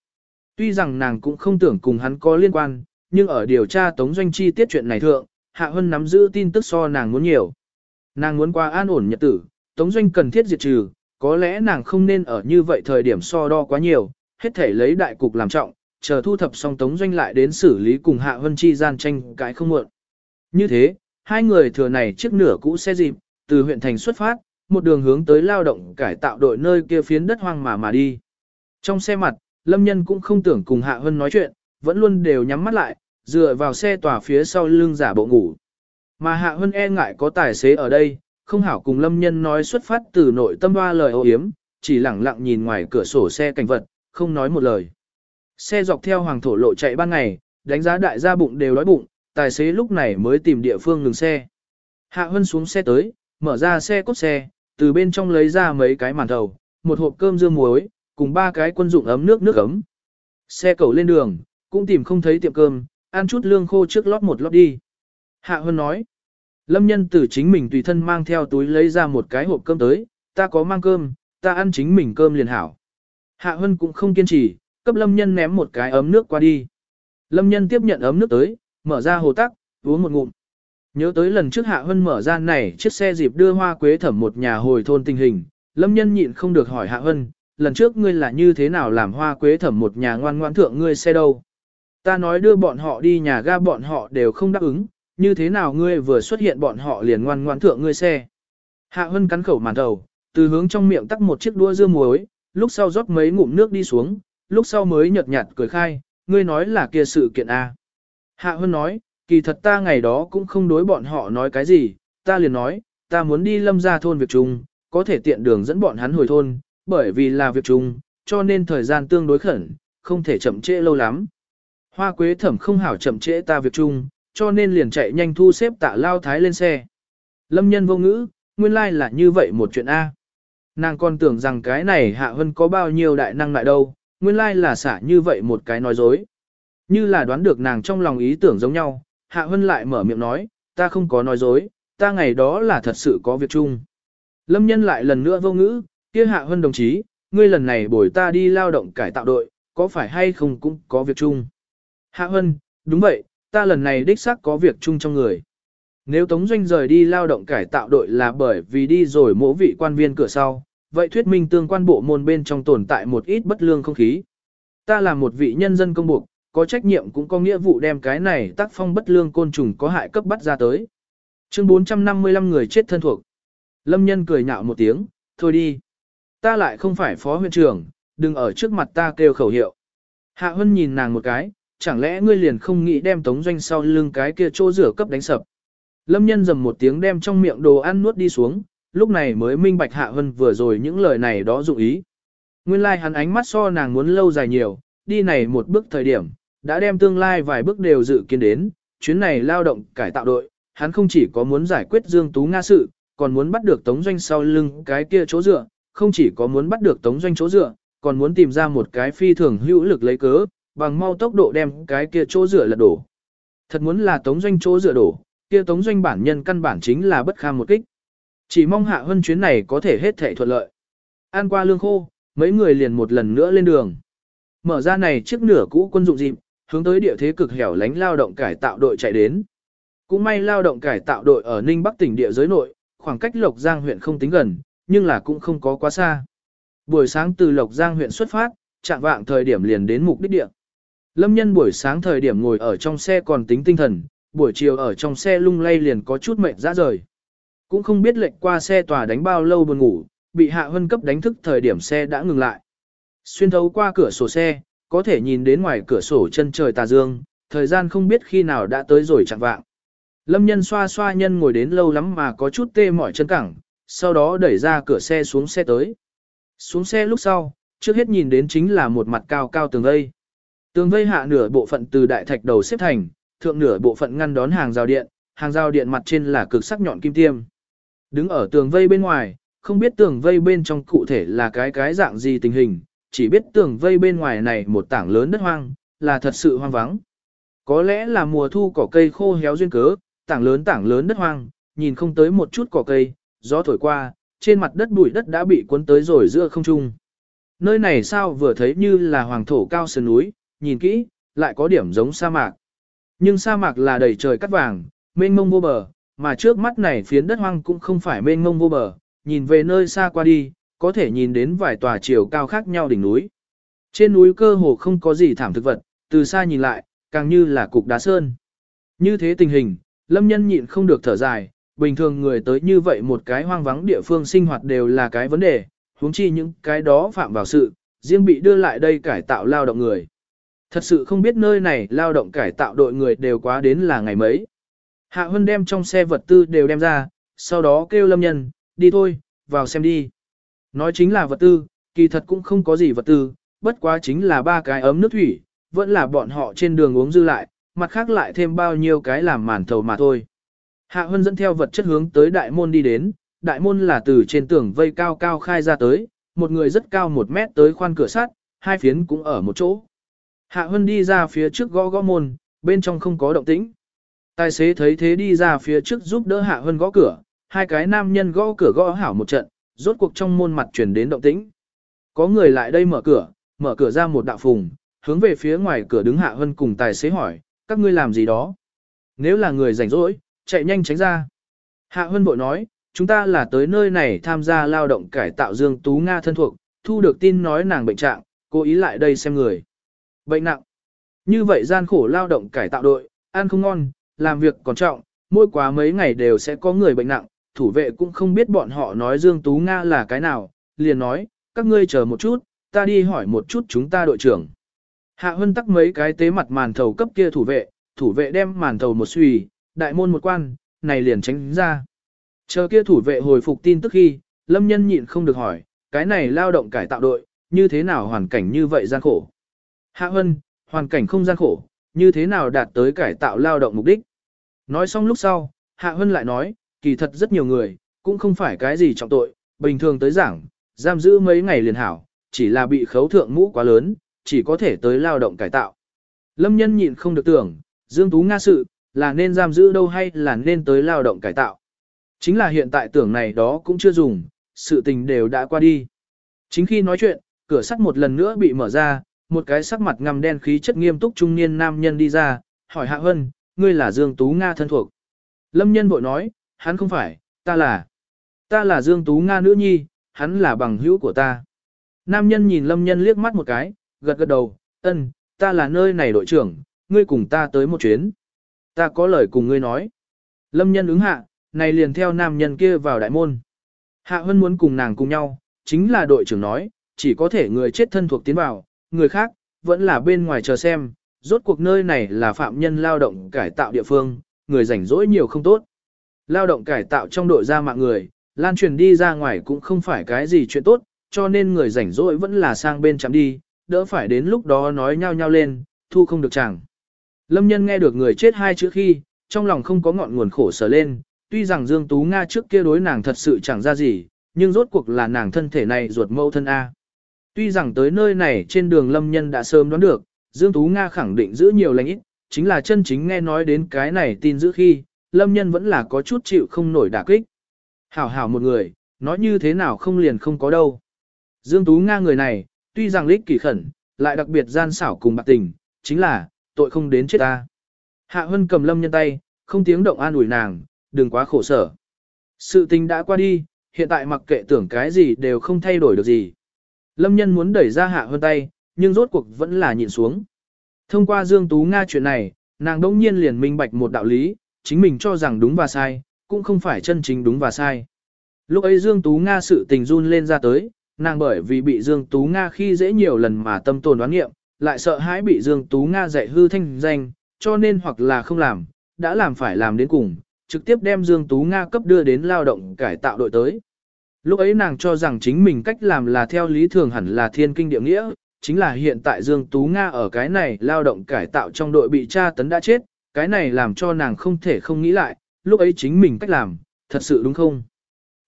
Tuy rằng nàng cũng không tưởng cùng hắn có liên quan, nhưng ở điều tra Tống Doanh chi tiết chuyện này thượng, Hạ Hân nắm giữ tin tức so nàng muốn nhiều. Nàng muốn qua an ổn nhật tử, Tống Doanh cần thiết diệt trừ, có lẽ nàng không nên ở như vậy thời điểm so đo quá nhiều, hết thể lấy đại cục làm trọng, chờ thu thập xong Tống Doanh lại đến xử lý cùng Hạ Hân chi gian tranh cái không muộn. Như thế, hai người thừa này chiếc nửa cũ xe dịp, từ huyện thành xuất phát, một đường hướng tới lao động cải tạo đội nơi kia phiến đất hoang mà mà đi. Trong xe mặt, Lâm Nhân cũng không tưởng cùng Hạ Hân nói chuyện, vẫn luôn đều nhắm mắt lại, dựa vào xe tòa phía sau lưng giả bộ ngủ. Mà Hạ Hân e ngại có tài xế ở đây, không hảo cùng Lâm Nhân nói xuất phát từ nội tâm hoa lời ô hiếm, chỉ lẳng lặng nhìn ngoài cửa sổ xe cảnh vật, không nói một lời. Xe dọc theo hoàng thổ lộ chạy ban ngày, đánh giá đại gia bụng đều đói bụng, tài xế lúc này mới tìm địa phương ngừng xe. Hạ Hân xuống xe tới, mở ra xe cốt xe, từ bên trong lấy ra mấy cái màn thầu, một hộp cơm dưa muối, cùng ba cái quân dụng ấm nước nước ấm. Xe cầu lên đường, cũng tìm không thấy tiệm cơm, ăn chút lương khô trước lót một lót đi. Hạ Hân nói, Lâm nhân từ chính mình tùy thân mang theo túi lấy ra một cái hộp cơm tới, ta có mang cơm, ta ăn chính mình cơm liền hảo. Hạ Hân cũng không kiên trì, cấp Lâm nhân ném một cái ấm nước qua đi. Lâm nhân tiếp nhận ấm nước tới, mở ra hồ tắc, uống một ngụm. Nhớ tới lần trước Hạ Hân mở ra này chiếc xe dịp đưa hoa quế thẩm một nhà hồi thôn tình hình, Lâm nhân nhịn không được hỏi Hạ Hân, lần trước ngươi là như thế nào làm hoa quế thẩm một nhà ngoan ngoan thượng ngươi xe đâu. Ta nói đưa bọn họ đi nhà ga bọn họ đều không đáp ứng, như thế nào ngươi vừa xuất hiện bọn họ liền ngoan ngoan thượng ngươi xe. Hạ Hân cắn khẩu màn đầu, từ hướng trong miệng tắt một chiếc đua dưa muối, lúc sau rót mấy ngụm nước đi xuống, lúc sau mới nhợt nhạt cười khai, ngươi nói là kia sự kiện A. Hạ Hân nói, kỳ thật ta ngày đó cũng không đối bọn họ nói cái gì, ta liền nói, ta muốn đi lâm ra thôn việc chung, có thể tiện đường dẫn bọn hắn hồi thôn, bởi vì là việc chung, cho nên thời gian tương đối khẩn, không thể chậm trễ lâu lắm. Hoa quế thẩm không hảo chậm trễ ta việc chung, cho nên liền chạy nhanh thu xếp tạ lao thái lên xe. Lâm nhân vô ngữ, nguyên lai like là như vậy một chuyện A. Nàng còn tưởng rằng cái này hạ Hân có bao nhiêu đại năng lại đâu, nguyên lai like là xả như vậy một cái nói dối. Như là đoán được nàng trong lòng ý tưởng giống nhau, hạ Hân lại mở miệng nói, ta không có nói dối, ta ngày đó là thật sự có việc chung. Lâm nhân lại lần nữa vô ngữ, kia hạ hơn đồng chí, ngươi lần này bồi ta đi lao động cải tạo đội, có phải hay không cũng có việc chung. Hạ Hân, đúng vậy, ta lần này đích xác có việc chung trong người. Nếu Tống Doanh rời đi lao động cải tạo đội là bởi vì đi rồi mỗ vị quan viên cửa sau, vậy thuyết minh tương quan bộ môn bên trong tồn tại một ít bất lương không khí. Ta là một vị nhân dân công buộc, có trách nhiệm cũng có nghĩa vụ đem cái này tác phong bất lương côn trùng có hại cấp bắt ra tới. Chương 455 người chết thân thuộc. Lâm nhân cười nhạo một tiếng, thôi đi. Ta lại không phải phó huyện trưởng, đừng ở trước mặt ta kêu khẩu hiệu. Hạ Hân nhìn nàng một cái, chẳng lẽ ngươi liền không nghĩ đem tống doanh sau lưng cái kia chỗ rửa cấp đánh sập. Lâm nhân dầm một tiếng đem trong miệng đồ ăn nuốt đi xuống, lúc này mới minh bạch hạ hân vừa rồi những lời này đó dụng ý. Nguyên lai like hắn ánh mắt so nàng muốn lâu dài nhiều, đi này một bước thời điểm, Đã đem tương lai vài bước đều dự kiến đến, chuyến này lao động cải tạo đội, hắn không chỉ có muốn giải quyết Dương Tú Nga sự, còn muốn bắt được Tống Doanh sau lưng cái kia chỗ dựa, không chỉ có muốn bắt được Tống Doanh chỗ dựa, còn muốn tìm ra một cái phi thường hữu lực lấy cớ, bằng mau tốc độ đem cái kia chỗ dựa lật đổ. Thật muốn là Tống Doanh chỗ dựa đổ, kia Tống Doanh bản nhân căn bản chính là bất kham một kích. Chỉ mong hạ hơn chuyến này có thể hết thảy thuận lợi. An qua lương khô, mấy người liền một lần nữa lên đường. Mở ra này chiếc nửa cũ quân dụng dịp, hướng tới địa thế cực hẻo lánh lao động cải tạo đội chạy đến. Cũng may lao động cải tạo đội ở Ninh Bắc tỉnh địa giới nội, khoảng cách Lộc Giang huyện không tính gần, nhưng là cũng không có quá xa. Buổi sáng từ Lộc Giang huyện xuất phát, chạm vạng thời điểm liền đến mục đích địa. Lâm nhân buổi sáng thời điểm ngồi ở trong xe còn tính tinh thần, buổi chiều ở trong xe lung lay liền có chút mệt ra rời. Cũng không biết lệnh qua xe tòa đánh bao lâu buồn ngủ, bị hạ hân cấp đánh thức thời điểm xe đã ngừng lại. Xuyên thấu qua cửa sổ xe, có thể nhìn đến ngoài cửa sổ chân trời tà dương, thời gian không biết khi nào đã tới rồi chẳng vạng. Lâm nhân xoa xoa nhân ngồi đến lâu lắm mà có chút tê mỏi chân cẳng, sau đó đẩy ra cửa xe xuống xe tới. Xuống xe lúc sau, trước hết nhìn đến chính là một mặt cao cao tường vây. Tường vây hạ nửa bộ phận từ đại thạch đầu xếp thành, thượng nửa bộ phận ngăn đón hàng rào điện, hàng rào điện mặt trên là cực sắc nhọn kim tiêm. Đứng ở tường vây bên ngoài, không biết tường vây bên trong cụ thể là cái cái dạng gì tình hình, chỉ biết tường vây bên ngoài này một tảng lớn đất hoang, là thật sự hoang vắng. Có lẽ là mùa thu cỏ cây khô héo duyên cớ, tảng lớn tảng lớn đất hoang, nhìn không tới một chút cỏ cây, gió thổi qua, trên mặt đất bụi đất đã bị cuốn tới rồi giữa không trung. Nơi này sao vừa thấy như là hoàng thổ cao sơn núi, nhìn kỹ, lại có điểm giống sa mạc. Nhưng sa mạc là đầy trời cắt vàng, mênh mông vô bờ, mà trước mắt này phiến đất hoang cũng không phải mênh mông vô bờ, nhìn về nơi xa qua đi, có thể nhìn đến vài tòa chiều cao khác nhau đỉnh núi. Trên núi cơ hồ không có gì thảm thực vật, từ xa nhìn lại, càng như là cục đá sơn. Như thế tình hình, lâm nhân nhịn không được thở dài, bình thường người tới như vậy một cái hoang vắng địa phương sinh hoạt đều là cái vấn đề, huống chi những cái đó phạm vào sự, riêng bị đưa lại đây cải tạo lao động người. Thật sự không biết nơi này lao động cải tạo đội người đều quá đến là ngày mấy. Hạ Hân đem trong xe vật tư đều đem ra, sau đó kêu lâm nhân, đi thôi, vào xem đi. Nói chính là vật tư, kỳ thật cũng không có gì vật tư, bất quá chính là ba cái ấm nước thủy, vẫn là bọn họ trên đường uống dư lại, mặt khác lại thêm bao nhiêu cái làm màn thầu mà thôi. Hạ Hân dẫn theo vật chất hướng tới đại môn đi đến, đại môn là từ trên tường vây cao cao khai ra tới, một người rất cao một mét tới khoan cửa sắt, hai phiến cũng ở một chỗ. Hạ Hân đi ra phía trước gõ gõ môn, bên trong không có động tĩnh. Tài xế thấy thế đi ra phía trước giúp đỡ Hạ Hân gõ cửa, hai cái nam nhân gõ cửa gõ hảo một trận, rốt cuộc trong môn mặt chuyển đến động tĩnh. Có người lại đây mở cửa, mở cửa ra một đạo phùng, hướng về phía ngoài cửa đứng Hạ Hân cùng tài xế hỏi, các ngươi làm gì đó? Nếu là người rảnh rỗi, chạy nhanh tránh ra. Hạ Hân bội nói, chúng ta là tới nơi này tham gia lao động cải tạo Dương Tú Nga thân thuộc, thu được tin nói nàng bệnh trạng, cố ý lại đây xem người. Bệnh nặng. Như vậy gian khổ lao động cải tạo đội, ăn không ngon, làm việc còn trọng, mỗi quá mấy ngày đều sẽ có người bệnh nặng, thủ vệ cũng không biết bọn họ nói Dương Tú Nga là cái nào, liền nói, các ngươi chờ một chút, ta đi hỏi một chút chúng ta đội trưởng. Hạ Hân tắc mấy cái tế mặt màn thầu cấp kia thủ vệ, thủ vệ đem màn thầu một suy, đại môn một quan, này liền tránh ra. Chờ kia thủ vệ hồi phục tin tức khi, lâm nhân nhịn không được hỏi, cái này lao động cải tạo đội, như thế nào hoàn cảnh như vậy gian khổ. Hạ Hân, hoàn cảnh không gian khổ, như thế nào đạt tới cải tạo lao động mục đích. Nói xong lúc sau, Hạ Hân lại nói, kỳ thật rất nhiều người, cũng không phải cái gì trọng tội, bình thường tới giảng, giam giữ mấy ngày liền hảo, chỉ là bị khấu thượng mũ quá lớn, chỉ có thể tới lao động cải tạo. Lâm nhân nhịn không được tưởng, Dương Tú Nga sự, là nên giam giữ đâu hay là nên tới lao động cải tạo. Chính là hiện tại tưởng này đó cũng chưa dùng, sự tình đều đã qua đi. Chính khi nói chuyện, cửa sắt một lần nữa bị mở ra, một cái sắc mặt ngăm đen khí chất nghiêm túc trung niên nam nhân đi ra, hỏi Hạ Hân, ngươi là Dương Tú Nga thân thuộc. Lâm nhân bội nói, hắn không phải, ta là. Ta là Dương Tú Nga nữ nhi, hắn là bằng hữu của ta. Nam nhân nhìn Lâm nhân liếc mắt một cái, gật gật đầu, ân, ta là nơi này đội trưởng, ngươi cùng ta tới một chuyến. Ta có lời cùng ngươi nói. Lâm nhân ứng hạ, này liền theo nam nhân kia vào đại môn. Hạ Hân muốn cùng nàng cùng nhau, chính là đội trưởng nói, chỉ có thể người chết thân thuộc tiến vào, người khác, vẫn là bên ngoài chờ xem, rốt cuộc nơi này là phạm nhân lao động cải tạo địa phương, người rảnh rỗi nhiều không tốt. Lao động cải tạo trong đội ra mạng người, lan truyền đi ra ngoài cũng không phải cái gì chuyện tốt, cho nên người rảnh rỗi vẫn là sang bên chạm đi, đỡ phải đến lúc đó nói nhau nhau lên, thu không được chẳng. Lâm nhân nghe được người chết hai chữ khi, trong lòng không có ngọn nguồn khổ sở lên, tuy rằng Dương Tú Nga trước kia đối nàng thật sự chẳng ra gì, nhưng rốt cuộc là nàng thân thể này ruột mâu thân A. Tuy rằng tới nơi này trên đường Lâm nhân đã sớm đoán được, Dương Tú Nga khẳng định giữ nhiều lành ít, chính là chân chính nghe nói đến cái này tin giữ khi, Lâm nhân vẫn là có chút chịu không nổi đả kích. Hảo hảo một người, nói như thế nào không liền không có đâu. Dương Tú Nga người này, tuy rằng lích kỳ khẩn, lại đặc biệt gian xảo cùng bạc tình, chính là, tội không đến chết ta. Hạ Hân cầm lâm nhân tay, không tiếng động an ủi nàng, đừng quá khổ sở. Sự tình đã qua đi, hiện tại mặc kệ tưởng cái gì đều không thay đổi được gì. Lâm nhân muốn đẩy ra Hạ Hân tay, nhưng rốt cuộc vẫn là nhịn xuống. Thông qua Dương Tú Nga chuyện này, nàng đông nhiên liền minh bạch một đạo lý, chính mình cho rằng đúng và sai, cũng không phải chân chính đúng và sai. Lúc ấy Dương Tú Nga sự tình run lên ra tới, nàng bởi vì bị Dương Tú Nga khi dễ nhiều lần mà tâm tồn đoán nghiệm, lại sợ hãi bị Dương Tú Nga dạy hư thanh danh, cho nên hoặc là không làm, đã làm phải làm đến cùng, trực tiếp đem Dương Tú Nga cấp đưa đến lao động cải tạo đội tới. Lúc ấy nàng cho rằng chính mình cách làm là theo lý thường hẳn là thiên kinh địa nghĩa, chính là hiện tại Dương Tú Nga ở cái này lao động cải tạo trong đội bị tra tấn đã chết, cái này làm cho nàng không thể không nghĩ lại, lúc ấy chính mình cách làm, thật sự đúng không?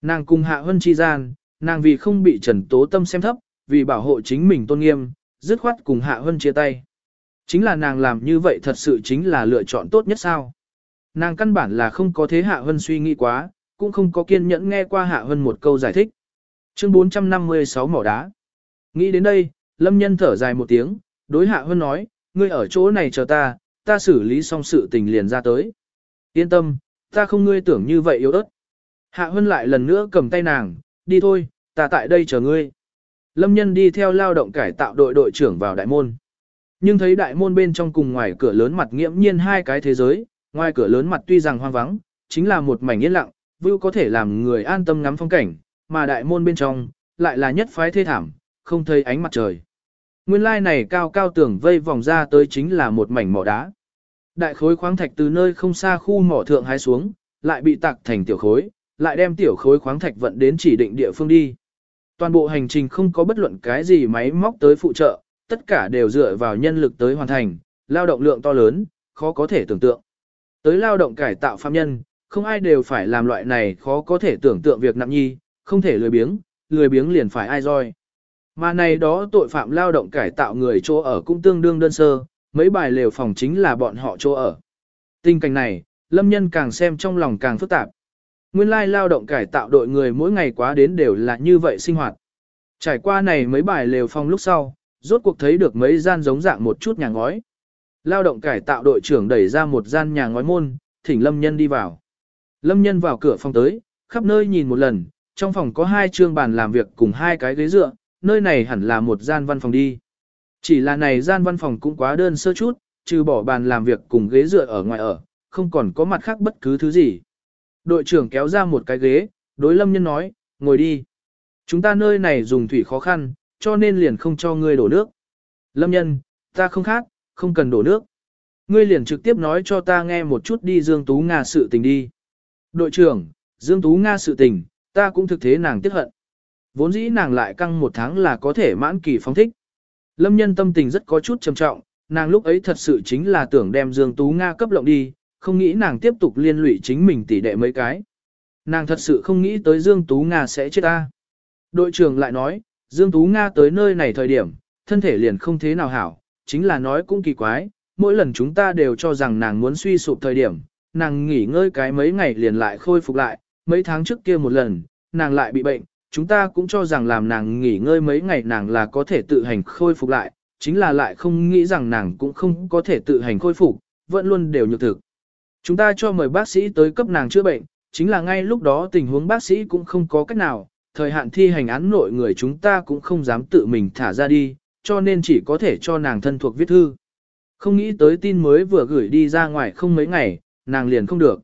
Nàng cùng Hạ Hân chi gian, nàng vì không bị Trần Tố Tâm xem thấp, vì bảo hộ chính mình tôn nghiêm, dứt khoát cùng Hạ Hân chia tay. Chính là nàng làm như vậy thật sự chính là lựa chọn tốt nhất sao. Nàng căn bản là không có thế Hạ Hân suy nghĩ quá, cũng không có kiên nhẫn nghe qua Hạ Hân một câu giải thích. Chương 456 mỏ đá. Nghĩ đến đây, Lâm Nhân thở dài một tiếng, đối Hạ Hân nói, ngươi ở chỗ này chờ ta, ta xử lý xong sự tình liền ra tới. Yên tâm, ta không ngươi tưởng như vậy yếu ớt. Hạ Hân lại lần nữa cầm tay nàng, đi thôi, ta tại đây chờ ngươi. Lâm nhân đi theo lao động cải tạo đội đội trưởng vào đại môn. Nhưng thấy đại môn bên trong cùng ngoài cửa lớn mặt nghiễm nhiên hai cái thế giới, ngoài cửa lớn mặt tuy rằng hoang vắng, chính là một mảnh yên lặng, view có thể làm người an tâm ngắm phong cảnh, mà đại môn bên trong, lại là nhất phái thê thảm, không thấy ánh mặt trời. Nguyên lai này cao cao tưởng vây vòng ra tới chính là một mảnh mỏ đá. Đại khối khoáng thạch từ nơi không xa khu mỏ thượng hái xuống, lại bị tạc thành tiểu khối, lại đem tiểu khối khoáng thạch vận đến chỉ định địa phương đi. Toàn bộ hành trình không có bất luận cái gì máy móc tới phụ trợ, tất cả đều dựa vào nhân lực tới hoàn thành, lao động lượng to lớn, khó có thể tưởng tượng. Tới lao động cải tạo phạm nhân, không ai đều phải làm loại này khó có thể tưởng tượng việc nặng nhi, không thể lười biếng, lười biếng liền phải ai roi. Mà này đó tội phạm lao động cải tạo người chỗ ở cũng tương đương đơn sơ, mấy bài lều phòng chính là bọn họ chỗ ở. Tình cảnh này, lâm nhân càng xem trong lòng càng phức tạp. Nguyên lai lao động cải tạo đội người mỗi ngày quá đến đều là như vậy sinh hoạt. Trải qua này mấy bài lều phong lúc sau, rốt cuộc thấy được mấy gian giống dạng một chút nhà ngói. Lao động cải tạo đội trưởng đẩy ra một gian nhà ngói môn, thỉnh Lâm Nhân đi vào. Lâm Nhân vào cửa phòng tới, khắp nơi nhìn một lần, trong phòng có hai chương bàn làm việc cùng hai cái ghế dựa, nơi này hẳn là một gian văn phòng đi. Chỉ là này gian văn phòng cũng quá đơn sơ chút, trừ bỏ bàn làm việc cùng ghế dựa ở ngoài ở, không còn có mặt khác bất cứ thứ gì. Đội trưởng kéo ra một cái ghế, đối lâm nhân nói, ngồi đi. Chúng ta nơi này dùng thủy khó khăn, cho nên liền không cho ngươi đổ nước. Lâm nhân, ta không khác, không cần đổ nước. Ngươi liền trực tiếp nói cho ta nghe một chút đi Dương Tú Nga sự tình đi. Đội trưởng, Dương Tú Nga sự tình, ta cũng thực thế nàng tiếc hận. Vốn dĩ nàng lại căng một tháng là có thể mãn kỳ phóng thích. Lâm nhân tâm tình rất có chút trầm trọng, nàng lúc ấy thật sự chính là tưởng đem Dương Tú Nga cấp lộng đi, không nghĩ nàng tiếp tục liên lụy chính mình tỷ đệ mấy cái. Nàng thật sự không nghĩ tới Dương Tú Nga sẽ chết ta. Đội trưởng lại nói, Dương Tú Nga tới nơi này thời điểm, thân thể liền không thế nào hảo, chính là nói cũng kỳ quái, mỗi lần chúng ta đều cho rằng nàng muốn suy sụp thời điểm, nàng nghỉ ngơi cái mấy ngày liền lại khôi phục lại, mấy tháng trước kia một lần, nàng lại bị bệnh, chúng ta cũng cho rằng làm nàng nghỉ ngơi mấy ngày nàng là có thể tự hành khôi phục lại, chính là lại không nghĩ rằng nàng cũng không có thể tự hành khôi phục, vẫn luôn đều nhược thực. Chúng ta cho mời bác sĩ tới cấp nàng chữa bệnh, chính là ngay lúc đó tình huống bác sĩ cũng không có cách nào, thời hạn thi hành án nội người chúng ta cũng không dám tự mình thả ra đi, cho nên chỉ có thể cho nàng thân thuộc viết thư. Không nghĩ tới tin mới vừa gửi đi ra ngoài không mấy ngày, nàng liền không được.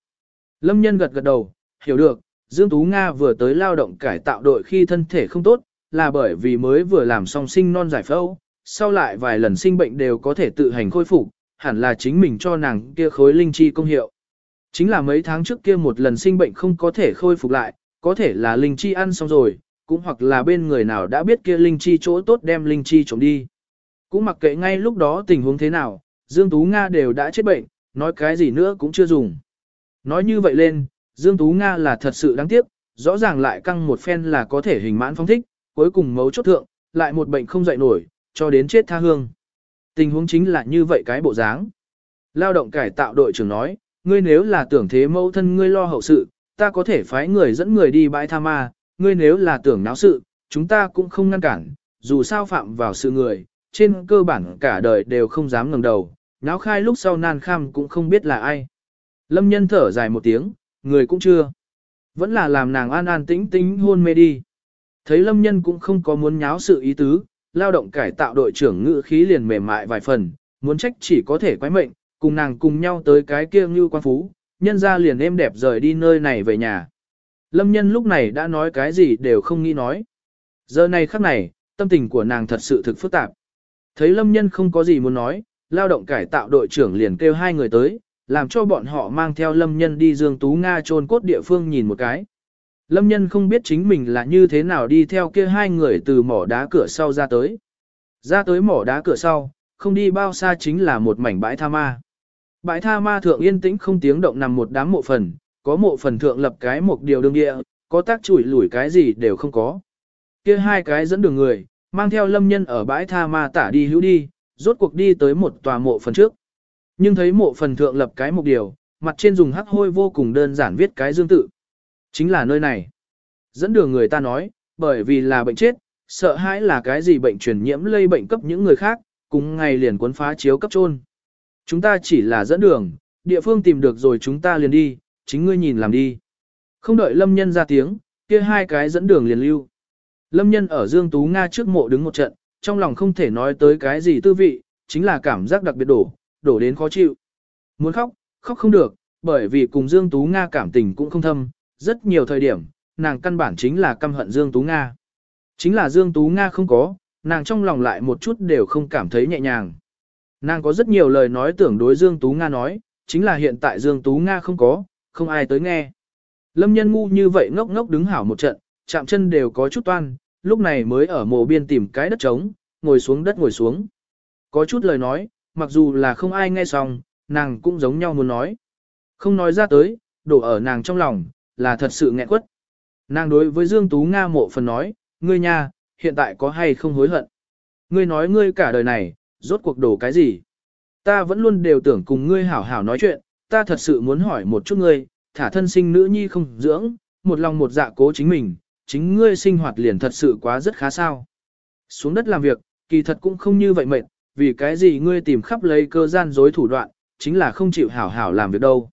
Lâm nhân gật gật đầu, hiểu được, Dương Tú Nga vừa tới lao động cải tạo đội khi thân thể không tốt, là bởi vì mới vừa làm xong sinh non giải phẫu, sau lại vài lần sinh bệnh đều có thể tự hành khôi phục, hẳn là chính mình cho nàng kia khối linh chi công hiệu. Chính là mấy tháng trước kia một lần sinh bệnh không có thể khôi phục lại, có thể là linh chi ăn xong rồi, cũng hoặc là bên người nào đã biết kia linh chi chỗ tốt đem linh chi trộm đi. Cũng mặc kệ ngay lúc đó tình huống thế nào, Dương Tú Nga đều đã chết bệnh, nói cái gì nữa cũng chưa dùng. Nói như vậy lên, Dương Tú Nga là thật sự đáng tiếc, rõ ràng lại căng một phen là có thể hình mãn phong thích, cuối cùng mấu chốt thượng, lại một bệnh không dậy nổi, cho đến chết tha hương. Tình huống chính là như vậy cái bộ dáng. Lao động cải tạo đội trưởng nói, ngươi nếu là tưởng thế mẫu thân ngươi lo hậu sự, ta có thể phái người dẫn người đi bãi tha ma, ngươi nếu là tưởng náo sự, chúng ta cũng không ngăn cản, dù sao phạm vào sự người, trên cơ bản cả đời đều không dám ngẩng đầu, náo khai lúc sau nan kham cũng không biết là ai. Lâm nhân thở dài một tiếng, người cũng chưa. Vẫn là làm nàng an an tĩnh tĩnh hôn mê đi. Thấy lâm nhân cũng không có muốn nháo sự ý tứ, lao động cải tạo đội trưởng ngự khí liền mềm mại vài phần, muốn trách chỉ có thể quái mệnh, cùng nàng cùng nhau tới cái kia như quan phú, nhân ra liền êm đẹp rời đi nơi này về nhà. Lâm nhân lúc này đã nói cái gì đều không nghĩ nói. Giờ này khắc này, tâm tình của nàng thật sự thực phức tạp. Thấy lâm nhân không có gì muốn nói, lao động cải tạo đội trưởng liền kêu hai người tới, làm cho bọn họ mang theo lâm nhân đi Dương Tú Nga trôn cốt địa phương nhìn một cái. Lâm nhân không biết chính mình là như thế nào đi theo kia hai người từ mỏ đá cửa sau ra tới. Ra tới mỏ đá cửa sau, không đi bao xa chính là một mảnh bãi tha ma. Bãi tha ma thượng yên tĩnh không tiếng động nằm một đám mộ phần, có mộ phần thượng lập cái một điều đương địa, có tác chủi lủi cái gì đều không có. Kia hai cái dẫn đường người, mang theo lâm nhân ở bãi tha ma tả đi hữu đi, rốt cuộc đi tới một tòa mộ phần trước. Nhưng thấy mộ phần thượng lập cái một điều, mặt trên dùng hắc hôi vô cùng đơn giản viết cái dương tự. Chính là nơi này. Dẫn đường người ta nói, bởi vì là bệnh chết, sợ hãi là cái gì bệnh truyền nhiễm lây bệnh cấp những người khác, cùng ngày liền cuốn phá chiếu cấp trôn. Chúng ta chỉ là dẫn đường, địa phương tìm được rồi chúng ta liền đi, chính ngươi nhìn làm đi. Không đợi lâm nhân ra tiếng, kia hai cái dẫn đường liền lưu. Lâm nhân ở Dương Tú Nga trước mộ đứng một trận, trong lòng không thể nói tới cái gì tư vị, chính là cảm giác đặc biệt đổ, đổ đến khó chịu. Muốn khóc, khóc không được, bởi vì cùng Dương Tú Nga cảm tình cũng không thâm, rất nhiều thời điểm, nàng căn bản chính là căm hận Dương Tú Nga. Chính là Dương Tú Nga không có, nàng trong lòng lại một chút đều không cảm thấy nhẹ nhàng. Nàng có rất nhiều lời nói tưởng đối Dương Tú Nga nói, chính là hiện tại Dương Tú Nga không có, không ai tới nghe. Lâm nhân ngu như vậy ngốc ngốc đứng hảo một trận, chạm chân đều có chút toan, lúc này mới ở mộ biên tìm cái đất trống, ngồi xuống đất ngồi xuống. Có chút lời nói, mặc dù là không ai nghe xong, nàng cũng giống nhau muốn nói. Không nói ra tới, đổ ở nàng trong lòng, là thật sự nghẹn quất. Nàng đối với Dương Tú Nga mộ phần nói, ngươi nha, hiện tại có hay không hối hận? Ngươi nói ngươi cả đời này, rốt cuộc đổ cái gì? Ta vẫn luôn đều tưởng cùng ngươi hảo hảo nói chuyện, ta thật sự muốn hỏi một chút ngươi, thả thân sinh nữ nhi không dưỡng, một lòng một dạ cố chính mình, chính ngươi sinh hoạt liền thật sự quá rất khá sao. Xuống đất làm việc, kỳ thật cũng không như vậy mệt, vì cái gì ngươi tìm khắp lấy cơ gian dối thủ đoạn, chính là không chịu hảo hảo làm việc đâu.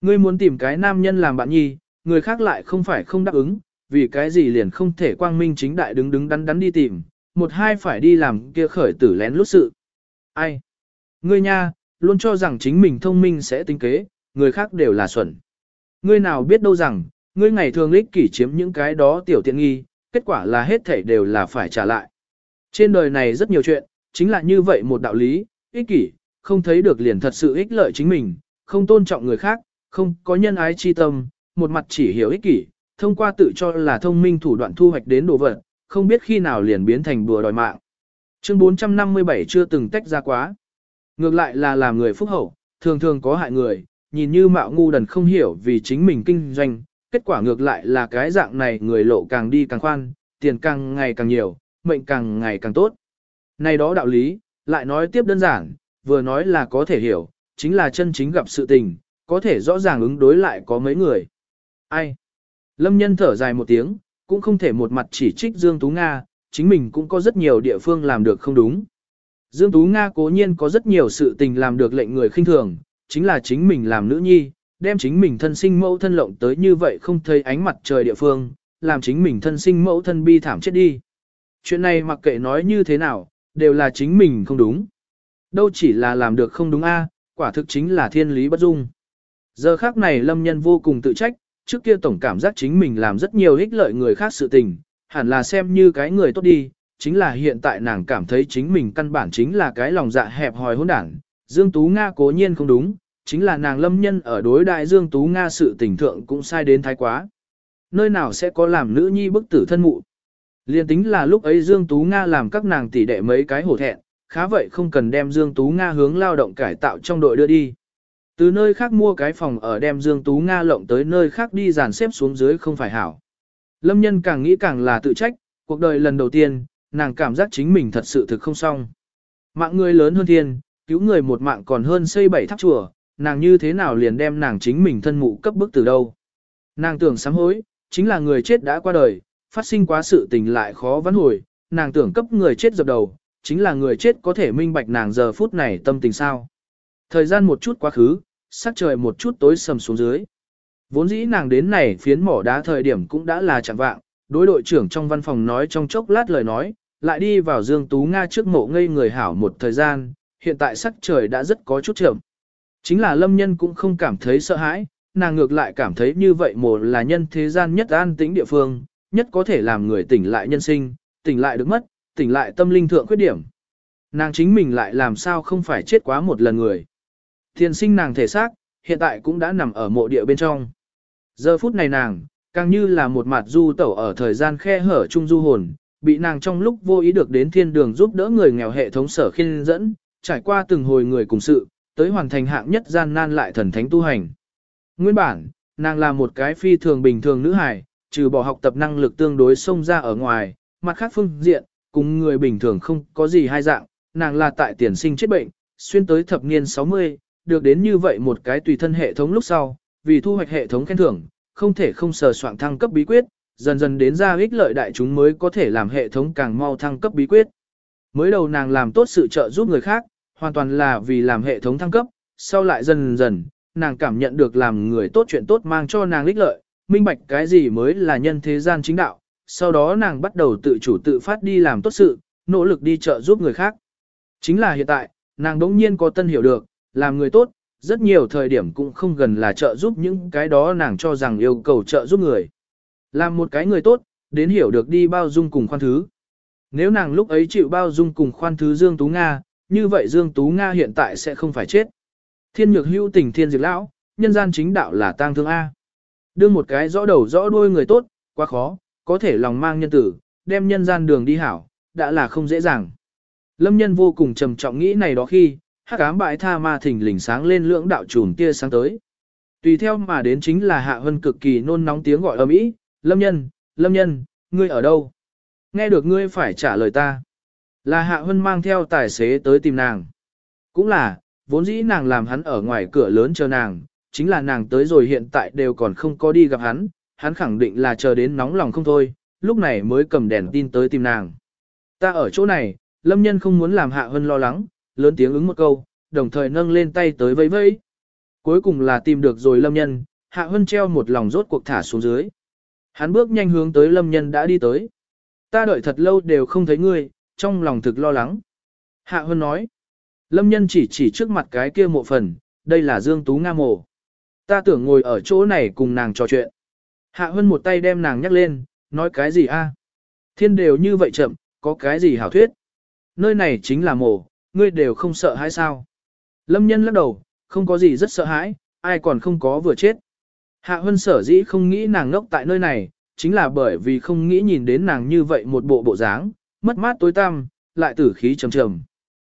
Ngươi muốn tìm cái nam nhân làm bạn nhi, người khác lại không phải không đáp ứng, vì cái gì liền không thể quang minh chính đại đứng đứng đắn đắn đi tìm, một hai phải đi làm kia khởi tử lén lút sự. Ai? Ngươi nha, luôn cho rằng chính mình thông minh sẽ tính kế, người khác đều là xuẩn. Ngươi nào biết đâu rằng, ngươi ngày thường ích kỷ chiếm những cái đó tiểu tiện nghi, kết quả là hết thảy đều là phải trả lại. Trên đời này rất nhiều chuyện, chính là như vậy một đạo lý, ích kỷ, không thấy được liền thật sự ích lợi chính mình, không tôn trọng người khác, không có nhân ái chi tâm, một mặt chỉ hiểu ích kỷ, thông qua tự cho là thông minh thủ đoạn thu hoạch đến đồ vật, không biết khi nào liền biến thành bùa đòi mạng. Chương 457 chưa từng tách ra quá. Ngược lại là làm người phúc hậu, thường thường có hại người, nhìn như mạo ngu đần không hiểu vì chính mình kinh doanh, kết quả ngược lại là cái dạng này người lộ càng đi càng khoan, tiền càng ngày càng nhiều, mệnh càng ngày càng tốt. Này đó đạo lý, lại nói tiếp đơn giản, vừa nói là có thể hiểu, chính là chân chính gặp sự tình, có thể rõ ràng ứng đối lại có mấy người. Ai? Lâm nhân thở dài một tiếng, cũng không thể một mặt chỉ trích Dương Tú Nga, chính mình cũng có rất nhiều địa phương làm được không đúng. Dương Tú Nga cố nhiên có rất nhiều sự tình làm được lệnh người khinh thường, chính là chính mình làm nữ nhi, đem chính mình thân sinh mẫu thân lộng tới như vậy không thấy ánh mặt trời địa phương, làm chính mình thân sinh mẫu thân bi thảm chết đi. Chuyện này mặc kệ nói như thế nào, đều là chính mình không đúng. Đâu chỉ là làm được không đúng a, quả thực chính là thiên lý bất dung. Giờ khác này lâm nhân vô cùng tự trách, trước kia tổng cảm giác chính mình làm rất nhiều ích lợi người khác sự tình, hẳn là xem như cái người tốt đi, chính là hiện tại nàng cảm thấy chính mình căn bản chính là cái lòng dạ hẹp hòi hỗn đảng. Dương Tú Nga cố nhiên không đúng, chính là nàng lâm nhân ở đối đại Dương Tú Nga sự tình thượng cũng sai đến thái quá. Nơi nào sẽ có làm nữ nhi bức tử thân mụ. Liên tính là lúc ấy Dương Tú Nga làm các nàng tỷ đệ mấy cái hổ thẹn, khá vậy không cần đem Dương Tú Nga hướng lao động cải tạo trong đội đưa đi. Từ nơi khác mua cái phòng ở đem Dương Tú Nga lộng tới nơi khác đi dàn xếp xuống dưới không phải hảo. Lâm nhân càng nghĩ càng là tự trách, cuộc đời lần đầu tiên, nàng cảm giác chính mình thật sự thực không xong. Mạng người lớn hơn thiên, cứu người một mạng còn hơn xây bảy tháp chùa, nàng như thế nào liền đem nàng chính mình thân mụ cấp bức từ đâu. Nàng tưởng sám hối, chính là người chết đã qua đời, phát sinh quá sự tình lại khó vãn hồi, nàng tưởng cấp người chết dập đầu, chính là người chết có thể minh bạch nàng giờ phút này tâm tình sao. Thời gian một chút quá khứ, sắc trời một chút tối sầm xuống dưới. Vốn dĩ nàng đến này phiến mỏ đá thời điểm cũng đã là chẳng vạng, đối đội trưởng trong văn phòng nói trong chốc lát lời nói, lại đi vào Dương Tú Nga trước mộ ngây người hảo một thời gian, hiện tại sắc trời đã rất có chút chậm. Chính là lâm nhân cũng không cảm thấy sợ hãi, nàng ngược lại cảm thấy như vậy mồ là nhân thế gian nhất an tĩnh địa phương, nhất có thể làm người tỉnh lại nhân sinh, tỉnh lại được mất, tỉnh lại tâm linh thượng khuyết điểm. Nàng chính mình lại làm sao không phải chết quá một lần người. Thiên sinh nàng thể xác, hiện tại cũng đã nằm ở mộ địa bên trong. Giờ phút này nàng, càng như là một mặt du tẩu ở thời gian khe hở chung du hồn, bị nàng trong lúc vô ý được đến thiên đường giúp đỡ người nghèo hệ thống sở khiên dẫn, trải qua từng hồi người cùng sự, tới hoàn thành hạng nhất gian nan lại thần thánh tu hành. Nguyên bản, nàng là một cái phi thường bình thường nữ hài, trừ bỏ học tập năng lực tương đối xông ra ở ngoài, mặt khác phương diện, cùng người bình thường không có gì hai dạng, nàng là tại tiền sinh chết bệnh, xuyên tới thập niên 60, được đến như vậy một cái tùy thân hệ thống lúc sau, vì thu hoạch hệ thống khen thưởng, không thể không sờ soạn thăng cấp bí quyết, dần dần đến ra ích lợi đại chúng mới có thể làm hệ thống càng mau thăng cấp bí quyết. Mới đầu nàng làm tốt sự trợ giúp người khác, hoàn toàn là vì làm hệ thống thăng cấp, sau lại dần dần, nàng cảm nhận được làm người tốt chuyện tốt mang cho nàng ích lợi, minh bạch cái gì mới là nhân thế gian chính đạo, sau đó nàng bắt đầu tự chủ tự phát đi làm tốt sự, nỗ lực đi trợ giúp người khác. Chính là hiện tại, nàng đống nhiên có tân hiểu được, làm người tốt, rất nhiều thời điểm cũng không gần là trợ giúp những cái đó nàng cho rằng yêu cầu trợ giúp người. Làm một cái người tốt, đến hiểu được đi bao dung cùng khoan thứ. Nếu nàng lúc ấy chịu bao dung cùng khoan thứ Dương Tú Nga, như vậy Dương Tú Nga hiện tại sẽ không phải chết. Thiên nhược hữu tình thiên diệt lão, nhân gian chính đạo là tang thương A. Đưa một cái rõ đầu rõ đuôi người tốt, quá khó, có thể lòng mang nhân tử, đem nhân gian đường đi hảo, đã là không dễ dàng. Lâm nhân vô cùng trầm trọng nghĩ này đó khi, hắc ám bãi tha ma thỉnh lình sáng lên lưỡng đạo trùm tia sáng tới. Tùy theo mà đến chính là hạ hân cực kỳ nôn nóng tiếng gọi ầm ĩ, Lâm nhân, Lâm nhân, ngươi ở đâu? Nghe được ngươi phải trả lời ta. Là hạ hân mang theo tài xế tới tìm nàng. Cũng là, vốn dĩ nàng làm hắn ở ngoài cửa lớn chờ nàng, chính là nàng tới rồi hiện tại đều còn không có đi gặp hắn, hắn khẳng định là chờ đến nóng lòng không thôi, lúc này mới cầm đèn tin tới tìm nàng. Ta ở chỗ này, lâm nhân không muốn làm hạ hân lo lắng, lớn tiếng ứng một câu, đồng thời nâng lên tay tới vẫy vẫy. Cuối cùng là tìm được rồi lâm nhân, hạ hân treo một lòng rốt cuộc thả xuống dưới. Hắn bước nhanh hướng tới lâm nhân đã đi tới. Ta đợi thật lâu đều không thấy ngươi, trong lòng thực lo lắng. Hạ hân nói. Lâm nhân chỉ chỉ trước mặt cái kia mộ phần, đây là Dương Tú Nga mộ. Ta tưởng ngồi ở chỗ này cùng nàng trò chuyện. Hạ hân một tay đem nàng nhắc lên, nói cái gì a? Thiên đều như vậy chậm, có cái gì hảo thuyết? Nơi này chính là mộ, ngươi đều không sợ hãi sao? Lâm nhân lắc đầu, không có gì rất sợ hãi, ai còn không có vừa chết. Hạ Hân sở dĩ không nghĩ nàng ngốc tại nơi này, chính là bởi vì không nghĩ nhìn đến nàng như vậy một bộ bộ dáng, mất mát tối tăm, lại tử khí trầm trầm.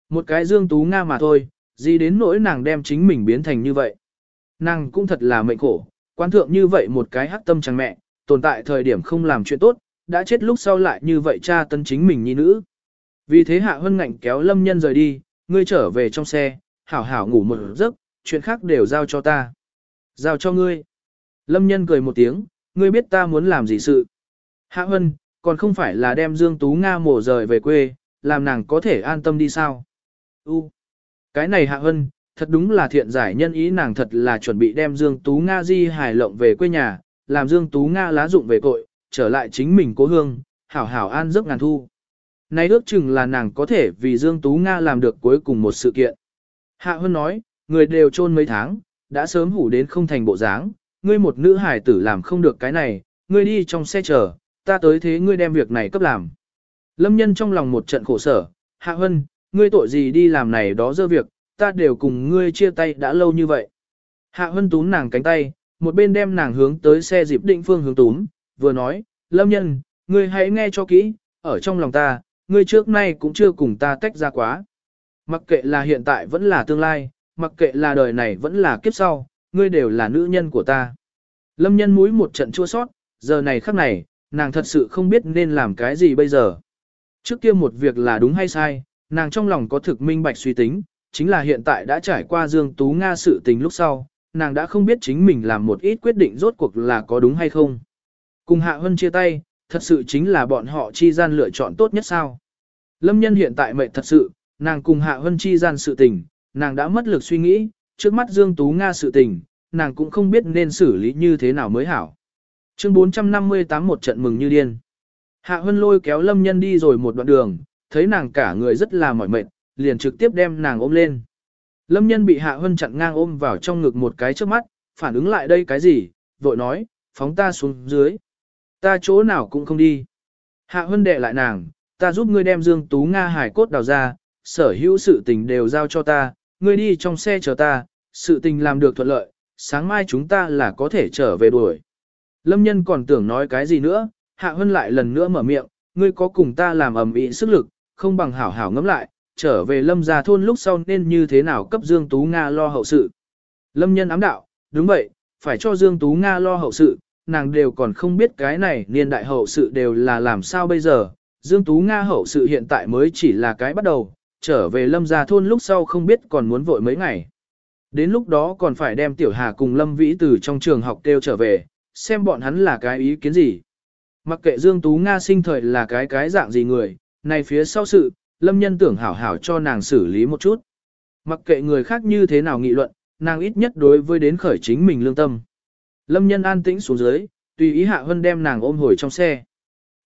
Một cái dương tú nga mà thôi, gì đến nỗi nàng đem chính mình biến thành như vậy. Nàng cũng thật là mệnh khổ, quan thượng như vậy một cái hắc tâm chẳng mẹ, tồn tại thời điểm không làm chuyện tốt, đã chết lúc sau lại như vậy cha tân chính mình nhi nữ. Vì thế Hạ Hân ngạnh kéo Lâm Nhân rời đi, ngươi trở về trong xe, hảo hảo ngủ một giấc, chuyện khác đều giao cho ta. Giao cho ngươi. Lâm Nhân cười một tiếng, ngươi biết ta muốn làm gì sự. Hạ Hân, còn không phải là đem Dương Tú Nga mổ rời về quê, làm nàng có thể an tâm đi sao. U, cái này Hạ Hân, thật đúng là thiện giải nhân ý nàng thật là chuẩn bị đem Dương Tú Nga di hài lộng về quê nhà, làm Dương Tú Nga lá dụng về cội, trở lại chính mình cố hương, hảo hảo an giấc ngàn thu. Này ước chừng là nàng có thể vì Dương Tú Nga làm được cuối cùng một sự kiện. Hạ Hân nói, người đều trôn mấy tháng, đã sớm hủ đến không thành bộ dáng, ngươi một nữ hải tử làm không được cái này, ngươi đi trong xe chờ, ta tới thế ngươi đem việc này cấp làm. Lâm nhân trong lòng một trận khổ sở, Hạ Hân, ngươi tội gì đi làm này đó dơ việc, ta đều cùng ngươi chia tay đã lâu như vậy. Hạ Hân túm nàng cánh tay, một bên đem nàng hướng tới xe dịp định phương hướng túm, vừa nói, Lâm nhân, ngươi hãy nghe cho kỹ, ở trong lòng ta, ngươi trước nay cũng chưa cùng ta tách ra quá. Mặc kệ là hiện tại vẫn là tương lai, mặc kệ là đời này vẫn là kiếp sau, ngươi đều là nữ nhân của ta. Lâm nhân mũi một trận chua sót, giờ này khắc này, nàng thật sự không biết nên làm cái gì bây giờ. Trước kia một việc là đúng hay sai, nàng trong lòng có thực minh bạch suy tính, chính là hiện tại đã trải qua Dương Tú Nga sự tình lúc sau, nàng đã không biết chính mình làm một ít quyết định rốt cuộc là có đúng hay không. Cùng Hạ Hân chia tay, thật sự chính là bọn họ chi gian lựa chọn tốt nhất sao. Lâm nhân hiện tại mệnh thật sự, nàng cùng Hạ Hân chi gian sự tình, nàng đã mất lực suy nghĩ, trước mắt Dương Tú Nga sự tình, nàng cũng không biết nên xử lý như thế nào mới hảo. Chương 458 một trận mừng như điên. Hạ Hân lôi kéo Lâm Nhân đi rồi một đoạn đường, thấy nàng cả người rất là mỏi mệt, liền trực tiếp đem nàng ôm lên. Lâm Nhân bị Hạ Hân chặn ngang ôm vào trong ngực một cái trước mắt, phản ứng lại đây cái gì, vội nói, phóng ta xuống dưới. Ta chỗ nào cũng không đi. Hạ Hân đệ lại nàng, ta giúp ngươi đem Dương Tú Nga hải cốt đào ra, sở hữu sự tình đều giao cho ta, ngươi đi trong xe chờ ta, sự tình làm được thuận lợi, sáng mai chúng ta là có thể trở về đuổi. Lâm nhân còn tưởng nói cái gì nữa, Hạ Hân lại lần nữa mở miệng, ngươi có cùng ta làm ầm ĩ sức lực, không bằng hảo hảo ngẫm lại, trở về Lâm gia thôn lúc sau nên như thế nào cấp Dương Tú Nga lo hậu sự. Lâm nhân ám đạo, đúng vậy, phải cho Dương Tú Nga lo hậu sự, nàng đều còn không biết cái này niên đại hậu sự đều là làm sao bây giờ. Dương Tú Nga hậu sự hiện tại mới chỉ là cái bắt đầu, trở về Lâm gia thôn lúc sau không biết còn muốn vội mấy ngày. Đến lúc đó còn phải đem Tiểu Hà cùng Lâm Vĩ từ trong trường học kêu trở về, xem bọn hắn là cái ý kiến gì. Mặc kệ Dương Tú Nga sinh thời là cái cái dạng gì người, này phía sau sự, Lâm Nhân tưởng hảo hảo cho nàng xử lý một chút. Mặc kệ người khác như thế nào nghị luận, nàng ít nhất đối với đến khởi chính mình lương tâm. Lâm Nhân an tĩnh xuống dưới, tùy ý Hạ Hân đem nàng ôm hồi trong xe.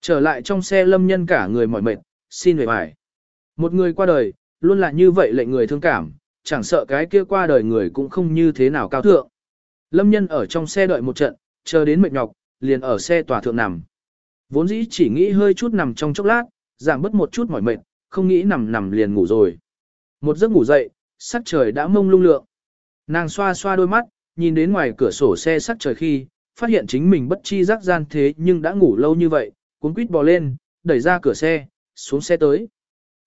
Trở lại trong xe Lâm Nhân cả người mỏi mệt, xin về bài. Một người qua đời, luôn là như vậy lệnh người thương cảm, chẳng sợ cái kia qua đời người cũng không như thế nào cao thượng. Lâm Nhân ở trong xe đợi một trận, chờ đến mệt nhọc, liền ở xe tòa thượng nằm. Vốn dĩ chỉ nghĩ hơi chút nằm trong chốc lát, giảm bớt một chút mỏi mệt, không nghĩ nằm nằm liền ngủ rồi. Một giấc ngủ dậy, sắc trời đã mông lung lượng. Nàng xoa xoa đôi mắt, nhìn đến ngoài cửa sổ xe sắc trời khi, phát hiện chính mình bất chi giác gian thế nhưng đã ngủ lâu như vậy, cuốn quýt bò lên, đẩy ra cửa xe, xuống xe tới.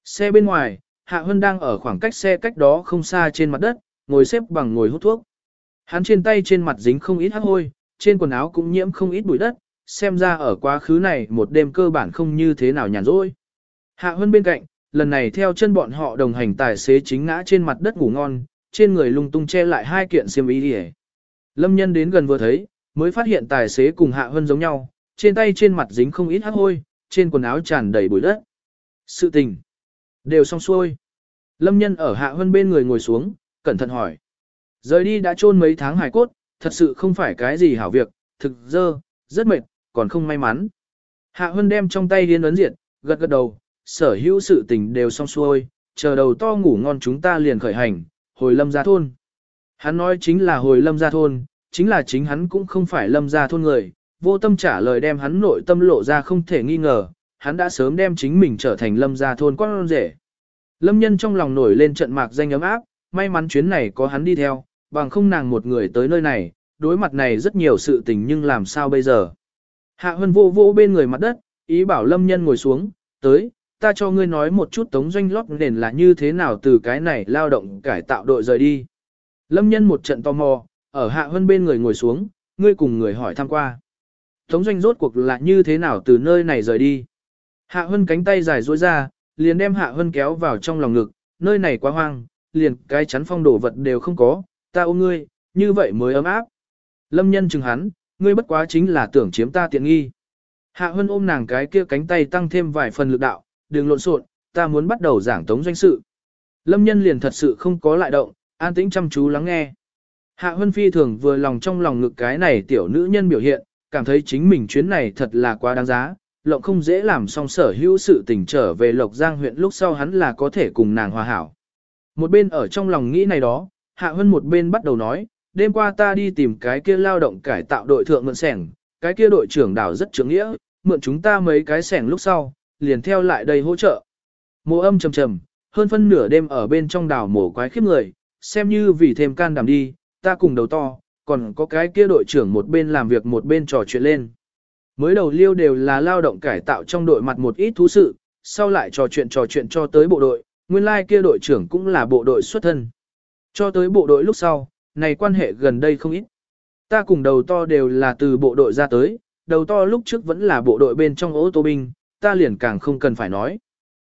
Xe bên ngoài, Hạ Hân đang ở khoảng cách xe cách đó không xa trên mặt đất, ngồi xếp bằng ngồi hút thuốc. Hắn trên tay trên mặt dính không ít hắc hôi, trên quần áo cũng nhiễm không ít bụi đất, xem ra ở quá khứ này một đêm cơ bản không như thế nào nhàn rỗi. Hạ Hân bên cạnh, lần này theo chân bọn họ đồng hành tài xế chính ngã trên mặt đất ngủ ngon, trên người lung tung che lại hai kiện xiêm y đi Lâm nhân đến gần vừa thấy, mới phát hiện tài xế cùng Hạ Hân giống nhau, trên tay trên mặt dính không ít hắc hôi, trên quần áo tràn đầy bụi đất. Sự tình, đều xong xuôi. Lâm nhân ở Hạ Hân bên người ngồi xuống, cẩn thận hỏi. Rời đi đã chôn mấy tháng hài cốt, thật sự không phải cái gì hảo việc, thực dơ, rất mệt, còn không may mắn. Hạ Hân đem trong tay điên ấn diện, gật gật đầu, sở hữu sự tình đều xong xuôi, chờ đầu to ngủ ngon chúng ta liền khởi hành, hồi lâm gia thôn. Hắn nói chính là hồi lâm gia thôn, chính là chính hắn cũng không phải lâm gia thôn người, vô tâm trả lời đem hắn nội tâm lộ ra không thể nghi ngờ, hắn đã sớm đem chính mình trở thành lâm gia thôn con rể. Lâm nhân trong lòng nổi lên trận mạc danh ấm áp, may mắn chuyến này có hắn đi theo, bằng không nàng một người tới nơi này, đối mặt này rất nhiều sự tình nhưng làm sao bây giờ. Hạ Hân vô vô bên người mặt đất, ý bảo lâm nhân ngồi xuống, tới, ta cho ngươi nói một chút tống doanh lót nền là như thế nào từ cái này lao động cải tạo đội rời đi. Lâm nhân một trận tò mò, ở Hạ hơn bên người ngồi xuống, ngươi cùng người hỏi thăm qua. Tống doanh rốt cuộc là như thế nào từ nơi này rời đi. Hạ hơn cánh tay dài duỗi ra, liền đem Hạ hơn kéo vào trong lòng ngực, nơi này quá hoang, liền cái chắn phong đổ vật đều không có, ta ôm ngươi, như vậy mới ấm áp. Lâm nhân chừng hắn, ngươi bất quá chính là tưởng chiếm ta tiện nghi. Hạ Hân ôm nàng cái kia cánh tay tăng thêm vài phần lực đạo, đừng lộn xộn, ta muốn bắt đầu giảng tống doanh sự. Lâm nhân liền thật sự không có lại động, an tĩnh chăm chú lắng nghe. Hạ Hân phi thường vừa lòng trong lòng ngực cái này tiểu nữ nhân biểu hiện, cảm thấy chính mình chuyến này thật là quá đáng giá, lộng không dễ làm xong sở hữu sự tình trở về Lộc Giang huyện lúc sau hắn là có thể cùng nàng hòa hảo. Một bên ở trong lòng nghĩ này đó, Hạ Hân một bên bắt đầu nói, đêm qua ta đi tìm cái kia lao động cải tạo đội thượng mượn sẻng, cái kia đội trưởng đảo rất trưởng nghĩa, mượn chúng ta mấy cái sẻng lúc sau, liền theo lại đây hỗ trợ. Mùa âm trầm trầm, hơn phân nửa đêm ở bên trong đảo mổ quái khiếp người, xem như vì thêm can đảm đi, ta cùng đầu to, còn có cái kia đội trưởng một bên làm việc một bên trò chuyện lên. Mới đầu liêu đều là lao động cải tạo trong đội mặt một ít thú sự, sau lại trò chuyện trò chuyện cho tới bộ đội, nguyên lai like kia đội trưởng cũng là bộ đội xuất thân. Cho tới bộ đội lúc sau, này quan hệ gần đây không ít. Ta cùng đầu to đều là từ bộ đội ra tới, đầu to lúc trước vẫn là bộ đội bên trong ô tô binh, ta liền càng không cần phải nói.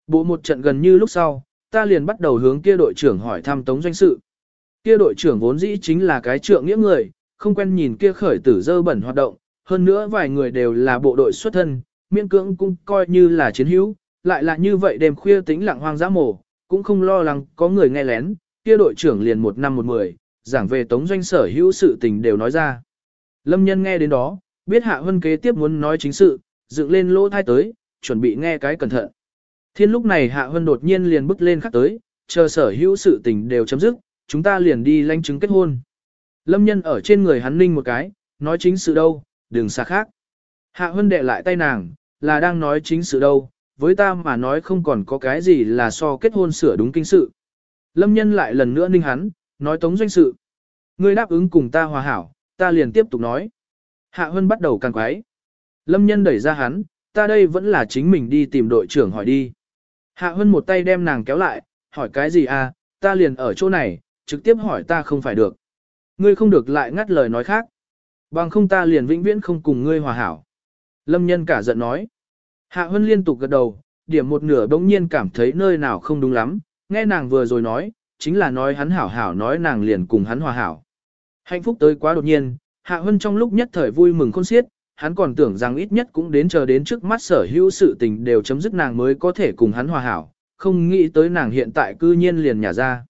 Bộ một trận gần như lúc sau, ta liền bắt đầu hướng kia đội trưởng hỏi thăm tống doanh sự. Kia đội trưởng vốn dĩ chính là cái trượng nghĩa người, không quen nhìn kia khởi tử dơ bẩn hoạt động, hơn nữa vài người đều là bộ đội xuất thân, miễn cưỡng cũng coi như là chiến hữu, lại là như vậy đêm khuya tĩnh lặng hoang dã mổ, cũng không lo lắng có người nghe lén, kia đội trưởng liền một năm một mười, giảng về tống doanh sở hữu sự tình đều nói ra. Lâm nhân nghe đến đó, biết hạ hân kế tiếp muốn nói chính sự, dựng lên lỗ thai tới, chuẩn bị nghe cái cẩn thận. Thiên lúc này hạ hân đột nhiên liền bước lên khắc tới, chờ sở hữu sự tình đều chấm dứt, chúng ta liền đi lãnh chứng kết hôn. Lâm nhân ở trên người hắn ninh một cái, nói chính sự đâu, đừng xa khác. Hạ hân đệ lại tay nàng, là đang nói chính sự đâu, với ta mà nói không còn có cái gì là so kết hôn sửa đúng kinh sự. Lâm nhân lại lần nữa ninh hắn, nói tống doanh sự. Ngươi đáp ứng cùng ta hòa hảo, ta liền tiếp tục nói. Hạ Hân bắt đầu càng quái. Lâm nhân đẩy ra hắn, ta đây vẫn là chính mình đi tìm đội trưởng hỏi đi. Hạ Hân một tay đem nàng kéo lại, hỏi cái gì à, ta liền ở chỗ này, trực tiếp hỏi ta không phải được. Ngươi không được lại ngắt lời nói khác. Bằng không ta liền vĩnh viễn không cùng ngươi hòa hảo. Lâm nhân cả giận nói. Hạ Hân liên tục gật đầu, điểm một nửa bỗng nhiên cảm thấy nơi nào không đúng lắm, nghe nàng vừa rồi nói, chính là nói hắn hảo hảo nói nàng liền cùng hắn hòa hảo. Hạnh phúc tới quá đột nhiên, Hạ Hân trong lúc nhất thời vui mừng khôn xiết, hắn còn tưởng rằng ít nhất cũng đến chờ đến trước mắt sở hữu sự tình đều chấm dứt nàng mới có thể cùng hắn hòa hảo, không nghĩ tới nàng hiện tại cư nhiên liền nhả ra.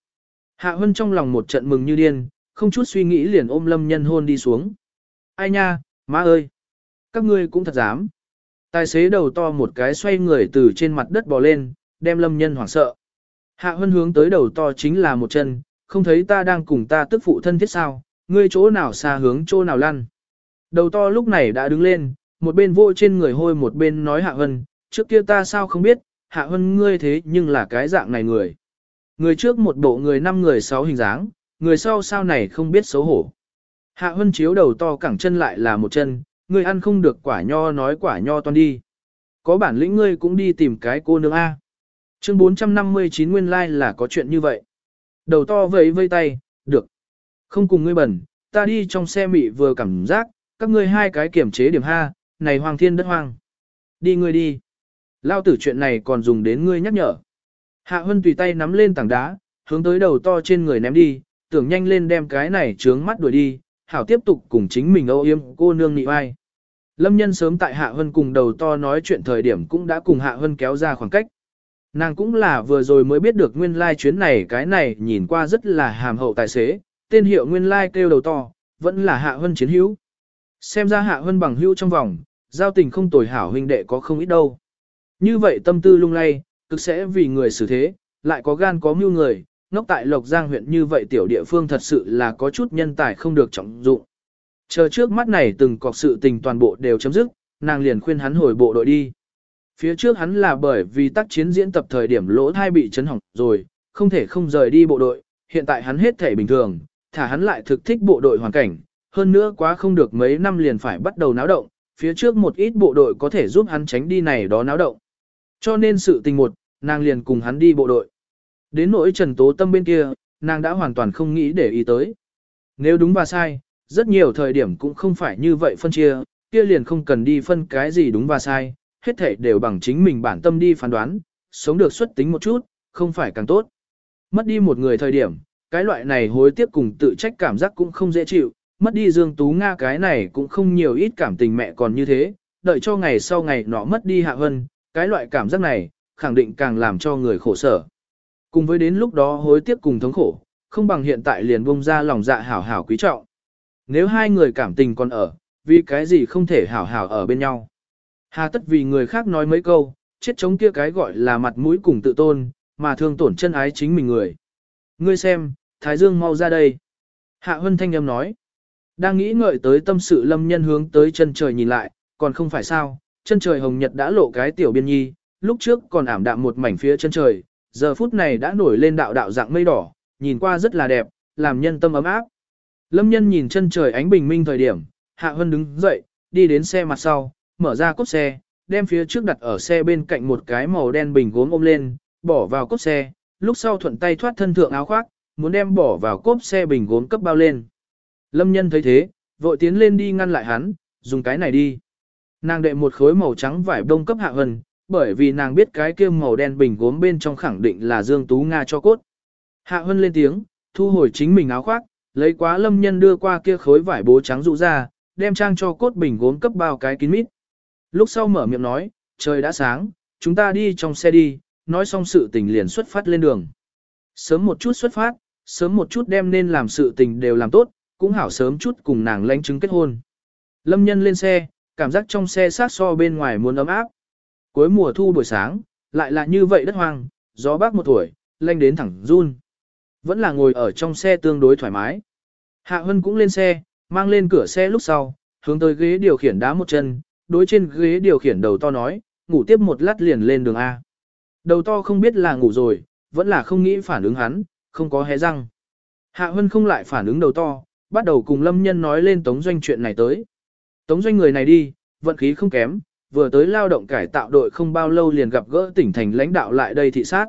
Hạ Hân trong lòng một trận mừng như điên, không chút suy nghĩ liền ôm lâm nhân hôn đi xuống. Ai nha, má ơi! Các ngươi cũng thật dám. Tài xế đầu to một cái xoay người từ trên mặt đất bò lên, đem lâm nhân hoảng sợ. Hạ Hân hướng tới đầu to chính là một chân, không thấy ta đang cùng ta tức phụ thân thiết sao, ngươi chỗ nào xa hướng chỗ nào lăn. Đầu to lúc này đã đứng lên, một bên vô trên người hôi một bên nói Hạ Hân, trước kia ta sao không biết, Hạ Hân ngươi thế nhưng là cái dạng này người. Người trước một bộ người năm người sáu hình dáng, người sau sao này không biết xấu hổ. Hạ Hân chiếu đầu to cẳng chân lại là một chân, ngươi ăn không được quả nho nói quả nho toan đi. Có bản lĩnh ngươi cũng đi tìm cái cô nương A. Chương 459 nguyên lai like là có chuyện như vậy. Đầu to vẫy vây tay, được. Không cùng ngươi bẩn, ta đi trong xe mị vừa cảm giác, các ngươi hai cái kiểm chế điểm ha, này hoàng thiên đất hoang. Đi ngươi đi. Lao tử chuyện này còn dùng đến ngươi nhắc nhở. Hạ Hân tùy tay nắm lên tảng đá, hướng tới đầu to trên người ném đi, tưởng nhanh lên đem cái này trướng mắt đuổi đi, hảo tiếp tục cùng chính mình âu yếm cô nương nị vai. Lâm nhân sớm tại Hạ Hân cùng đầu to nói chuyện thời điểm cũng đã cùng Hạ Hân kéo ra khoảng cách. Nàng cũng là vừa rồi mới biết được nguyên lai like chuyến này cái này nhìn qua rất là hàm hậu tài xế, tên hiệu nguyên lai like kêu đầu to, vẫn là Hạ Hân chiến hữu. Xem ra Hạ Hân bằng hữu trong vòng, giao tình không tồi hảo huynh đệ có không ít đâu. Như vậy tâm tư lung lay, cực sẽ vì người xử thế, lại có gan có mưu người, ngốc tại Lộc Giang huyện như vậy tiểu địa phương thật sự là có chút nhân tài không được trọng dụng. Chờ trước mắt này từng cọc sự tình toàn bộ đều chấm dứt, nàng liền khuyên hắn hồi bộ đội đi. Phía trước hắn là bởi vì tác chiến diễn tập thời điểm lỗ thai bị chấn hỏng rồi, không thể không rời đi bộ đội, hiện tại hắn hết thể bình thường, thả hắn lại thực thích bộ đội hoàn cảnh, hơn nữa quá không được mấy năm liền phải bắt đầu náo động, phía trước một ít bộ đội có thể giúp hắn tránh đi này đó náo động. Cho nên sự tình một, nàng liền cùng hắn đi bộ đội. Đến nỗi Trần Tố Tâm bên kia, nàng đã hoàn toàn không nghĩ để ý tới. Nếu đúng và sai, rất nhiều thời điểm cũng không phải như vậy phân chia, kia liền không cần đi phân cái gì đúng và sai, hết thảy đều bằng chính mình bản tâm đi phán đoán, sống được xuất tính một chút, không phải càng tốt. Mất đi một người thời điểm, cái loại này hối tiếc cùng tự trách cảm giác cũng không dễ chịu, mất đi Dương Tú Nga cái này cũng không nhiều ít cảm tình mẹ còn như thế, đợi cho ngày sau ngày nó mất đi hạ hân, cái loại cảm giác này, khẳng định càng làm cho người khổ sở. Cùng với đến lúc đó hối tiếc cùng thống khổ, không bằng hiện tại liền bông ra lòng dạ hảo hảo quý trọng. Nếu hai người cảm tình còn ở, vì cái gì không thể hảo hảo ở bên nhau. Hà tất vì người khác nói mấy câu, chết chống kia cái gọi là mặt mũi cùng tự tôn, mà thương tổn chân ái chính mình người. Ngươi xem, Thái Dương mau ra đây. Hạ Hân Thanh âm nói. Đang nghĩ ngợi tới tâm sự lâm nhân hướng tới chân trời nhìn lại, còn không phải sao, chân trời hồng nhật đã lộ cái tiểu biên nhi, lúc trước còn ảm đạm một mảnh phía chân trời, giờ phút này đã nổi lên đạo đạo dạng mây đỏ, nhìn qua rất là đẹp, làm nhân tâm ấm áp. Lâm nhân nhìn chân trời ánh bình minh thời điểm, Hạ Hân đứng dậy, đi đến xe mặt sau, mở ra cốt xe, đem phía trước đặt ở xe bên cạnh một cái màu đen bình gốm ôm lên, bỏ vào cốt xe, lúc sau thuận tay thoát thân thượng áo khoác, muốn đem bỏ vào cốp xe bình gốm cấp bao lên. Lâm nhân thấy thế, vội tiến lên đi ngăn lại hắn, dùng cái này đi. Nàng đệ một khối màu trắng vải đông cấp hạ hân, bởi vì nàng biết cái kia màu đen bình gốm bên trong khẳng định là Dương Tú Nga cho cốt. Hạ hân lên tiếng, thu hồi chính mình áo khoác, lấy quá lâm nhân đưa qua kia khối vải bố trắng rụ ra, đem trang cho cốt bình gốm cấp bao cái kín mít. Lúc sau mở miệng nói, trời đã sáng, chúng ta đi trong xe đi, nói xong sự tình liền xuất phát lên đường. Sớm một chút xuất phát, sớm một chút đem nên làm sự tình đều làm tốt, cũng hảo sớm chút cùng nàng lãnh chứng kết hôn. Lâm nhân lên xe, cảm giác trong xe sát so bên ngoài muốn ấm áp. Cuối mùa thu buổi sáng, lại là như vậy đất hoang, gió bác một tuổi, lanh đến thẳng run. Vẫn là ngồi ở trong xe tương đối thoải mái. Hạ Hân cũng lên xe, mang lên cửa xe lúc sau, hướng tới ghế điều khiển đá một chân, đối trên ghế điều khiển đầu to nói, ngủ tiếp một lát liền lên đường A. Đầu to không biết là ngủ rồi, vẫn là không nghĩ phản ứng hắn, không có hé răng. Hạ Hân không lại phản ứng đầu to, bắt đầu cùng Lâm Nhân nói lên Tống Doanh chuyện này tới. Tống Doanh người này đi, vận khí không kém, vừa tới lao động cải tạo đội không bao lâu liền gặp gỡ tỉnh thành lãnh đạo lại đây thị sát.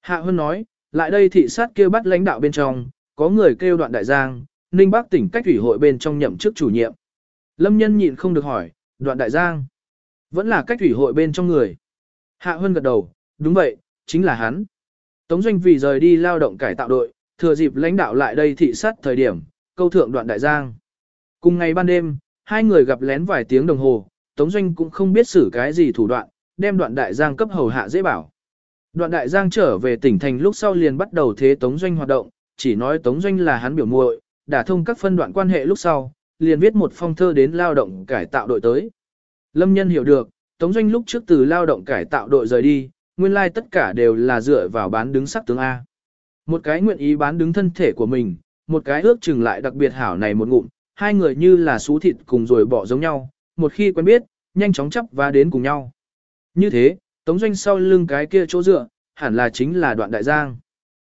Hạ Hơn nói, lại đây thị sát kêu bắt lãnh đạo bên trong, có người kêu đoạn đại giang, Ninh Bắc tỉnh cách ủy hội bên trong nhậm chức chủ nhiệm. Lâm Nhân nhịn không được hỏi, đoạn đại giang, vẫn là cách ủy hội bên trong người. Hạ Hơn gật đầu, đúng vậy, chính là hắn. Tống Doanh vì rời đi lao động cải tạo đội, thừa dịp lãnh đạo lại đây thị sát thời điểm, câu thượng đoạn đại giang. Cùng ngày ban đêm, hai người gặp lén vài tiếng đồng hồ, Tống Doanh cũng không biết xử cái gì thủ đoạn, đem đoạn đại giang cấp hầu hạ dễ bảo. Đoạn đại giang trở về tỉnh thành lúc sau liền bắt đầu thế Tống Doanh hoạt động, chỉ nói Tống Doanh là hắn biểu muội, đã thông các phân đoạn quan hệ lúc sau, liền viết một phong thơ đến lao động cải tạo đội tới. Lâm nhân hiểu được, Tống Doanh lúc trước từ lao động cải tạo đội rời đi, nguyên lai tất cả đều là dựa vào bán đứng sắc tướng A. Một cái nguyện ý bán đứng thân thể của mình, một cái ước chừng lại đặc biệt hảo này một ngụm, hai người như là xú thịt cùng rồi bỏ giống nhau, một khi quen biết, nhanh chóng chấp và đến cùng nhau. Như thế, Tống Doanh sau lưng cái kia chỗ dựa, hẳn là chính là đoạn đại giang.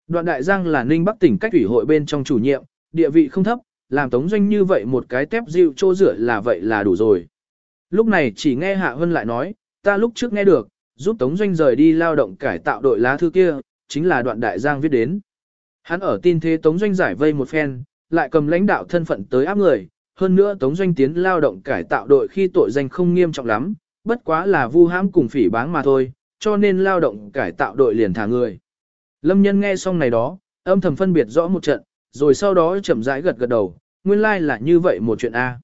Đoạn đại giang là Ninh Bắc tỉnh cách ủy hội bên trong chủ nhiệm, địa vị không thấp, làm Tống Doanh như vậy một cái tép dịu chỗ dựa là vậy là đủ rồi. Lúc này chỉ nghe Hạ Hân lại nói, ta lúc trước nghe được, giúp Tống Doanh rời đi lao động cải tạo đội lá thư kia, chính là đoạn đại giang viết đến. Hắn ở tin thế Tống Doanh giải vây một phen, lại cầm lãnh đạo thân phận tới áp người, hơn nữa Tống Doanh tiến lao động cải tạo đội khi tội danh không nghiêm trọng lắm, bất quá là vu hãm cùng phỉ báng mà thôi, cho nên lao động cải tạo đội liền thả người. Lâm nhân nghe xong này đó, âm thầm phân biệt rõ một trận, rồi sau đó chậm rãi gật gật đầu, nguyên lai like là như vậy một chuyện A.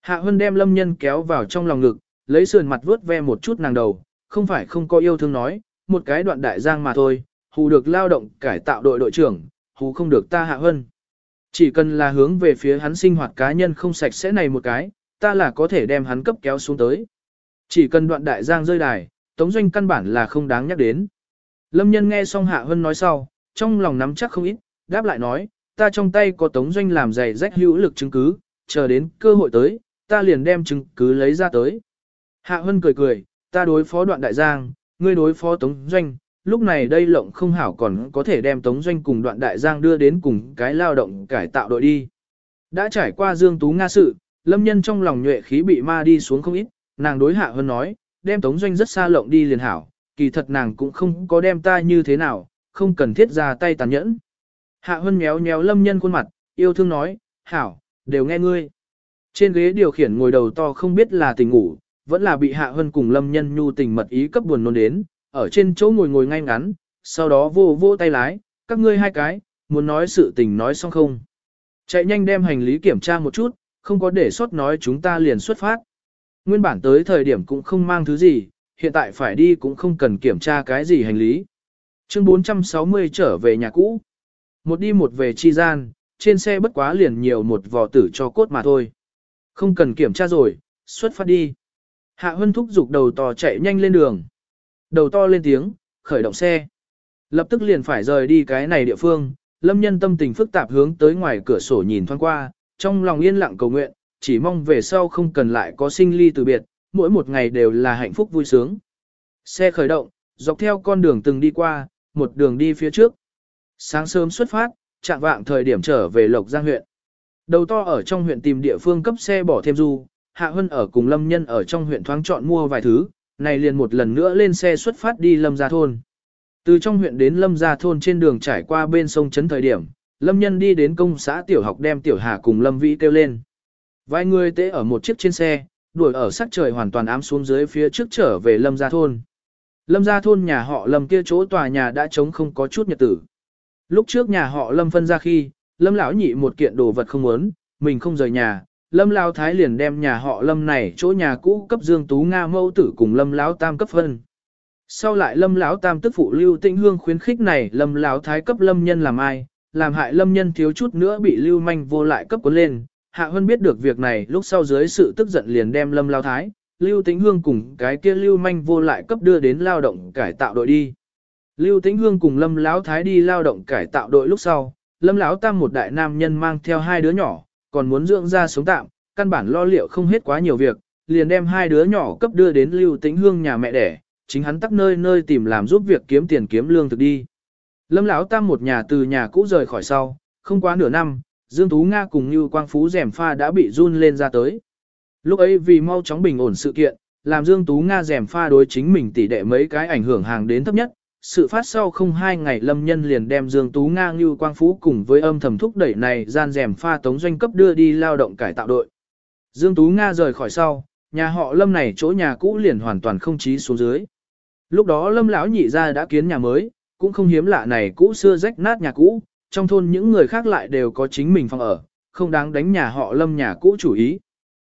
Hạ Hân đem Lâm nhân kéo vào trong lòng ngực, lấy sườn mặt vuốt ve một chút nàng đầu, không phải không có yêu thương nói, một cái đoạn đại giang mà thôi, hù được lao động cải tạo đội đội trưởng, hú không được ta Hạ Hân. Chỉ cần là hướng về phía hắn sinh hoạt cá nhân không sạch sẽ này một cái, ta là có thể đem hắn cấp kéo xuống tới. Chỉ cần đoạn đại giang rơi đài, tống doanh căn bản là không đáng nhắc đến. Lâm nhân nghe xong Hạ Hân nói sau, trong lòng nắm chắc không ít, đáp lại nói, ta trong tay có tống doanh làm giày rách hữu lực chứng cứ, chờ đến cơ hội tới, ta liền đem chứng cứ lấy ra tới. Hạ Hân cười cười, ta đối phó đoạn đại giang, ngươi đối phó tống doanh, lúc này đây lộng không hảo còn có thể đem tống doanh cùng đoạn đại giang đưa đến cùng cái lao động cải tạo đội đi. Đã trải qua Dương Tú Nga sự, lâm nhân trong lòng nhuệ khí bị ma đi xuống không ít, nàng đối Hạ hơn nói, đem tống doanh rất xa lộng đi liền hảo, kỳ thật nàng cũng không có đem ta như thế nào, không cần thiết ra tay tàn nhẫn. Hạ Hân méo méo lâm nhân khuôn mặt, yêu thương nói, hảo, đều nghe ngươi. Trên ghế điều khiển ngồi đầu to không biết là tình ngủ, vẫn là bị Hạ Hân cùng lâm nhân nhu tình mật ý cấp buồn nôn đến, ở trên chỗ ngồi ngồi ngay ngắn, sau đó vô vô tay lái, các ngươi hai cái, muốn nói sự tình nói xong không. Chạy nhanh đem hành lý kiểm tra một chút, không có để sót nói chúng ta liền xuất phát. Nguyên bản tới thời điểm cũng không mang thứ gì, hiện tại phải đi cũng không cần kiểm tra cái gì hành lý. Chương 460 trở về nhà cũ. Một đi một về chi gian, trên xe bất quá liền nhiều một vò tử cho cốt mà thôi. Không cần kiểm tra rồi, xuất phát đi. Hạ Hân thúc giục đầu tò chạy nhanh lên đường. Đầu to lên tiếng, khởi động xe. Lập tức liền phải rời đi cái này địa phương, lâm nhân tâm tình phức tạp hướng tới ngoài cửa sổ nhìn thoáng qua, trong lòng yên lặng cầu nguyện, chỉ mong về sau không cần lại có sinh ly từ biệt, mỗi một ngày đều là hạnh phúc vui sướng. Xe khởi động, dọc theo con đường từng đi qua, một đường đi phía trước. Sáng sớm xuất phát, chạm vạng thời điểm trở về Lộc Giang huyện. Đầu to ở trong huyện tìm địa phương cấp xe bỏ thêm du, Hạ Hân ở cùng Lâm Nhân ở trong huyện thoáng chọn mua vài thứ, này liền một lần nữa lên xe xuất phát đi Lâm Gia Thôn. Từ trong huyện đến Lâm Gia thôn trên đường trải qua bên sông Trấn thời điểm, Lâm Nhân đi đến công xã tiểu học đem tiểu Hà cùng Lâm Vĩ kêu lên. Vài người tế ở một chiếc trên xe, đuổi ở sắc trời hoàn toàn ám xuống dưới phía trước trở về Lâm Gia thôn. Lâm Gia thôn nhà họ Lâm kia chỗ tòa nhà đã trống không có chút nhật tử. Lúc trước nhà họ Lâm phân ra khi, Lâm lão nhị một kiện đồ vật không muốn, mình không rời nhà, Lâm Lão Thái liền đem nhà họ Lâm này chỗ nhà cũ cấp Dương Tú Nga mâu tử cùng Lâm Lão Tam cấp phân. Sau lại Lâm Lão Tam tức phụ Lưu Tĩnh Hương khuyến khích này Lâm Lão Thái cấp Lâm Nhân làm ai, làm hại Lâm Nhân thiếu chút nữa bị Lưu Manh vô lại cấp cuốn lên. Hạ Hân biết được việc này lúc sau dưới sự tức giận liền đem Lâm Lão Thái, Lưu Tĩnh Hương cùng cái kia Lưu Manh vô lại cấp đưa đến lao động cải tạo đội đi. Lưu Tĩnh Hương cùng Lâm Lão Thái đi lao động cải tạo đội lúc sau, Lâm Lão Tam một đại nam nhân mang theo hai đứa nhỏ, còn muốn dưỡng ra sống tạm, căn bản lo liệu không hết quá nhiều việc, liền đem hai đứa nhỏ cấp đưa đến Lưu Tĩnh Hương nhà mẹ đẻ, chính hắn tắc nơi nơi tìm làm giúp việc kiếm tiền kiếm lương thực đi. Lâm Lão Tam một nhà từ nhà cũ rời khỏi sau, không quá nửa năm, Dương Tú Nga cùng Như Quang Phú rèm pha đã bị run lên ra tới. Lúc ấy vì mau chóng bình ổn sự kiện, làm Dương Tú Nga rèm pha đối chính mình tỷ đệ mấy cái ảnh hưởng hàng đến thấp nhất, sự phát sau không hai ngày lâm nhân liền đem Dương Tú Nga Ngưu Quang Phú cùng với âm thầm thúc đẩy này gian rèm pha tống doanh cấp đưa đi lao động cải tạo đội. Dương Tú Nga rời khỏi sau, nhà họ lâm này chỗ nhà cũ liền hoàn toàn không chí xuống dưới. Lúc đó lâm lão nhị ra đã kiến nhà mới, cũng không hiếm lạ này cũ xưa rách nát nhà cũ, trong thôn những người khác lại đều có chính mình phòng ở, không đáng đánh nhà họ lâm nhà cũ chủ ý.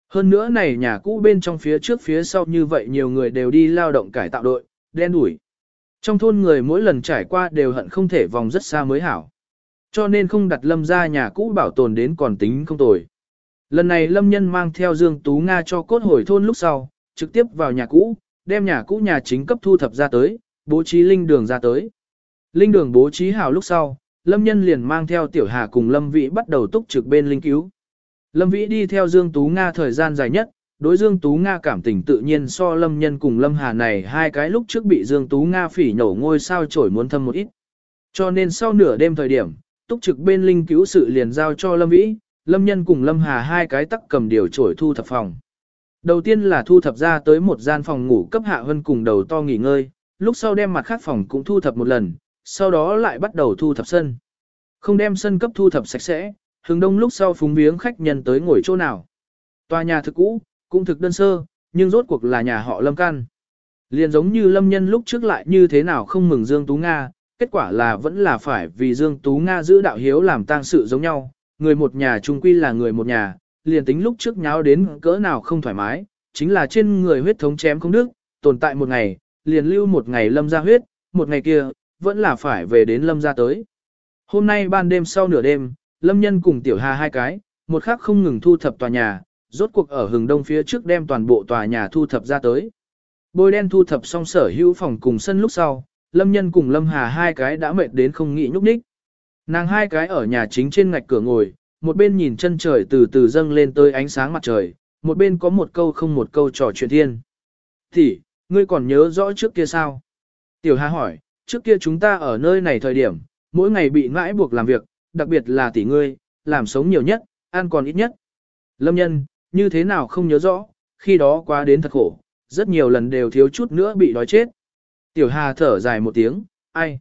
Hơn nữa này nhà cũ bên trong phía trước phía sau như vậy nhiều người đều đi lao động cải tạo đội, đen đủi. Trong thôn người mỗi lần trải qua đều hận không thể vòng rất xa mới hảo. Cho nên không đặt lâm ra nhà cũ bảo tồn đến còn tính không tồi. Lần này lâm nhân mang theo Dương Tú Nga cho cốt hồi thôn lúc sau, trực tiếp vào nhà cũ, đem nhà cũ nhà chính cấp thu thập ra tới, bố trí linh đường ra tới. Linh đường bố trí hảo lúc sau, lâm nhân liền mang theo tiểu hà cùng lâm vĩ bắt đầu túc trực bên linh cứu. Lâm vĩ đi theo Dương Tú Nga thời gian dài nhất, đối Dương Tú Nga cảm tình tự nhiên so Lâm Nhân cùng Lâm Hà này hai cái lúc trước bị Dương Tú Nga phỉ nổ ngôi sao trổi muốn thâm một ít. Cho nên sau nửa đêm thời điểm, túc trực bên linh cứu sự liền giao cho Lâm Vĩ, Lâm Nhân cùng Lâm Hà hai cái tắc cầm điều trổi thu thập phòng. Đầu tiên là thu thập ra tới một gian phòng ngủ cấp hạ hơn cùng đầu to nghỉ ngơi, lúc sau đem mặt khác phòng cũng thu thập một lần, sau đó lại bắt đầu thu thập sân. Không đem sân cấp thu thập sạch sẽ, hướng đông lúc sau phúng viếng khách nhân tới ngồi chỗ nào. Tòa nhà thực cũ, cũng thực đơn sơ, nhưng rốt cuộc là nhà họ Lâm Căn. Liền giống như Lâm Nhân lúc trước lại như thế nào không mừng Dương Tú Nga, kết quả là vẫn là phải vì Dương Tú Nga giữ đạo hiếu làm tang sự giống nhau, người một nhà chung quy là người một nhà, liền tính lúc trước nháo đến cỡ nào không thoải mái, chính là trên người huyết thống chém không đức, tồn tại một ngày, liền lưu một ngày Lâm ra huyết, một ngày kia, vẫn là phải về đến Lâm ra tới. Hôm nay ban đêm sau nửa đêm, Lâm Nhân cùng Tiểu Hà hai cái, một khắc không ngừng thu thập tòa nhà, rốt cuộc ở hừng đông phía trước đem toàn bộ tòa nhà thu thập ra tới. Bôi đen thu thập xong sở hữu phòng cùng sân lúc sau, Lâm Nhân cùng Lâm Hà hai cái đã mệt đến không nghĩ nhúc nhích. Nàng hai cái ở nhà chính trên ngạch cửa ngồi, một bên nhìn chân trời từ từ dâng lên tới ánh sáng mặt trời, một bên có một câu không một câu trò chuyện thiên. Thì, ngươi còn nhớ rõ trước kia sao? Tiểu Hà hỏi, trước kia chúng ta ở nơi này thời điểm, mỗi ngày bị ngãi buộc làm việc, đặc biệt là tỷ ngươi, làm sống nhiều nhất, ăn còn ít nhất. Lâm nhân, như thế nào không nhớ rõ, khi đó quá đến thật khổ, rất nhiều lần đều thiếu chút nữa bị đói chết. Tiểu Hà thở dài một tiếng, ai?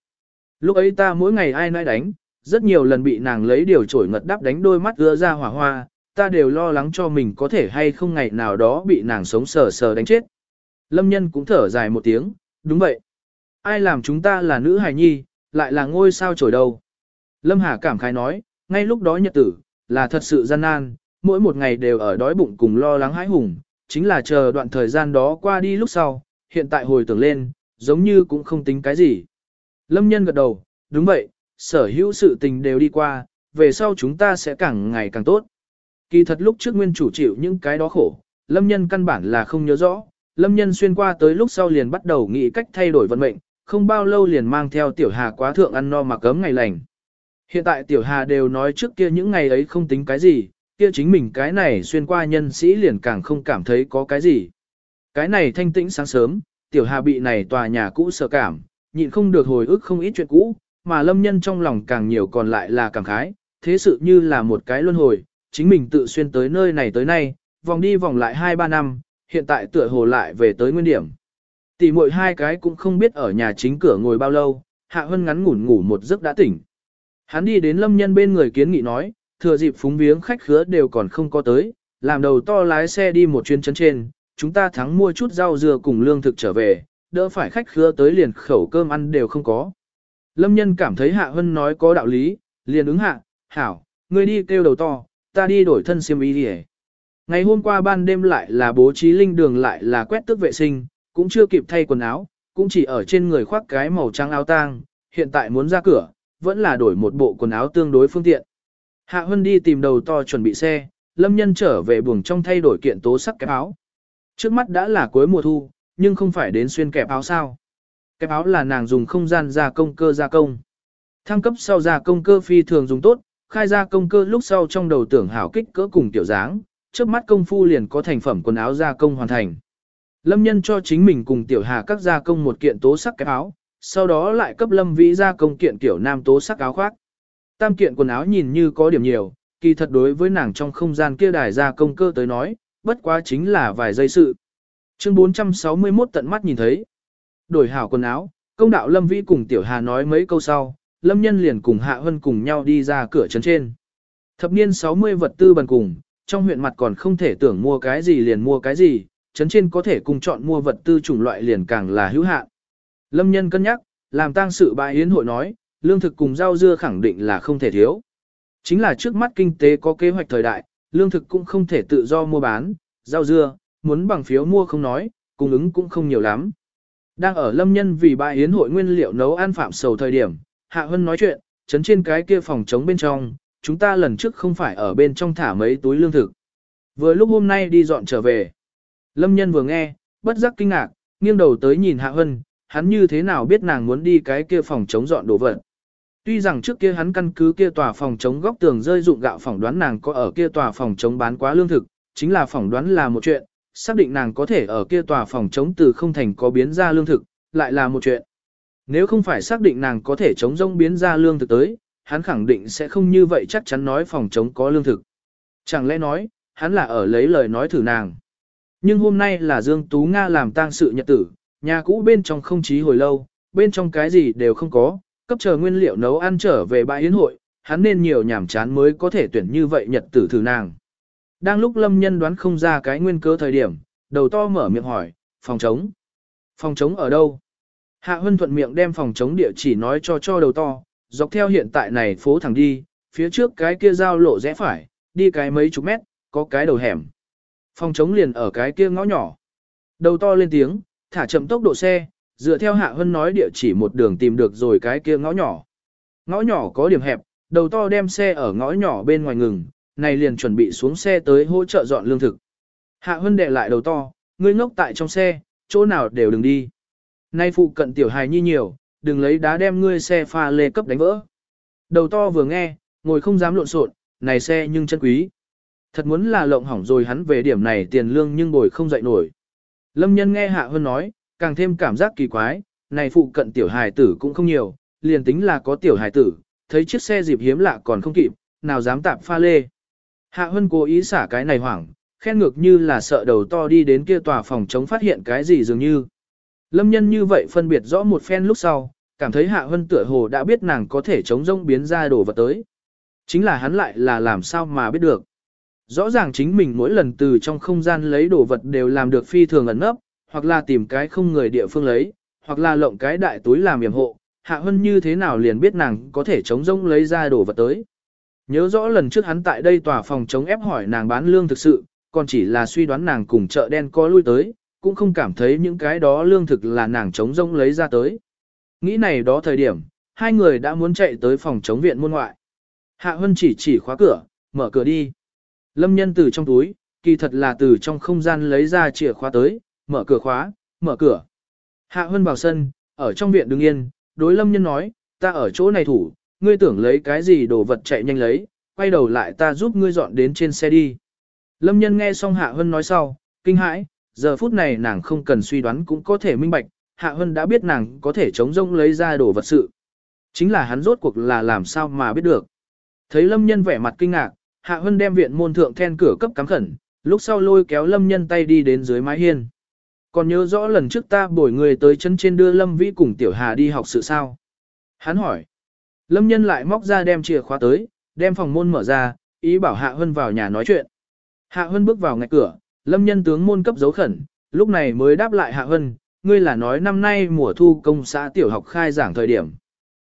Lúc ấy ta mỗi ngày ai nãi đánh, rất nhiều lần bị nàng lấy điều trổi ngật đắp đánh đôi mắt ưa ra hỏa hoa, ta đều lo lắng cho mình có thể hay không ngày nào đó bị nàng sống sờ sờ đánh chết. Lâm nhân cũng thở dài một tiếng, đúng vậy. Ai làm chúng ta là nữ hài nhi, lại là ngôi sao trổi đầu. Lâm Hà cảm khái nói, ngay lúc đó nhật tử, là thật sự gian nan, mỗi một ngày đều ở đói bụng cùng lo lắng hãi hùng, chính là chờ đoạn thời gian đó qua đi lúc sau, hiện tại hồi tưởng lên, giống như cũng không tính cái gì. Lâm nhân gật đầu, đúng vậy, sở hữu sự tình đều đi qua, về sau chúng ta sẽ càng ngày càng tốt. Kỳ thật lúc trước nguyên chủ chịu những cái đó khổ, lâm nhân căn bản là không nhớ rõ, lâm nhân xuyên qua tới lúc sau liền bắt đầu nghĩ cách thay đổi vận mệnh, không bao lâu liền mang theo tiểu hà quá thượng ăn no mà cấm ngày lành. Hiện tại tiểu hà đều nói trước kia những ngày ấy không tính cái gì, kia chính mình cái này xuyên qua nhân sĩ liền càng không cảm thấy có cái gì. Cái này thanh tĩnh sáng sớm, tiểu hà bị này tòa nhà cũ sợ cảm, nhịn không được hồi ức không ít chuyện cũ, mà lâm nhân trong lòng càng nhiều còn lại là cảm khái, thế sự như là một cái luân hồi, chính mình tự xuyên tới nơi này tới nay, vòng đi vòng lại 2-3 năm, hiện tại tựa hồ lại về tới nguyên điểm. Tỷ muội hai cái cũng không biết ở nhà chính cửa ngồi bao lâu, Hạ Hân ngắn ngủn ngủ một giấc đã tỉnh. Hắn đi đến lâm nhân bên người kiến nghị nói, thừa dịp phúng viếng khách khứa đều còn không có tới, làm đầu to lái xe đi một chuyến chấn trên, chúng ta thắng mua chút rau dưa cùng lương thực trở về, đỡ phải khách khứa tới liền khẩu cơm ăn đều không có. Lâm nhân cảm thấy Hạ Hân nói có đạo lý, liền ứng hạ, hảo, ngươi đi kêu đầu to, ta đi đổi thân xiêm y đi Ngày hôm qua ban đêm lại là bố trí linh đường lại là quét tước vệ sinh, cũng chưa kịp thay quần áo, cũng chỉ ở trên người khoác cái màu trắng áo tang, hiện tại muốn ra cửa, vẫn là đổi một bộ quần áo tương đối phương tiện. Hạ Hân đi tìm đầu to chuẩn bị xe, Lâm Nhân trở về buồng trong thay đổi kiện tố sắc kẹp áo. Trước mắt đã là cuối mùa thu, nhưng không phải đến xuyên kẹp áo sao. Kẹp áo là nàng dùng không gian gia công cơ gia công. Thăng cấp sau gia công cơ phi thường dùng tốt, khai gia công cơ lúc sau trong đầu tưởng hảo kích cỡ cùng tiểu dáng, trước mắt công phu liền có thành phẩm quần áo gia công hoàn thành. Lâm nhân cho chính mình cùng tiểu hà các gia công một kiện tố sắc kẹp áo, sau đó lại cấp lâm vĩ gia công kiện tiểu nam tố sắc áo khoác. Tam kiện quần áo nhìn như có điểm nhiều, kỳ thật đối với nàng trong không gian kia đài ra công cơ tới nói, bất quá chính là vài giây sự. Chương 461 tận mắt nhìn thấy. Đổi hảo quần áo, công đạo Lâm Vĩ cùng Tiểu Hà nói mấy câu sau, Lâm Nhân liền cùng Hạ Hân cùng nhau đi ra cửa trấn trên. Thập niên 60 vật tư bần cùng, trong huyện mặt còn không thể tưởng mua cái gì liền mua cái gì, trấn trên có thể cùng chọn mua vật tư chủng loại liền càng là hữu hạn. Lâm Nhân cân nhắc, làm tang sự bài yến hội nói, lương thực cùng rau dưa khẳng định là không thể thiếu. Chính là trước mắt kinh tế có kế hoạch thời đại, lương thực cũng không thể tự do mua bán, rau dưa, muốn bằng phiếu mua không nói, cung ứng cũng không nhiều lắm. Đang ở lâm nhân vì bài yến hội nguyên liệu nấu ăn phạm sầu thời điểm, Hạ Hân nói chuyện, chấn trên cái kia phòng trống bên trong, chúng ta lần trước không phải ở bên trong thả mấy túi lương thực. Vừa lúc hôm nay đi dọn trở về. Lâm nhân vừa nghe, bất giác kinh ngạc, nghiêng đầu tới nhìn Hạ Hân, hắn như thế nào biết nàng muốn đi cái kia phòng chống dọn đồ vật. Tuy rằng trước kia hắn căn cứ kia tòa phòng chống góc tường rơi dụng gạo phỏng đoán nàng có ở kia tòa phòng chống bán quá lương thực, chính là phỏng đoán là một chuyện, xác định nàng có thể ở kia tòa phòng chống từ không thành có biến ra lương thực, lại là một chuyện. Nếu không phải xác định nàng có thể chống rông biến ra lương thực tới, hắn khẳng định sẽ không như vậy chắc chắn nói phòng chống có lương thực. Chẳng lẽ nói, hắn là ở lấy lời nói thử nàng. Nhưng hôm nay là Dương Tú Nga làm tang sự nhật tử, nhà cũ bên trong không chí hồi lâu, bên trong cái gì đều không có, cấp chờ nguyên liệu nấu ăn trở về bãi yến hội, hắn nên nhiều nhảm chán mới có thể tuyển như vậy nhật tử thử nàng. Đang lúc lâm nhân đoán không ra cái nguyên cơ thời điểm, đầu to mở miệng hỏi, phòng trống. Phòng trống ở đâu? Hạ Hân thuận miệng đem phòng trống địa chỉ nói cho cho đầu to, dọc theo hiện tại này phố thẳng đi, phía trước cái kia giao lộ rẽ phải, đi cái mấy chục mét, có cái đầu hẻm. Phòng trống liền ở cái kia ngõ nhỏ. Đầu to lên tiếng, thả chậm tốc độ xe, dựa theo Hạ Hân nói địa chỉ một đường tìm được rồi cái kia ngõ nhỏ. Ngõ nhỏ có điểm hẹp, đầu to đem xe ở ngõ nhỏ bên ngoài ngừng, này liền chuẩn bị xuống xe tới hỗ trợ dọn lương thực. Hạ Hân đệ lại đầu to, ngươi ngốc tại trong xe, chỗ nào đều đừng đi. Nay phụ cận tiểu hài nhi nhiều, đừng lấy đá đem ngươi xe pha lê cấp đánh vỡ. Đầu to vừa nghe, ngồi không dám lộn xộn, này xe nhưng chân quý. Thật muốn là lộng hỏng rồi hắn về điểm này tiền lương nhưng bồi không dậy nổi. Lâm nhân nghe Hạ Hân nói, càng thêm cảm giác kỳ quái, này phụ cận tiểu hài tử cũng không nhiều, liền tính là có tiểu hài tử, thấy chiếc xe dịp hiếm lạ còn không kịp, nào dám tạp pha lê. Hạ Hân cố ý xả cái này hoảng, khen ngược như là sợ đầu to đi đến kia tòa phòng chống phát hiện cái gì dường như. Lâm nhân như vậy phân biệt rõ một phen lúc sau, cảm thấy Hạ Hân tựa hồ đã biết nàng có thể chống rông biến ra đồ vật tới. Chính là hắn lại là làm sao mà biết được. Rõ ràng chính mình mỗi lần từ trong không gian lấy đồ vật đều làm được phi thường ẩn nấp, hoặc là tìm cái không người địa phương lấy, hoặc là lộng cái đại túi làm yểm hộ, Hạ Hân như thế nào liền biết nàng có thể chống rông lấy ra đồ vật tới. Nhớ rõ lần trước hắn tại đây tòa phòng chống ép hỏi nàng bán lương thực sự, còn chỉ là suy đoán nàng cùng chợ đen có lui tới, cũng không cảm thấy những cái đó lương thực là nàng chống rông lấy ra tới. Nghĩ này đó thời điểm, hai người đã muốn chạy tới phòng chống viện môn ngoại. Hạ Hân chỉ chỉ khóa cửa, mở cửa đi. Lâm nhân từ trong túi, kỳ thật là từ trong không gian lấy ra chìa khóa tới, mở cửa khóa, mở cửa. Hạ Hân vào sân, ở trong viện đứng yên, đối lâm nhân nói, ta ở chỗ này thủ, ngươi tưởng lấy cái gì đồ vật chạy nhanh lấy, quay đầu lại ta giúp ngươi dọn đến trên xe đi. Lâm nhân nghe xong Hạ Hân nói sau, kinh hãi, giờ phút này nàng không cần suy đoán cũng có thể minh bạch, Hạ Hân đã biết nàng có thể chống rông lấy ra đồ vật sự. Chính là hắn rốt cuộc là làm sao mà biết được. Thấy Lâm nhân vẻ mặt kinh ngạc, Hạ Hân đem viện môn thượng then cửa cấp cắm khẩn, lúc sau lôi kéo Lâm nhân tay đi đến dưới mái hiên. Còn nhớ rõ lần trước ta bồi người tới chân trên đưa Lâm Vĩ cùng Tiểu Hà đi học sự sao. Hắn hỏi. Lâm nhân lại móc ra đem chìa khóa tới, đem phòng môn mở ra, ý bảo Hạ Hân vào nhà nói chuyện. Hạ Hân bước vào ngạch cửa, Lâm nhân tướng môn cấp dấu khẩn, lúc này mới đáp lại Hạ Hân, ngươi là nói năm nay mùa thu công xã tiểu học khai giảng thời điểm.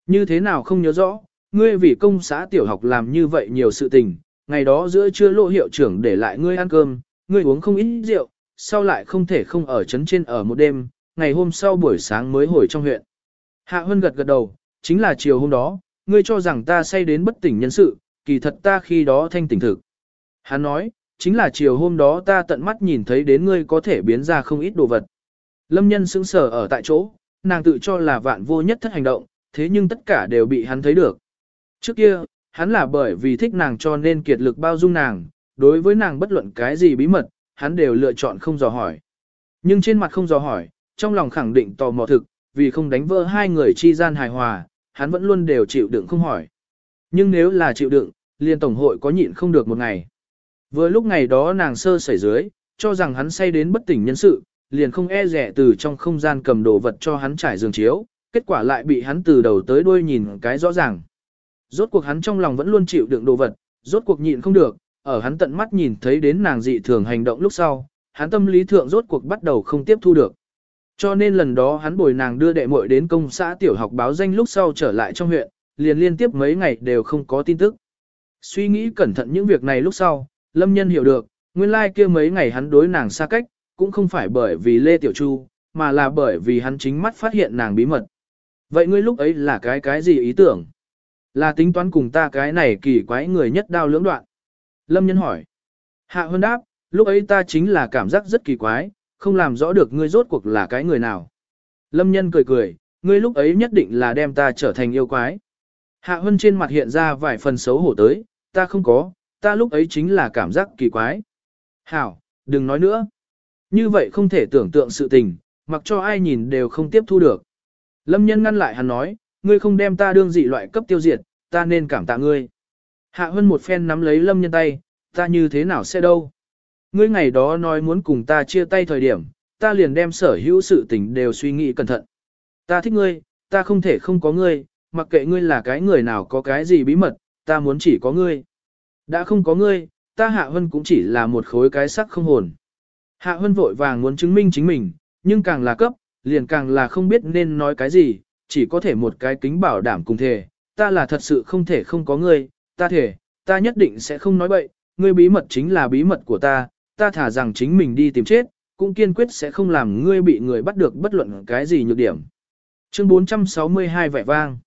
Như thế nào không nhớ rõ, ngươi vì công xã tiểu học làm như vậy nhiều sự tình, ngày đó giữa trưa lộ hiệu trưởng để lại ngươi ăn cơm, ngươi uống không ít rượu, sau lại không thể không ở trấn trên ở một đêm, ngày hôm sau buổi sáng mới hồi trong huyện. Hạ Hân gật gật đầu, chính là chiều hôm đó, ngươi cho rằng ta say đến bất tỉnh nhân sự, kỳ thật ta khi đó thanh tỉnh thực. Hắn nói, chính là chiều hôm đó ta tận mắt nhìn thấy đến ngươi có thể biến ra không ít đồ vật. Lâm nhân sững sờ ở tại chỗ, nàng tự cho là vạn vô nhất thất hành động, thế nhưng tất cả đều bị hắn thấy được. Trước kia, hắn là bởi vì thích nàng cho nên kiệt lực bao dung nàng, đối với nàng bất luận cái gì bí mật, hắn đều lựa chọn không dò hỏi. Nhưng trên mặt không dò hỏi, trong lòng khẳng định tò mò thực, vì không đánh vỡ hai người chi gian hài hòa, hắn vẫn luôn đều chịu đựng không hỏi. Nhưng nếu là chịu đựng, liền tổng hội có nhịn không được một ngày. Vừa lúc ngày đó nàng sơ sẩy dưới, cho rằng hắn say đến bất tỉnh nhân sự, liền không e rẻ từ trong không gian cầm đồ vật cho hắn trải giường chiếu, kết quả lại bị hắn từ đầu tới đuôi nhìn cái rõ ràng. Rốt cuộc hắn trong lòng vẫn luôn chịu đựng đồ vật, rốt cuộc nhịn không được, ở hắn tận mắt nhìn thấy đến nàng dị thường hành động lúc sau, hắn tâm lý thượng rốt cuộc bắt đầu không tiếp thu được. Cho nên lần đó hắn bồi nàng đưa đệ muội đến công xã tiểu học báo danh lúc sau trở lại trong huyện, liền liên tiếp mấy ngày đều không có tin tức. Suy nghĩ cẩn thận những việc này lúc sau, Lâm Nhân hiểu được, nguyên lai like kia mấy ngày hắn đối nàng xa cách, cũng không phải bởi vì Lê Tiểu Chu, mà là bởi vì hắn chính mắt phát hiện nàng bí mật. Vậy ngươi lúc ấy là cái cái gì ý tưởng? Là tính toán cùng ta cái này kỳ quái người nhất đao lưỡng đoạn. Lâm Nhân hỏi. Hạ Hơn đáp, lúc ấy ta chính là cảm giác rất kỳ quái, không làm rõ được ngươi rốt cuộc là cái người nào. Lâm Nhân cười cười, ngươi lúc ấy nhất định là đem ta trở thành yêu quái. Hạ Hân trên mặt hiện ra vài phần xấu hổ tới, ta không có, ta lúc ấy chính là cảm giác kỳ quái. Hảo, đừng nói nữa. Như vậy không thể tưởng tượng sự tình, mặc cho ai nhìn đều không tiếp thu được. Lâm nhân ngăn lại hắn nói, ngươi không đem ta đương dị loại cấp tiêu diệt, ta nên cảm tạ ngươi. Hạ Hân một phen nắm lấy Lâm nhân tay, ta như thế nào sẽ đâu. Ngươi ngày đó nói muốn cùng ta chia tay thời điểm, ta liền đem sở hữu sự tình đều suy nghĩ cẩn thận. Ta thích ngươi, ta không thể không có ngươi, mặc kệ ngươi là cái người nào có cái gì bí mật, ta muốn chỉ có ngươi. Đã không có ngươi, ta Hạ Hân cũng chỉ là một khối cái sắc không hồn. Hạ Hân vội vàng muốn chứng minh chính mình, nhưng càng là cấp, liền càng là không biết nên nói cái gì, chỉ có thể một cái kính bảo đảm cùng thể, ta là thật sự không thể không có ngươi, ta thể, ta nhất định sẽ không nói bậy, ngươi bí mật chính là bí mật của ta, ta thả rằng chính mình đi tìm chết, cũng kiên quyết sẽ không làm ngươi bị người bắt được bất luận cái gì nhược điểm. Chương 462 vẻ vang.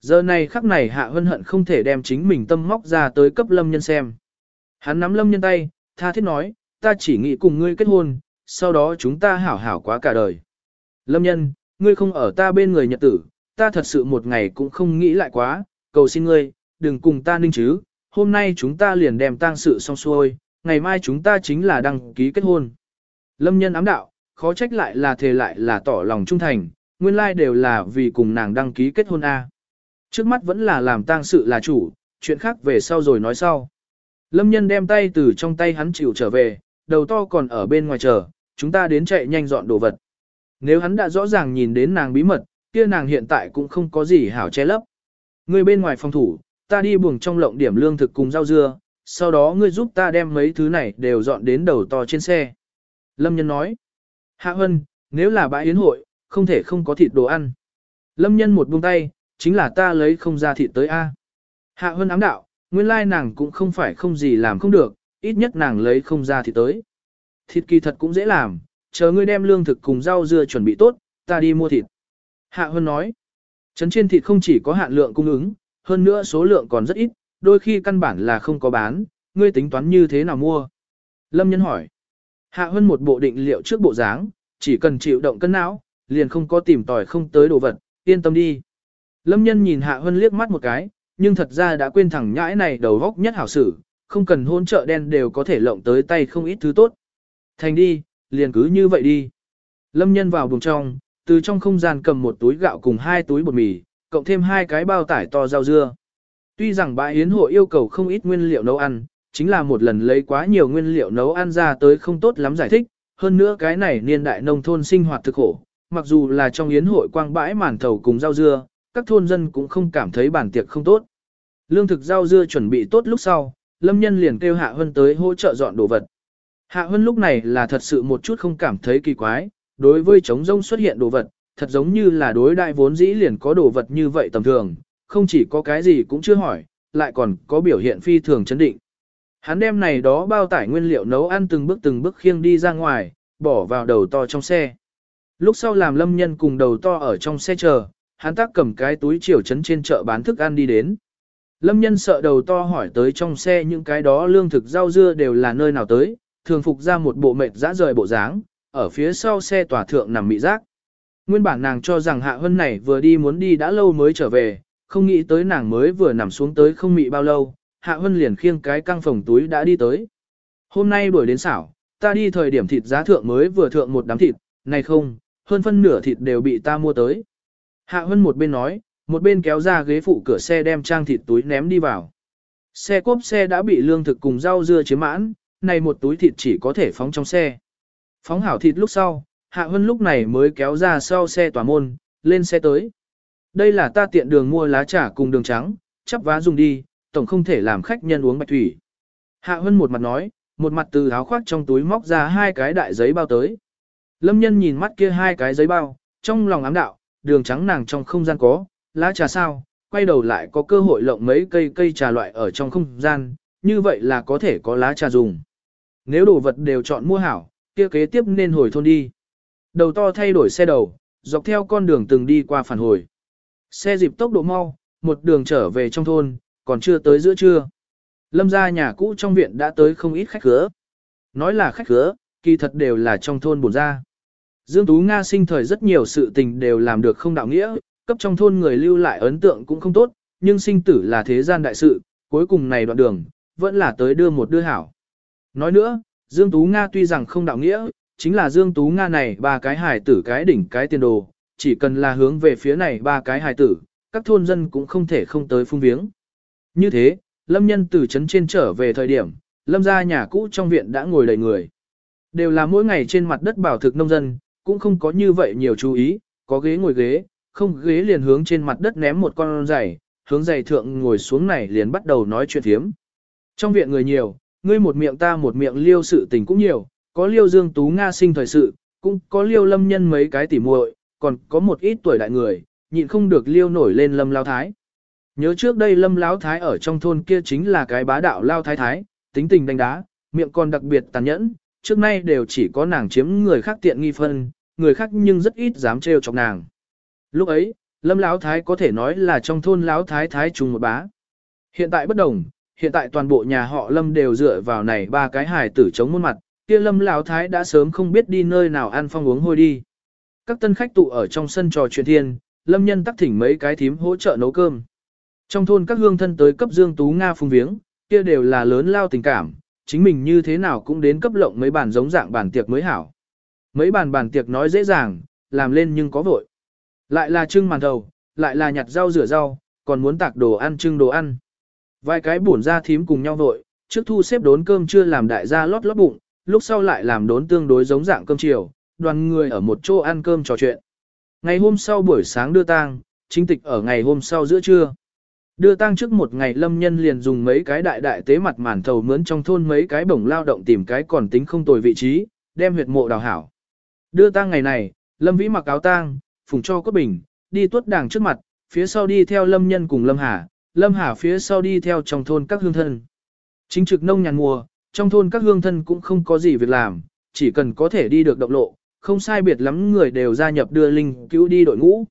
Giờ này khắc này Hạ Hân hận không thể đem chính mình tâm móc ra tới cấp lâm nhân xem. Hắn nắm lâm nhân tay, tha thiết nói, ta chỉ nghĩ cùng ngươi kết hôn, sau đó chúng ta hảo hảo quá cả đời. Lâm nhân, ngươi không ở ta bên người nhật tử, ta thật sự một ngày cũng không nghĩ lại quá, cầu xin ngươi, đừng cùng ta ninh chứ, hôm nay chúng ta liền đem tang sự xong xuôi, ngày mai chúng ta chính là đăng ký kết hôn. Lâm nhân ám đạo, khó trách lại là thề lại là tỏ lòng trung thành, nguyên lai đều là vì cùng nàng đăng ký kết hôn A. Trước mắt vẫn là làm tang sự là chủ, chuyện khác về sau rồi nói sau. Lâm nhân đem tay từ trong tay hắn chịu trở về, đầu to còn ở bên ngoài chờ, chúng ta đến chạy nhanh dọn đồ vật. Nếu hắn đã rõ ràng nhìn đến nàng bí mật, kia nàng hiện tại cũng không có gì hảo che lấp. Người bên ngoài phòng thủ, ta đi buồng trong lộng điểm lương thực cùng rau dưa, sau đó ngươi giúp ta đem mấy thứ này đều dọn đến đầu to trên xe. Lâm nhân nói, Hạ Hân, nếu là bãi yến hội, không thể không có thịt đồ ăn. Lâm nhân một buông tay, chính là ta lấy không ra thịt tới A. Hạ Hân ám đạo, nguyên lai nàng cũng không phải không gì làm không được, ít nhất nàng lấy không ra thịt tới. Thịt kỳ thật cũng dễ làm, chờ ngươi đem lương thực cùng rau dưa chuẩn bị tốt, ta đi mua thịt. Hạ Hân nói, trấn trên thịt không chỉ có hạn lượng cung ứng, hơn nữa số lượng còn rất ít, đôi khi căn bản là không có bán, ngươi tính toán như thế nào mua. Lâm Nhân hỏi, Hạ Hân một bộ định liệu trước bộ dáng, chỉ cần chịu động cân não, liền không có tìm tòi không tới đồ vật, yên tâm đi. Lâm nhân nhìn Hạ Hân liếc mắt một cái, nhưng thật ra đã quên thẳng nhãi này đầu góc nhất hảo sử, không cần hôn chợ đen đều có thể lộng tới tay không ít thứ tốt. Thành đi, liền cứ như vậy đi. Lâm nhân vào buồng trong, từ trong không gian cầm một túi gạo cùng hai túi bột mì, cộng thêm hai cái bao tải to rau dưa. Tuy rằng bãi yến hội yêu cầu không ít nguyên liệu nấu ăn, chính là một lần lấy quá nhiều nguyên liệu nấu ăn ra tới không tốt lắm giải thích, hơn nữa cái này niên đại nông thôn sinh hoạt thực khổ, mặc dù là trong yến hội quang bãi màn thầu cùng rau dưa, các thôn dân cũng không cảm thấy bản tiệc không tốt. Lương thực rau dưa chuẩn bị tốt lúc sau, Lâm Nhân liền kêu Hạ Hân tới hỗ trợ dọn đồ vật. Hạ Hân lúc này là thật sự một chút không cảm thấy kỳ quái, đối với trống rông xuất hiện đồ vật, thật giống như là đối đại vốn dĩ liền có đồ vật như vậy tầm thường, không chỉ có cái gì cũng chưa hỏi, lại còn có biểu hiện phi thường chấn định. Hắn đem này đó bao tải nguyên liệu nấu ăn từng bước từng bước khiêng đi ra ngoài, bỏ vào đầu to trong xe. Lúc sau làm lâm nhân cùng đầu to ở trong xe chờ, hắn tác cầm cái túi chiều chấn trên chợ bán thức ăn đi đến. Lâm nhân sợ đầu to hỏi tới trong xe những cái đó lương thực rau dưa đều là nơi nào tới, thường phục ra một bộ mệt dã rời bộ dáng, ở phía sau xe tòa thượng nằm mị giác. Nguyên bản nàng cho rằng hạ hân này vừa đi muốn đi đã lâu mới trở về, không nghĩ tới nàng mới vừa nằm xuống tới không mị bao lâu, hạ hân liền khiêng cái căng phòng túi đã đi tới. Hôm nay đuổi đến xảo, ta đi thời điểm thịt giá thượng mới vừa thượng một đám thịt, này không, hơn phân nửa thịt đều bị ta mua tới. Hạ hân một bên nói, một bên kéo ra ghế phụ cửa xe đem trang thịt túi ném đi vào. Xe cốp xe đã bị lương thực cùng rau dưa chiếm mãn, này một túi thịt chỉ có thể phóng trong xe. Phóng hảo thịt lúc sau, Hạ Hân lúc này mới kéo ra sau xe tòa môn, lên xe tới. Đây là ta tiện đường mua lá trà cùng đường trắng, chắp vá dùng đi, tổng không thể làm khách nhân uống bạch thủy. Hạ Hân một mặt nói, một mặt từ áo khoác trong túi móc ra hai cái đại giấy bao tới. Lâm nhân nhìn mắt kia hai cái giấy bao, trong lòng ám đạo, đường trắng nàng trong không gian có, lá trà sao, quay đầu lại có cơ hội lộng mấy cây cây trà loại ở trong không gian, như vậy là có thể có lá trà dùng. Nếu đồ vật đều chọn mua hảo, kia kế tiếp nên hồi thôn đi. Đầu to thay đổi xe đầu, dọc theo con đường từng đi qua phản hồi. Xe dịp tốc độ mau, một đường trở về trong thôn, còn chưa tới giữa trưa. Lâm ra nhà cũ trong viện đã tới không ít khách khứa. Nói là khách khứa, kỳ thật đều là trong thôn bổn ra. Dương Tú Nga sinh thời rất nhiều sự tình đều làm được không đạo nghĩa, cấp trong thôn người lưu lại ấn tượng cũng không tốt, nhưng sinh tử là thế gian đại sự, cuối cùng này đoạn đường, vẫn là tới đưa một đưa hảo. Nói nữa, Dương Tú Nga tuy rằng không đạo nghĩa, chính là Dương Tú Nga này ba cái hài tử cái đỉnh cái tiền đồ, chỉ cần là hướng về phía này ba cái hài tử, các thôn dân cũng không thể không tới phung viếng. Như thế, Lâm nhân từ trấn trên trở về thời điểm, Lâm ra nhà cũ trong viện đã ngồi đầy người. Đều là mỗi ngày trên mặt đất bảo thực nông dân, cũng không có như vậy nhiều chú ý, có ghế ngồi ghế, không ghế liền hướng trên mặt đất ném một con giày, hướng giày thượng ngồi xuống này liền bắt đầu nói chuyện thiếm. Trong viện người nhiều, ngươi một miệng ta một miệng liêu sự tình cũng nhiều, có liêu dương tú Nga sinh thời sự, cũng có liêu lâm nhân mấy cái tỉ muội, còn có một ít tuổi đại người, nhịn không được liêu nổi lên lâm lao thái. Nhớ trước đây lâm lão thái ở trong thôn kia chính là cái bá đạo lao thái thái, tính tình đánh đá, miệng còn đặc biệt tàn nhẫn, trước nay đều chỉ có nàng chiếm người khác tiện nghi phân, người khác nhưng rất ít dám trêu chọc nàng. Lúc ấy, lâm lão thái có thể nói là trong thôn lão thái thái trùng một bá. Hiện tại bất đồng, hiện tại toàn bộ nhà họ lâm đều dựa vào này ba cái hài tử chống muôn mặt, kia lâm lão thái đã sớm không biết đi nơi nào ăn phong uống hôi đi. Các tân khách tụ ở trong sân trò chuyện thiên, lâm nhân tắc thỉnh mấy cái thím hỗ trợ nấu cơm. Trong thôn các hương thân tới cấp Dương Tú Nga phung viếng, kia đều là lớn lao tình cảm, chính mình như thế nào cũng đến cấp lộng mấy bàn giống dạng bàn tiệc mới hảo. Mấy bàn bàn tiệc nói dễ dàng, làm lên nhưng có vội. Lại là trưng màn đầu, lại là nhặt rau rửa rau, còn muốn tạc đồ ăn trưng đồ ăn. Vài cái bổn ra thím cùng nhau vội, trước thu xếp đốn cơm chưa làm đại gia lót lót bụng, lúc sau lại làm đốn tương đối giống dạng cơm chiều, đoàn người ở một chỗ ăn cơm trò chuyện. Ngày hôm sau buổi sáng đưa tang, chính tịch ở ngày hôm sau giữa trưa. Đưa tang trước một ngày lâm nhân liền dùng mấy cái đại đại tế mặt màn thầu mướn trong thôn mấy cái bổng lao động tìm cái còn tính không tồi vị trí, đem huyệt mộ đào hảo. Đưa tang ngày này, lâm vĩ mặc áo tang, phùng cho cốt bình, đi tuốt đàng trước mặt, phía sau đi theo lâm nhân cùng lâm hà, lâm hà phía sau đi theo trong thôn các hương thân. Chính trực nông nhàn mùa, trong thôn các hương thân cũng không có gì việc làm, chỉ cần có thể đi được động lộ, không sai biệt lắm người đều gia nhập đưa linh cứu đi đội ngũ.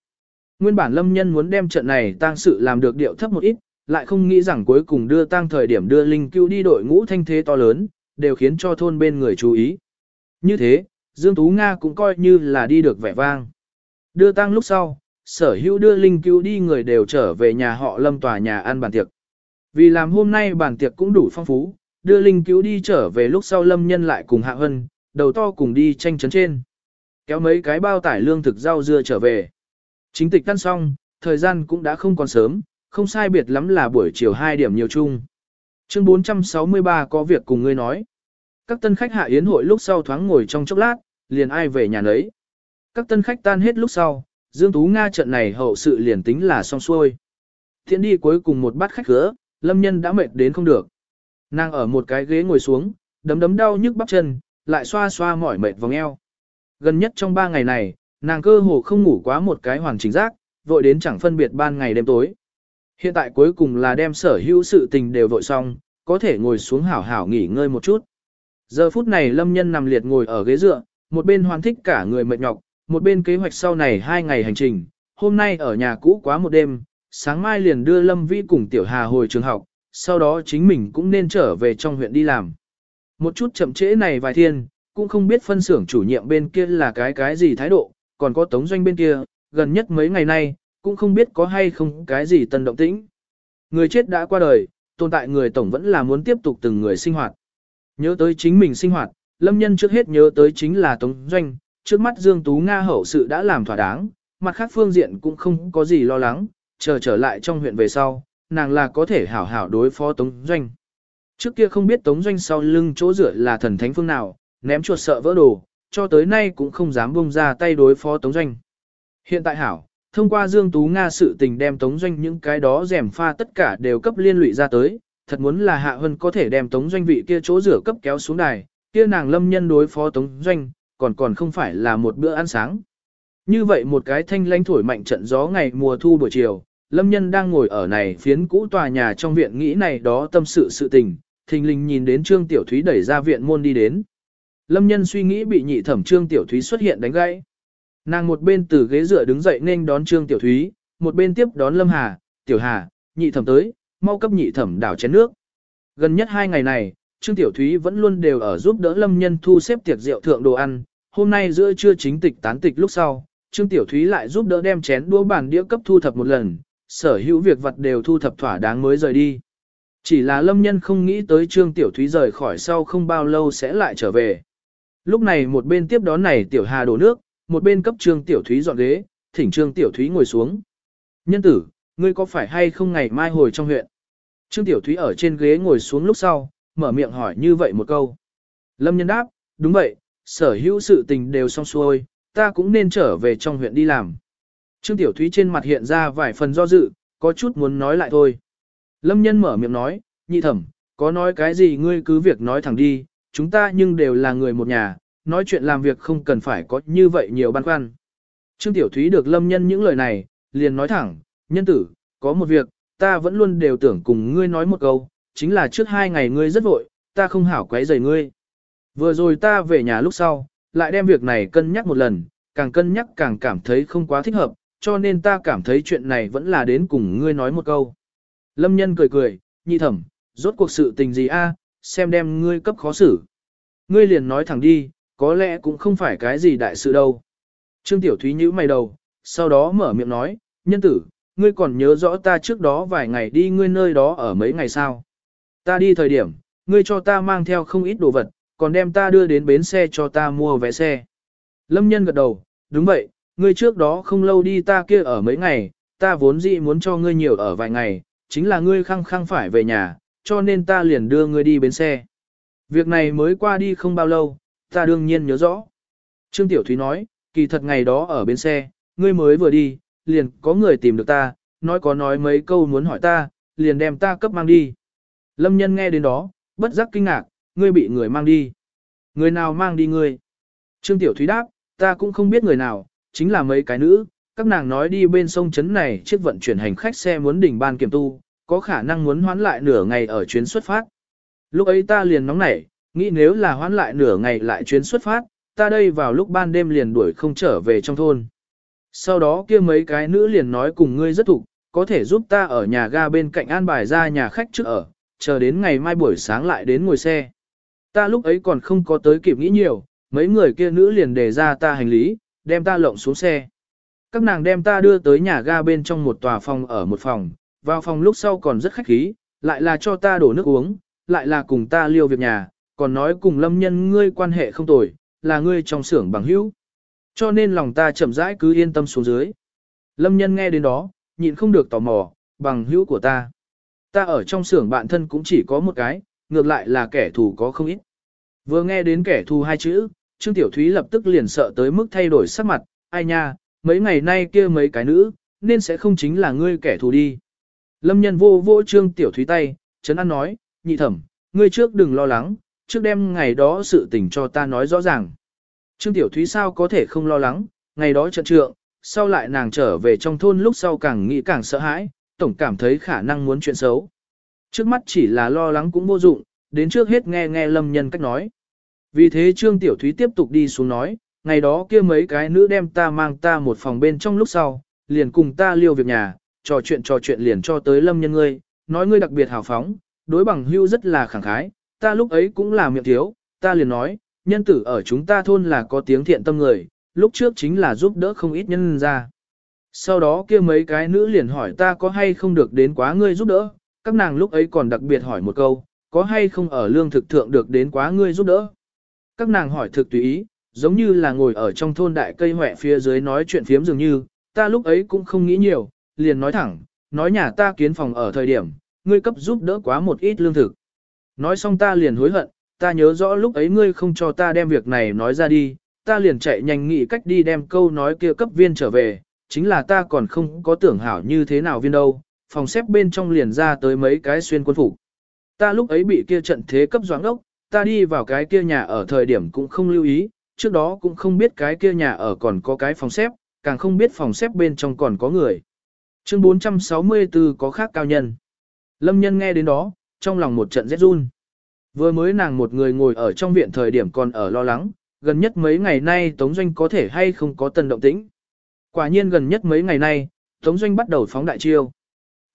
Nguyên bản lâm nhân muốn đem trận này tang sự làm được điệu thấp một ít, lại không nghĩ rằng cuối cùng đưa tang thời điểm đưa linh cứu đi đội ngũ thanh thế to lớn, đều khiến cho thôn bên người chú ý. Như thế, Dương Tú Nga cũng coi như là đi được vẻ vang. Đưa tang lúc sau, sở hữu đưa linh cứu đi người đều trở về nhà họ lâm tòa nhà ăn bàn tiệc. Vì làm hôm nay bàn tiệc cũng đủ phong phú, đưa linh cứu đi trở về lúc sau lâm nhân lại cùng hạ hân, đầu to cùng đi tranh chấn trên. Kéo mấy cái bao tải lương thực rau dưa trở về. Chính tịch tan xong, thời gian cũng đã không còn sớm, không sai biệt lắm là buổi chiều 2 điểm nhiều chung. Chương 463 có việc cùng ngươi nói. Các tân khách hạ yến hội lúc sau thoáng ngồi trong chốc lát, liền ai về nhà nấy. Các tân khách tan hết lúc sau, Dương Tú Nga trận này hậu sự liền tính là xong xuôi. Thiện đi cuối cùng một bát khách gỡ, lâm nhân đã mệt đến không được. Nàng ở một cái ghế ngồi xuống, đấm đấm đau nhức bắp chân, lại xoa xoa mỏi mệt vòng eo. Gần nhất trong ba ngày này, nàng cơ hồ không ngủ quá một cái hoàn chỉnh giác, vội đến chẳng phân biệt ban ngày đêm tối. Hiện tại cuối cùng là đem sở hữu sự tình đều vội xong, có thể ngồi xuống hảo hảo nghỉ ngơi một chút. Giờ phút này lâm nhân nằm liệt ngồi ở ghế dựa, một bên hoàn thích cả người mệt nhọc, một bên kế hoạch sau này hai ngày hành trình, hôm nay ở nhà cũ quá một đêm, sáng mai liền đưa Lâm Vi cùng Tiểu Hà hồi trường học, sau đó chính mình cũng nên trở về trong huyện đi làm. Một chút chậm trễ này vài thiên, cũng không biết phân xưởng chủ nhiệm bên kia là cái cái gì thái độ, còn có tống doanh bên kia, gần nhất mấy ngày nay, cũng không biết có hay không cái gì tân động tĩnh. Người chết đã qua đời, tồn tại người tổng vẫn là muốn tiếp tục từng người sinh hoạt. Nhớ tới chính mình sinh hoạt, lâm nhân trước hết nhớ tới chính là tống doanh, trước mắt Dương Tú Nga hậu sự đã làm thỏa đáng, mặt khác phương diện cũng không có gì lo lắng, chờ trở lại trong huyện về sau, nàng là có thể hảo hảo đối phó Tống Doanh. Trước kia không biết Tống Doanh sau lưng chỗ rửa là thần thánh phương nào, ném chuột sợ vỡ đồ, cho tới nay cũng không dám buông ra tay đối phó Tống Doanh. Hiện tại hảo, thông qua Dương Tú Nga sự tình đem Tống Doanh những cái đó rèm pha tất cả đều cấp liên lụy ra tới, thật muốn là Hạ Hân có thể đem Tống Doanh vị kia chỗ rửa cấp kéo xuống đài, kia nàng lâm nhân đối phó Tống Doanh, còn còn không phải là một bữa ăn sáng. Như vậy một cái thanh lãnh thổi mạnh trận gió ngày mùa thu buổi chiều, Lâm Nhân đang ngồi ở này phiến cũ tòa nhà trong viện nghĩ này đó tâm sự sự tình, thình lình nhìn đến Trương Tiểu Thúy đẩy ra viện môn đi đến. Lâm Nhân suy nghĩ bị nhị thẩm Trương Tiểu Thúy xuất hiện đánh gãy. Nàng một bên từ ghế dựa đứng dậy nên đón Trương Tiểu Thúy, một bên tiếp đón Lâm Hà, Tiểu Hà, nhị thẩm tới, mau cấp nhị thẩm đảo chén nước. Gần nhất hai ngày này, Trương Tiểu Thúy vẫn luôn đều ở giúp đỡ Lâm Nhân thu xếp tiệc rượu thượng đồ ăn, hôm nay giữa trưa chính tịch tán tịch lúc sau, Trương Tiểu Thúy lại giúp đỡ đem chén đũa bàn đĩa cấp thu thập một lần, sở hữu việc vật đều thu thập thỏa đáng mới rời đi. Chỉ là Lâm Nhân không nghĩ tới Trương Tiểu Thúy rời khỏi sau không bao lâu sẽ lại trở về. Lúc này một bên tiếp đón này Tiểu Hà đổ nước, một bên cấp Trương Tiểu Thúy dọn ghế, thỉnh Trương Tiểu Thúy ngồi xuống. Nhân tử, ngươi có phải hay không ngày mai hồi trong huyện? Trương Tiểu Thúy ở trên ghế ngồi xuống lúc sau, mở miệng hỏi như vậy một câu. Lâm nhân đáp, đúng vậy, sở hữu sự tình đều xong xuôi, ta cũng nên trở về trong huyện đi làm. Trương Tiểu Thúy trên mặt hiện ra vài phần do dự, có chút muốn nói lại thôi. Lâm nhân mở miệng nói, nhị thẩm, có nói cái gì ngươi cứ việc nói thẳng đi, chúng ta nhưng đều là người một nhà, nói chuyện làm việc không cần phải có như vậy nhiều băn khoăn. Trương Tiểu Thúy được lâm nhân những lời này, liền nói thẳng, nhân tử, có một việc, ta vẫn luôn đều tưởng cùng ngươi nói một câu, chính là trước hai ngày ngươi rất vội, ta không hảo quấy rầy ngươi. Vừa rồi ta về nhà lúc sau, lại đem việc này cân nhắc một lần, càng cân nhắc càng cảm thấy không quá thích hợp, cho nên ta cảm thấy chuyện này vẫn là đến cùng ngươi nói một câu. Lâm nhân cười cười, nhị thẩm, rốt cuộc sự tình gì a? xem đem ngươi cấp khó xử. Ngươi liền nói thẳng đi, có lẽ cũng không phải cái gì đại sự đâu. Trương Tiểu Thúy nhíu mày đầu, sau đó mở miệng nói, nhân tử, ngươi còn nhớ rõ ta trước đó vài ngày đi ngươi nơi đó ở mấy ngày sao. Ta đi thời điểm, ngươi cho ta mang theo không ít đồ vật, còn đem ta đưa đến bến xe cho ta mua vé xe. Lâm nhân gật đầu, đúng vậy, ngươi trước đó không lâu đi ta kia ở mấy ngày, ta vốn dĩ muốn cho ngươi nhiều ở vài ngày, chính là ngươi khăng khăng phải về nhà, cho nên ta liền đưa ngươi đi bến xe. Việc này mới qua đi không bao lâu, ta đương nhiên nhớ rõ. Trương Tiểu Thúy nói, kỳ thật ngày đó ở bến xe, ngươi mới vừa đi, liền có người tìm được ta, nói có nói mấy câu muốn hỏi ta, liền đem ta cấp mang đi. Lâm nhân nghe đến đó, bất giác kinh ngạc, ngươi bị người mang đi. Người nào mang đi ngươi? Trương Tiểu Thúy đáp, ta cũng không biết người nào, chính là mấy cái nữ, các nàng nói đi bên sông Trấn này chiếc vận chuyển hành khách xe muốn đỉnh ban kiểm tu, có khả năng muốn hoán lại nửa ngày ở chuyến xuất phát. Lúc ấy ta liền nóng nảy, nghĩ nếu là hoán lại nửa ngày lại chuyến xuất phát, ta đây vào lúc ban đêm liền đuổi không trở về trong thôn. Sau đó kia mấy cái nữ liền nói cùng ngươi rất thục, có thể giúp ta ở nhà ga bên cạnh an bài ra nhà khách trước ở, chờ đến ngày mai buổi sáng lại đến ngồi xe. Ta lúc ấy còn không có tới kịp nghĩ nhiều, mấy người kia nữ liền đề ra ta hành lý, đem ta lộng xuống xe. Các nàng đem ta đưa tới nhà ga bên trong một tòa phòng ở một phòng, vào phòng lúc sau còn rất khách khí, lại là cho ta đổ nước uống, lại là cùng ta liêu việc nhà, còn nói cùng lâm nhân ngươi quan hệ không tồi, là ngươi trong xưởng bằng hữu. Cho nên lòng ta chậm rãi cứ yên tâm xuống dưới. Lâm nhân nghe đến đó, nhịn không được tò mò, bằng hữu của ta. Ta ở trong xưởng bạn thân cũng chỉ có một cái, ngược lại là kẻ thù có không ít. Vừa nghe đến kẻ thù hai chữ, Trương Tiểu Thúy lập tức liền sợ tới mức thay đổi sắc mặt, ai nha, mấy ngày nay kia mấy cái nữ, nên sẽ không chính là ngươi kẻ thù đi. Lâm nhân vô vô trương tiểu thúy tay, chấn an nói, nhị thẩm, ngươi trước đừng lo lắng, trước đêm ngày đó sự tình cho ta nói rõ ràng. Trương tiểu thúy sao có thể không lo lắng, ngày đó trận trượng, sau lại nàng trở về trong thôn lúc sau càng nghĩ càng sợ hãi, tổng cảm thấy khả năng muốn chuyện xấu. Trước mắt chỉ là lo lắng cũng vô dụng, đến trước hết nghe nghe lâm nhân cách nói. Vì thế Trương Tiểu Thúy tiếp tục đi xuống nói, ngày đó kia mấy cái nữ đem ta mang ta một phòng bên trong lúc sau, liền cùng ta liêu việc nhà, trò chuyện trò chuyện liền cho tới lâm nhân ngươi, nói ngươi đặc biệt hào phóng, đối bằng hưu rất là khẳng khái, ta lúc ấy cũng là miệng thiếu, ta liền nói, nhân tử ở chúng ta thôn là có tiếng thiện tâm người, lúc trước chính là giúp đỡ không ít nhân ra. Sau đó kia mấy cái nữ liền hỏi ta có hay không được đến quá ngươi giúp đỡ, các nàng lúc ấy còn đặc biệt hỏi một câu, có hay không ở lương thực thượng được đến quá ngươi giúp đỡ. Các nàng hỏi thực tùy ý, giống như là ngồi ở trong thôn đại cây hỏe phía dưới nói chuyện phiếm dường như, ta lúc ấy cũng không nghĩ nhiều, liền nói thẳng, nói nhà ta kiến phòng ở thời điểm, ngươi cấp giúp đỡ quá một ít lương thực. Nói xong ta liền hối hận, ta nhớ rõ lúc ấy ngươi không cho ta đem việc này nói ra đi, ta liền chạy nhanh nghĩ cách đi đem câu nói kia cấp viên trở về, chính là ta còn không có tưởng hảo như thế nào viên đâu, phòng xếp bên trong liền ra tới mấy cái xuyên quân phục. Ta lúc ấy bị kia trận thế cấp doãn ốc, ta đi vào cái kia nhà ở thời điểm cũng không lưu ý, trước đó cũng không biết cái kia nhà ở còn có cái phòng xếp, càng không biết phòng xếp bên trong còn có người. Chương 464 có khác cao nhân. Lâm nhân nghe đến đó, trong lòng một trận rét run. Vừa mới nàng một người ngồi ở trong viện thời điểm còn ở lo lắng, gần nhất mấy ngày nay Tống Doanh có thể hay không có tân động tĩnh. Quả nhiên gần nhất mấy ngày nay, Tống Doanh bắt đầu phóng đại chiêu.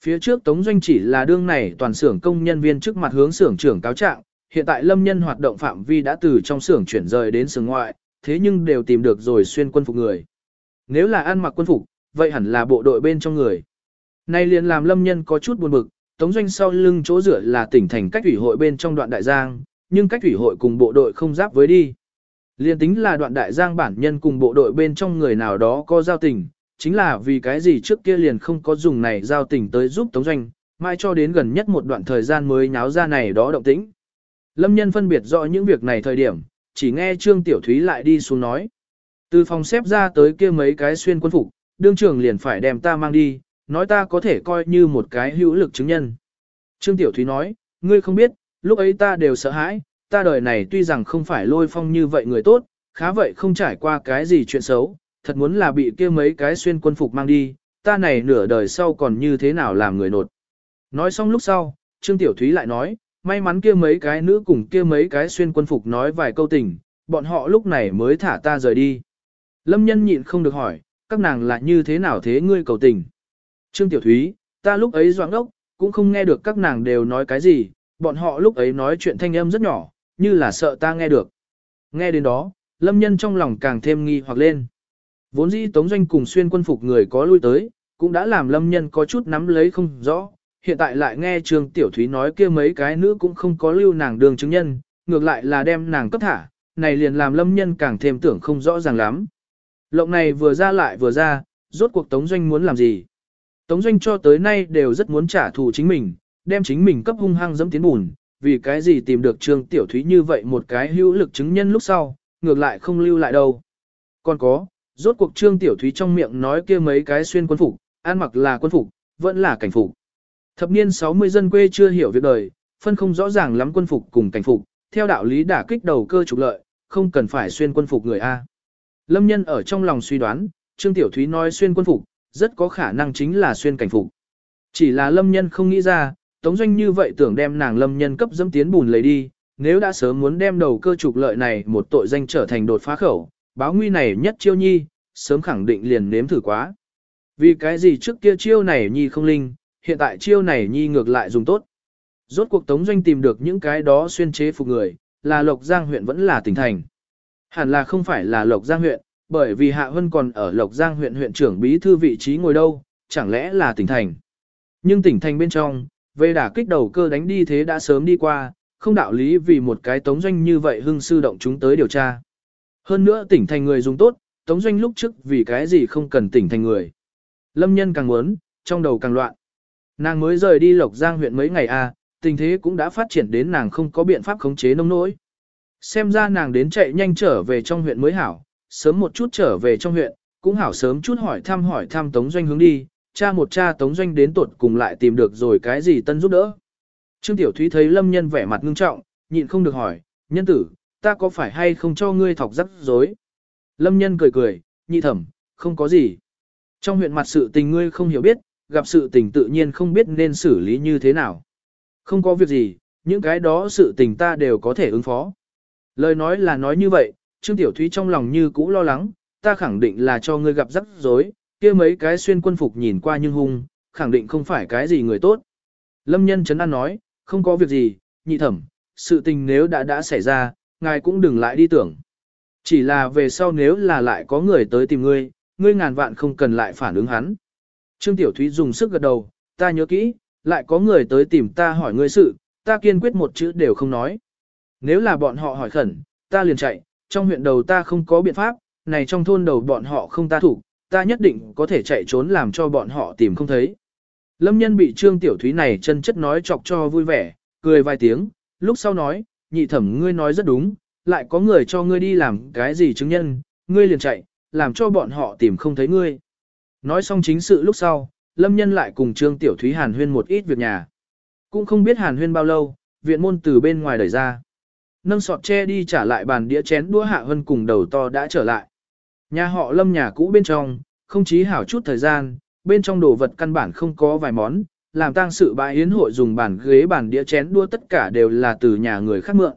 Phía trước Tống Doanh chỉ là đương này toàn xưởng công nhân viên trước mặt hướng xưởng trưởng cáo trạng, hiện tại lâm nhân hoạt động phạm vi đã từ trong xưởng chuyển rời đến xưởng ngoại, thế nhưng đều tìm được rồi xuyên quân phục người. Nếu là ăn mặc quân phục, vậy hẳn là bộ đội bên trong người. Nay liền làm lâm nhân có chút buồn bực, Tống Doanh sau lưng chỗ rửa là tỉnh thành cách ủy hội bên trong đoạn đại giang, nhưng cách ủy hội cùng bộ đội không giáp với đi. Liên tính là đoạn đại giang bản nhân cùng bộ đội bên trong người nào đó có giao tình, chính là vì cái gì trước kia liền không có dùng này giao tình tới giúp Tống Doanh, mai cho đến gần nhất một đoạn thời gian mới nháo ra này đó động tĩnh. Lâm nhân phân biệt rõ những việc này thời điểm, chỉ nghe Trương Tiểu Thúy lại đi xuống nói. Từ phòng xếp ra tới kia mấy cái xuyên quân phục, đương trưởng liền phải đem ta mang đi, nói ta có thể coi như một cái hữu lực chứng nhân. Trương Tiểu Thúy nói, ngươi không biết, lúc ấy ta đều sợ hãi, ta đời này tuy rằng không phải lôi phong như vậy người tốt, khá vậy không trải qua cái gì chuyện xấu, thật muốn là bị kia mấy cái xuyên quân phục mang đi, ta này nửa đời sau còn như thế nào làm người nột. Nói xong lúc sau, Trương Tiểu Thúy lại nói, may mắn kia mấy cái nữ cùng kia mấy cái xuyên quân phục nói vài câu tình, bọn họ lúc này mới thả ta rời đi. Lâm nhân nhịn không được hỏi, các nàng là như thế nào thế ngươi cầu tình. Trương Tiểu Thúy, ta lúc ấy doãn ốc, cũng không nghe được các nàng đều nói cái gì, bọn họ lúc ấy nói chuyện thanh âm rất nhỏ, như là sợ ta nghe được. Nghe đến đó, lâm nhân trong lòng càng thêm nghi hoặc lên. Vốn dĩ tống doanh cùng xuyên quân phục người có lui tới, cũng đã làm lâm nhân có chút nắm lấy không rõ, hiện tại lại nghe Trương Tiểu Thúy nói kia mấy cái nữ cũng không có lưu nàng đường chứng nhân, ngược lại là đem nàng cấp thả, này liền làm lâm nhân càng thêm tưởng không rõ ràng lắm. Lộng này vừa ra lại vừa ra, rốt cuộc Tống Doanh muốn làm gì? Tống Doanh cho tới nay đều rất muốn trả thù chính mình, đem chính mình cấp hung hăng dẫm tiến bùn, vì cái gì tìm được Trương Tiểu Thúy như vậy một cái hữu lực chứng nhân lúc sau, ngược lại không lưu lại đâu. Còn có, rốt cuộc Trương Tiểu Thúy trong miệng nói kia mấy cái xuyên quân phục, ăn mặc là quân phục, vẫn là cảnh phục. Thập niên 60 dân quê chưa hiểu việc đời, phân không rõ ràng lắm quân phục cùng cảnh phục, theo đạo lý đả kích đầu cơ trục lợi, không cần phải xuyên quân phục người A. Lâm nhân ở trong lòng suy đoán, Trương Tiểu Thúy nói xuyên quân phục, rất có khả năng chính là xuyên cảnh phục. Chỉ là Lâm nhân không nghĩ ra, Tống Doanh như vậy tưởng đem nàng Lâm nhân cấp dẫm tiến bùn lấy đi, nếu đã sớm muốn đem đầu cơ trục lợi này một tội danh trở thành đột phá khẩu, báo nguy này nhất chiêu nhi, sớm khẳng định liền nếm thử quá. Vì cái gì trước kia chiêu này nhi không linh, hiện tại chiêu này nhi ngược lại dùng tốt. Rốt cuộc Tống Doanh tìm được những cái đó xuyên chế phục người, là Lộc Giang huyện vẫn là tỉnh thành. Hẳn là không phải là Lộc Giang huyện, bởi vì Hạ Hân còn ở Lộc Giang huyện huyện trưởng bí thư vị trí ngồi đâu, chẳng lẽ là tỉnh thành. Nhưng tỉnh thành bên trong, về đả kích đầu cơ đánh đi thế đã sớm đi qua, không đạo lý vì một cái Tống Doanh như vậy hưng sư động chúng tới điều tra. Hơn nữa tỉnh thành người dùng tốt, Tống Doanh lúc trước vì cái gì không cần tỉnh thành người. Lâm nhân càng muốn, trong đầu càng loạn. Nàng mới rời đi Lộc Giang huyện mấy ngày a, à, tình thế cũng đã phát triển đến nàng không có biện pháp khống chế nông nỗi. Xem ra nàng đến chạy nhanh trở về trong huyện mới hảo, sớm một chút trở về trong huyện, cũng hảo sớm chút hỏi thăm hỏi thăm Tống Doanh hướng đi, cha một cha Tống Doanh đến tuột cùng lại tìm được rồi cái gì tân giúp đỡ. Trương Tiểu Thúy thấy Lâm Nhân vẻ mặt ngưng trọng, nhịn không được hỏi, nhân tử, ta có phải hay không cho ngươi thọc rắc rối? Lâm Nhân cười cười, nhị thẩm, không có gì. Trong huyện mặt sự tình ngươi không hiểu biết, gặp sự tình tự nhiên không biết nên xử lý như thế nào. Không có việc gì, những cái đó sự tình ta đều có thể ứng phó. Lời nói là nói như vậy, Trương Tiểu Thúy trong lòng như cũ lo lắng, ta khẳng định là cho ngươi gặp rắc rối, kia mấy cái xuyên quân phục nhìn qua nhưng hung, khẳng định không phải cái gì người tốt. Lâm nhân chấn an nói, không có việc gì, nhị thẩm, sự tình nếu đã đã xảy ra, ngài cũng đừng lại đi tưởng. Chỉ là về sau nếu là lại có người tới tìm ngươi, ngươi ngàn vạn không cần lại phản ứng hắn. Trương Tiểu Thúy dùng sức gật đầu, ta nhớ kỹ, lại có người tới tìm ta hỏi ngươi sự, ta kiên quyết một chữ đều không nói. Nếu là bọn họ hỏi khẩn, ta liền chạy, trong huyện đầu ta không có biện pháp, này trong thôn đầu bọn họ không ta thủ, ta nhất định có thể chạy trốn làm cho bọn họ tìm không thấy. Lâm nhân bị Trương Tiểu Thúy này chân chất nói chọc cho vui vẻ, cười vài tiếng, lúc sau nói, nhị thẩm ngươi nói rất đúng, lại có người cho ngươi đi làm cái gì chứng nhân, ngươi liền chạy, làm cho bọn họ tìm không thấy ngươi. Nói xong chính sự lúc sau, Lâm nhân lại cùng Trương Tiểu Thúy hàn huyên một ít việc nhà. Cũng không biết hàn huyên bao lâu, viện môn từ bên ngoài đẩy ra. Nâng sọt che đi trả lại bàn đĩa chén đũa hạ hơn cùng đầu to đã trở lại. Nhà họ lâm nhà cũ bên trong, không chí hảo chút thời gian, bên trong đồ vật căn bản không có vài món, làm tang sự bãi hiến hội dùng bàn ghế bàn đĩa chén đua tất cả đều là từ nhà người khác mượn.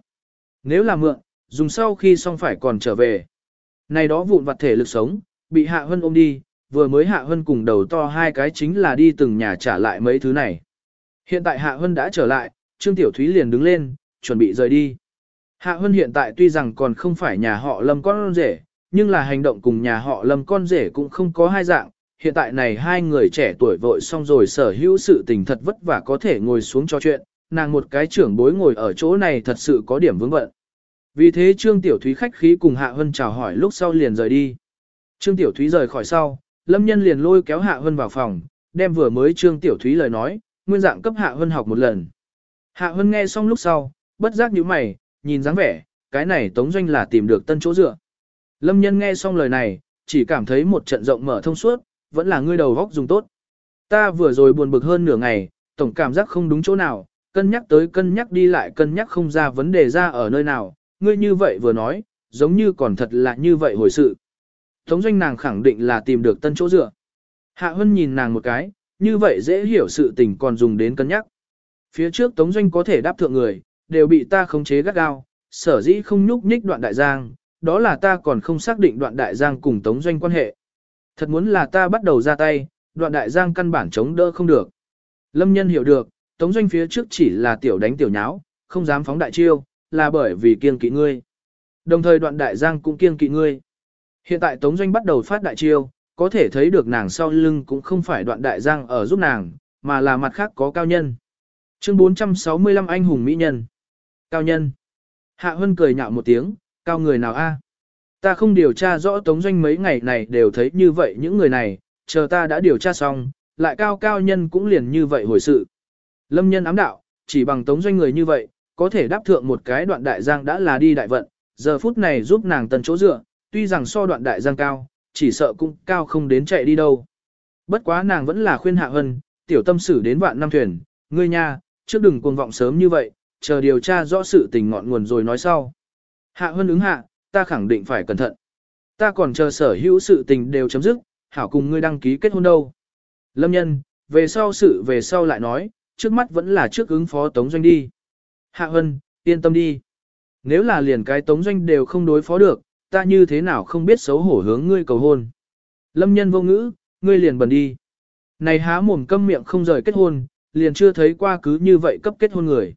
Nếu là mượn, dùng sau khi xong phải còn trở về. Này đó vụn vặt thể lực sống, bị hạ hân ôm đi, vừa mới hạ hân cùng đầu to hai cái chính là đi từng nhà trả lại mấy thứ này. Hiện tại hạ hân đã trở lại, Trương Tiểu Thúy liền đứng lên, chuẩn bị rời đi. Hạ hân hiện tại tuy rằng còn không phải nhà họ lâm con rể, nhưng là hành động cùng nhà họ lâm con rể cũng không có hai dạng. Hiện tại này hai người trẻ tuổi vội xong rồi sở hữu sự tình thật vất vả có thể ngồi xuống cho chuyện, nàng một cái trưởng bối ngồi ở chỗ này thật sự có điểm vướng bận. Vì thế Trương Tiểu Thúy khách khí cùng Hạ Hân chào hỏi lúc sau liền rời đi. Trương Tiểu Thúy rời khỏi sau, Lâm Nhân liền lôi kéo Hạ Hân vào phòng, đem vừa mới Trương Tiểu Thúy lời nói, nguyên dạng cấp Hạ Hân học một lần. Hạ Hân nghe xong lúc sau, bất giác nhíu mày, nhìn dáng vẻ, cái này Tống Doanh là tìm được tân chỗ dựa. Lâm nhân nghe xong lời này, chỉ cảm thấy một trận rộng mở thông suốt, vẫn là ngươi đầu góc dùng tốt. Ta vừa rồi buồn bực hơn nửa ngày, tổng cảm giác không đúng chỗ nào, cân nhắc tới cân nhắc đi lại cân nhắc không ra vấn đề ra ở nơi nào, ngươi như vậy vừa nói, giống như còn thật là như vậy hồi sự. Tống doanh nàng khẳng định là tìm được tân chỗ dựa. Hạ Hân nhìn nàng một cái, như vậy dễ hiểu sự tình còn dùng đến cân nhắc. Phía trước Tống doanh có thể đáp thượng người, đều bị ta khống chế gắt gao, sở dĩ không nhúc nhích đoạn đại giang, đó là ta còn không xác định đoạn đại giang cùng tống doanh quan hệ. Thật muốn là ta bắt đầu ra tay, đoạn đại giang căn bản chống đỡ không được. Lâm nhân hiểu được, tống doanh phía trước chỉ là tiểu đánh tiểu nháo, không dám phóng đại chiêu, là bởi vì kiên kỵ ngươi. Đồng thời đoạn đại giang cũng kiên kỵ ngươi. Hiện tại tống doanh bắt đầu phát đại chiêu, có thể thấy được nàng sau lưng cũng không phải đoạn đại giang ở giúp nàng, mà là mặt khác có cao nhân. Chương 465 anh hùng mỹ nhân. Cao nhân. Hạ Hân cười nhạo một tiếng, cao người nào a? Ta không điều tra rõ Tống Doanh mấy ngày này đều thấy như vậy những người này, chờ ta đã điều tra xong, lại cao cao nhân cũng liền như vậy hồi sự. Lâm nhân ám đạo, chỉ bằng Tống Doanh người như vậy, có thể đáp thượng một cái đoạn đại giang đã là đi đại vận, giờ phút này giúp nàng tần chỗ dựa, tuy rằng so đoạn đại giang cao, chỉ sợ cũng cao không đến chạy đi đâu. Bất quá nàng vẫn là khuyên Hạ Hân, tiểu tâm sử đến vạn năm thuyền, ngươi nha, trước đừng cuồng vọng sớm như vậy, chờ điều tra rõ sự tình ngọn nguồn rồi nói sau. Hạ Hân ứng hạ, ta khẳng định phải cẩn thận. Ta còn chờ sở hữu sự tình đều chấm dứt, hảo cùng ngươi đăng ký kết hôn đâu. Lâm nhân, về sau sự về sau lại nói, trước mắt vẫn là trước ứng phó Tống Doanh đi. Hạ Hân, yên tâm đi. Nếu là liền cái Tống Doanh đều không đối phó được, ta như thế nào không biết xấu hổ hướng ngươi cầu hôn. Lâm nhân vô ngữ, ngươi liền bần đi. Này há mồm câm miệng không rời kết hôn, liền chưa thấy qua cứ như vậy cấp kết hôn người.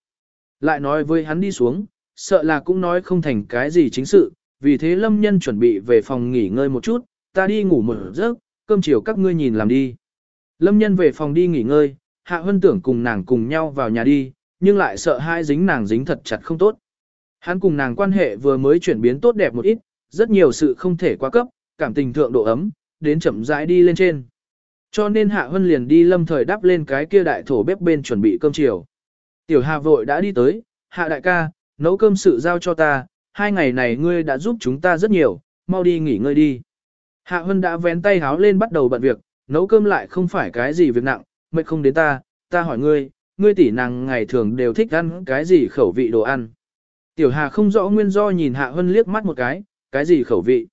Lại nói với hắn đi xuống, sợ là cũng nói không thành cái gì chính sự, vì thế lâm nhân chuẩn bị về phòng nghỉ ngơi một chút, ta đi ngủ một giấc, cơm chiều các ngươi nhìn làm đi. Lâm nhân về phòng đi nghỉ ngơi, hạ hân tưởng cùng nàng cùng nhau vào nhà đi, nhưng lại sợ hai dính nàng dính thật chặt không tốt. Hắn cùng nàng quan hệ vừa mới chuyển biến tốt đẹp một ít, rất nhiều sự không thể quá cấp, cảm tình thượng độ ấm, đến chậm rãi đi lên trên. Cho nên Hạ Hân liền đi lâm thời đắp lên cái kia đại thổ bếp bên chuẩn bị cơm chiều. Tiểu Hà vội đã đi tới, Hạ đại ca, nấu cơm sự giao cho ta, hai ngày này ngươi đã giúp chúng ta rất nhiều, mau đi nghỉ ngơi đi. Hạ Hân đã vén tay háo lên bắt đầu bận việc, nấu cơm lại không phải cái gì việc nặng, mệt không đến ta, ta hỏi ngươi, ngươi tỷ nàng ngày thường đều thích ăn cái gì khẩu vị đồ ăn. Tiểu Hà không rõ nguyên do nhìn Hạ Hân liếc mắt một cái, cái gì khẩu vị.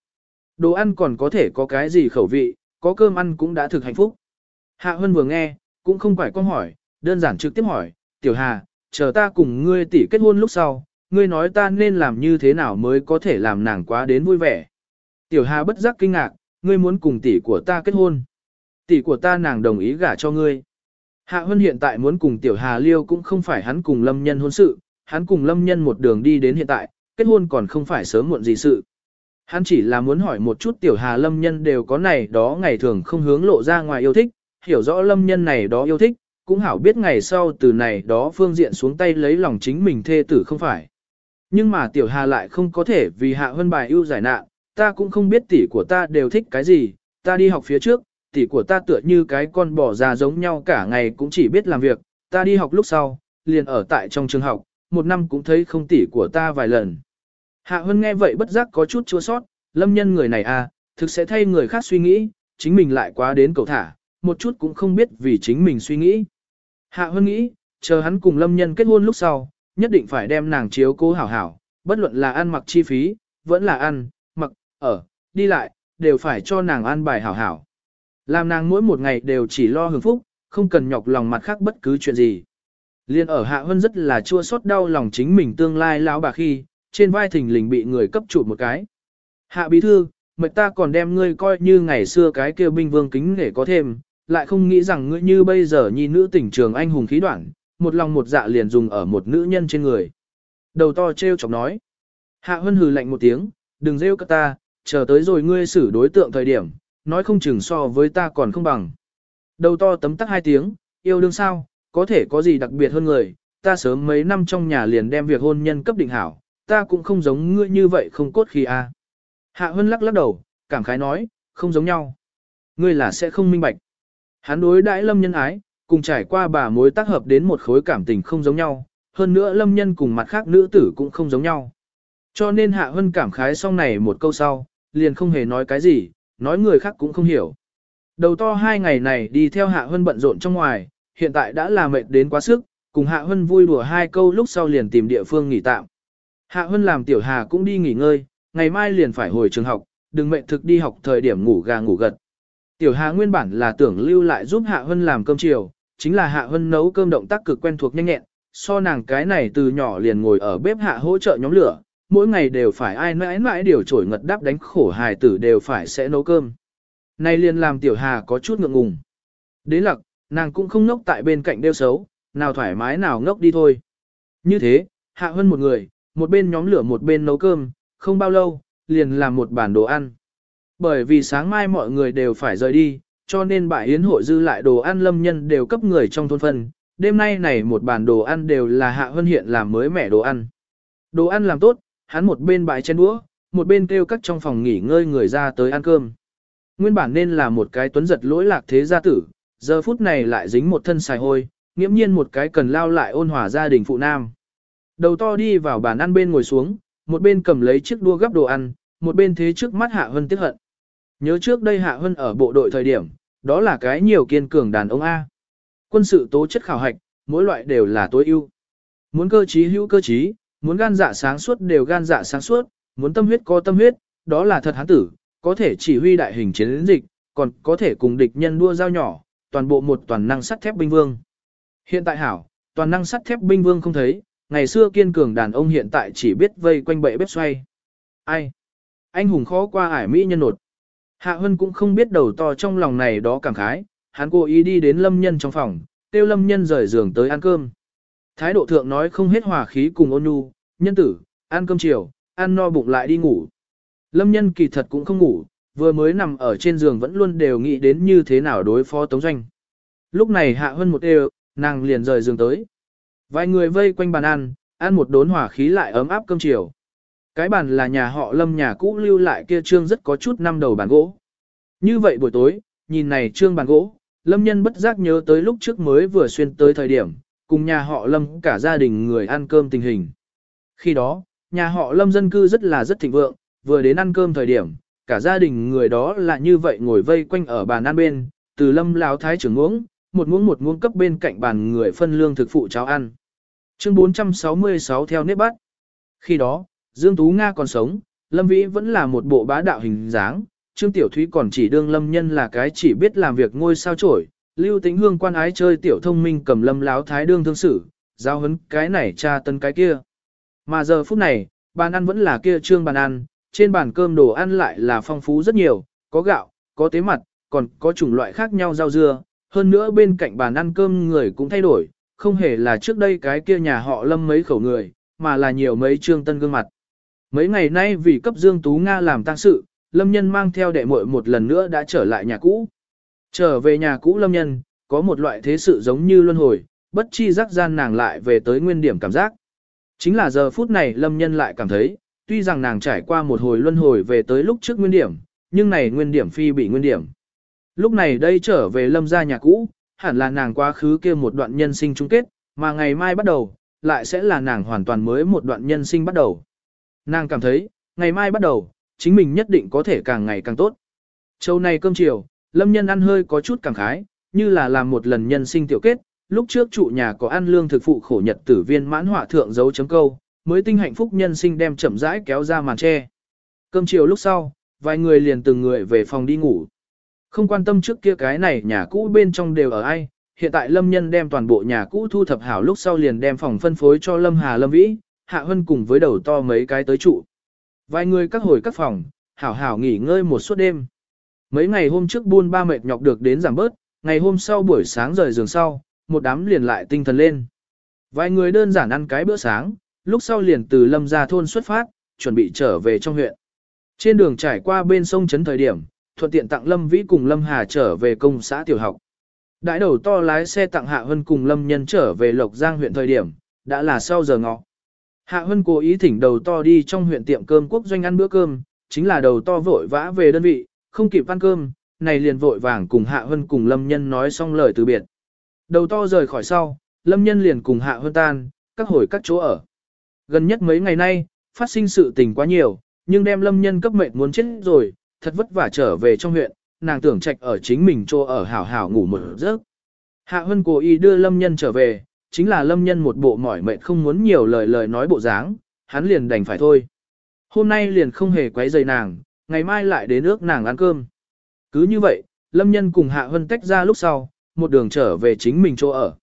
Đồ ăn còn có thể có cái gì khẩu vị, có cơm ăn cũng đã thực hạnh phúc. Hạ Hân vừa nghe, cũng không phải con hỏi, đơn giản trực tiếp hỏi, Tiểu Hà, chờ ta cùng ngươi tỷ kết hôn lúc sau, ngươi nói ta nên làm như thế nào mới có thể làm nàng quá đến vui vẻ. Tiểu Hà bất giác kinh ngạc, ngươi muốn cùng tỷ của ta kết hôn. Tỷ của ta nàng đồng ý gả cho ngươi. Hạ Hân hiện tại muốn cùng Tiểu Hà liêu cũng không phải hắn cùng Lâm Nhân hôn sự, hắn cùng Lâm Nhân một đường đi đến hiện tại, kết hôn còn không phải sớm muộn gì sự. Hắn chỉ là muốn hỏi một chút Tiểu Hà Lâm Nhân đều có này đó ngày thường không hướng lộ ra ngoài yêu thích, hiểu rõ Lâm Nhân này đó yêu thích, cũng hảo biết ngày sau từ này đó phương diện xuống tay lấy lòng chính mình thê tử không phải. Nhưng mà Tiểu Hà lại không có thể vì Hạ huân bài ưu giải nạn, ta cũng không biết tỷ của ta đều thích cái gì, ta đi học phía trước, tỷ của ta tựa như cái con bò già giống nhau cả ngày cũng chỉ biết làm việc, ta đi học lúc sau, liền ở tại trong trường học, một năm cũng thấy không tỷ của ta vài lần. Hạ Hân nghe vậy bất giác có chút chua sót, lâm nhân người này à, thực sẽ thay người khác suy nghĩ, chính mình lại quá đến cầu thả, một chút cũng không biết vì chính mình suy nghĩ. Hạ Hân nghĩ, chờ hắn cùng lâm nhân kết hôn lúc sau, nhất định phải đem nàng chiếu cố hảo hảo, bất luận là ăn mặc chi phí, vẫn là ăn, mặc, ở, đi lại, đều phải cho nàng ăn bài hảo hảo. Làm nàng mỗi một ngày đều chỉ lo hưởng phúc, không cần nhọc lòng mặt khác bất cứ chuyện gì. Liên ở Hạ Hân rất là chua xót đau lòng chính mình tương lai lão bà khi, trên vai thình lình bị người cấp chụp một cái. Hạ bí thư, mệt ta còn đem ngươi coi như ngày xưa cái kêu binh vương kính để có thêm, lại không nghĩ rằng ngươi như bây giờ nhi nữ tỉnh trường anh hùng khí đoạn, một lòng một dạ liền dùng ở một nữ nhân trên người. Đầu to treo chọc nói. Hạ Hân hừ lạnh một tiếng, đừng rêu cả ta, chờ tới rồi ngươi xử đối tượng thời điểm, nói không chừng so với ta còn không bằng. Đầu to tấm tắc hai tiếng, yêu đương sao, có thể có gì đặc biệt hơn người, ta sớm mấy năm trong nhà liền đem việc hôn nhân cấp định hảo, ta cũng không giống ngươi như vậy không cốt khi a. Hạ Hân lắc lắc đầu, cảm khái nói, không giống nhau. Ngươi là sẽ không minh bạch. Hắn đối đãi lâm nhân ái, cùng trải qua bà mối tác hợp đến một khối cảm tình không giống nhau, hơn nữa lâm nhân cùng mặt khác nữ tử cũng không giống nhau. Cho nên Hạ Hân cảm khái xong này một câu sau, liền không hề nói cái gì, nói người khác cũng không hiểu. Đầu to hai ngày này đi theo Hạ Hân bận rộn trong ngoài, hiện tại đã là mệt đến quá sức, cùng Hạ Hân vui đùa hai câu lúc sau liền tìm địa phương nghỉ tạm. Hạ Hân làm tiểu Hà cũng đi nghỉ ngơi, ngày mai liền phải hồi trường học, đừng mệt thực đi học thời điểm ngủ gà ngủ gật. Tiểu Hà nguyên bản là tưởng lưu lại giúp Hạ Hân làm cơm chiều, chính là Hạ Hân nấu cơm động tác cực quen thuộc nhanh nhẹn, so nàng cái này từ nhỏ liền ngồi ở bếp hạ hỗ trợ nhóm lửa, mỗi ngày đều phải ai mãi mãi điều trổi ngật đáp đánh khổ hài tử đều phải sẽ nấu cơm. Nay liền làm tiểu hà có chút ngượng ngùng. Đến lặc, nàng cũng không ngốc tại bên cạnh đeo xấu, nào thoải mái nào ngốc đi thôi. Như thế, hạ hơn một người, một bên nhóm lửa một bên nấu cơm, không bao lâu, liền làm một bản đồ ăn. Bởi vì sáng mai mọi người đều phải rời đi, cho nên bà yến hội dư lại đồ ăn lâm nhân đều cấp người trong thôn phân. Đêm nay này một bàn đồ ăn đều là hạ Hân hiện làm mới mẻ đồ ăn. Đồ ăn làm tốt, hắn một bên bãi chén đũa, một bên kêu các trong phòng nghỉ ngơi người ra tới ăn cơm. Nguyên bản nên là một cái tuấn giật lỗi lạc thế gia tử, giờ phút này lại dính một thân xài hôi, nghiễm nhiên một cái cần lao lại ôn hòa gia đình phụ nam. Đầu to đi vào bàn ăn bên ngồi xuống, một bên cầm lấy chiếc đua gắp đồ ăn, một bên thế trước mắt Hạ Hân tiếc hận. Nhớ trước đây Hạ Hân ở bộ đội thời điểm, đó là cái nhiều kiên cường đàn ông A. Quân sự tố chất khảo hạch, mỗi loại đều là tối ưu. Muốn cơ trí hữu cơ trí, muốn gan dạ sáng suốt đều gan dạ sáng suốt, muốn tâm huyết có tâm huyết, đó là thật hán tử, có thể chỉ huy đại hình chiến dịch, còn có thể cùng địch nhân đua giao nhỏ, toàn bộ một toàn năng sắt thép binh vương. Hiện tại hảo, toàn năng sắt thép binh vương không thấy, ngày xưa kiên cường đàn ông hiện tại chỉ biết vây quanh bệ bếp xoay. Ai? Anh hùng khó qua ải mỹ nhân nột. Hạ Hân cũng không biết đầu to trong lòng này đó cảm khái, hắn cố ý đi đến lâm nhân trong phòng, tiêu lâm nhân rời giường tới ăn cơm. Thái độ thượng nói không hết hòa khí cùng ôn nhu, nhân tử, ăn cơm chiều, ăn no bụng lại đi ngủ. Lâm nhân kỳ thật cũng không ngủ, vừa mới nằm ở trên giường vẫn luôn đều nghĩ đến như thế nào đối phó Tống Doanh. Lúc này hạ hơn một đều, nàng liền rời giường tới. Vài người vây quanh bàn ăn, ăn một đốn hỏa khí lại ấm áp cơm chiều. Cái bàn là nhà họ Lâm nhà cũ lưu lại kia trương rất có chút năm đầu bàn gỗ. Như vậy buổi tối, nhìn này trương bàn gỗ, Lâm nhân bất giác nhớ tới lúc trước mới vừa xuyên tới thời điểm, cùng nhà họ Lâm cả gia đình người ăn cơm tình hình. Khi đó, nhà họ Lâm dân cư rất là rất thịnh vượng, vừa đến ăn cơm thời điểm, cả gia đình người đó là như vậy ngồi vây quanh ở bàn ăn bên, từ lâm lão thái trưởng uống, một muỗng một muỗng cấp bên cạnh bàn người phân lương thực phụ cháo ăn. Chương 466 theo nếp bắt. Khi đó, Dương Tú Nga còn sống, Lâm Vĩ vẫn là một bộ bá đạo hình dáng, Trương Tiểu Thúy còn chỉ đương Lâm Nhân là cái chỉ biết làm việc ngôi sao trổi, Lưu Tĩnh Hương quan ái chơi tiểu thông minh cầm Lâm láo thái đương thương sử, giao hấn cái này tra tân cái kia. Mà giờ phút này, bàn ăn vẫn là kia trương bàn ăn, trên bàn cơm đồ ăn lại là phong phú rất nhiều, có gạo, có tế mặt, còn có chủng loại khác nhau rau dưa, hơn nữa bên cạnh bàn ăn cơm người cũng thay đổi, không hề là trước đây cái kia nhà họ lâm mấy khẩu người, mà là nhiều mấy trương tân gương mặt. Mấy ngày nay vì cấp Dương Tú Nga làm tang sự, Lâm Nhân mang theo đệ muội một lần nữa đã trở lại nhà cũ. Trở về nhà cũ Lâm Nhân, có một loại thế sự giống như luân hồi, bất chi giác gian nàng lại về tới nguyên điểm cảm giác. Chính là giờ phút này Lâm Nhân lại cảm thấy, tuy rằng nàng trải qua một hồi luân hồi về tới lúc trước nguyên điểm, nhưng này nguyên điểm phi bị nguyên điểm. Lúc này đây trở về Lâm gia nhà cũ, hẳn là nàng quá khứ kia một đoạn nhân sinh chung kết, mà ngày mai bắt đầu, lại sẽ là nàng hoàn toàn mới một đoạn nhân sinh bắt đầu. Nàng cảm thấy, ngày mai bắt đầu, chính mình nhất định có thể càng ngày càng tốt. Châu này cơm chiều, Lâm Nhân ăn hơi có chút càng khái, như là làm một lần nhân sinh tiểu kết, lúc trước trụ nhà có ăn lương thực phụ khổ nhật tử viên mãn hỏa thượng dấu chấm câu, mới tinh hạnh phúc nhân sinh đem chậm rãi kéo ra màn tre. Cơm chiều lúc sau, vài người liền từng người về phòng đi ngủ. Không quan tâm trước kia cái này nhà cũ bên trong đều ở ai, hiện tại Lâm Nhân đem toàn bộ nhà cũ thu thập hảo lúc sau liền đem phòng phân phối cho Lâm Hà Lâm Vĩ, Hạ Hân cùng với đầu to mấy cái tới trụ. Vài người các hồi các phòng, hảo hảo nghỉ ngơi một suốt đêm. Mấy ngày hôm trước buôn ba mệt nhọc được đến giảm bớt, ngày hôm sau buổi sáng rời giường sau, một đám liền lại tinh thần lên. Vài người đơn giản ăn cái bữa sáng, lúc sau liền từ lâm ra thôn xuất phát, chuẩn bị trở về trong huyện. Trên đường trải qua bên sông Trấn thời điểm, thuận tiện tặng Lâm Vĩ cùng Lâm Hà trở về công xã tiểu học. Đại đầu to lái xe tặng Hạ Hân cùng Lâm Nhân trở về Lộc Giang huyện thời điểm, đã là sau giờ ngọ. Hạ Hân cố ý thỉnh đầu to đi trong huyện tiệm cơm quốc doanh ăn bữa cơm, chính là đầu to vội vã về đơn vị, không kịp ăn cơm, này liền vội vàng cùng Hạ Hân cùng Lâm Nhân nói xong lời từ biệt. Đầu to rời khỏi sau, Lâm Nhân liền cùng Hạ Hân tan, các hồi các chỗ ở. Gần nhất mấy ngày nay, phát sinh sự tình quá nhiều, nhưng đem Lâm Nhân cấp mệnh muốn chết rồi, thật vất vả trở về trong huyện, nàng tưởng trạch ở chính mình chỗ ở hảo hảo ngủ một giấc. Hạ Hân cố ý đưa Lâm Nhân trở về, chính là Lâm Nhân một bộ mỏi mệt không muốn nhiều lời lời nói bộ dáng, hắn liền đành phải thôi. Hôm nay liền không hề quấy rầy nàng, ngày mai lại đến nước nàng ăn cơm. Cứ như vậy, Lâm Nhân cùng Hạ Hân tách ra lúc sau, một đường trở về chính mình chỗ ở.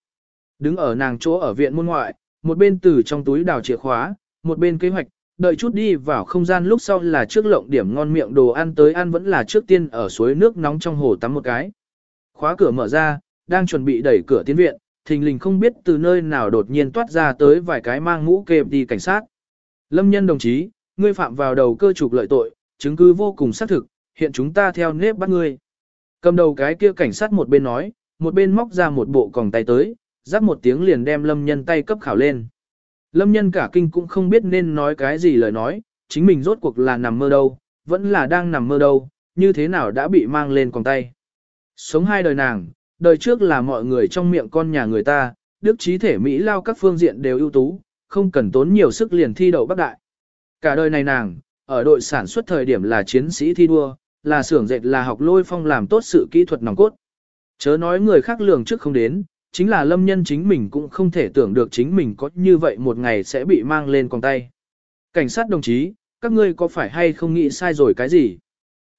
Đứng ở nàng chỗ ở viện môn ngoại, một bên từ trong túi đào chìa khóa, một bên kế hoạch, đợi chút đi vào không gian lúc sau là trước lộng điểm ngon miệng đồ ăn tới ăn vẫn là trước tiên ở suối nước nóng trong hồ tắm một cái. Khóa cửa mở ra, đang chuẩn bị đẩy cửa tiến viện, thình lình không biết từ nơi nào đột nhiên toát ra tới vài cái mang mũ kèm đi cảnh sát. Lâm nhân đồng chí, ngươi phạm vào đầu cơ trục lợi tội, chứng cứ vô cùng xác thực, hiện chúng ta theo nếp bắt ngươi. Cầm đầu cái kia cảnh sát một bên nói, một bên móc ra một bộ còng tay tới, giáp một tiếng liền đem lâm nhân tay cấp khảo lên. Lâm nhân cả kinh cũng không biết nên nói cái gì lời nói, chính mình rốt cuộc là nằm mơ đâu, vẫn là đang nằm mơ đâu, như thế nào đã bị mang lên còng tay. Sống hai đời nàng, đời trước là mọi người trong miệng con nhà người ta, đức trí thể Mỹ lao các phương diện đều ưu tú, không cần tốn nhiều sức liền thi đậu bắc đại. Cả đời này nàng, ở đội sản xuất thời điểm là chiến sĩ thi đua, là xưởng dệt là học lôi phong làm tốt sự kỹ thuật nòng cốt. Chớ nói người khác lường trước không đến, chính là lâm nhân chính mình cũng không thể tưởng được chính mình có như vậy một ngày sẽ bị mang lên con tay. Cảnh sát đồng chí, các ngươi có phải hay không nghĩ sai rồi cái gì?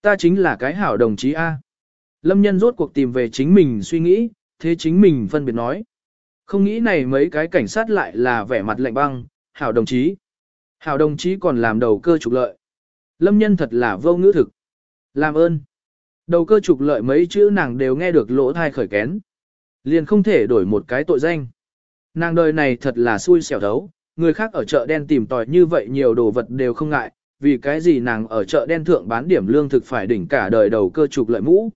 Ta chính là cái hảo đồng chí A. Lâm nhân rốt cuộc tìm về chính mình suy nghĩ, thế chính mình phân biệt nói. Không nghĩ này mấy cái cảnh sát lại là vẻ mặt lạnh băng, hảo đồng chí. Hảo đồng chí còn làm đầu cơ trục lợi. Lâm nhân thật là vô ngữ thực. Làm ơn. Đầu cơ trục lợi mấy chữ nàng đều nghe được lỗ thai khởi kén. Liền không thể đổi một cái tội danh. Nàng đời này thật là xui xẻo thấu, người khác ở chợ đen tìm tòi như vậy nhiều đồ vật đều không ngại, vì cái gì nàng ở chợ đen thượng bán điểm lương thực phải đỉnh cả đời đầu cơ trục lợi mũ.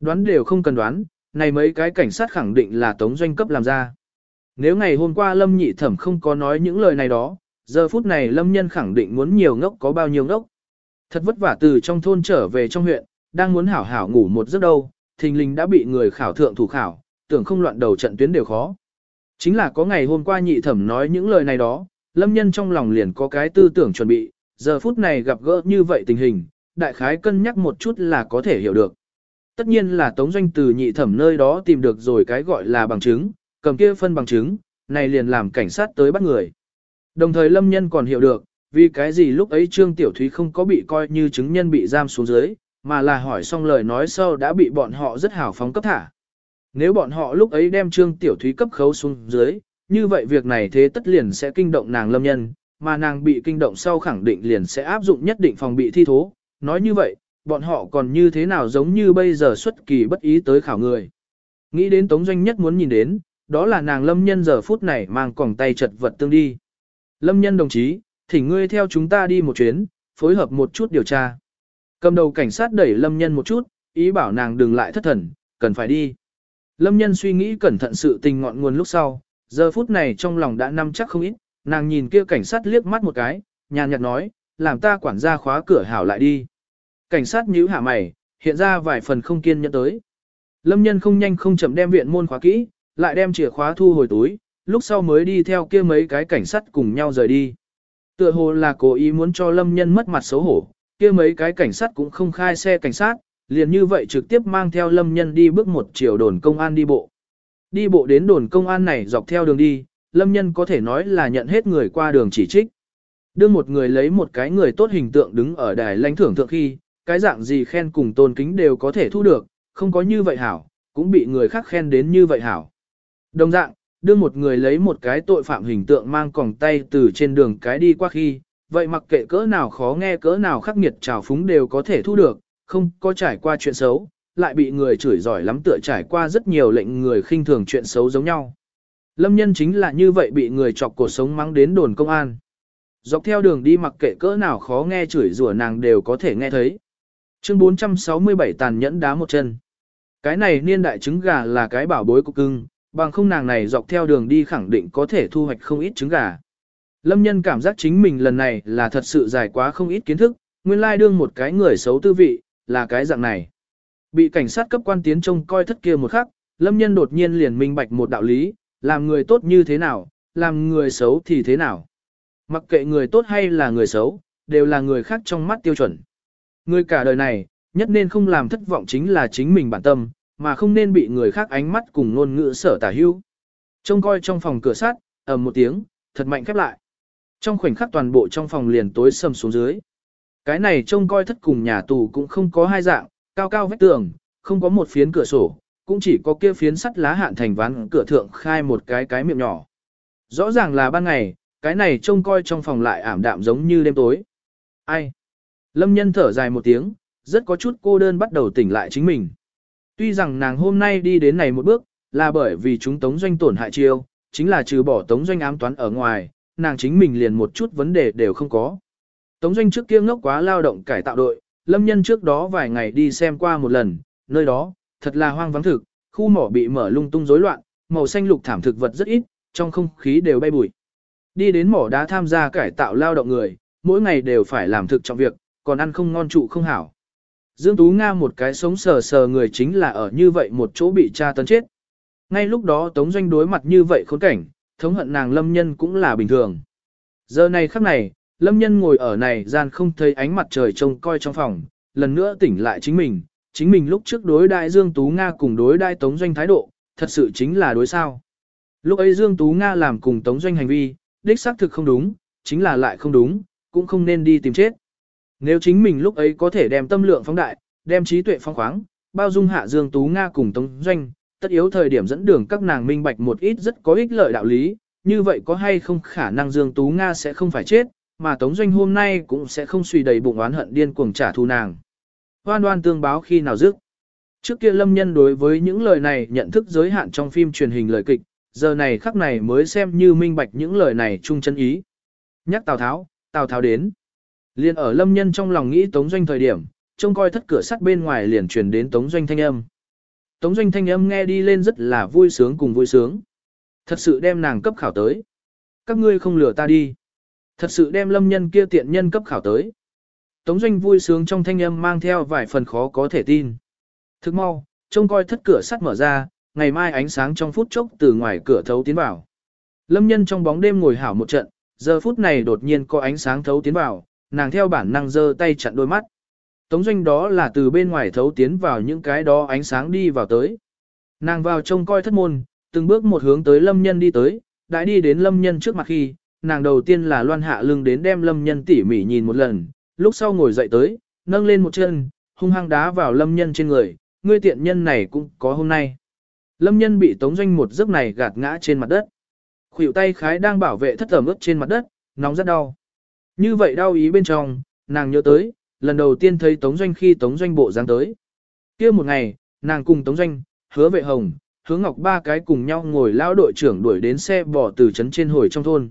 Đoán đều không cần đoán, này mấy cái cảnh sát khẳng định là tống doanh cấp làm ra. Nếu ngày hôm qua Lâm Nhị Thẩm không có nói những lời này đó, giờ phút này Lâm Nhân khẳng định muốn nhiều ngốc có bao nhiêu ngốc. Thật vất vả từ trong thôn trở về trong huyện, đang muốn hảo hảo ngủ một giấc đâu, thình lình đã bị người khảo thượng thủ khảo, tưởng không loạn đầu trận tuyến đều khó. Chính là có ngày hôm qua nhị thẩm nói những lời này đó, lâm nhân trong lòng liền có cái tư tưởng chuẩn bị, giờ phút này gặp gỡ như vậy tình hình, đại khái cân nhắc một chút là có thể hiểu được. Tất nhiên là Tống Doanh từ nhị thẩm nơi đó tìm được rồi cái gọi là bằng chứng, cầm kia phân bằng chứng, này liền làm cảnh sát tới bắt người. Đồng thời Lâm Nhân còn hiểu được, vì cái gì lúc ấy Trương Tiểu Thúy không có bị coi như chứng nhân bị giam xuống dưới, mà là hỏi xong lời nói sau đã bị bọn họ rất hào phóng cấp thả. Nếu bọn họ lúc ấy đem Trương Tiểu Thúy cấp khấu xuống dưới, như vậy việc này thế tất liền sẽ kinh động nàng Lâm Nhân, mà nàng bị kinh động sau khẳng định liền sẽ áp dụng nhất định phòng bị thi thố. Nói như vậy, bọn họ còn như thế nào giống như bây giờ xuất kỳ bất ý tới khảo người. Nghĩ đến Tống Doanh nhất muốn nhìn đến, đó là nàng Lâm Nhân giờ phút này mang còng tay chật vật tương đi. Lâm Nhân đồng chí, thỉnh ngươi theo chúng ta đi một chuyến, phối hợp một chút điều tra. Cầm đầu cảnh sát đẩy Lâm Nhân một chút, ý bảo nàng đừng lại thất thần, cần phải đi. Lâm Nhân suy nghĩ cẩn thận sự tình ngọn nguồn lúc sau, giờ phút này trong lòng đã nắm chắc không ít, nàng nhìn kia cảnh sát liếc mắt một cái, nhàn nhạt nói, làm ta quản gia khóa cửa hảo lại đi. Cảnh sát nhíu hạ mày, hiện ra vài phần không kiên nhẫn tới. Lâm Nhân không nhanh không chậm đem viện môn khóa kỹ, lại đem chìa khóa thu hồi túi, lúc sau mới đi theo kia mấy cái cảnh sát cùng nhau rời đi. Tựa hồ là cố ý muốn cho Lâm Nhân mất mặt xấu hổ, kia mấy cái cảnh sát cũng không khai xe cảnh sát, liền như vậy trực tiếp mang theo Lâm Nhân đi bước một chiều đồn công an đi bộ. Đi bộ đến đồn công an này dọc theo đường đi, Lâm Nhân có thể nói là nhận hết người qua đường chỉ trích. Đưa một người lấy một cái người tốt hình tượng đứng ở đài lãnh thưởng thượng khi, cái dạng gì khen cùng tôn kính đều có thể thu được, không có như vậy hảo, cũng bị người khác khen đến như vậy hảo. Đồng dạng, đưa một người lấy một cái tội phạm hình tượng mang còng tay từ trên đường cái đi qua khi, vậy mặc kệ cỡ nào khó nghe cỡ nào khắc nghiệt trào phúng đều có thể thu được, không có trải qua chuyện xấu, lại bị người chửi giỏi lắm tựa trải qua rất nhiều lệnh người khinh thường chuyện xấu giống nhau. Lâm nhân chính là như vậy bị người chọc cuộc sống mắng đến đồn công an. Dọc theo đường đi mặc kệ cỡ nào khó nghe chửi rủa nàng đều có thể nghe thấy. Chương 467 tàn nhẫn đá một chân. Cái này niên đại trứng gà là cái bảo bối của cưng, bằng không nàng này dọc theo đường đi khẳng định có thể thu hoạch không ít trứng gà. Lâm nhân cảm giác chính mình lần này là thật sự dài quá không ít kiến thức, nguyên lai đương một cái người xấu tư vị, là cái dạng này. Bị cảnh sát cấp quan tiến trông coi thất kia một khắc, lâm nhân đột nhiên liền minh bạch một đạo lý, làm người tốt như thế nào, làm người xấu thì thế nào. Mặc kệ người tốt hay là người xấu, đều là người khác trong mắt tiêu chuẩn. Người cả đời này, nhất nên không làm thất vọng chính là chính mình bản tâm, mà không nên bị người khác ánh mắt cùng ngôn ngữ sở tả hưu. Trông coi trong phòng cửa sắt ầm một tiếng, thật mạnh khép lại. Trong khoảnh khắc toàn bộ trong phòng liền tối sầm xuống dưới. Cái này trông coi thất cùng nhà tù cũng không có hai dạng, cao cao vách tường, không có một phiến cửa sổ, cũng chỉ có kia phiến sắt lá hạn thành ván cửa thượng khai một cái cái miệng nhỏ. Rõ ràng là ban ngày, cái này trông coi trong phòng lại ảm đạm giống như đêm tối. Ai? Lâm nhân thở dài một tiếng, rất có chút cô đơn bắt đầu tỉnh lại chính mình. Tuy rằng nàng hôm nay đi đến này một bước, là bởi vì chúng tống doanh tổn hại chiêu, chính là trừ bỏ tống doanh ám toán ở ngoài, nàng chính mình liền một chút vấn đề đều không có. Tống doanh trước kia ngốc quá lao động cải tạo đội, lâm nhân trước đó vài ngày đi xem qua một lần, nơi đó, thật là hoang vắng thực, khu mỏ bị mở lung tung rối loạn, màu xanh lục thảm thực vật rất ít, trong không khí đều bay bụi. Đi đến mỏ đá tham gia cải tạo lao động người, mỗi ngày đều phải làm thực trong việc, còn ăn không ngon trụ không hảo. Dương Tú Nga một cái sống sờ sờ người chính là ở như vậy một chỗ bị tra tấn chết. Ngay lúc đó Tống Doanh đối mặt như vậy khốn cảnh, thống hận nàng Lâm Nhân cũng là bình thường. Giờ này khắc này, Lâm Nhân ngồi ở này gian không thấy ánh mặt trời trông coi trong phòng, lần nữa tỉnh lại chính mình, chính mình lúc trước đối đại Dương Tú Nga cùng đối đại Tống Doanh thái độ, thật sự chính là đối sao. Lúc ấy Dương Tú Nga làm cùng Tống Doanh hành vi, đích xác thực không đúng, chính là lại không đúng, cũng không nên đi tìm chết. Nếu chính mình lúc ấy có thể đem tâm lượng phóng đại, đem trí tuệ phong khoáng, bao dung hạ Dương Tú Nga cùng Tống Doanh, tất yếu thời điểm dẫn đường các nàng minh bạch một ít rất có ích lợi đạo lý, như vậy có hay không khả năng Dương Tú Nga sẽ không phải chết, mà Tống Doanh hôm nay cũng sẽ không suy đầy bụng oán hận điên cuồng trả thù nàng. Hoan đoan tương báo khi nào dứt. Trước kia Lâm Nhân đối với những lời này nhận thức giới hạn trong phim truyền hình lời kịch, giờ này khắc này mới xem như minh bạch những lời này chung chân ý. Nhắc Tào Tháo, Tào Tháo đến. Liên ở Lâm Nhân trong lòng nghĩ Tống Doanh thời điểm, trông coi thất cửa sắt bên ngoài liền truyền đến Tống Doanh thanh âm. Tống Doanh thanh âm nghe đi lên rất là vui sướng cùng vui sướng. Thật sự đem nàng cấp khảo tới. Các ngươi không lừa ta đi. Thật sự đem lâm nhân kia tiện nhân cấp khảo tới. Tống Doanh vui sướng trong thanh âm mang theo vài phần khó có thể tin. Thức mau, trông coi thất cửa sắt mở ra, ngày mai ánh sáng trong phút chốc từ ngoài cửa thấu tiến vào. Lâm nhân trong bóng đêm ngồi hảo một trận, giờ phút này đột nhiên có ánh sáng thấu tiến vào, nàng theo bản năng giơ tay chặn đôi mắt. Tống doanh đó là từ bên ngoài thấu tiến vào những cái đó ánh sáng đi vào tới. Nàng vào trông coi thất môn, từng bước một hướng tới lâm nhân đi tới, đã đi đến lâm nhân trước mặt khi, nàng đầu tiên là loan hạ lưng đến đem lâm nhân tỉ mỉ nhìn một lần, lúc sau ngồi dậy tới, nâng lên một chân, hung hăng đá vào lâm nhân trên người, ngươi tiện nhân này cũng có hôm nay. Lâm nhân bị tống doanh một giấc này gạt ngã trên mặt đất. Khuỷu tay khái đang bảo vệ thất ẩm ướt trên mặt đất, nóng rất đau. Như vậy đau ý bên trong, nàng nhớ tới, lần đầu tiên thấy tống doanh khi tống doanh bộ dáng tới. kia một ngày, nàng cùng tống doanh, hứa vệ hồng, hứa ngọc ba cái cùng nhau ngồi lao đội trưởng đuổi đến xe bỏ từ trấn trên hồi trong thôn.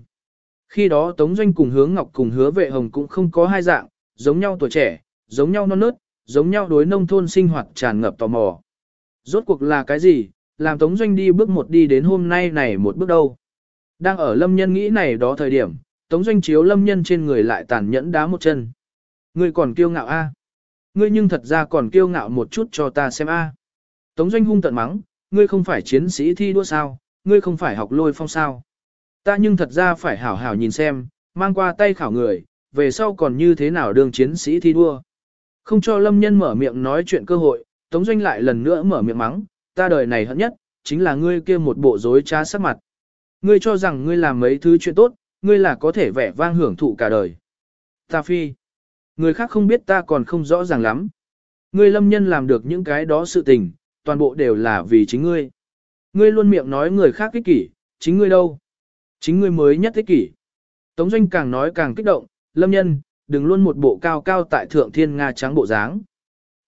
Khi đó tống doanh cùng hứa ngọc cùng hứa vệ hồng cũng không có hai dạng, giống nhau tuổi trẻ, giống nhau non nớt, giống nhau đối nông thôn sinh hoạt tràn ngập tò mò. Rốt cuộc là cái gì, làm Tống Doanh đi bước một đi đến hôm nay này một bước đâu. Đang ở lâm nhân nghĩ này đó thời điểm, Tống Doanh chiếu lâm nhân trên người lại tàn nhẫn đá một chân. Ngươi còn kiêu ngạo a? Ngươi nhưng thật ra còn kiêu ngạo một chút cho ta xem a. Tống Doanh hung tận mắng, ngươi không phải chiến sĩ thi đua sao, ngươi không phải học lôi phong sao. Ta nhưng thật ra phải hảo hảo nhìn xem, mang qua tay khảo người, về sau còn như thế nào đương chiến sĩ thi đua. Không cho lâm nhân mở miệng nói chuyện cơ hội, Tống Doanh lại lần nữa mở miệng mắng, ta đời này hận nhất, chính là ngươi kia một bộ dối trá sắc mặt. Ngươi cho rằng ngươi làm mấy thứ chuyện tốt, ngươi là có thể vẻ vang hưởng thụ cả đời. Ta phi. Người khác không biết ta còn không rõ ràng lắm. Ngươi lâm nhân làm được những cái đó sự tình, toàn bộ đều là vì chính ngươi. Ngươi luôn miệng nói người khác ích kỷ, chính ngươi đâu? Chính ngươi mới nhất ích kỷ. Tống Doanh càng nói càng kích động, lâm nhân, đừng luôn một bộ cao cao tại thượng thiên Nga trắng bộ dáng.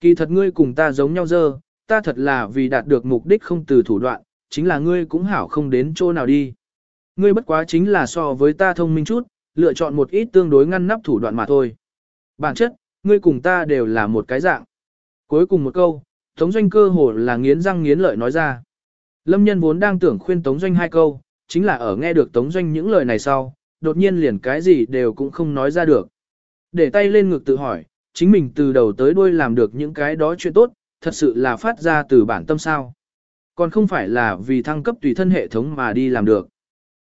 Kỳ thật ngươi cùng ta giống nhau dơ, ta thật là vì đạt được mục đích không từ thủ đoạn, chính là ngươi cũng hảo không đến chỗ nào đi. Ngươi bất quá chính là so với ta thông minh chút, lựa chọn một ít tương đối ngăn nắp thủ đoạn mà thôi. Bản chất, ngươi cùng ta đều là một cái dạng. Cuối cùng một câu, Tống Doanh cơ hồ là nghiến răng nghiến lợi nói ra. Lâm nhân vốn đang tưởng khuyên Tống Doanh hai câu, chính là ở nghe được Tống Doanh những lời này sau, đột nhiên liền cái gì đều cũng không nói ra được. Để tay lên ngực tự hỏi, chính mình từ đầu tới đuôi làm được những cái đó chuyện tốt, thật sự là phát ra từ bản tâm sao. Còn không phải là vì thăng cấp tùy thân hệ thống mà đi làm được.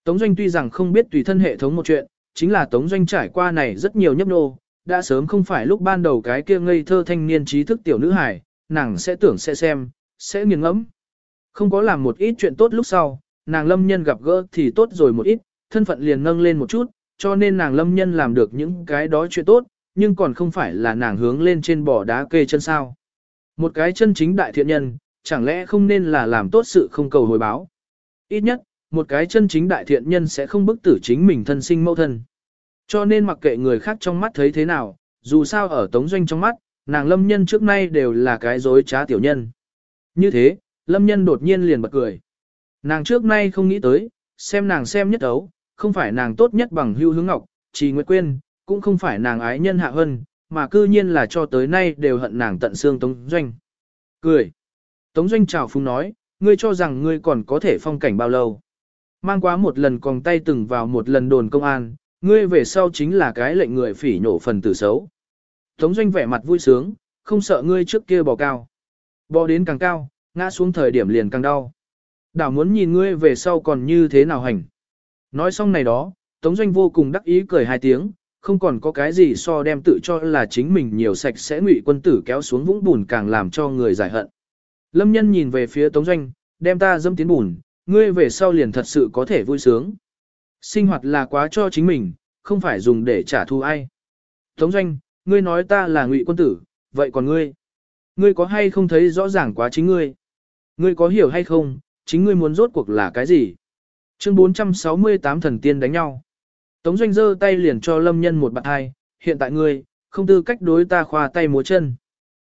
Tống Doanh tuy rằng không biết tùy thân hệ thống một chuyện, chính là Tống Doanh trải qua này rất nhiều nhấp nô, đã sớm không phải lúc ban đầu cái kia ngây thơ thanh niên trí thức tiểu nữ hải, nàng sẽ tưởng sẽ xem, sẽ nghiền ngẫm. Không có làm một ít chuyện tốt lúc sau, nàng lâm nhân gặp gỡ thì tốt rồi một ít, thân phận liền nâng lên một chút, cho nên nàng lâm nhân làm được những cái đó chuyện tốt, nhưng còn không phải là nàng hướng lên trên bỏ đá kê chân sao. Một cái chân chính đại thiện nhân, chẳng lẽ không nên là làm tốt sự không cầu hồi báo. Ít nhất, một cái chân chính đại thiện nhân sẽ không bức tử chính mình thân sinh mẫu thân. Cho nên mặc kệ người khác trong mắt thấy thế nào, dù sao ở tống doanh trong mắt, nàng lâm nhân trước nay đều là cái dối trá tiểu nhân. Như thế, lâm nhân đột nhiên liền bật cười. Nàng trước nay không nghĩ tới, xem nàng xem nhất ấu, không phải nàng tốt nhất bằng hưu hướng ngọc, chỉ nguyệt quên, cũng không phải nàng ái nhân hạ hân, mà cư nhiên là cho tới nay đều hận nàng tận xương Tống Doanh. Cười. Tống Doanh chào phúng nói, ngươi cho rằng ngươi còn có thể phong cảnh bao lâu. Mang quá một lần còn tay từng vào một lần đồn công an, ngươi về sau chính là cái lệnh người phỉ nhổ phần tử xấu. Tống Doanh vẻ mặt vui sướng, không sợ ngươi trước kia bò cao. Bò đến càng cao, ngã xuống thời điểm liền càng đau. Đảo muốn nhìn ngươi về sau còn như thế nào hành. Nói xong này đó, Tống Doanh vô cùng đắc ý cười hai tiếng, không còn có cái gì so đem tự cho là chính mình nhiều sạch sẽ ngụy quân tử kéo xuống vũng bùn càng làm cho người giải hận. Lâm nhân nhìn về phía Tống Doanh, đem ta dâm tiến bùn, ngươi về sau liền thật sự có thể vui sướng. Sinh hoạt là quá cho chính mình, không phải dùng để trả thù ai. Tống Doanh, ngươi nói ta là ngụy quân tử, vậy còn ngươi? Ngươi có hay không thấy rõ ràng quá chính ngươi? Ngươi có hiểu hay không, chính ngươi muốn rốt cuộc là cái gì? Chương 468 thần tiên đánh nhau. Tống Doanh giơ tay liền cho Lâm Nhân một bạn hai, hiện tại ngươi, không tư cách đối ta khoa tay múa chân.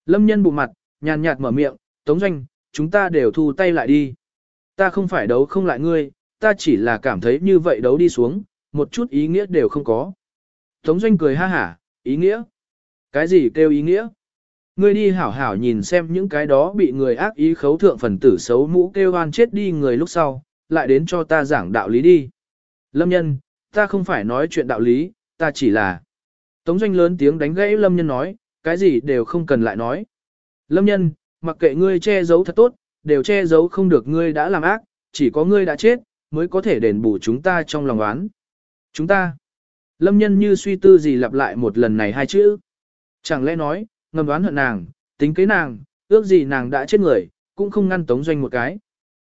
Lâm Nhân bụng mặt, nhàn nhạt mở miệng, Tống Doanh, chúng ta đều thu tay lại đi. Ta không phải đấu không lại ngươi, ta chỉ là cảm thấy như vậy đấu đi xuống, một chút ý nghĩa đều không có. Tống Doanh cười ha hả, ý nghĩa? Cái gì kêu ý nghĩa? Ngươi đi hảo hảo nhìn xem những cái đó bị người ác ý khấu thượng phần tử xấu mũ kêu oan chết đi người lúc sau, lại đến cho ta giảng đạo lý đi. Lâm nhân, ta không phải nói chuyện đạo lý, ta chỉ là... Tống doanh lớn tiếng đánh gãy lâm nhân nói, cái gì đều không cần lại nói. Lâm nhân, mặc kệ ngươi che giấu thật tốt, đều che giấu không được ngươi đã làm ác, chỉ có ngươi đã chết, mới có thể đền bù chúng ta trong lòng oán. Chúng ta. Lâm nhân như suy tư gì lặp lại một lần này hai chữ. Chẳng lẽ nói, ngầm đoán hận nàng, tính kế nàng, ước gì nàng đã chết người, cũng không ngăn Tống Doanh một cái.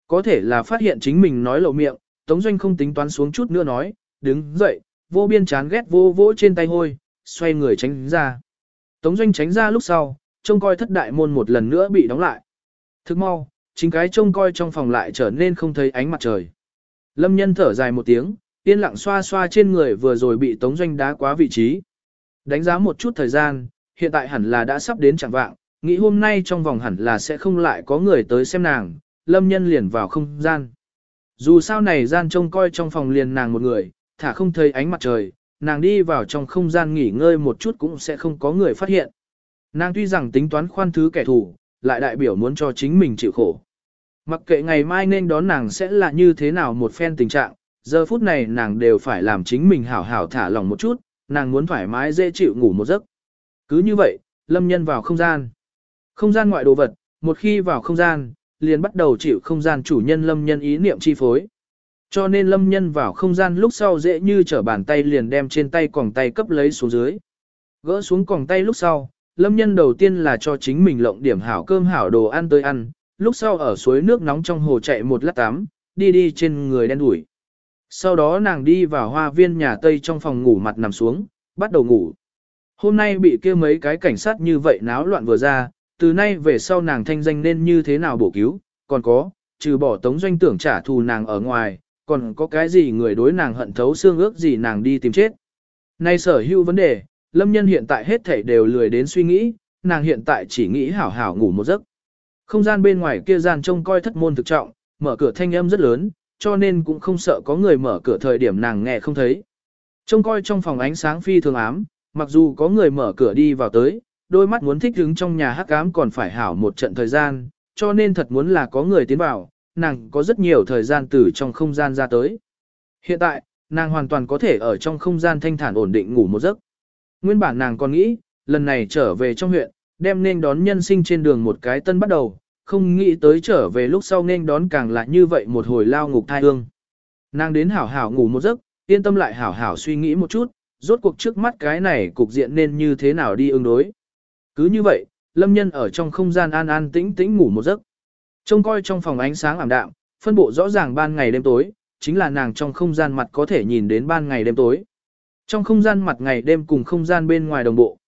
Có thể là phát hiện chính mình nói lộ miệng, Tống Doanh không tính toán xuống chút nữa nói, đứng dậy, vô biên chán ghét vô vỗ trên tay hôi, xoay người tránh ra. Tống Doanh tránh ra lúc sau, trông coi thất đại môn một lần nữa bị đóng lại. Thức mau, chính cái trông coi trong phòng lại trở nên không thấy ánh mặt trời. Lâm nhân thở dài một tiếng, yên lặng xoa xoa trên người vừa rồi bị Tống Doanh đá quá vị trí. Đánh giá một chút thời gian, hiện tại hẳn là đã sắp đến chẳng vạng, nghĩ hôm nay trong vòng hẳn là sẽ không lại có người tới xem nàng, lâm nhân liền vào không gian. Dù sao này gian trông coi trong phòng liền nàng một người, thả không thấy ánh mặt trời, nàng đi vào trong không gian nghỉ ngơi một chút cũng sẽ không có người phát hiện. Nàng tuy rằng tính toán khoan thứ kẻ thù, lại đại biểu muốn cho chính mình chịu khổ. Mặc kệ ngày mai nên đón nàng sẽ là như thế nào một phen tình trạng, giờ phút này nàng đều phải làm chính mình hảo hảo thả lòng một chút, nàng muốn thoải mái dễ chịu ngủ một giấc. Cứ như vậy, lâm nhân vào không gian. Không gian ngoại đồ vật, một khi vào không gian, liền bắt đầu chịu không gian chủ nhân lâm nhân ý niệm chi phối. Cho nên lâm nhân vào không gian lúc sau dễ như trở bàn tay liền đem trên tay quòng tay cấp lấy xuống dưới. Gỡ xuống quòng tay lúc sau, lâm nhân đầu tiên là cho chính mình lộng điểm hảo cơm hảo đồ ăn tới ăn, lúc sau ở suối nước nóng trong hồ chạy một lát tắm, đi đi trên người đen đuổi. Sau đó nàng đi vào hoa viên nhà Tây trong phòng ngủ mặt nằm xuống, bắt đầu ngủ. Hôm nay bị kia mấy cái cảnh sát như vậy náo loạn vừa ra, từ nay về sau nàng thanh danh nên như thế nào bổ cứu, còn có, trừ bỏ tống doanh tưởng trả thù nàng ở ngoài, còn có cái gì người đối nàng hận thấu xương ước gì nàng đi tìm chết. Nay sở hữu vấn đề, lâm nhân hiện tại hết thảy đều lười đến suy nghĩ, nàng hiện tại chỉ nghĩ hảo hảo ngủ một giấc. Không gian bên ngoài kia gian trông coi thất môn thực trọng, mở cửa thanh âm rất lớn, cho nên cũng không sợ có người mở cửa thời điểm nàng nghe không thấy. Trông coi trong phòng ánh sáng phi thường ám, mặc dù có người mở cửa đi vào tới, đôi mắt muốn thích đứng trong nhà hắc ám còn phải hảo một trận thời gian, cho nên thật muốn là có người tiến vào, nàng có rất nhiều thời gian từ trong không gian ra tới. Hiện tại, nàng hoàn toàn có thể ở trong không gian thanh thản ổn định ngủ một giấc. Nguyên bản nàng còn nghĩ, lần này trở về trong huyện, đem nên đón nhân sinh trên đường một cái tân bắt đầu, không nghĩ tới trở về lúc sau nên đón càng lại như vậy một hồi lao ngục thai hương. Nàng đến hảo hảo ngủ một giấc, yên tâm lại hảo hảo suy nghĩ một chút, rốt cuộc trước mắt cái này cục diện nên như thế nào đi ứng đối. Cứ như vậy, lâm nhân ở trong không gian an an tĩnh tĩnh ngủ một giấc. Trông coi trong phòng ánh sáng ảm đạm, phân bộ rõ ràng ban ngày đêm tối, chính là nàng trong không gian mặt có thể nhìn đến ban ngày đêm tối. Trong không gian mặt ngày đêm cùng không gian bên ngoài đồng bộ.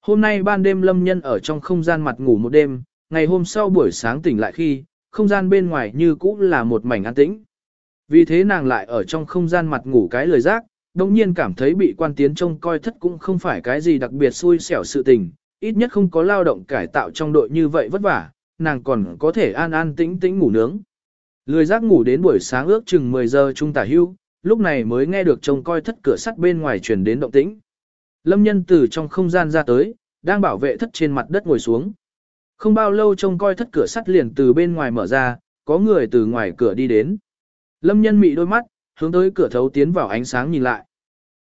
Hôm nay ban đêm lâm nhân ở trong không gian mặt ngủ một đêm, ngày hôm sau buổi sáng tỉnh lại khi, không gian bên ngoài như cũ là một mảnh an tĩnh. Vì thế nàng lại ở trong không gian mặt ngủ cái lời giác, đồng nhiên cảm thấy bị quan tiến trông coi thất cũng không phải cái gì đặc biệt xui xẻo sự tình, ít nhất không có lao động cải tạo trong đội như vậy vất vả, nàng còn có thể an an tĩnh tĩnh ngủ nướng. Lười giác ngủ đến buổi sáng ước chừng 10 giờ trung tả hưu, lúc này mới nghe được trông coi thất cửa sắt bên ngoài truyền đến động tĩnh. Lâm nhân từ trong không gian ra tới, đang bảo vệ thất trên mặt đất ngồi xuống. Không bao lâu trông coi thất cửa sắt liền từ bên ngoài mở ra, có người từ ngoài cửa đi đến. Lâm nhân mị đôi mắt, hướng tới cửa thấu tiến vào ánh sáng nhìn lại.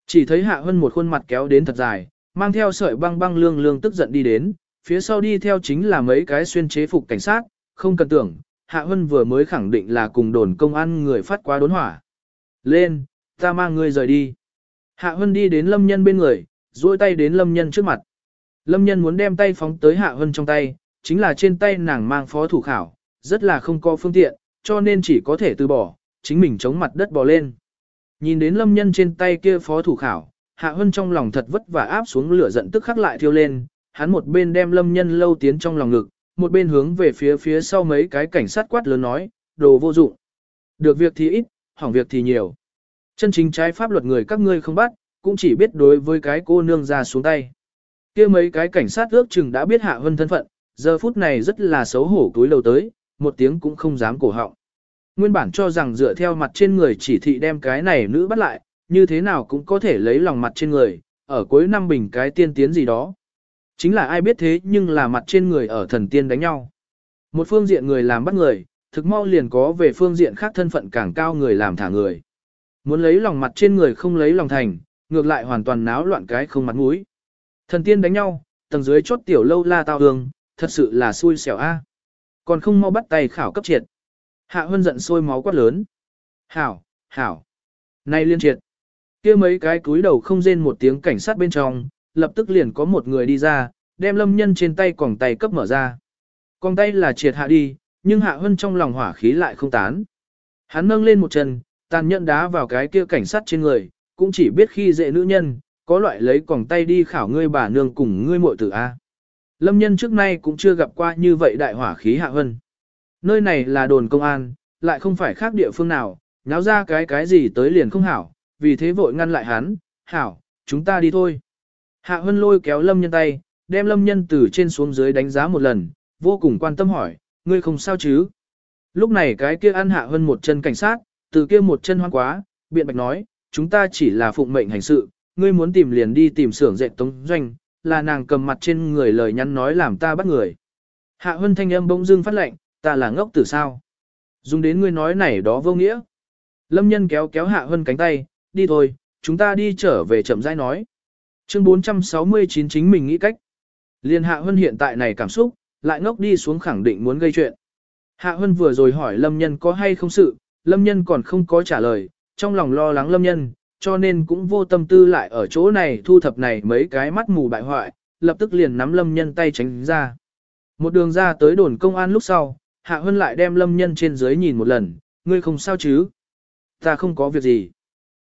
Chỉ thấy hạ hơn một khuôn mặt kéo đến thật dài, mang theo sợi băng băng lương lương tức giận đi đến, phía sau đi theo chính là mấy cái xuyên chế phục cảnh sát, không cần tưởng, Hạ Hân vừa mới khẳng định là cùng đồn công an người phát qua đốn hỏa. Lên, ta mang ngươi rời đi. Hạ Hân đi đến Lâm Nhân bên người, duỗi tay đến Lâm Nhân trước mặt. Lâm Nhân muốn đem tay phóng tới Hạ Hân trong tay, chính là trên tay nàng mang phó thủ khảo, rất là không có phương tiện, cho nên chỉ có thể từ bỏ, chính mình chống mặt đất bò lên. Nhìn đến Lâm Nhân trên tay kia phó thủ khảo, Hạ Hân trong lòng thật vất vả áp xuống lửa giận tức khắc lại thiêu lên, hắn một bên đem Lâm Nhân lâu tiến trong lòng ngực, một bên hướng về phía phía sau mấy cái cảnh sát quát lớn nói, đồ vô dụng. Được việc thì ít, hỏng việc thì nhiều. Chân chính trái pháp luật người các ngươi không bắt, cũng chỉ biết đối với cái cô nương ra xuống tay. kia mấy cái cảnh sát ước chừng đã biết Hạ Hân thân phận, giờ phút này rất là xấu hổ túi lầu tới, một tiếng cũng không dám cổ họng. Nguyên bản cho rằng dựa theo mặt trên người chỉ thị đem cái này nữ bắt lại, như thế nào cũng có thể lấy lòng mặt trên người, ở cuối năm bình cái tiên tiến gì đó. Chính là ai biết thế nhưng là mặt trên người ở thần tiên đánh nhau. Một phương diện người làm bắt người, thực mau liền có về phương diện khác thân phận càng cao người làm thả người. Muốn lấy lòng mặt trên người không lấy lòng thành, ngược lại hoàn toàn náo loạn cái không mặt mũi. Thần tiên đánh nhau, tầng dưới chốt tiểu lâu la tao hương, thật sự là xui xẻo a. Còn không mau bắt tay khảo cấp triệt. Hạ Hân giận sôi máu quát lớn. Hảo, hảo. Nay liên triệt kia mấy cái cúi đầu không rên một tiếng cảnh sát bên trong, lập tức liền có một người đi ra, đem lâm nhân trên tay còng tay cấp mở ra. Còng tay là triệt hạ đi, nhưng hạ hân trong lòng hỏa khí lại không tán. Hắn nâng lên một chân, tàn nhẫn đá vào cái kia cảnh sát trên người, cũng chỉ biết khi dễ nữ nhân, có loại lấy còng tay đi khảo ngươi bà nương cùng ngươi muội tử A. Lâm nhân trước nay cũng chưa gặp qua như vậy đại hỏa khí hạ hân. Nơi này là đồn công an, lại không phải khác địa phương nào, nháo ra cái cái gì tới liền không hảo, vì thế vội ngăn lại hắn, hảo, chúng ta đi thôi. Hạ hân lôi kéo lâm nhân tay, đem lâm nhân từ trên xuống dưới đánh giá một lần, vô cùng quan tâm hỏi, ngươi không sao chứ? Lúc này cái kia ăn hạ hơn một chân cảnh sát, từ kia một chân hoang quá, biện bạch nói, chúng ta chỉ là phụng mệnh hành sự, ngươi muốn tìm liền đi tìm xưởng dệt tống doanh, là nàng cầm mặt trên người lời nhắn nói làm ta bắt người. Hạ Hân thanh âm bỗng dưng phát lệnh, ta là ngốc tử sao? Dùng đến ngươi nói này đó vô nghĩa. Lâm nhân kéo kéo Hạ Hân cánh tay, đi thôi, chúng ta đi trở về chậm rãi nói. Chương 469 chính mình nghĩ cách. Liên Hạ Hân hiện tại này cảm xúc, lại ngốc đi xuống khẳng định muốn gây chuyện. Hạ Hân vừa rồi hỏi Lâm Nhân có hay không sự, Lâm Nhân còn không có trả lời, trong lòng lo lắng Lâm Nhân, cho nên cũng vô tâm tư lại ở chỗ này thu thập này mấy cái mắt mù bại hoại, lập tức liền nắm Lâm Nhân tay tránh ra. Một đường ra tới đồn công an lúc sau, Hạ Hân lại đem Lâm Nhân trên dưới nhìn một lần, ngươi không sao chứ? Ta không có việc gì.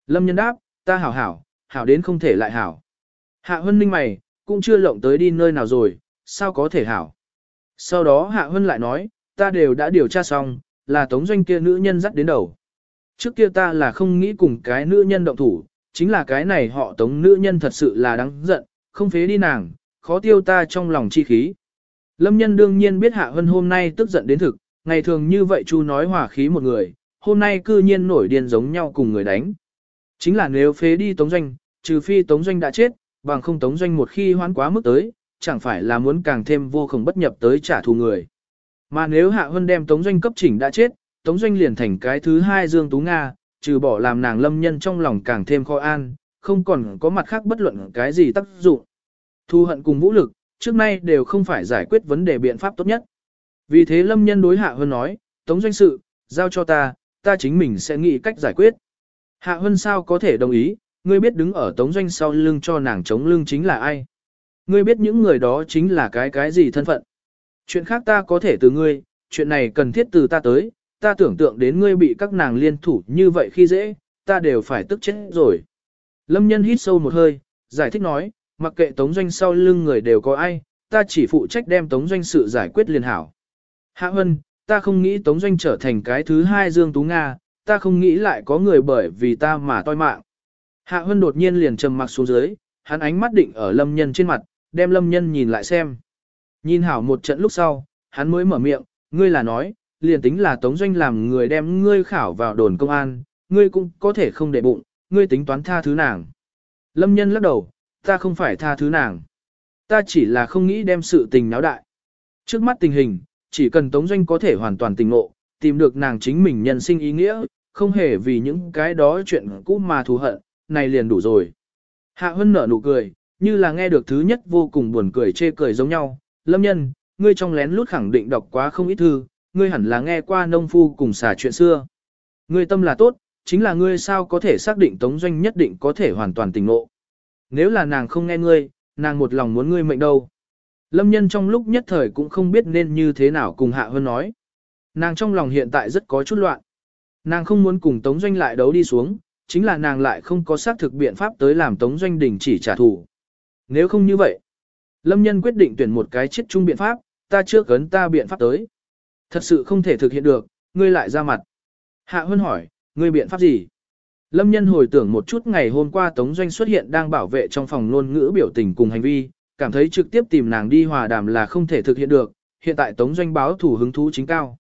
Lâm Nhân đáp, ta hảo hảo, hảo đến không thể lại hảo. Hạ Hân ninh mày, cũng chưa lộng tới đi nơi nào rồi, sao có thể hảo. Sau đó Hạ Hân lại nói, ta đều đã điều tra xong, là tống doanh kia nữ nhân dắt đến đầu. Trước kia ta là không nghĩ cùng cái nữ nhân động thủ, chính là cái này họ tống nữ nhân thật sự là đáng giận, không phế đi nàng, khó tiêu ta trong lòng chi khí. Lâm nhân đương nhiên biết Hạ Hân hôm nay tức giận đến thực, ngày thường như vậy chu nói hòa khí một người, hôm nay cư nhiên nổi điên giống nhau cùng người đánh. Chính là nếu phế đi tống doanh, trừ phi tống doanh đã chết, bằng không tống doanh một khi hoán quá mức tới, chẳng phải là muốn càng thêm vô khổng bất nhập tới trả thù người. Mà nếu Hạ Hân đem Tống Doanh cấp chỉnh đã chết, Tống Doanh liền thành cái thứ hai Dương Tú Nga, trừ bỏ làm nàng lâm nhân trong lòng càng thêm khó an, không còn có mặt khác bất luận cái gì tác dụng. Thu hận cùng vũ lực, trước nay đều không phải giải quyết vấn đề biện pháp tốt nhất. Vì thế lâm nhân đối Hạ Hân nói, Tống Doanh sự, giao cho ta, ta chính mình sẽ nghĩ cách giải quyết. Hạ Hân sao có thể đồng ý, ngươi biết đứng ở Tống Doanh sau lưng cho nàng chống lưng chính là ai. Ngươi biết những người đó chính là cái cái gì thân phận. Chuyện khác ta có thể từ ngươi, chuyện này cần thiết từ ta tới, ta tưởng tượng đến ngươi bị các nàng liên thủ như vậy khi dễ, ta đều phải tức chết rồi. Lâm nhân hít sâu một hơi, giải thích nói, mặc kệ tống doanh sau lưng người đều có ai, ta chỉ phụ trách đem tống doanh sự giải quyết liền hảo. Hạ Hân, ta không nghĩ tống doanh trở thành cái thứ hai Dương Tú Nga, ta không nghĩ lại có người bởi vì ta mà toi mạng. Hạ Hân đột nhiên liền trầm mặc xuống dưới, hắn ánh mắt định ở lâm nhân trên mặt, đem lâm nhân nhìn lại xem. Nhìn hảo một trận lúc sau, hắn mới mở miệng, ngươi là nói, liền tính là tống doanh làm người đem ngươi khảo vào đồn công an, ngươi cũng có thể không để bụng, ngươi tính toán tha thứ nàng. Lâm nhân lắc đầu, ta không phải tha thứ nàng. Ta chỉ là không nghĩ đem sự tình náo đại. Trước mắt tình hình, chỉ cần tống doanh có thể hoàn toàn tình ngộ, tìm được nàng chính mình nhân sinh ý nghĩa, không hề vì những cái đó chuyện cũ mà thù hận, này liền đủ rồi. Hạ Hân nở nụ cười, như là nghe được thứ nhất vô cùng buồn cười chê cười giống nhau. Lâm nhân, ngươi trong lén lút khẳng định đọc quá không ít thư, ngươi hẳn là nghe qua nông phu cùng xả chuyện xưa. Ngươi tâm là tốt, chính là ngươi sao có thể xác định tống doanh nhất định có thể hoàn toàn tỉnh ngộ. Nếu là nàng không nghe ngươi, nàng một lòng muốn ngươi mệnh đâu. Lâm nhân trong lúc nhất thời cũng không biết nên như thế nào cùng Hạ Hơn nói. Nàng trong lòng hiện tại rất có chút loạn. Nàng không muốn cùng Tống Doanh lại đấu đi xuống, chính là nàng lại không có xác thực biện pháp tới làm Tống Doanh đình chỉ trả thù. Nếu không như vậy, Lâm nhân quyết định tuyển một cái chết chung biện pháp, ta chưa cấn ta biện pháp tới. Thật sự không thể thực hiện được, ngươi lại ra mặt. Hạ Hân hỏi, ngươi biện pháp gì? Lâm nhân hồi tưởng một chút ngày hôm qua Tống Doanh xuất hiện đang bảo vệ trong phòng ngôn ngữ biểu tình cùng hành vi, cảm thấy trực tiếp tìm nàng đi hòa đàm là không thể thực hiện được, hiện tại Tống Doanh báo thủ hứng thú chính cao.